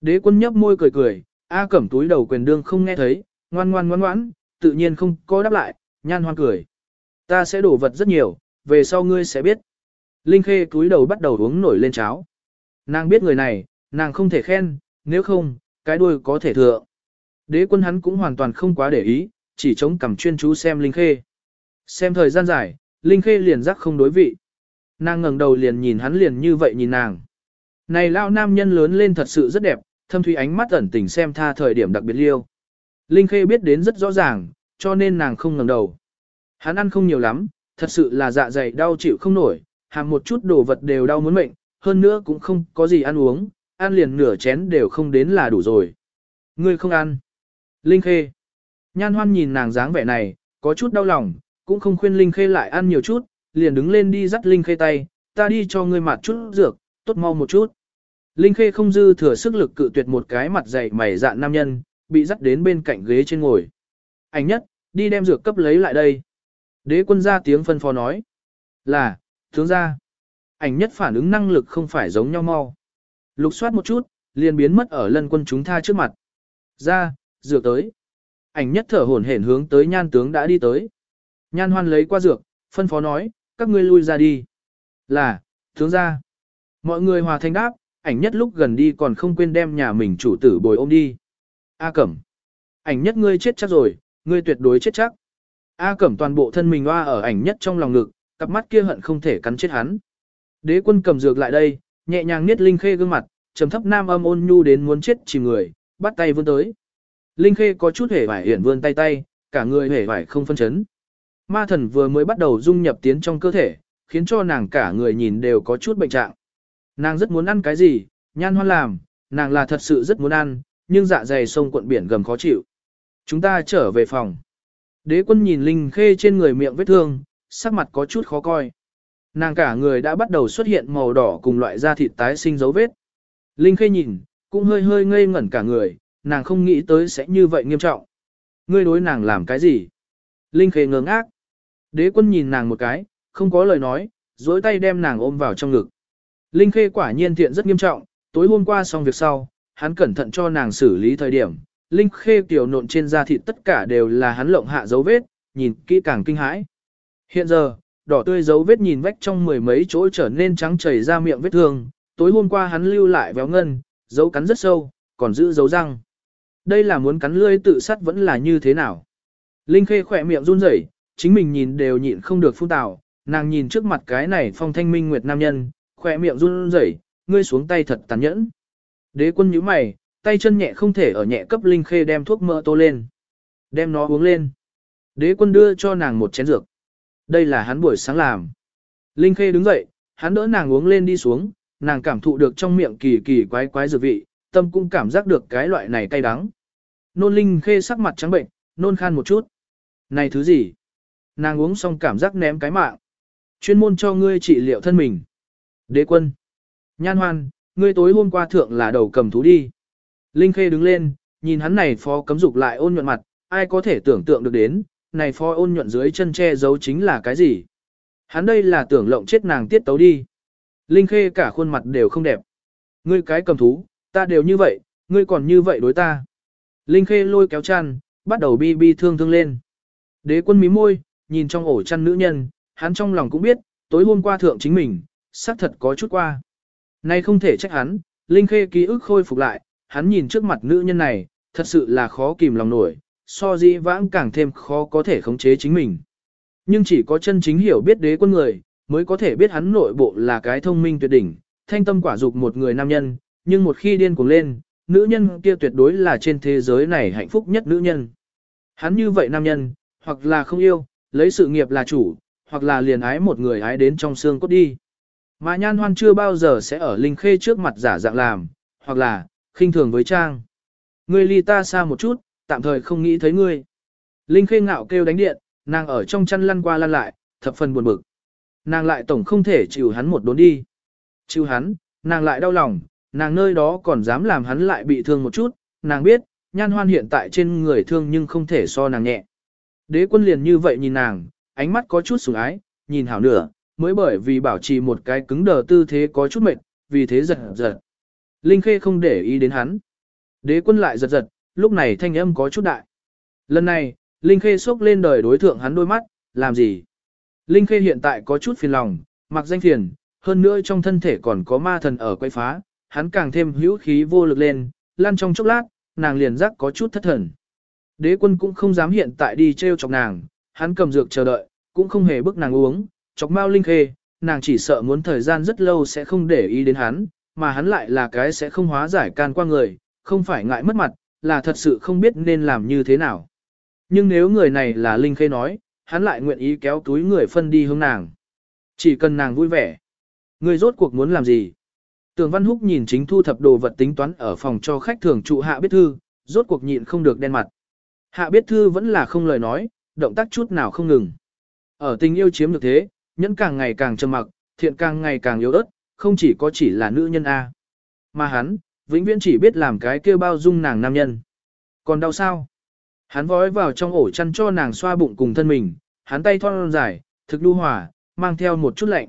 Đế quân nhấp môi cười cười, A cẩm túi đầu quyền đương không nghe thấy, ngoan ngoan ngoan ngoãn, tự nhiên không có đáp lại, nhan hoan cười. Ta sẽ đổ vật rất nhiều, về sau ngươi sẽ biết. Linh Khê túi đầu bắt đầu uống nổi lên cháo. Nàng biết người này, nàng không thể khen, nếu không, cái đuôi có thể thừa. Đế quân hắn cũng hoàn toàn không quá để ý, chỉ chống cằm chuyên chú xem Linh Khê. Xem thời gian dài, Linh Khê liền rắc không đối vị. Nàng ngẩng đầu liền nhìn hắn liền như vậy nhìn nàng. Này lão nam nhân lớn lên thật sự rất đẹp, thâm thủy ánh mắt ẩn tình xem tha thời điểm đặc biệt liêu. Linh Khê biết đến rất rõ ràng, cho nên nàng không ngẩng đầu. Hắn ăn không nhiều lắm, thật sự là dạ dày đau chịu không nổi, hàm một chút đồ vật đều đau muốn mệnh, hơn nữa cũng không có gì ăn uống, ăn liền nửa chén đều không đến là đủ rồi. Ngươi không ăn. Linh Khê. Nhan hoan nhìn nàng dáng vẻ này, có chút đau lòng, cũng không khuyên Linh Khê lại ăn nhiều chút, liền đứng lên đi dắt Linh Khê tay, ta đi cho ngươi mặt chút dược, tốt mau một chút. Linh Khê không dư thừa sức lực cự tuyệt một cái mặt dày mày dạn nam nhân, bị dắt đến bên cạnh ghế trên ngồi. Anh nhất, đi đem dược cấp lấy lại đây. Đế quân ra tiếng phân phó nói. Là, tướng ra. Ảnh nhất phản ứng năng lực không phải giống nhau mau. Lục soát một chút, liền biến mất ở lân quân chúng tha trước mặt. Ra, dược tới. Ảnh nhất thở hổn hển hướng tới nhan tướng đã đi tới. Nhan hoan lấy qua dược, phân phó nói, các ngươi lui ra đi. Là, tướng ra. Mọi người hòa thanh đáp, ảnh nhất lúc gần đi còn không quên đem nhà mình chủ tử bồi ôm đi. A Cẩm. Ảnh nhất ngươi chết chắc rồi, ngươi tuyệt đối chết chắc. A Cẩm toàn bộ thân mình hoa ở ảnh nhất trong lòng ngực, cặp mắt kia hận không thể cắn chết hắn. Đế quân cầm dược lại đây, nhẹ nhàng niết Linh Khê gương mặt, trầm thấp nam âm ôn nhu đến muốn chết chìm người, bắt tay vươn tới. Linh Khê có chút hề vải hiển vươn tay tay, cả người hề vải không phân chấn. Ma thần vừa mới bắt đầu dung nhập tiến trong cơ thể, khiến cho nàng cả người nhìn đều có chút bệnh trạng. Nàng rất muốn ăn cái gì, nhan hoan làm, nàng là thật sự rất muốn ăn, nhưng dạ dày sông cuộn biển gầm khó chịu. Chúng ta trở về phòng. Đế quân nhìn Linh Khê trên người miệng vết thương, sắc mặt có chút khó coi. Nàng cả người đã bắt đầu xuất hiện màu đỏ cùng loại da thịt tái sinh dấu vết. Linh Khê nhìn, cũng hơi hơi ngây ngẩn cả người, nàng không nghĩ tới sẽ như vậy nghiêm trọng. Ngươi đối nàng làm cái gì? Linh Khê ngơ ngác. Đế quân nhìn nàng một cái, không có lời nói, dối tay đem nàng ôm vào trong ngực. Linh Khê quả nhiên thiện rất nghiêm trọng, tối hôm qua xong việc sau, hắn cẩn thận cho nàng xử lý thời điểm. Linh Khê tiểu nộn trên da thịt tất cả đều là hắn lộng hạ dấu vết, nhìn kỹ càng kinh hãi. Hiện giờ, đỏ tươi dấu vết nhìn vách trong mười mấy chỗ trở nên trắng chảy ra miệng vết thương, tối hôm qua hắn lưu lại véo ngân, dấu cắn rất sâu, còn giữ dấu răng. Đây là muốn cắn lưỡi tự sát vẫn là như thế nào? Linh Khê khỏe miệng run rẩy, chính mình nhìn đều nhịn không được phun tào, nàng nhìn trước mặt cái này phong thanh minh nguyệt nam nhân, khỏe miệng run rẩy, ngươi xuống tay thật tàn nhẫn. Đế quân nhíu mày, tay chân nhẹ không thể ở nhẹ cấp Linh Khê đem thuốc mỡ tô lên. Đem nó uống lên. Đế quân đưa cho nàng một chén dược. Đây là hắn buổi sáng làm. Linh Khê đứng dậy, hắn đỡ nàng uống lên đi xuống, nàng cảm thụ được trong miệng kỳ kỳ quái quái dược vị, tâm cũng cảm giác được cái loại này cay đắng. Nôn Linh Khê sắc mặt trắng bệnh, nôn khan một chút. Này thứ gì? Nàng uống xong cảm giác ném cái mạng. Chuyên môn cho ngươi trị liệu thân mình. Đế quân. Nhan hoan, ngươi tối hôm qua thượng là đầu cầm thú đi. Linh Khê đứng lên, nhìn hắn này phó cấm dục lại ôn nhuận mặt, ai có thể tưởng tượng được đến, này phó ôn nhuận dưới chân che giấu chính là cái gì? Hắn đây là tưởng lộng chết nàng tiết tấu đi. Linh Khê cả khuôn mặt đều không đẹp. Ngươi cái cầm thú, ta đều như vậy, ngươi còn như vậy đối ta. Linh Khê lôi kéo chăn, bắt đầu bi bi thương thương lên. Đế quân mí môi, nhìn trong ổ chăn nữ nhân, hắn trong lòng cũng biết, tối hôm qua thượng chính mình, xác thật có chút qua. Nay không thể trách hắn, Linh Khê ký ức khôi phục lại, hắn nhìn trước mặt nữ nhân này, thật sự là khó kìm lòng nổi, so di vãng càng thêm khó có thể khống chế chính mình. Nhưng chỉ có chân chính hiểu biết đế quân người, mới có thể biết hắn nội bộ là cái thông minh tuyệt đỉnh, thanh tâm quả dục một người nam nhân, nhưng một khi điên cuồng lên, nữ nhân kia tuyệt đối là trên thế giới này hạnh phúc nhất nữ nhân. Hắn như vậy nam nhân, hoặc là không yêu, lấy sự nghiệp là chủ, hoặc là liền ái một người ái đến trong xương cốt đi. Mà nhan hoan chưa bao giờ sẽ ở linh khê trước mặt giả dạng làm, hoặc là, khinh thường với trang. Ngươi ly ta xa một chút, tạm thời không nghĩ thấy ngươi. Linh khê ngạo kêu đánh điện, nàng ở trong chăn lăn qua lăn lại, thập phần buồn bực. Nàng lại tổng không thể chịu hắn một đốn đi. Chịu hắn, nàng lại đau lòng, nàng nơi đó còn dám làm hắn lại bị thương một chút, nàng biết, nhan hoan hiện tại trên người thương nhưng không thể so nàng nhẹ. Đế quân liền như vậy nhìn nàng, ánh mắt có chút sủng ái, nhìn hảo nửa, mới bởi vì bảo trì một cái cứng đờ tư thế có chút mệt, vì thế giật giật. Linh Khê không để ý đến hắn. Đế quân lại giật giật, lúc này thanh âm có chút đại. Lần này, Linh Khê sốc lên đời đối thượng hắn đôi mắt, làm gì? Linh Khê hiện tại có chút phiền lòng, mặc danh phiền, hơn nữa trong thân thể còn có ma thần ở quay phá, hắn càng thêm hữu khí vô lực lên, Lan trong chốc lát, nàng liền rắc có chút thất thần. Đế quân cũng không dám hiện tại đi treo chọc nàng, hắn cầm dược chờ đợi, cũng không hề bức nàng uống, chọc mau linh khê, nàng chỉ sợ muốn thời gian rất lâu sẽ không để ý đến hắn, mà hắn lại là cái sẽ không hóa giải can qua người, không phải ngại mất mặt, là thật sự không biết nên làm như thế nào. Nhưng nếu người này là linh khê nói, hắn lại nguyện ý kéo túi người phân đi hướng nàng. Chỉ cần nàng vui vẻ. Người rốt cuộc muốn làm gì? Tường Văn Húc nhìn chính thu thập đồ vật tính toán ở phòng cho khách thường trụ hạ biết thư, rốt cuộc nhịn không được đen mặt. Hạ biết thư vẫn là không lời nói, động tác chút nào không ngừng. Ở tình yêu chiếm được thế, nhẫn càng ngày càng trầm mặc, thiện càng ngày càng yếu ớt, không chỉ có chỉ là nữ nhân A. Mà hắn, vĩnh viễn chỉ biết làm cái kia bao dung nàng nam nhân. Còn đau sao? Hắn vói vào trong ổ chăn cho nàng xoa bụng cùng thân mình, hắn tay thon dài, thực đu hòa, mang theo một chút lạnh.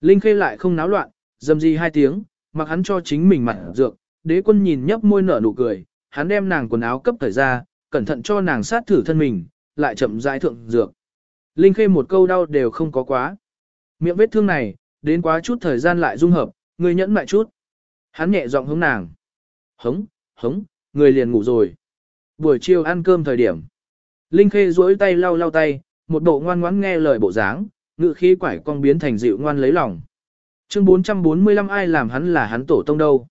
Linh khê lại không náo loạn, dầm gì hai tiếng, mặc hắn cho chính mình mặt dược, đế quân nhìn nhấp môi nở nụ cười, hắn đem nàng quần áo cấp thời ra, cẩn thận cho nàng sát thử thân mình, lại chậm rãi thượng dược. Linh Khê một câu đau đều không có quá. Miệng vết thương này, đến quá chút thời gian lại dung hợp, người nhẫn lại chút. Hắn nhẹ giọng hướng nàng. Hống, hống, người liền ngủ rồi. Buổi chiều ăn cơm thời điểm. Linh Khê duỗi tay lau lau tay, một bộ ngoan ngoãn nghe lời bộ dáng, ngự khí quải cong biến thành dịu ngoan lấy lòng. Chương 445 ai làm hắn là hắn tổ tông đâu.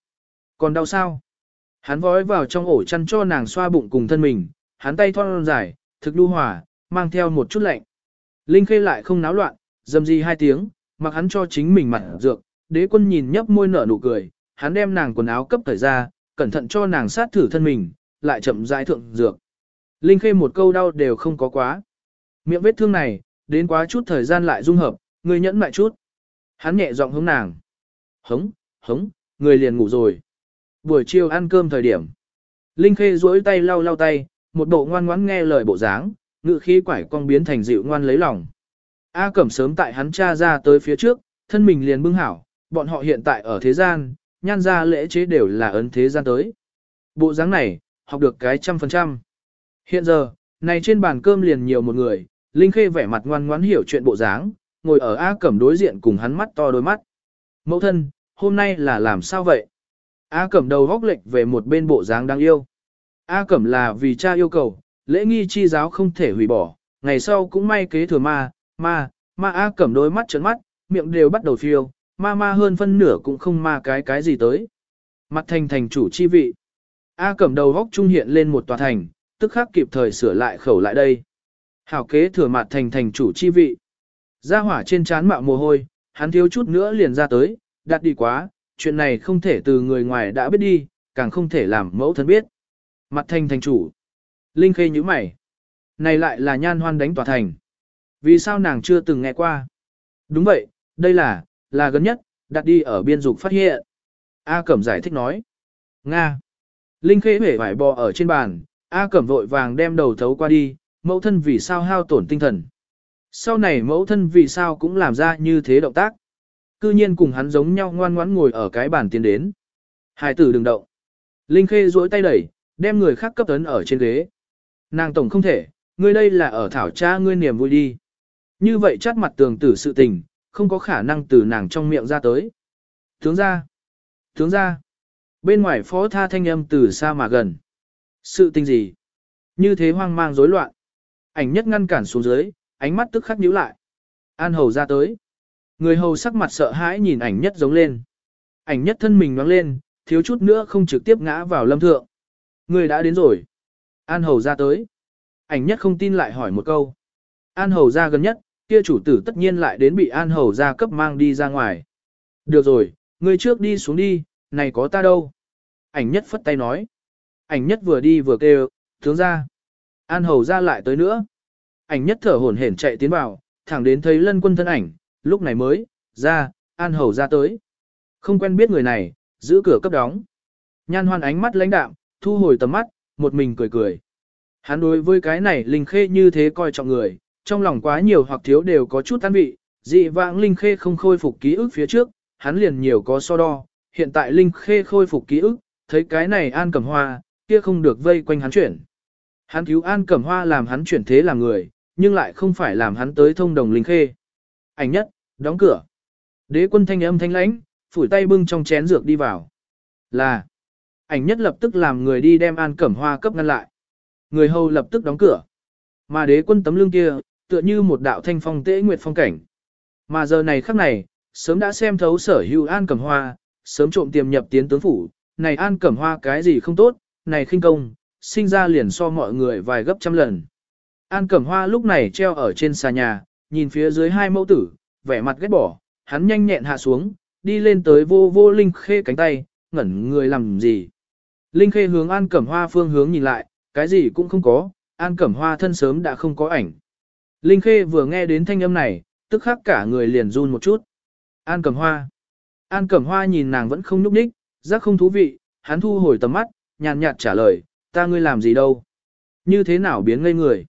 Còn đau sao? Hắn vói vào trong ổ chăn cho nàng xoa bụng cùng thân mình, hắn tay thon dài, thực đu hòa, mang theo một chút lạnh. Linh Khê lại không náo loạn, dầm gì hai tiếng, mặc hắn cho chính mình mặt dược, đế quân nhìn nhấp môi nở nụ cười, hắn đem nàng quần áo cấp thời ra, cẩn thận cho nàng sát thử thân mình, lại chậm rãi thượng dược. Linh Khê một câu đau đều không có quá. Miệng vết thương này, đến quá chút thời gian lại dung hợp, người nhẫn lại chút. Hắn nhẹ giọng hướng nàng. Hống, hống, người liền ngủ rồi. Buổi chiều ăn cơm thời điểm. Linh Khê duỗi tay lau lau tay, một bộ ngoan ngoãn nghe lời bộ dáng, ngự khí quải cong biến thành dịu ngoan lấy lòng. A Cẩm sớm tại hắn cha ra tới phía trước, thân mình liền bưng hảo, bọn họ hiện tại ở thế gian, nhan ra lễ chế đều là ấn thế gian tới. Bộ dáng này, học được cái trăm phần trăm. Hiện giờ, này trên bàn cơm liền nhiều một người, Linh Khê vẻ mặt ngoan ngoãn hiểu chuyện bộ dáng, ngồi ở A Cẩm đối diện cùng hắn mắt to đôi mắt. Mẫu thân, hôm nay là làm sao vậy? A Cẩm đầu góc lệch về một bên bộ dáng đáng yêu. A Cẩm là vì cha yêu cầu, lễ nghi chi giáo không thể hủy bỏ, ngày sau cũng may kế thừa ma, ma, ma A Cẩm đôi mắt trợn mắt, miệng đều bắt đầu phiêu, ma ma hơn phân nửa cũng không ma cái cái gì tới. Mặt thành thành chủ chi vị. A Cẩm đầu góc trung hiện lên một tòa thành, tức khắc kịp thời sửa lại khẩu lại đây. Hảo kế thừa mặt thành thành chủ chi vị. Ra hỏa trên trán mạo mồ hôi, hắn thiếu chút nữa liền ra tới, đặt đi quá, chuyện này không thể từ người ngoài đã biết đi, càng không thể làm mẫu thân biết. Mặt thành thành chủ. Linh khê như mày. Này lại là nhan hoan đánh tòa thành. Vì sao nàng chưa từng nghe qua? Đúng vậy, đây là, là gần nhất, đặt đi ở biên dục phát hiện. A Cẩm giải thích nói. Nga. Linh khê hể vải bò ở trên bàn, A Cẩm vội vàng đem đầu thấu qua đi, mẫu thân vì sao hao tổn tinh thần. Sau này mẫu thân vì sao cũng làm ra như thế động tác. Cư nhiên cùng hắn giống nhau ngoan ngoãn ngồi ở cái bàn tiến đến. Hải tử đừng động. Linh Khê duỗi tay đẩy, đem người khác cấp tấn ở trên ghế. Nàng tổng không thể, ngươi đây là ở thảo tra ngươi niềm vui đi. Như vậy chắt mặt tường tử sự tình, không có khả năng từ nàng trong miệng ra tới. Tướng ra. Tướng ra. Bên ngoài phó tha thanh âm từ xa mà gần. Sự tình gì? Như thế hoang mang rối loạn. Ảnh nhất ngăn cản xuống dưới, ánh mắt tức khắc nhíu lại. An hầu ra tới. Người hầu sắc mặt sợ hãi nhìn ảnh nhất giống lên. Ảnh nhất thân mình nhoáng lên, thiếu chút nữa không trực tiếp ngã vào lâm thượng. Người đã đến rồi. An hầu ra tới. Ảnh nhất không tin lại hỏi một câu. An hầu ra gần nhất, kia chủ tử tất nhiên lại đến bị an hầu ra cấp mang đi ra ngoài. Được rồi, người trước đi xuống đi, này có ta đâu. Ảnh nhất phất tay nói. Ảnh nhất vừa đi vừa kêu, tướng ra. An hầu ra lại tới nữa. Ảnh nhất thở hổn hển chạy tiến vào, thẳng đến thấy lân quân thân ảnh, lúc này mới, ra, an hầu ra tới. Không quen biết người này, giữ cửa cấp đóng. Nhan hoan ánh mắt lãnh đạm, thu hồi tầm mắt, một mình cười cười. Hắn đối với cái này linh khê như thế coi trọng người, trong lòng quá nhiều hoặc thiếu đều có chút tan vị, dị vãng linh khê không khôi phục ký ức phía trước, hắn liền nhiều có so đo, hiện tại linh khê khôi phục ký ức, thấy cái này an cẩm hoa, kia không được vây quanh hắn chuyển. Hắn cứu an cẩm hoa làm hắn chuyển thế làm người, nhưng lại không phải làm hắn tới thông đồng linh khê. Ảnh nhất, đóng cửa. Đế quân thanh âm thanh lãnh, phủi tay bưng trong chén dược đi vào. Là, ảnh nhất lập tức làm người đi đem an cẩm hoa cấp ngăn lại. Người hầu lập tức đóng cửa. Mà đế quân tấm lưng kia, tựa như một đạo thanh phong tế nguyệt phong cảnh. Mà giờ này khắc này, sớm đã xem thấu sở hữu an cẩm hoa, sớm trộm tiềm nhập tiến tướng phủ, này an cẩm hoa cái gì không tốt, này khinh công, sinh ra liền so mọi người vài gấp trăm lần. An cẩm hoa lúc này treo ở trên xà nhà, nhìn phía dưới hai mẫu tử, vẻ mặt ghét bỏ, hắn nhanh nhẹn hạ xuống, đi lên tới vô vô Linh Khê cánh tay, ngẩn người làm gì. Linh Khê hướng An Cẩm Hoa phương hướng nhìn lại, cái gì cũng không có, An Cẩm Hoa thân sớm đã không có ảnh. Linh Khê vừa nghe đến thanh âm này, tức khắc cả người liền run một chút. An Cẩm Hoa. An Cẩm Hoa nhìn nàng vẫn không nhúc nhích, giác không thú vị, hắn thu hồi tầm mắt, nhàn nhạt trả lời, ta ngươi làm gì đâu? Như thế nào biến ngây người?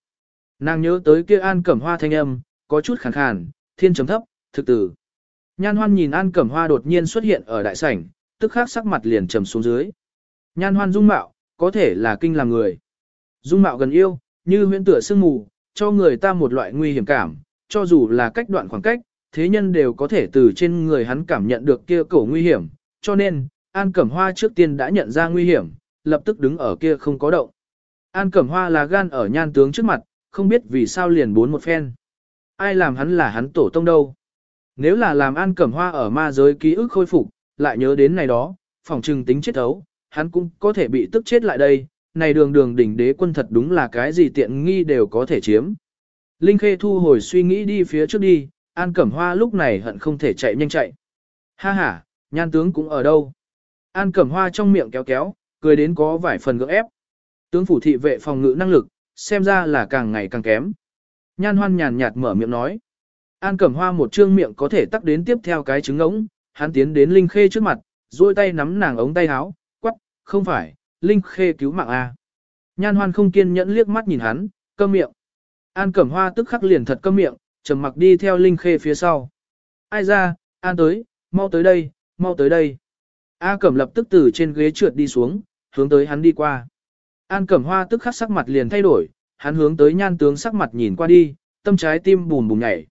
Nàng nhớ tới kia An Cẩm Hoa thanh âm, có chút khàn khàn, thiên chấm thấp, thực tử. Nhan hoan nhìn An Cẩm Hoa đột nhiên xuất hiện ở đại sảnh, tức khắc sắc mặt liền trầm xuống dưới. Nhan hoan dung mạo, có thể là kinh làm người. Dung mạo gần yêu, như huyễn tựa sương mù, cho người ta một loại nguy hiểm cảm, cho dù là cách đoạn khoảng cách, thế nhân đều có thể từ trên người hắn cảm nhận được kia cổ nguy hiểm, cho nên, An Cẩm Hoa trước tiên đã nhận ra nguy hiểm, lập tức đứng ở kia không có động. An Cẩm Hoa là gan ở nhan tướng trước mặt, không biết vì sao liền bốn một phen. Ai làm hắn là hắn tổ tông đâu. Nếu là làm An Cẩm Hoa ở ma giới ký ức khôi phục, lại nhớ đến này đó, phòng trừng tính chết thấu, hắn cũng có thể bị tức chết lại đây, này đường đường đỉnh đế quân thật đúng là cái gì tiện nghi đều có thể chiếm. Linh Khê thu hồi suy nghĩ đi phía trước đi, An Cẩm Hoa lúc này hận không thể chạy nhanh chạy. Ha ha, nhan tướng cũng ở đâu? An Cẩm Hoa trong miệng kéo kéo, cười đến có vài phần gỡ ép. Tướng phủ thị vệ phòng ngự năng lực, xem ra là càng ngày càng kém. Nhan hoan nhàn nhạt mở miệng nói. An Cẩm Hoa một trương miệng có thể tắc đến tiếp theo cái trứng ống, hắn tiến đến Linh Khê trước mặt, duỗi tay nắm nàng ống tay áo, quắc, không phải, Linh Khê cứu mạng a. Nhan Hoan không kiên nhẫn liếc mắt nhìn hắn, câm miệng. An Cẩm Hoa tức khắc liền thật câm miệng, trầm mặc đi theo Linh Khê phía sau. Ai ra, An tới, mau tới đây, mau tới đây. A Cẩm lập tức từ trên ghế trượt đi xuống, hướng tới hắn đi qua. An Cẩm Hoa tức khắc sắc mặt liền thay đổi, hắn hướng tới nhan tướng sắc mặt nhìn qua đi, tâm trái tim bùm bùm nhảy.